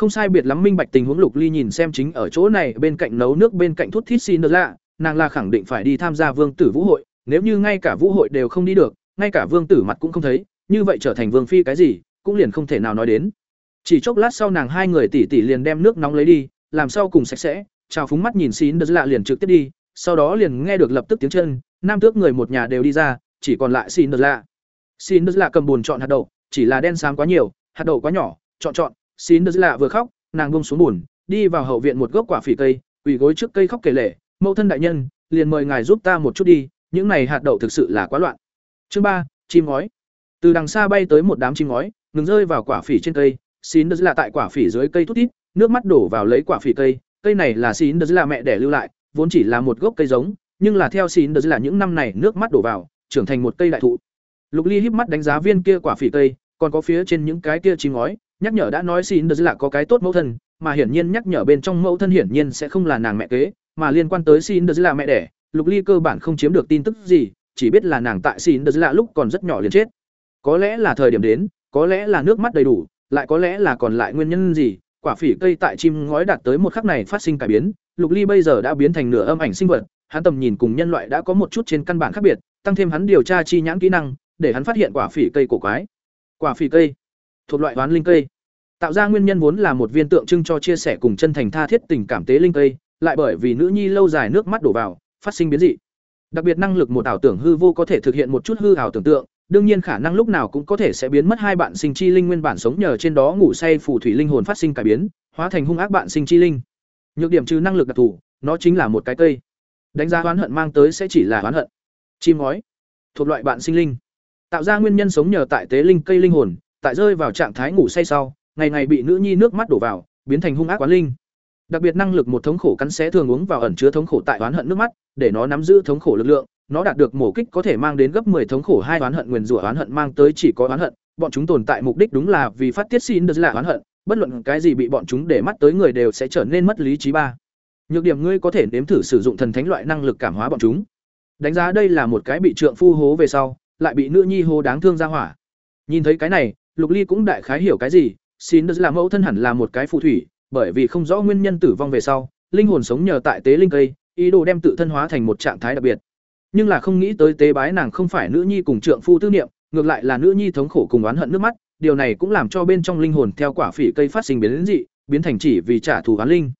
Không sai biệt lắm minh bạch tình huống Lục Ly nhìn xem chính ở chỗ này bên cạnh nấu nước bên cạnh thuốc thít xin đợt lạ, nàng là khẳng định phải đi tham gia vương tử vũ hội, nếu như ngay cả vũ hội đều không đi được, ngay cả vương tử mặt cũng không thấy, như vậy trở thành vương phi cái gì, cũng liền không thể nào nói đến. Chỉ chốc lát sau nàng hai người tỉ tỉ liền đem nước nóng lấy đi, làm sau cùng sạch sẽ, trào phúng mắt nhìn xín đợt lạ liền trực tiếp đi, sau đó liền nghe được lập tức tiếng chân, nam tước người một nhà đều đi ra, chỉ còn lại xín đợt lạ. Xín đợt lạ cầm bùn chọn hạt đậu, chỉ là đen xám quá nhiều, hạt đậu quá nhỏ, chọn chọn, xín Đức lạ vừa khóc, nàng buông xuống buồn, đi vào hậu viện một gốc quả phỉ cây, quỳ gối trước cây khóc kể lể mẫu thân đại nhân liền mời ngài giúp ta một chút đi những này hạt đậu thực sự là quá loạn. Chương ba chim ngói. Từ đằng xa bay tới một đám chim ngói ngừng rơi vào quả phỉ trên cây xin đức lạ tại quả phỉ dưới cây thút thít nước mắt đổ vào lấy quả phỉ cây cây này là xin đức lạ mẹ đẻ lưu lại vốn chỉ là một gốc cây giống nhưng là theo xin đức lạ những năm này nước mắt đổ vào trưởng thành một cây đại thụ. Lục ly híp mắt đánh giá viên kia quả phỉ cây còn có phía trên những cái kia chim ngói nhắc nhở đã nói xin đất là có cái tốt mẫu thân, mà hiển nhiên nhắc nhở bên trong mẫu thân hiển nhiên sẽ không là nàng mẹ kế, mà liên quan tới xin đất là mẹ đẻ, lục ly cơ bản không chiếm được tin tức gì, chỉ biết là nàng tại xin đất là lúc còn rất nhỏ liền chết. Có lẽ là thời điểm đến, có lẽ là nước mắt đầy đủ, lại có lẽ là còn lại nguyên nhân gì, quả phỉ cây tại chim ngói đạt tới một khắc này phát sinh cải biến, lục ly bây giờ đã biến thành nửa âm ảnh sinh vật, hắn tầm nhìn cùng nhân loại đã có một chút trên căn bản khác biệt, tăng thêm hắn điều tra chi nhãn kỹ năng, để hắn phát hiện quả phỉ cây cổ quái. Quả phỉ cây thuộc loại đoán linh cây. Tạo ra nguyên nhân vốn là một viên tượng trưng cho chia sẻ cùng chân thành tha thiết tình cảm tế linh cây, lại bởi vì nữ nhi lâu dài nước mắt đổ vào, phát sinh biến dị. Đặc biệt năng lực một ảo tưởng hư vô có thể thực hiện một chút hư ảo tưởng tượng, đương nhiên khả năng lúc nào cũng có thể sẽ biến mất hai bạn sinh chi linh nguyên bản sống nhờ trên đó ngủ say phù thủy linh hồn phát sinh cải biến, hóa thành hung ác bạn sinh chi linh. Nhược điểm trừ năng lực đặc thù, nó chính là một cái cây. Đánh giá oán hận mang tới sẽ chỉ là oán hận. Chim ngói, thuộc loại bạn sinh linh. Tạo ra nguyên nhân sống nhờ tại tế linh cây linh hồn tại rơi vào trạng thái ngủ say sau, ngày ngày bị nữ nhi nước mắt đổ vào, biến thành hung ác quán linh. Đặc biệt năng lực một thống khổ cắn xé thường uống vào ẩn chứa thống khổ tại oán hận nước mắt, để nó nắm giữ thống khổ lực lượng, nó đạt được mổ kích có thể mang đến gấp 10 thống khổ hai oán hận nguyền rủa oán hận mang tới chỉ có oán hận, bọn chúng tồn tại mục đích đúng là vì phát tiết xin được là oán hận, bất luận cái gì bị bọn chúng để mắt tới người đều sẽ trở nên mất lý trí ba. Nhược điểm ngươi có thể nếm thử sử dụng thần thánh loại năng lực cảm hóa bọn chúng. Đánh giá đây là một cái bị trượng phu hố về sau, lại bị nữ nhi hô đáng thương ra hỏa. Nhìn thấy cái này lục ly cũng đại khái hiểu cái gì, xin được là mẫu thân hẳn là một cái phù thủy, bởi vì không rõ nguyên nhân tử vong về sau, linh hồn sống nhờ tại tế linh cây, ý đồ đem tự thân hóa thành một trạng thái đặc biệt. Nhưng là không nghĩ tới tế bái nàng không phải nữ nhi cùng trượng phu tư niệm, ngược lại là nữ nhi thống khổ cùng oán hận nước mắt, điều này cũng làm cho bên trong linh hồn theo quả phỉ cây phát sinh biến đến dị, biến thành chỉ vì trả thù oán linh.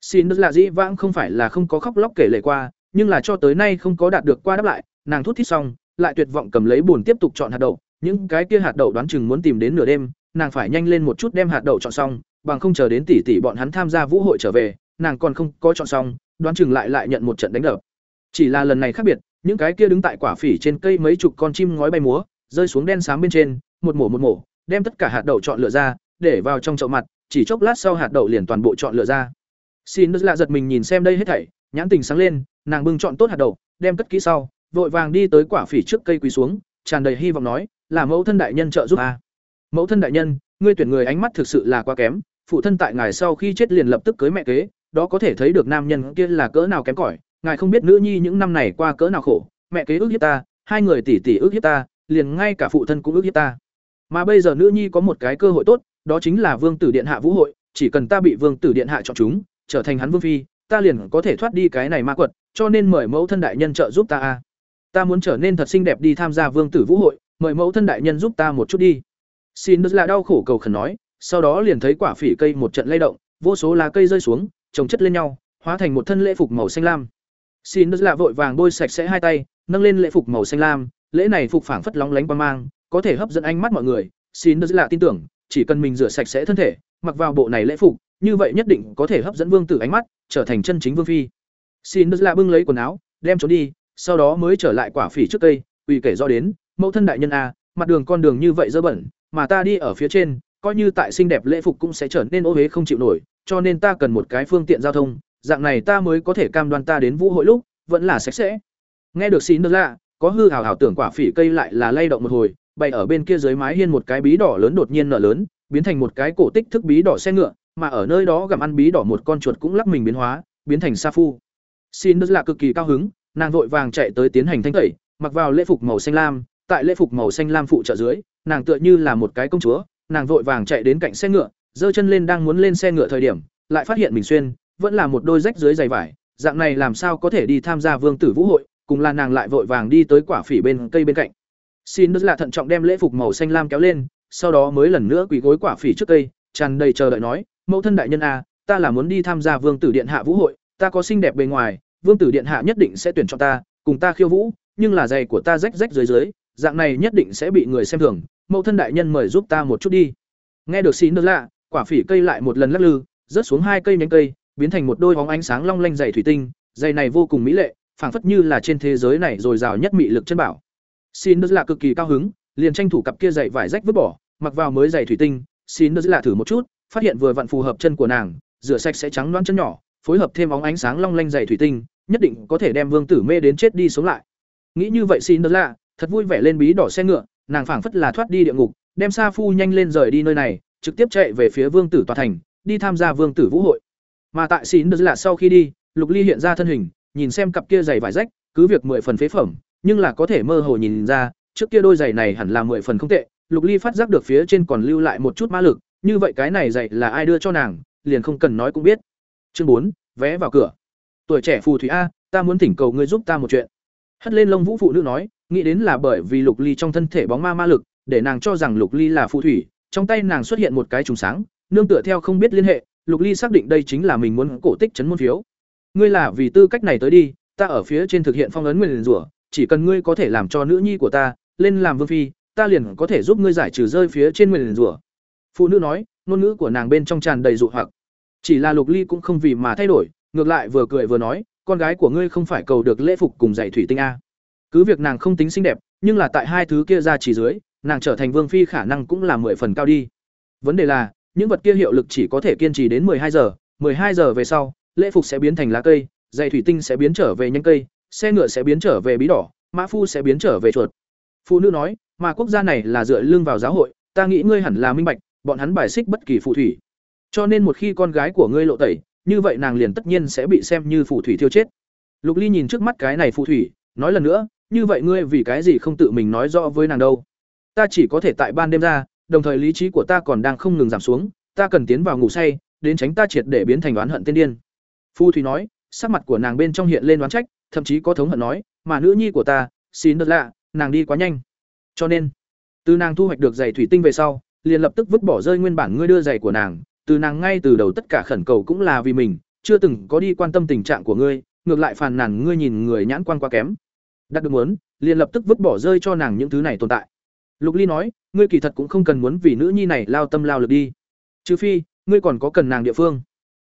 Xin đức là dĩ vãng không phải là không có khóc lóc kể lệ qua, nhưng là cho tới nay không có đạt được qua đáp lại, nàng thút thít xong, lại tuyệt vọng cầm lấy bùn tiếp tục chọn hạt đậu những cái kia hạt đậu đoán chừng muốn tìm đến nửa đêm, nàng phải nhanh lên một chút đem hạt đậu chọn xong, bằng không chờ đến tỷ tỷ bọn hắn tham gia vũ hội trở về, nàng còn không có chọn xong, đoán chừng lại lại nhận một trận đánh đập. Chỉ là lần này khác biệt, những cái kia đứng tại quả phỉ trên cây mấy chục con chim ngói bay múa, rơi xuống đen xám bên trên, một mổ một mổ, đem tất cả hạt đậu chọn lựa ra, để vào trong chậu mặt, chỉ chốc lát sau hạt đậu liền toàn bộ chọn lựa ra. Xin đức lạ giật mình nhìn xem đây hết thảy, nhãn tình sáng lên, nàng bưng chọn tốt hạt đậu, đem cất kỹ sau, vội vàng đi tới quả phỉ trước cây quỳ xuống, tràn đầy hy vọng nói là mẫu thân đại nhân trợ giúp a. Mẫu thân đại nhân, ngươi tuyển người ánh mắt thực sự là quá kém, phụ thân tại ngài sau khi chết liền lập tức cưới mẹ kế, đó có thể thấy được nam nhân kia là cỡ nào kém cỏi, ngài không biết nữ nhi những năm này qua cỡ nào khổ, mẹ kế ước hiếp ta, hai người tỷ tỷ ước hiếp ta, liền ngay cả phụ thân cũng ước hiếp ta. Mà bây giờ nữ nhi có một cái cơ hội tốt, đó chính là vương tử điện hạ vũ hội, chỉ cần ta bị vương tử điện hạ chọn chúng, trở thành hắn vương phi, ta liền có thể thoát đi cái này ma quật, cho nên mời mẫu thân đại nhân trợ giúp ta a. Ta muốn trở nên thật xinh đẹp đi tham gia vương tử vũ hội mời mẫu thân đại nhân giúp ta một chút đi. Xin đức là đau khổ cầu khẩn nói, sau đó liền thấy quả phỉ cây một trận lay động, vô số lá cây rơi xuống, trồng chất lên nhau, hóa thành một thân lễ phục màu xanh lam. Xin đức lạ vội vàng bôi sạch sẽ hai tay, nâng lên lễ phục màu xanh lam, lễ này phục phảng phất lóng lánh qua mang, có thể hấp dẫn ánh mắt mọi người. Xin đức lạ tin tưởng, chỉ cần mình rửa sạch sẽ thân thể, mặc vào bộ này lễ phục, như vậy nhất định có thể hấp dẫn vương tử ánh mắt, trở thành chân chính vương phi. Xin đức lạ bưng lấy quần áo, đem trốn đi, sau đó mới trở lại quả phỉ trước cây ủy kể do đến mẫu thân đại nhân a mặt đường con đường như vậy dơ bẩn, mà ta đi ở phía trên, coi như tại xinh đẹp lễ phục cũng sẽ trở nên ô huế không chịu nổi, cho nên ta cần một cái phương tiện giao thông, dạng này ta mới có thể cam đoan ta đến vũ hội lúc, vẫn là sạch sẽ. Nghe được xin được lạ, có hư hào hào tưởng quả phỉ cây lại là lay động một hồi, bày ở bên kia dưới mái hiên một cái bí đỏ lớn đột nhiên nở lớn, biến thành một cái cổ tích thức bí đỏ xe ngựa, mà ở nơi đó gặm ăn bí đỏ một con chuột cũng lắc mình biến hóa, biến thành sa phu. Xin đức lạ cực kỳ cao hứng, nàng vội vàng chạy tới tiến hành thanh tẩy, mặc vào lễ phục màu xanh lam tại lễ phục màu xanh lam phụ trợ dưới, nàng tựa như là một cái công chúa, nàng vội vàng chạy đến cạnh xe ngựa, giơ chân lên đang muốn lên xe ngựa thời điểm, lại phát hiện mình xuyên, vẫn là một đôi rách dưới giày vải, dạng này làm sao có thể đi tham gia vương tử vũ hội, cùng là nàng lại vội vàng đi tới quả phỉ bên, cây bên cạnh. Xin đức lạ thận trọng đem lễ phục màu xanh lam kéo lên, sau đó mới lần nữa quỳ gối quả phỉ trước cây, tràn đầy chờ đợi nói, mẫu thân đại nhân a, ta là muốn đi tham gia vương tử điện hạ vũ hội, ta có xinh đẹp bề ngoài, vương tử điện hạ nhất định sẽ tuyển chọn ta, cùng ta khiêu vũ, nhưng là giày của ta rách rách dưới dưới dạng này nhất định sẽ bị người xem thường mẫu thân đại nhân mời giúp ta một chút đi nghe được xin đức lạ quả phỉ cây lại một lần lắc lư rớt xuống hai cây nhánh cây biến thành một đôi bóng ánh sáng long lanh dày thủy tinh, giày này vô cùng mỹ lệ, phảng phất như là trên thế giới này dồi rào nhất mị lực chân bảo. Xin là cực kỳ cao hứng, liền tranh thủ cặp kia giày vải rách vứt bỏ, mặc vào mới giày thủy tinh, xin là thử một chút, phát hiện vừa vặn phù hợp chân của nàng, rửa sạch sẽ trắng loáng chân nhỏ, phối hợp thêm bóng ánh sáng long lanh giày thủy tinh, nhất định có thể đem Vương Tử mê đến chết đi sống lại. Nghĩ như vậy xin là thật vui vẻ lên bí đỏ xe ngựa, nàng phảng phất là thoát đi địa ngục, đem Sa Phu nhanh lên rời đi nơi này, trực tiếp chạy về phía Vương Tử tòa thành, đi tham gia Vương Tử vũ hội. Mà tại xin là sau khi đi, Lục Ly hiện ra thân hình, nhìn xem cặp kia giày vải rách, cứ việc mười phần phế phẩm, nhưng là có thể mơ hồ nhìn ra, trước kia đôi giày này hẳn là mười phần không tệ, Lục Ly phát giác được phía trên còn lưu lại một chút ma lực, như vậy cái này giày là ai đưa cho nàng, liền không cần nói cũng biết. Chương bốn, vé vào cửa. Tuổi trẻ phù thủy a, ta muốn thỉnh cầu ngươi giúp ta một chuyện. Hất lên lông vũ phụ nữ nói, nghĩ đến là bởi vì Lục Ly trong thân thể bóng ma ma lực, để nàng cho rằng Lục Ly là phù thủy, trong tay nàng xuất hiện một cái trùng sáng, nương tựa theo không biết liên hệ, Lục Ly xác định đây chính là mình muốn cổ tích chấn môn phiếu. Ngươi là vì tư cách này tới đi, ta ở phía trên thực hiện phong ấn nguyền rủa, chỉ cần ngươi có thể làm cho nữ nhi của ta lên làm vương phi, ta liền có thể giúp ngươi giải trừ rơi phía trên nguyền rủa. Phụ nữ nói, ngôn ngữ của nàng bên trong tràn đầy dụ hoặc. Chỉ là Lục Ly cũng không vì mà thay đổi, ngược lại vừa cười vừa nói, con gái của ngươi không phải cầu được lễ phục cùng dạy thủy tinh a. Cứ việc nàng không tính xinh đẹp, nhưng là tại hai thứ kia ra chỉ dưới, nàng trở thành vương phi khả năng cũng là mười phần cao đi. Vấn đề là, những vật kia hiệu lực chỉ có thể kiên trì đến hai giờ, hai giờ về sau, lễ phục sẽ biến thành lá cây, dây thủy tinh sẽ biến trở về nhanh cây, xe ngựa sẽ biến trở về bí đỏ, mã phu sẽ biến trở về chuột. Phụ nữ nói, mà quốc gia này là dựa lưng vào giáo hội, ta nghĩ ngươi hẳn là minh bạch, bọn hắn bài xích bất kỳ phù thủy. Cho nên một khi con gái của ngươi lộ tẩy, như vậy nàng liền tất nhiên sẽ bị xem như phù thủy thiêu chết. Lục Ly nhìn trước mắt cái này phù thủy, nói lần nữa, như vậy ngươi vì cái gì không tự mình nói rõ với nàng đâu? Ta chỉ có thể tại ban đêm ra, đồng thời lý trí của ta còn đang không ngừng giảm xuống, ta cần tiến vào ngủ say, đến tránh ta triệt để biến thành oán hận tiên điên. Phu thủy nói, sắc mặt của nàng bên trong hiện lên oán trách, thậm chí có thống hận nói, mà nữ nhi của ta, xin đợt lạ, nàng đi quá nhanh. Cho nên, từ nàng thu hoạch được giày thủy tinh về sau, liền lập tức vứt bỏ rơi nguyên bản ngươi đưa giày của nàng, từ nàng ngay từ đầu tất cả khẩn cầu cũng là vì mình, chưa từng có đi quan tâm tình trạng của ngươi, ngược lại phàn nàn ngươi nhìn người nhãn quan quá kém. Đặt được muốn, liền lập tức vứt bỏ rơi cho nàng những thứ này tồn tại. Lục Ly nói, ngươi kỳ thật cũng không cần muốn vì nữ nhi này lao tâm lao lực đi. Trừ phi, ngươi còn có cần nàng địa phương.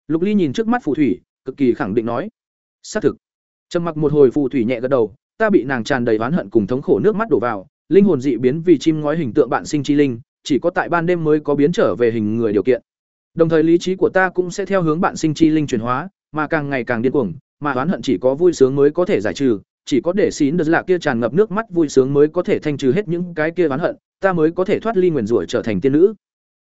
Lục Ly nhìn trước mắt phù thủy, cực kỳ khẳng định nói xác thực trầm mặc một hồi phù thủy nhẹ gật đầu ta bị nàng tràn đầy oán hận cùng thống khổ nước mắt đổ vào linh hồn dị biến vì chim ngói hình tượng bạn sinh chi linh chỉ có tại ban đêm mới có biến trở về hình người điều kiện đồng thời lý trí của ta cũng sẽ theo hướng bạn sinh chi linh chuyển hóa mà càng ngày càng điên cuồng mà oán hận chỉ có vui sướng mới có thể giải trừ chỉ có để xín đợt lạ kia tràn ngập nước mắt vui sướng mới có thể thanh trừ hết những cái kia oán hận ta mới có thể thoát ly nguyền rủa trở thành tiên nữ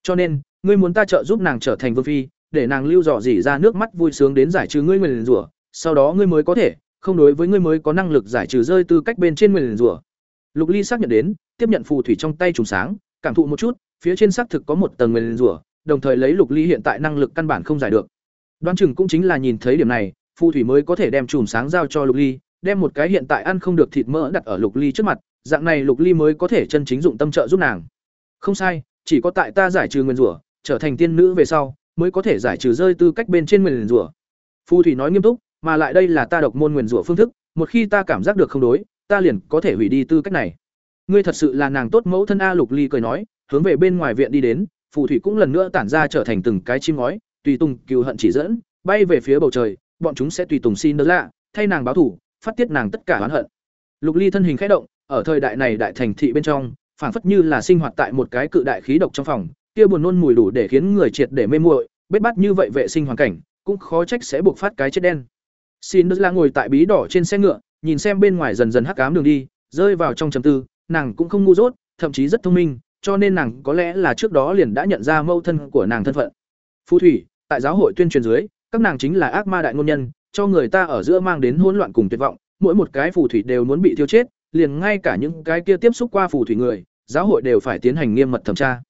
cho nên ngươi muốn ta trợ giúp nàng trở thành vương phi để nàng lưu dò dỉ ra nước mắt vui sướng đến giải trừ ngươi nguyền rủa, sau đó ngươi mới có thể, không đối với ngươi mới có năng lực giải trừ rơi tư cách bên trên nguyền rủa. Lục Ly xác nhận đến, tiếp nhận phù thủy trong tay trùng sáng, cảm thụ một chút, phía trên xác thực có một tầng nguyền rủa, đồng thời lấy Lục Ly hiện tại năng lực căn bản không giải được. Đoán chừng cũng chính là nhìn thấy điểm này, phù thủy mới có thể đem chùm sáng giao cho Lục Ly, đem một cái hiện tại ăn không được thịt mỡ đặt ở Lục Ly trước mặt, dạng này Lục Ly mới có thể chân chính dụng tâm trợ giúp nàng. Không sai, chỉ có tại ta giải trừ nguyên rủa, trở thành tiên nữ về sau, mới có thể giải trừ rơi tư cách bên trên nguyền rủa. Phù thủy nói nghiêm túc, mà lại đây là ta độc môn nguyền rủa phương thức, một khi ta cảm giác được không đối, ta liền có thể hủy đi tư cách này. Ngươi thật sự là nàng tốt mẫu thân a Lục Ly cười nói, hướng về bên ngoài viện đi đến, phù thủy cũng lần nữa tản ra trở thành từng cái chim ngói, tùy tùng cừu hận chỉ dẫn, bay về phía bầu trời, bọn chúng sẽ tùy tùng xin đỡ lạ, thay nàng báo thủ, phát tiết nàng tất cả oán hận. Lục Ly thân hình khẽ động, ở thời đại này đại thành thị bên trong, phảng phất như là sinh hoạt tại một cái cự đại khí độc trong phòng, kia buồn nôn mùi đủ để khiến người triệt để mê muội, bết bát như vậy vệ sinh hoàn cảnh, cũng khó trách sẽ buộc phát cái chết đen. Xin là ngồi tại bí đỏ trên xe ngựa, nhìn xem bên ngoài dần dần hắc ám đường đi, rơi vào trong trầm tư, nàng cũng không ngu dốt, thậm chí rất thông minh, cho nên nàng có lẽ là trước đó liền đã nhận ra mâu thân của nàng thân phận. Phù thủy, tại giáo hội tuyên truyền dưới, các nàng chính là ác ma đại ngôn nhân, cho người ta ở giữa mang đến hỗn loạn cùng tuyệt vọng, mỗi một cái phù thủy đều muốn bị tiêu chết, liền ngay cả những cái kia tiếp xúc qua phù thủy người, giáo hội đều phải tiến hành nghiêm mật thẩm tra.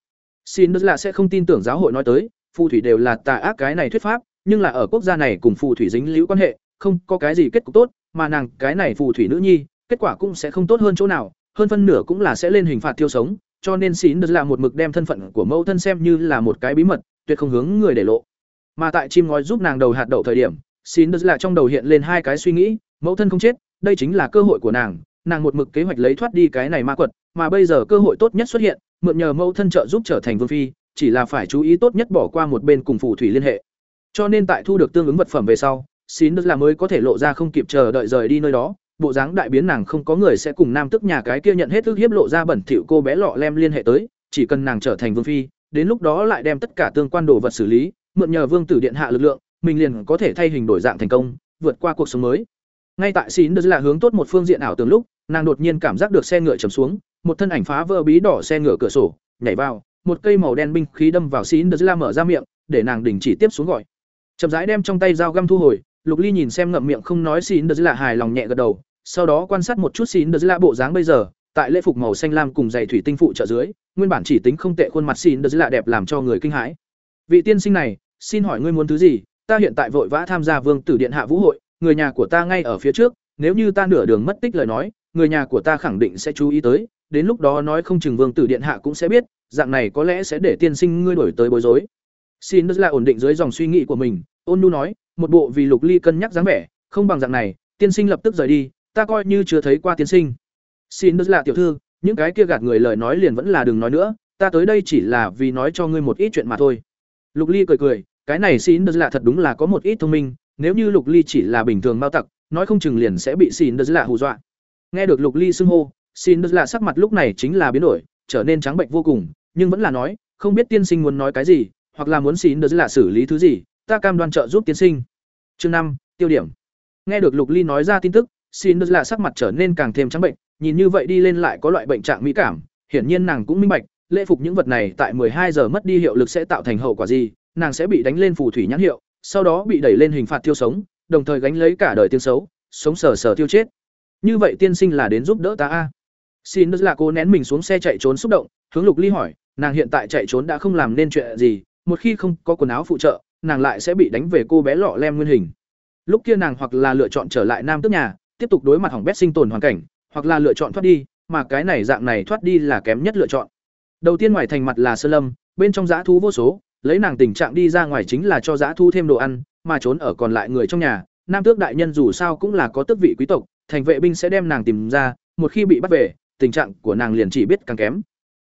Xin là sẽ không tin tưởng giáo hội nói tới, phù thủy đều là tà ác cái này thuyết pháp, nhưng là ở quốc gia này cùng phù thủy dính líu quan hệ, không có cái gì kết cục tốt, mà nàng cái này phù thủy nữ nhi, kết quả cũng sẽ không tốt hơn chỗ nào, hơn phân nửa cũng là sẽ lên hình phạt tiêu sống, cho nên xin là một mực đem thân phận của mẫu thân xem như là một cái bí mật, tuyệt không hướng người để lộ. Mà tại chim ngói giúp nàng đầu hạt đậu thời điểm, xin là trong đầu hiện lên hai cái suy nghĩ, mẫu thân không chết, đây chính là cơ hội của nàng, nàng một mực kế hoạch lấy thoát đi cái này ma quật, mà bây giờ cơ hội tốt nhất xuất hiện, mượn nhờ mẫu thân trợ giúp trở thành vương phi, chỉ là phải chú ý tốt nhất bỏ qua một bên cùng phù thủy liên hệ. Cho nên tại thu được tương ứng vật phẩm về sau, xin đức là mới có thể lộ ra không kịp chờ đợi rời đi nơi đó, bộ dáng đại biến nàng không có người sẽ cùng nam tức nhà cái kia nhận hết thức hiếp lộ ra bẩn thỉu cô bé lọ lem liên hệ tới, chỉ cần nàng trở thành vương phi, đến lúc đó lại đem tất cả tương quan đồ vật xử lý, mượn nhờ vương tử điện hạ lực lượng, mình liền có thể thay hình đổi dạng thành công, vượt qua cuộc sống mới. Ngay tại xin đức là hướng tốt một phương diện ảo tưởng lúc, nàng đột nhiên cảm giác được xe ngựa chầm xuống, một thân ảnh phá vỡ bí đỏ xe ngựa cửa sổ, nhảy vào, một cây màu đen binh khí đâm vào xin đức là mở ra miệng, để nàng đình chỉ tiếp xuống gọi. Chậm rãi đem trong tay dao găm thu hồi, Lục Ly nhìn xem ngậm miệng không nói xin đức là hài lòng nhẹ gật đầu, sau đó quan sát một chút xin đức là bộ dáng bây giờ, tại lễ phục màu xanh lam cùng giày thủy tinh phụ trợ dưới, nguyên bản chỉ tính không tệ khuôn mặt xin đức là đẹp làm cho người kinh hãi. Vị tiên sinh này, xin hỏi ngươi muốn thứ gì? Ta hiện tại vội vã tham gia Vương tử điện hạ vũ hội, người nhà của ta ngay ở phía trước, nếu như ta nửa đường mất tích lời nói, người nhà của ta khẳng định sẽ chú ý tới, đến lúc đó nói không chừng Vương tử điện hạ cũng sẽ biết, dạng này có lẽ sẽ để tiên sinh ngươi đổi tới bối rối. Xin Đức là ổn định dưới dòng suy nghĩ của mình, ôn nhu nói, một bộ vì Lục Ly cân nhắc dáng vẻ, không bằng dạng này, tiên sinh lập tức rời đi, ta coi như chưa thấy qua tiên sinh. Xin Đức là tiểu thư, những cái kia gạt người lời nói liền vẫn là đừng nói nữa, ta tới đây chỉ là vì nói cho ngươi một ít chuyện mà thôi. Lục Ly cười cười, cái này xin rất Lạ thật đúng là có một ít thông minh, nếu như Lục Ly chỉ là bình thường mao tặc, nói không chừng liền sẽ bị xin rất Lạ hù dọa. Nghe được Lục Ly xưng hô, xin rất Lạ sắc mặt lúc này chính là biến đổi, trở nên trắng bệnh vô cùng, nhưng vẫn là nói, không biết tiên sinh muốn nói cái gì, hoặc là muốn xin rất Lạ xử lý thứ gì, ta cam đoan trợ giúp tiên sinh. Chương năm, tiêu điểm. Nghe được Lục Ly nói ra tin tức, xin rất Lạ sắc mặt trở nên càng thêm trắng bệnh, nhìn như vậy đi lên lại có loại bệnh trạng mỹ cảm, hiển nhiên nàng cũng minh bạch, lễ phục những vật này tại hai giờ mất đi hiệu lực sẽ tạo thành hậu quả gì, nàng sẽ bị đánh lên phù thủy nhãn hiệu, sau đó bị đẩy lên hình phạt tiêu sống, đồng thời gánh lấy cả đời tiếng xấu, sống sờ sờ tiêu chết. Như vậy tiên sinh là đến giúp đỡ ta a. Xin là cô nén mình xuống xe chạy trốn xúc động, hướng Lục Ly hỏi, nàng hiện tại chạy trốn đã không làm nên chuyện gì, một khi không có quần áo phụ trợ, nàng lại sẽ bị đánh về cô bé lọ lem nguyên hình. Lúc kia nàng hoặc là lựa chọn trở lại nam tước nhà, tiếp tục đối mặt hỏng bét sinh tồn hoàn cảnh, hoặc là lựa chọn thoát đi, mà cái này dạng này thoát đi là kém nhất lựa chọn. Đầu tiên ngoài thành mặt là sơn lâm, bên trong dã thú vô số, lấy nàng tình trạng đi ra ngoài chính là cho dã thu thêm đồ ăn, mà trốn ở còn lại người trong nhà, nam tước đại nhân dù sao cũng là có tước vị quý tộc, thành vệ binh sẽ đem nàng tìm ra, một khi bị bắt về, tình trạng của nàng liền chỉ biết càng kém.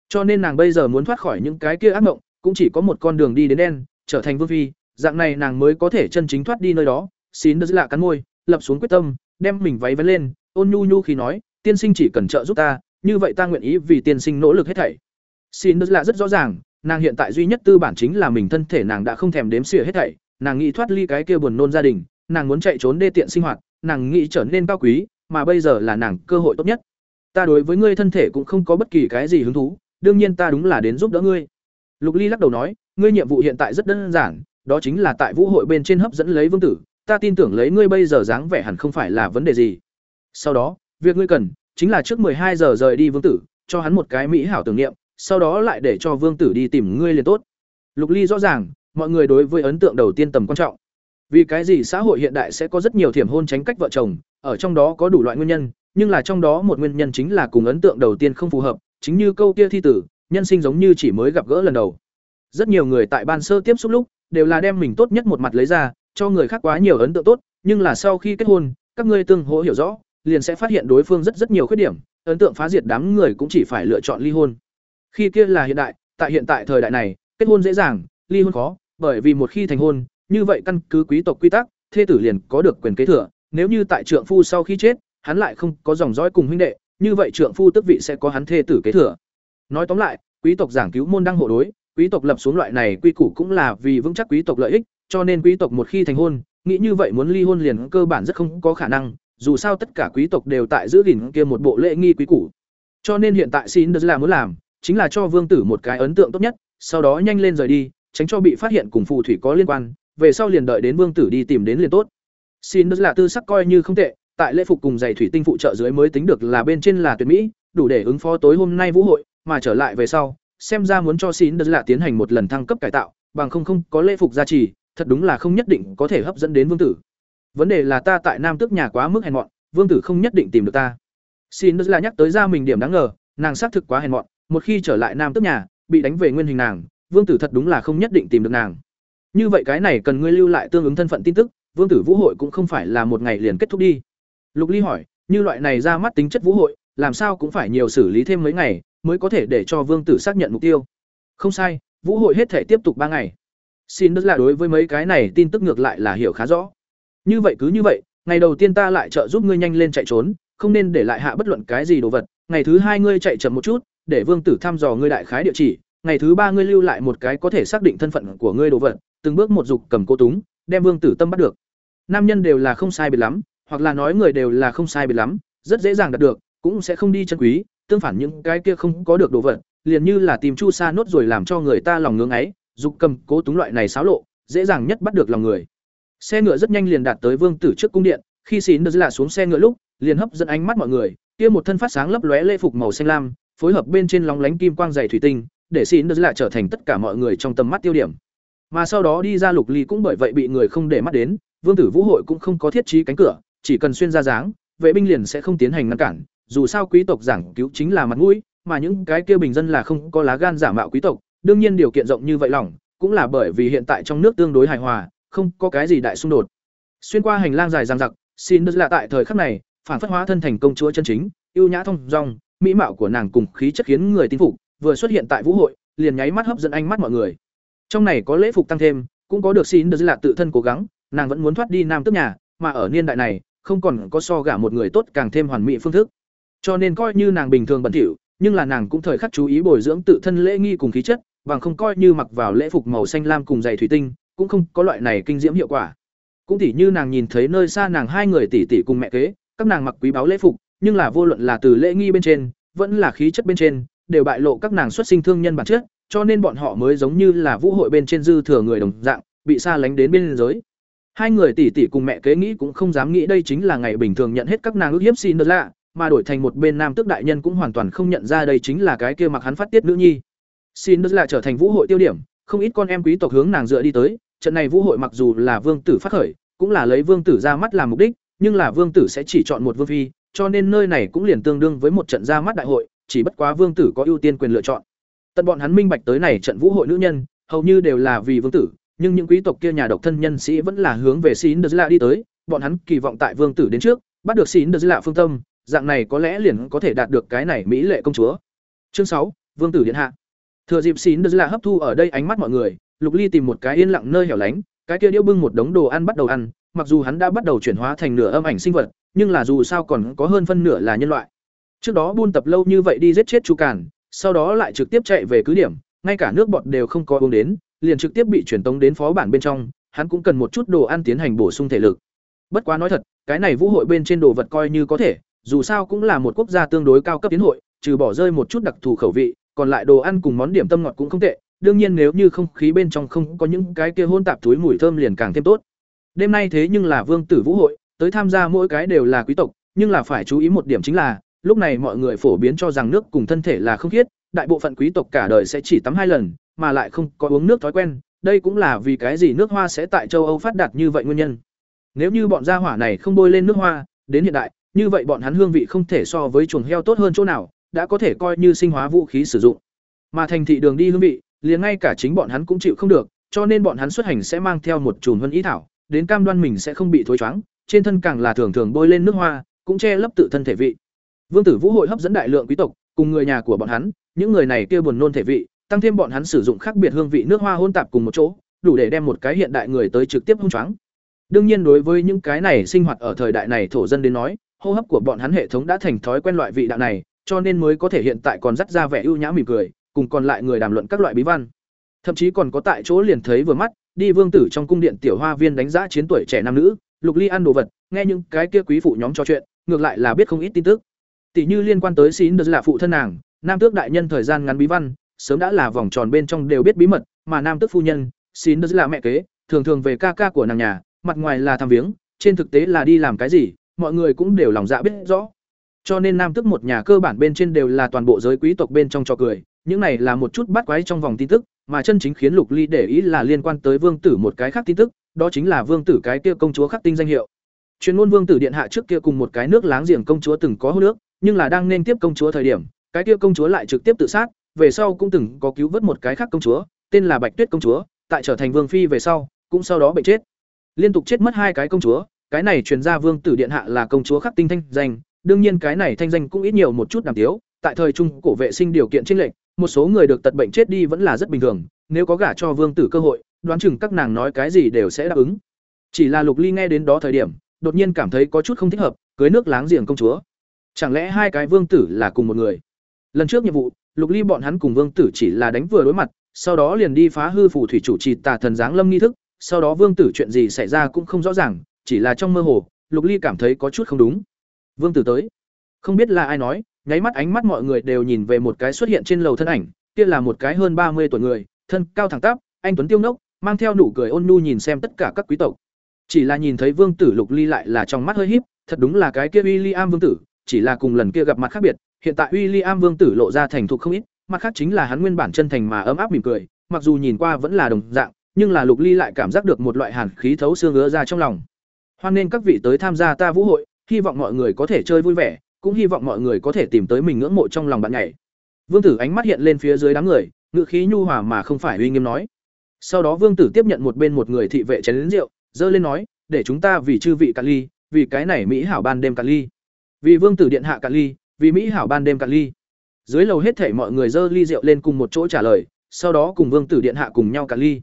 Cho nên nàng bây giờ muốn thoát khỏi những cái kia ác mộng, cũng chỉ có một con đường đi đến đen, trở thành vương phi, dạng này nàng mới có thể chân chính thoát đi nơi đó. Xin đứa lạ cắn môi, lập xuống quyết tâm, đem mình váy vén lên, ôn nhu nhu khi nói, tiên sinh chỉ cần trợ giúp ta, như vậy ta nguyện ý vì tiên sinh nỗ lực hết thảy. Xin đứa lạ rất rõ ràng, nàng hiện tại duy nhất tư bản chính là mình thân thể nàng đã không thèm đếm xỉa hết thảy, nàng nghĩ thoát ly cái kia buồn nôn gia đình, nàng muốn chạy trốn đê tiện sinh hoạt, nàng nghĩ trở nên cao quý, mà bây giờ là nàng cơ hội tốt nhất. Ta đối với ngươi thân thể cũng không có bất kỳ cái gì hứng thú, đương nhiên ta đúng là đến giúp đỡ ngươi. Lục Ly lắc đầu nói, ngươi nhiệm vụ hiện tại rất đơn giản, đó chính là tại vũ hội bên trên hấp dẫn lấy vương tử, ta tin tưởng lấy ngươi bây giờ dáng vẻ hẳn không phải là vấn đề gì. Sau đó, việc ngươi cần chính là trước hai giờ rời đi vương tử, cho hắn một cái mỹ hảo tưởng niệm, sau đó lại để cho vương tử đi tìm ngươi liền tốt. Lục Ly rõ ràng, mọi người đối với ấn tượng đầu tiên tầm quan trọng. Vì cái gì xã hội hiện đại sẽ có rất nhiều thiểm hôn tránh cách vợ chồng, ở trong đó có đủ loại nguyên nhân, nhưng là trong đó một nguyên nhân chính là cùng ấn tượng đầu tiên không phù hợp, chính như câu kia thi tử, nhân sinh giống như chỉ mới gặp gỡ lần đầu. Rất nhiều người tại ban sơ tiếp xúc lúc, đều là đem mình tốt nhất một mặt lấy ra, cho người khác quá nhiều ấn tượng tốt, nhưng là sau khi kết hôn, các ngươi tương hỗ hiểu rõ, liền sẽ phát hiện đối phương rất rất nhiều khuyết điểm, ấn tượng phá diệt đám người cũng chỉ phải lựa chọn ly hôn. Khi kia là hiện đại, tại hiện tại thời đại này, kết hôn dễ dàng, ly hôn khó, bởi vì một khi thành hôn, như vậy căn cứ quý tộc quy tắc, thê tử liền có được quyền kế thừa, nếu như tại trượng phu sau khi chết, hắn lại không có dòng dõi cùng huynh đệ, như vậy trượng phu tức vị sẽ có hắn thê tử kế thừa. Nói tóm lại, quý tộc giảng cứu môn đăng hộ đối, quý tộc lập xuống loại này quy củ cũng là vì vững chắc quý tộc lợi ích, cho nên quý tộc một khi thành hôn, nghĩ như vậy muốn ly hôn liền cơ bản rất không có khả năng, dù sao tất cả quý tộc đều tại giữ gìn kia một bộ lễ nghi quý củ. Cho nên hiện tại xin là muốn làm, chính là cho vương tử một cái ấn tượng tốt nhất, sau đó nhanh lên rời đi, tránh cho bị phát hiện cùng phù thủy có liên quan, về sau liền đợi đến vương tử đi tìm đến liền tốt. Xin là tư sắc coi như không tệ, tại lễ phục cùng giày thủy tinh phụ trợ dưới mới tính được là bên trên là tuyệt mỹ, đủ để ứng phó tối hôm nay vũ hội, mà trở lại về sau, xem ra muốn cho xin là tiến hành một lần thăng cấp cải tạo, bằng không không có lễ phục gia trì, thật đúng là không nhất định có thể hấp dẫn đến vương tử. Vấn đề là ta tại Nam Tước nhà quá mức hèn mọn, vương tử không nhất định tìm được ta. Xin là nhắc tới ra mình điểm đáng ngờ, nàng xác thực quá hèn mọn, một khi trở lại Nam Tước nhà, bị đánh về nguyên hình nàng, vương tử thật đúng là không nhất định tìm được nàng. Như vậy cái này cần ngươi lưu lại tương ứng thân phận tin tức, vương tử vũ hội cũng không phải là một ngày liền kết thúc đi. Lục Ly hỏi, như loại này ra mắt tính chất vũ hội, làm sao cũng phải nhiều xử lý thêm mấy ngày, mới có thể để cho vương tử xác nhận mục tiêu. Không sai, vũ hội hết thể tiếp tục ba ngày. xin đức là đối với mấy cái này tin tức ngược lại là hiểu khá rõ như vậy cứ như vậy ngày đầu tiên ta lại trợ giúp ngươi nhanh lên chạy trốn không nên để lại hạ bất luận cái gì đồ vật ngày thứ hai ngươi chạy chậm một chút để vương tử thăm dò ngươi đại khái địa chỉ, ngày thứ ba ngươi lưu lại một cái có thể xác định thân phận của ngươi đồ vật, từng bước một dục cầm cô túng, đem vương tử tâm bắt được. Nam nhân đều là không sai biệt lắm, hoặc là nói người đều là không sai biệt lắm, rất dễ dàng đạt được, cũng sẽ không đi chân quý, tương phản những cái kia không có được đồ vật, liền như là tìm chu sa nốt rồi làm cho người ta lòng ngưỡng ấy, dục cầm cố túng loại này xáo lộ, dễ dàng nhất bắt được lòng người. Xe ngựa rất nhanh liền đạt tới vương tử trước cung điện, khi xín đờ là xuống xe ngựa lúc, liền hấp dẫn ánh mắt mọi người, kia một thân phát sáng lấp lóe lễ phục màu xanh lam phối hợp bên trên lóng lánh kim quang dày thủy tinh, để xin được lại trở thành tất cả mọi người trong tầm mắt tiêu điểm. Mà sau đó đi ra lục ly cũng bởi vậy bị người không để mắt đến, vương tử vũ hội cũng không có thiết trí cánh cửa, chỉ cần xuyên ra dáng, vệ binh liền sẽ không tiến hành ngăn cản, dù sao quý tộc giảng cứu chính là mặt mũi, mà những cái kia bình dân là không có lá gan giả mạo quý tộc, đương nhiên điều kiện rộng như vậy lỏng, cũng là bởi vì hiện tại trong nước tương đối hài hòa, không có cái gì đại xung đột. Xuyên qua hành lang dài dằng dặc, xin đất là tại thời khắc này, phản phất hóa thân thành công chúa chân chính ưu nhã thông dong mỹ mạo của nàng cùng khí chất khiến người tin phục, vừa xuất hiện tại vũ hội, liền nháy mắt hấp dẫn ánh mắt mọi người. Trong này có lễ phục tăng thêm, cũng có được xin được là tự thân cố gắng, nàng vẫn muốn thoát đi nam tước nhà, mà ở niên đại này, không còn có so gả một người tốt càng thêm hoàn mỹ phương thức. Cho nên coi như nàng bình thường bẩn thỉu, nhưng là nàng cũng thời khắc chú ý bồi dưỡng tự thân lễ nghi cùng khí chất, bằng không coi như mặc vào lễ phục màu xanh lam cùng giày thủy tinh, cũng không có loại này kinh diễm hiệu quả. Cũng tỉ như nàng nhìn thấy nơi xa nàng hai người tỷ tỷ cùng mẹ kế, các nàng mặc quý báu lễ phục nhưng là vô luận là từ lễ nghi bên trên, vẫn là khí chất bên trên, đều bại lộ các nàng xuất sinh thương nhân bản chất, cho nên bọn họ mới giống như là vũ hội bên trên dư thừa người đồng dạng, bị xa lánh đến biên giới. Hai người tỷ tỷ cùng mẹ kế nghĩ cũng không dám nghĩ đây chính là ngày bình thường nhận hết các nàng ước hiếp xin lạ, mà đổi thành một bên nam tước đại nhân cũng hoàn toàn không nhận ra đây chính là cái kia mặc hắn phát tiết nữ nhi. Xin đỡ lạ trở thành vũ hội tiêu điểm, không ít con em quý tộc hướng nàng dựa đi tới, trận này vũ hội mặc dù là vương tử phát khởi, cũng là lấy vương tử ra mắt làm mục đích, nhưng là vương tử sẽ chỉ chọn một vương phi cho nên nơi này cũng liền tương đương với một trận ra mắt đại hội, chỉ bất quá vương tử có ưu tiên quyền lựa chọn. Tận bọn hắn minh bạch tới này trận vũ hội nữ nhân, hầu như đều là vì vương tử, nhưng những quý tộc kia nhà độc thân nhân sĩ vẫn là hướng về xin lạ đi tới, bọn hắn kỳ vọng tại vương tử đến trước, bắt được xin lạ phương tâm, dạng này có lẽ liền có thể đạt được cái này mỹ lệ công chúa. Chương sáu, vương tử điện hạ. Thừa dịp xin lạ hấp thu ở đây ánh mắt mọi người, lục ly tìm một cái yên lặng nơi hẻo lánh, cái kia điêu bưng một đống đồ ăn bắt đầu ăn, mặc dù hắn đã bắt đầu chuyển hóa thành nửa âm ảnh sinh vật nhưng là dù sao còn có hơn phân nửa là nhân loại trước đó buôn tập lâu như vậy đi giết chết chu càn sau đó lại trực tiếp chạy về cứ điểm ngay cả nước bọt đều không có uống đến liền trực tiếp bị truyền tống đến phó bản bên trong, hắn cũng cần một chút đồ ăn tiến hành bổ sung thể lực. Bất quá nói thật, cái này vũ hội bên trên đồ vật coi như có thể, dù sao cũng là một quốc gia tương đối cao cấp tiến hội, trừ bỏ rơi một chút đặc thù khẩu vị, còn lại đồ ăn cùng món điểm tâm ngọt cũng không tệ, đương nhiên nếu như không khí bên trong không có những cái kia hôn tạp túi mùi thơm liền càng thêm tốt. Đêm nay thế nhưng là vương tử vũ hội, tới tham gia mỗi cái đều là quý tộc, nhưng là phải chú ý một điểm chính là, lúc này mọi người phổ biến cho rằng nước cùng thân thể là không khiết, đại bộ phận quý tộc cả đời sẽ chỉ tắm hai lần, mà lại không có uống nước thói quen, đây cũng là vì cái gì nước hoa sẽ tại châu Âu phát đạt như vậy nguyên nhân. Nếu như bọn gia hỏa này không bôi lên nước hoa, đến hiện đại, như vậy bọn hắn hương vị không thể so với chuồng heo tốt hơn chỗ nào, đã có thể coi như sinh hóa vũ khí sử dụng. Mà thành thị đường đi hương vị, liền ngay cả chính bọn hắn cũng chịu không được, cho nên bọn hắn xuất hành sẽ mang theo một chùm hân ý thảo, đến cam đoan mình sẽ không bị thối choáng, trên thân càng là thường thường bôi lên nước hoa, cũng che lấp tự thân thể vị. Vương tử Vũ hội hấp dẫn đại lượng quý tộc, cùng người nhà của bọn hắn, những người này kia buồn nôn thể vị, tăng thêm bọn hắn sử dụng khác biệt hương vị nước hoa hôn tạp cùng một chỗ, đủ để đem một cái hiện đại người tới trực tiếp hung choáng. Đương nhiên đối với những cái này sinh hoạt ở thời đại này thổ dân đến nói, hô hấp của bọn hắn hệ thống đã thành thói quen loại vị đạo này, cho nên mới có thể hiện tại còn dắt ra vẻ ưu nhã mỉm cười, cùng còn lại người đàm luận các loại bí văn. Thậm chí còn có tại chỗ liền thấy vừa mắt, đi vương tử trong cung điện tiểu hoa viên đánh giá chiến tuổi trẻ nam nữ, Lục Ly ăn đồ vật, nghe những cái kia quý phụ nhóm trò chuyện, ngược lại là biết không ít tin tức. Tỷ như liên quan tới Xin Đức là phụ thân nàng, nam tước đại nhân thời gian ngắn bí văn, sớm đã là vòng tròn bên trong đều biết bí mật, mà nam tước phu nhân, xin Đức là mẹ kế, thường thường về ca ca của nàng nhà, mặt ngoài là thăm viếng, trên thực tế là đi làm cái gì, mọi người cũng đều lòng dạ biết rõ. Cho nên nam tước một nhà cơ bản bên trên đều là toàn bộ giới quý tộc bên trong trò cười, những này là một chút bắt quái trong vòng tin tức, mà chân chính khiến Lục Ly để ý là liên quan tới vương tử một cái khác tin tức, đó chính là vương tử cái kia công chúa khắc tinh danh hiệu. Truyền ngôn vương tử điện hạ trước kia cùng một cái nước láng giềng công chúa từng có hôn nước, nhưng là đang nên tiếp công chúa thời điểm, cái kia công chúa lại trực tiếp tự sát, về sau cũng từng có cứu vớt một cái khác công chúa, tên là Bạch Tuyết công chúa, tại trở thành vương phi về sau, cũng sau đó bệnh chết. Liên tục chết mất hai cái công chúa, cái này truyền ra vương tử điện hạ là công chúa khắc tinh thanh danh, đương nhiên cái này thanh danh cũng ít nhiều một chút đàm tiếu, tại thời trung cổ vệ sinh điều kiện chênh lệch, một số người được tật bệnh chết đi vẫn là rất bình thường, nếu có gả cho vương tử cơ hội, đoán chừng các nàng nói cái gì đều sẽ đáp ứng. Chỉ là Lục Ly nghe đến đó thời điểm, đột nhiên cảm thấy có chút không thích hợp, cưới nước láng giềng công chúa. Chẳng lẽ hai cái vương tử là cùng một người? Lần trước nhiệm vụ, Lục Ly bọn hắn cùng vương tử chỉ là đánh vừa đối mặt, sau đó liền đi phá hư phù thủy chủ trì tà thần giáng lâm nghi thức, sau đó vương tử chuyện gì xảy ra cũng không rõ ràng, chỉ là trong mơ hồ, Lục Ly cảm thấy có chút không đúng. Vương tử tới. Không biết là ai nói, nháy mắt ánh mắt mọi người đều nhìn về một cái xuất hiện trên lầu thân ảnh, kia là một cái hơn ba mươi tuổi người, thân cao thẳng tắp, anh tuấn tiêu nốc, mang theo nụ cười ôn nhu nhìn xem tất cả các quý tộc. Chỉ là nhìn thấy Vương tử Lục Ly lại là trong mắt hơi híp, thật đúng là cái kia William vương tử, chỉ là cùng lần kia gặp mặt khác biệt, hiện tại William vương tử lộ ra thành thục không ít, mặt khác chính là hắn nguyên bản chân thành mà ấm áp mỉm cười, mặc dù nhìn qua vẫn là đồng dạng, nhưng là Lục Ly lại cảm giác được một loại hàn khí thấu xương ứa ra trong lòng. Hoan nên các vị tới tham gia ta vũ hội, hy vọng mọi người có thể chơi vui vẻ, cũng hy vọng mọi người có thể tìm tới mình ngưỡng mộ trong lòng bạn nhảy. Vương tử ánh mắt hiện lên phía dưới đám người, ngữ khí nhu hòa mà không phải uy nghiêm nói. Sau đó Vương tử tiếp nhận một bên một người thị vệ chén rượu, dơ lên nói, để chúng ta vì chư vị cạn ly, vì cái này mỹ hảo ban đêm cạn ly. Vì Vương tử điện hạ cạn ly, vì mỹ hảo ban đêm cạn ly. Dưới lầu hết thảy mọi người dơ ly rượu lên cùng một chỗ trả lời, sau đó cùng Vương tử điện hạ cùng nhau cạn ly.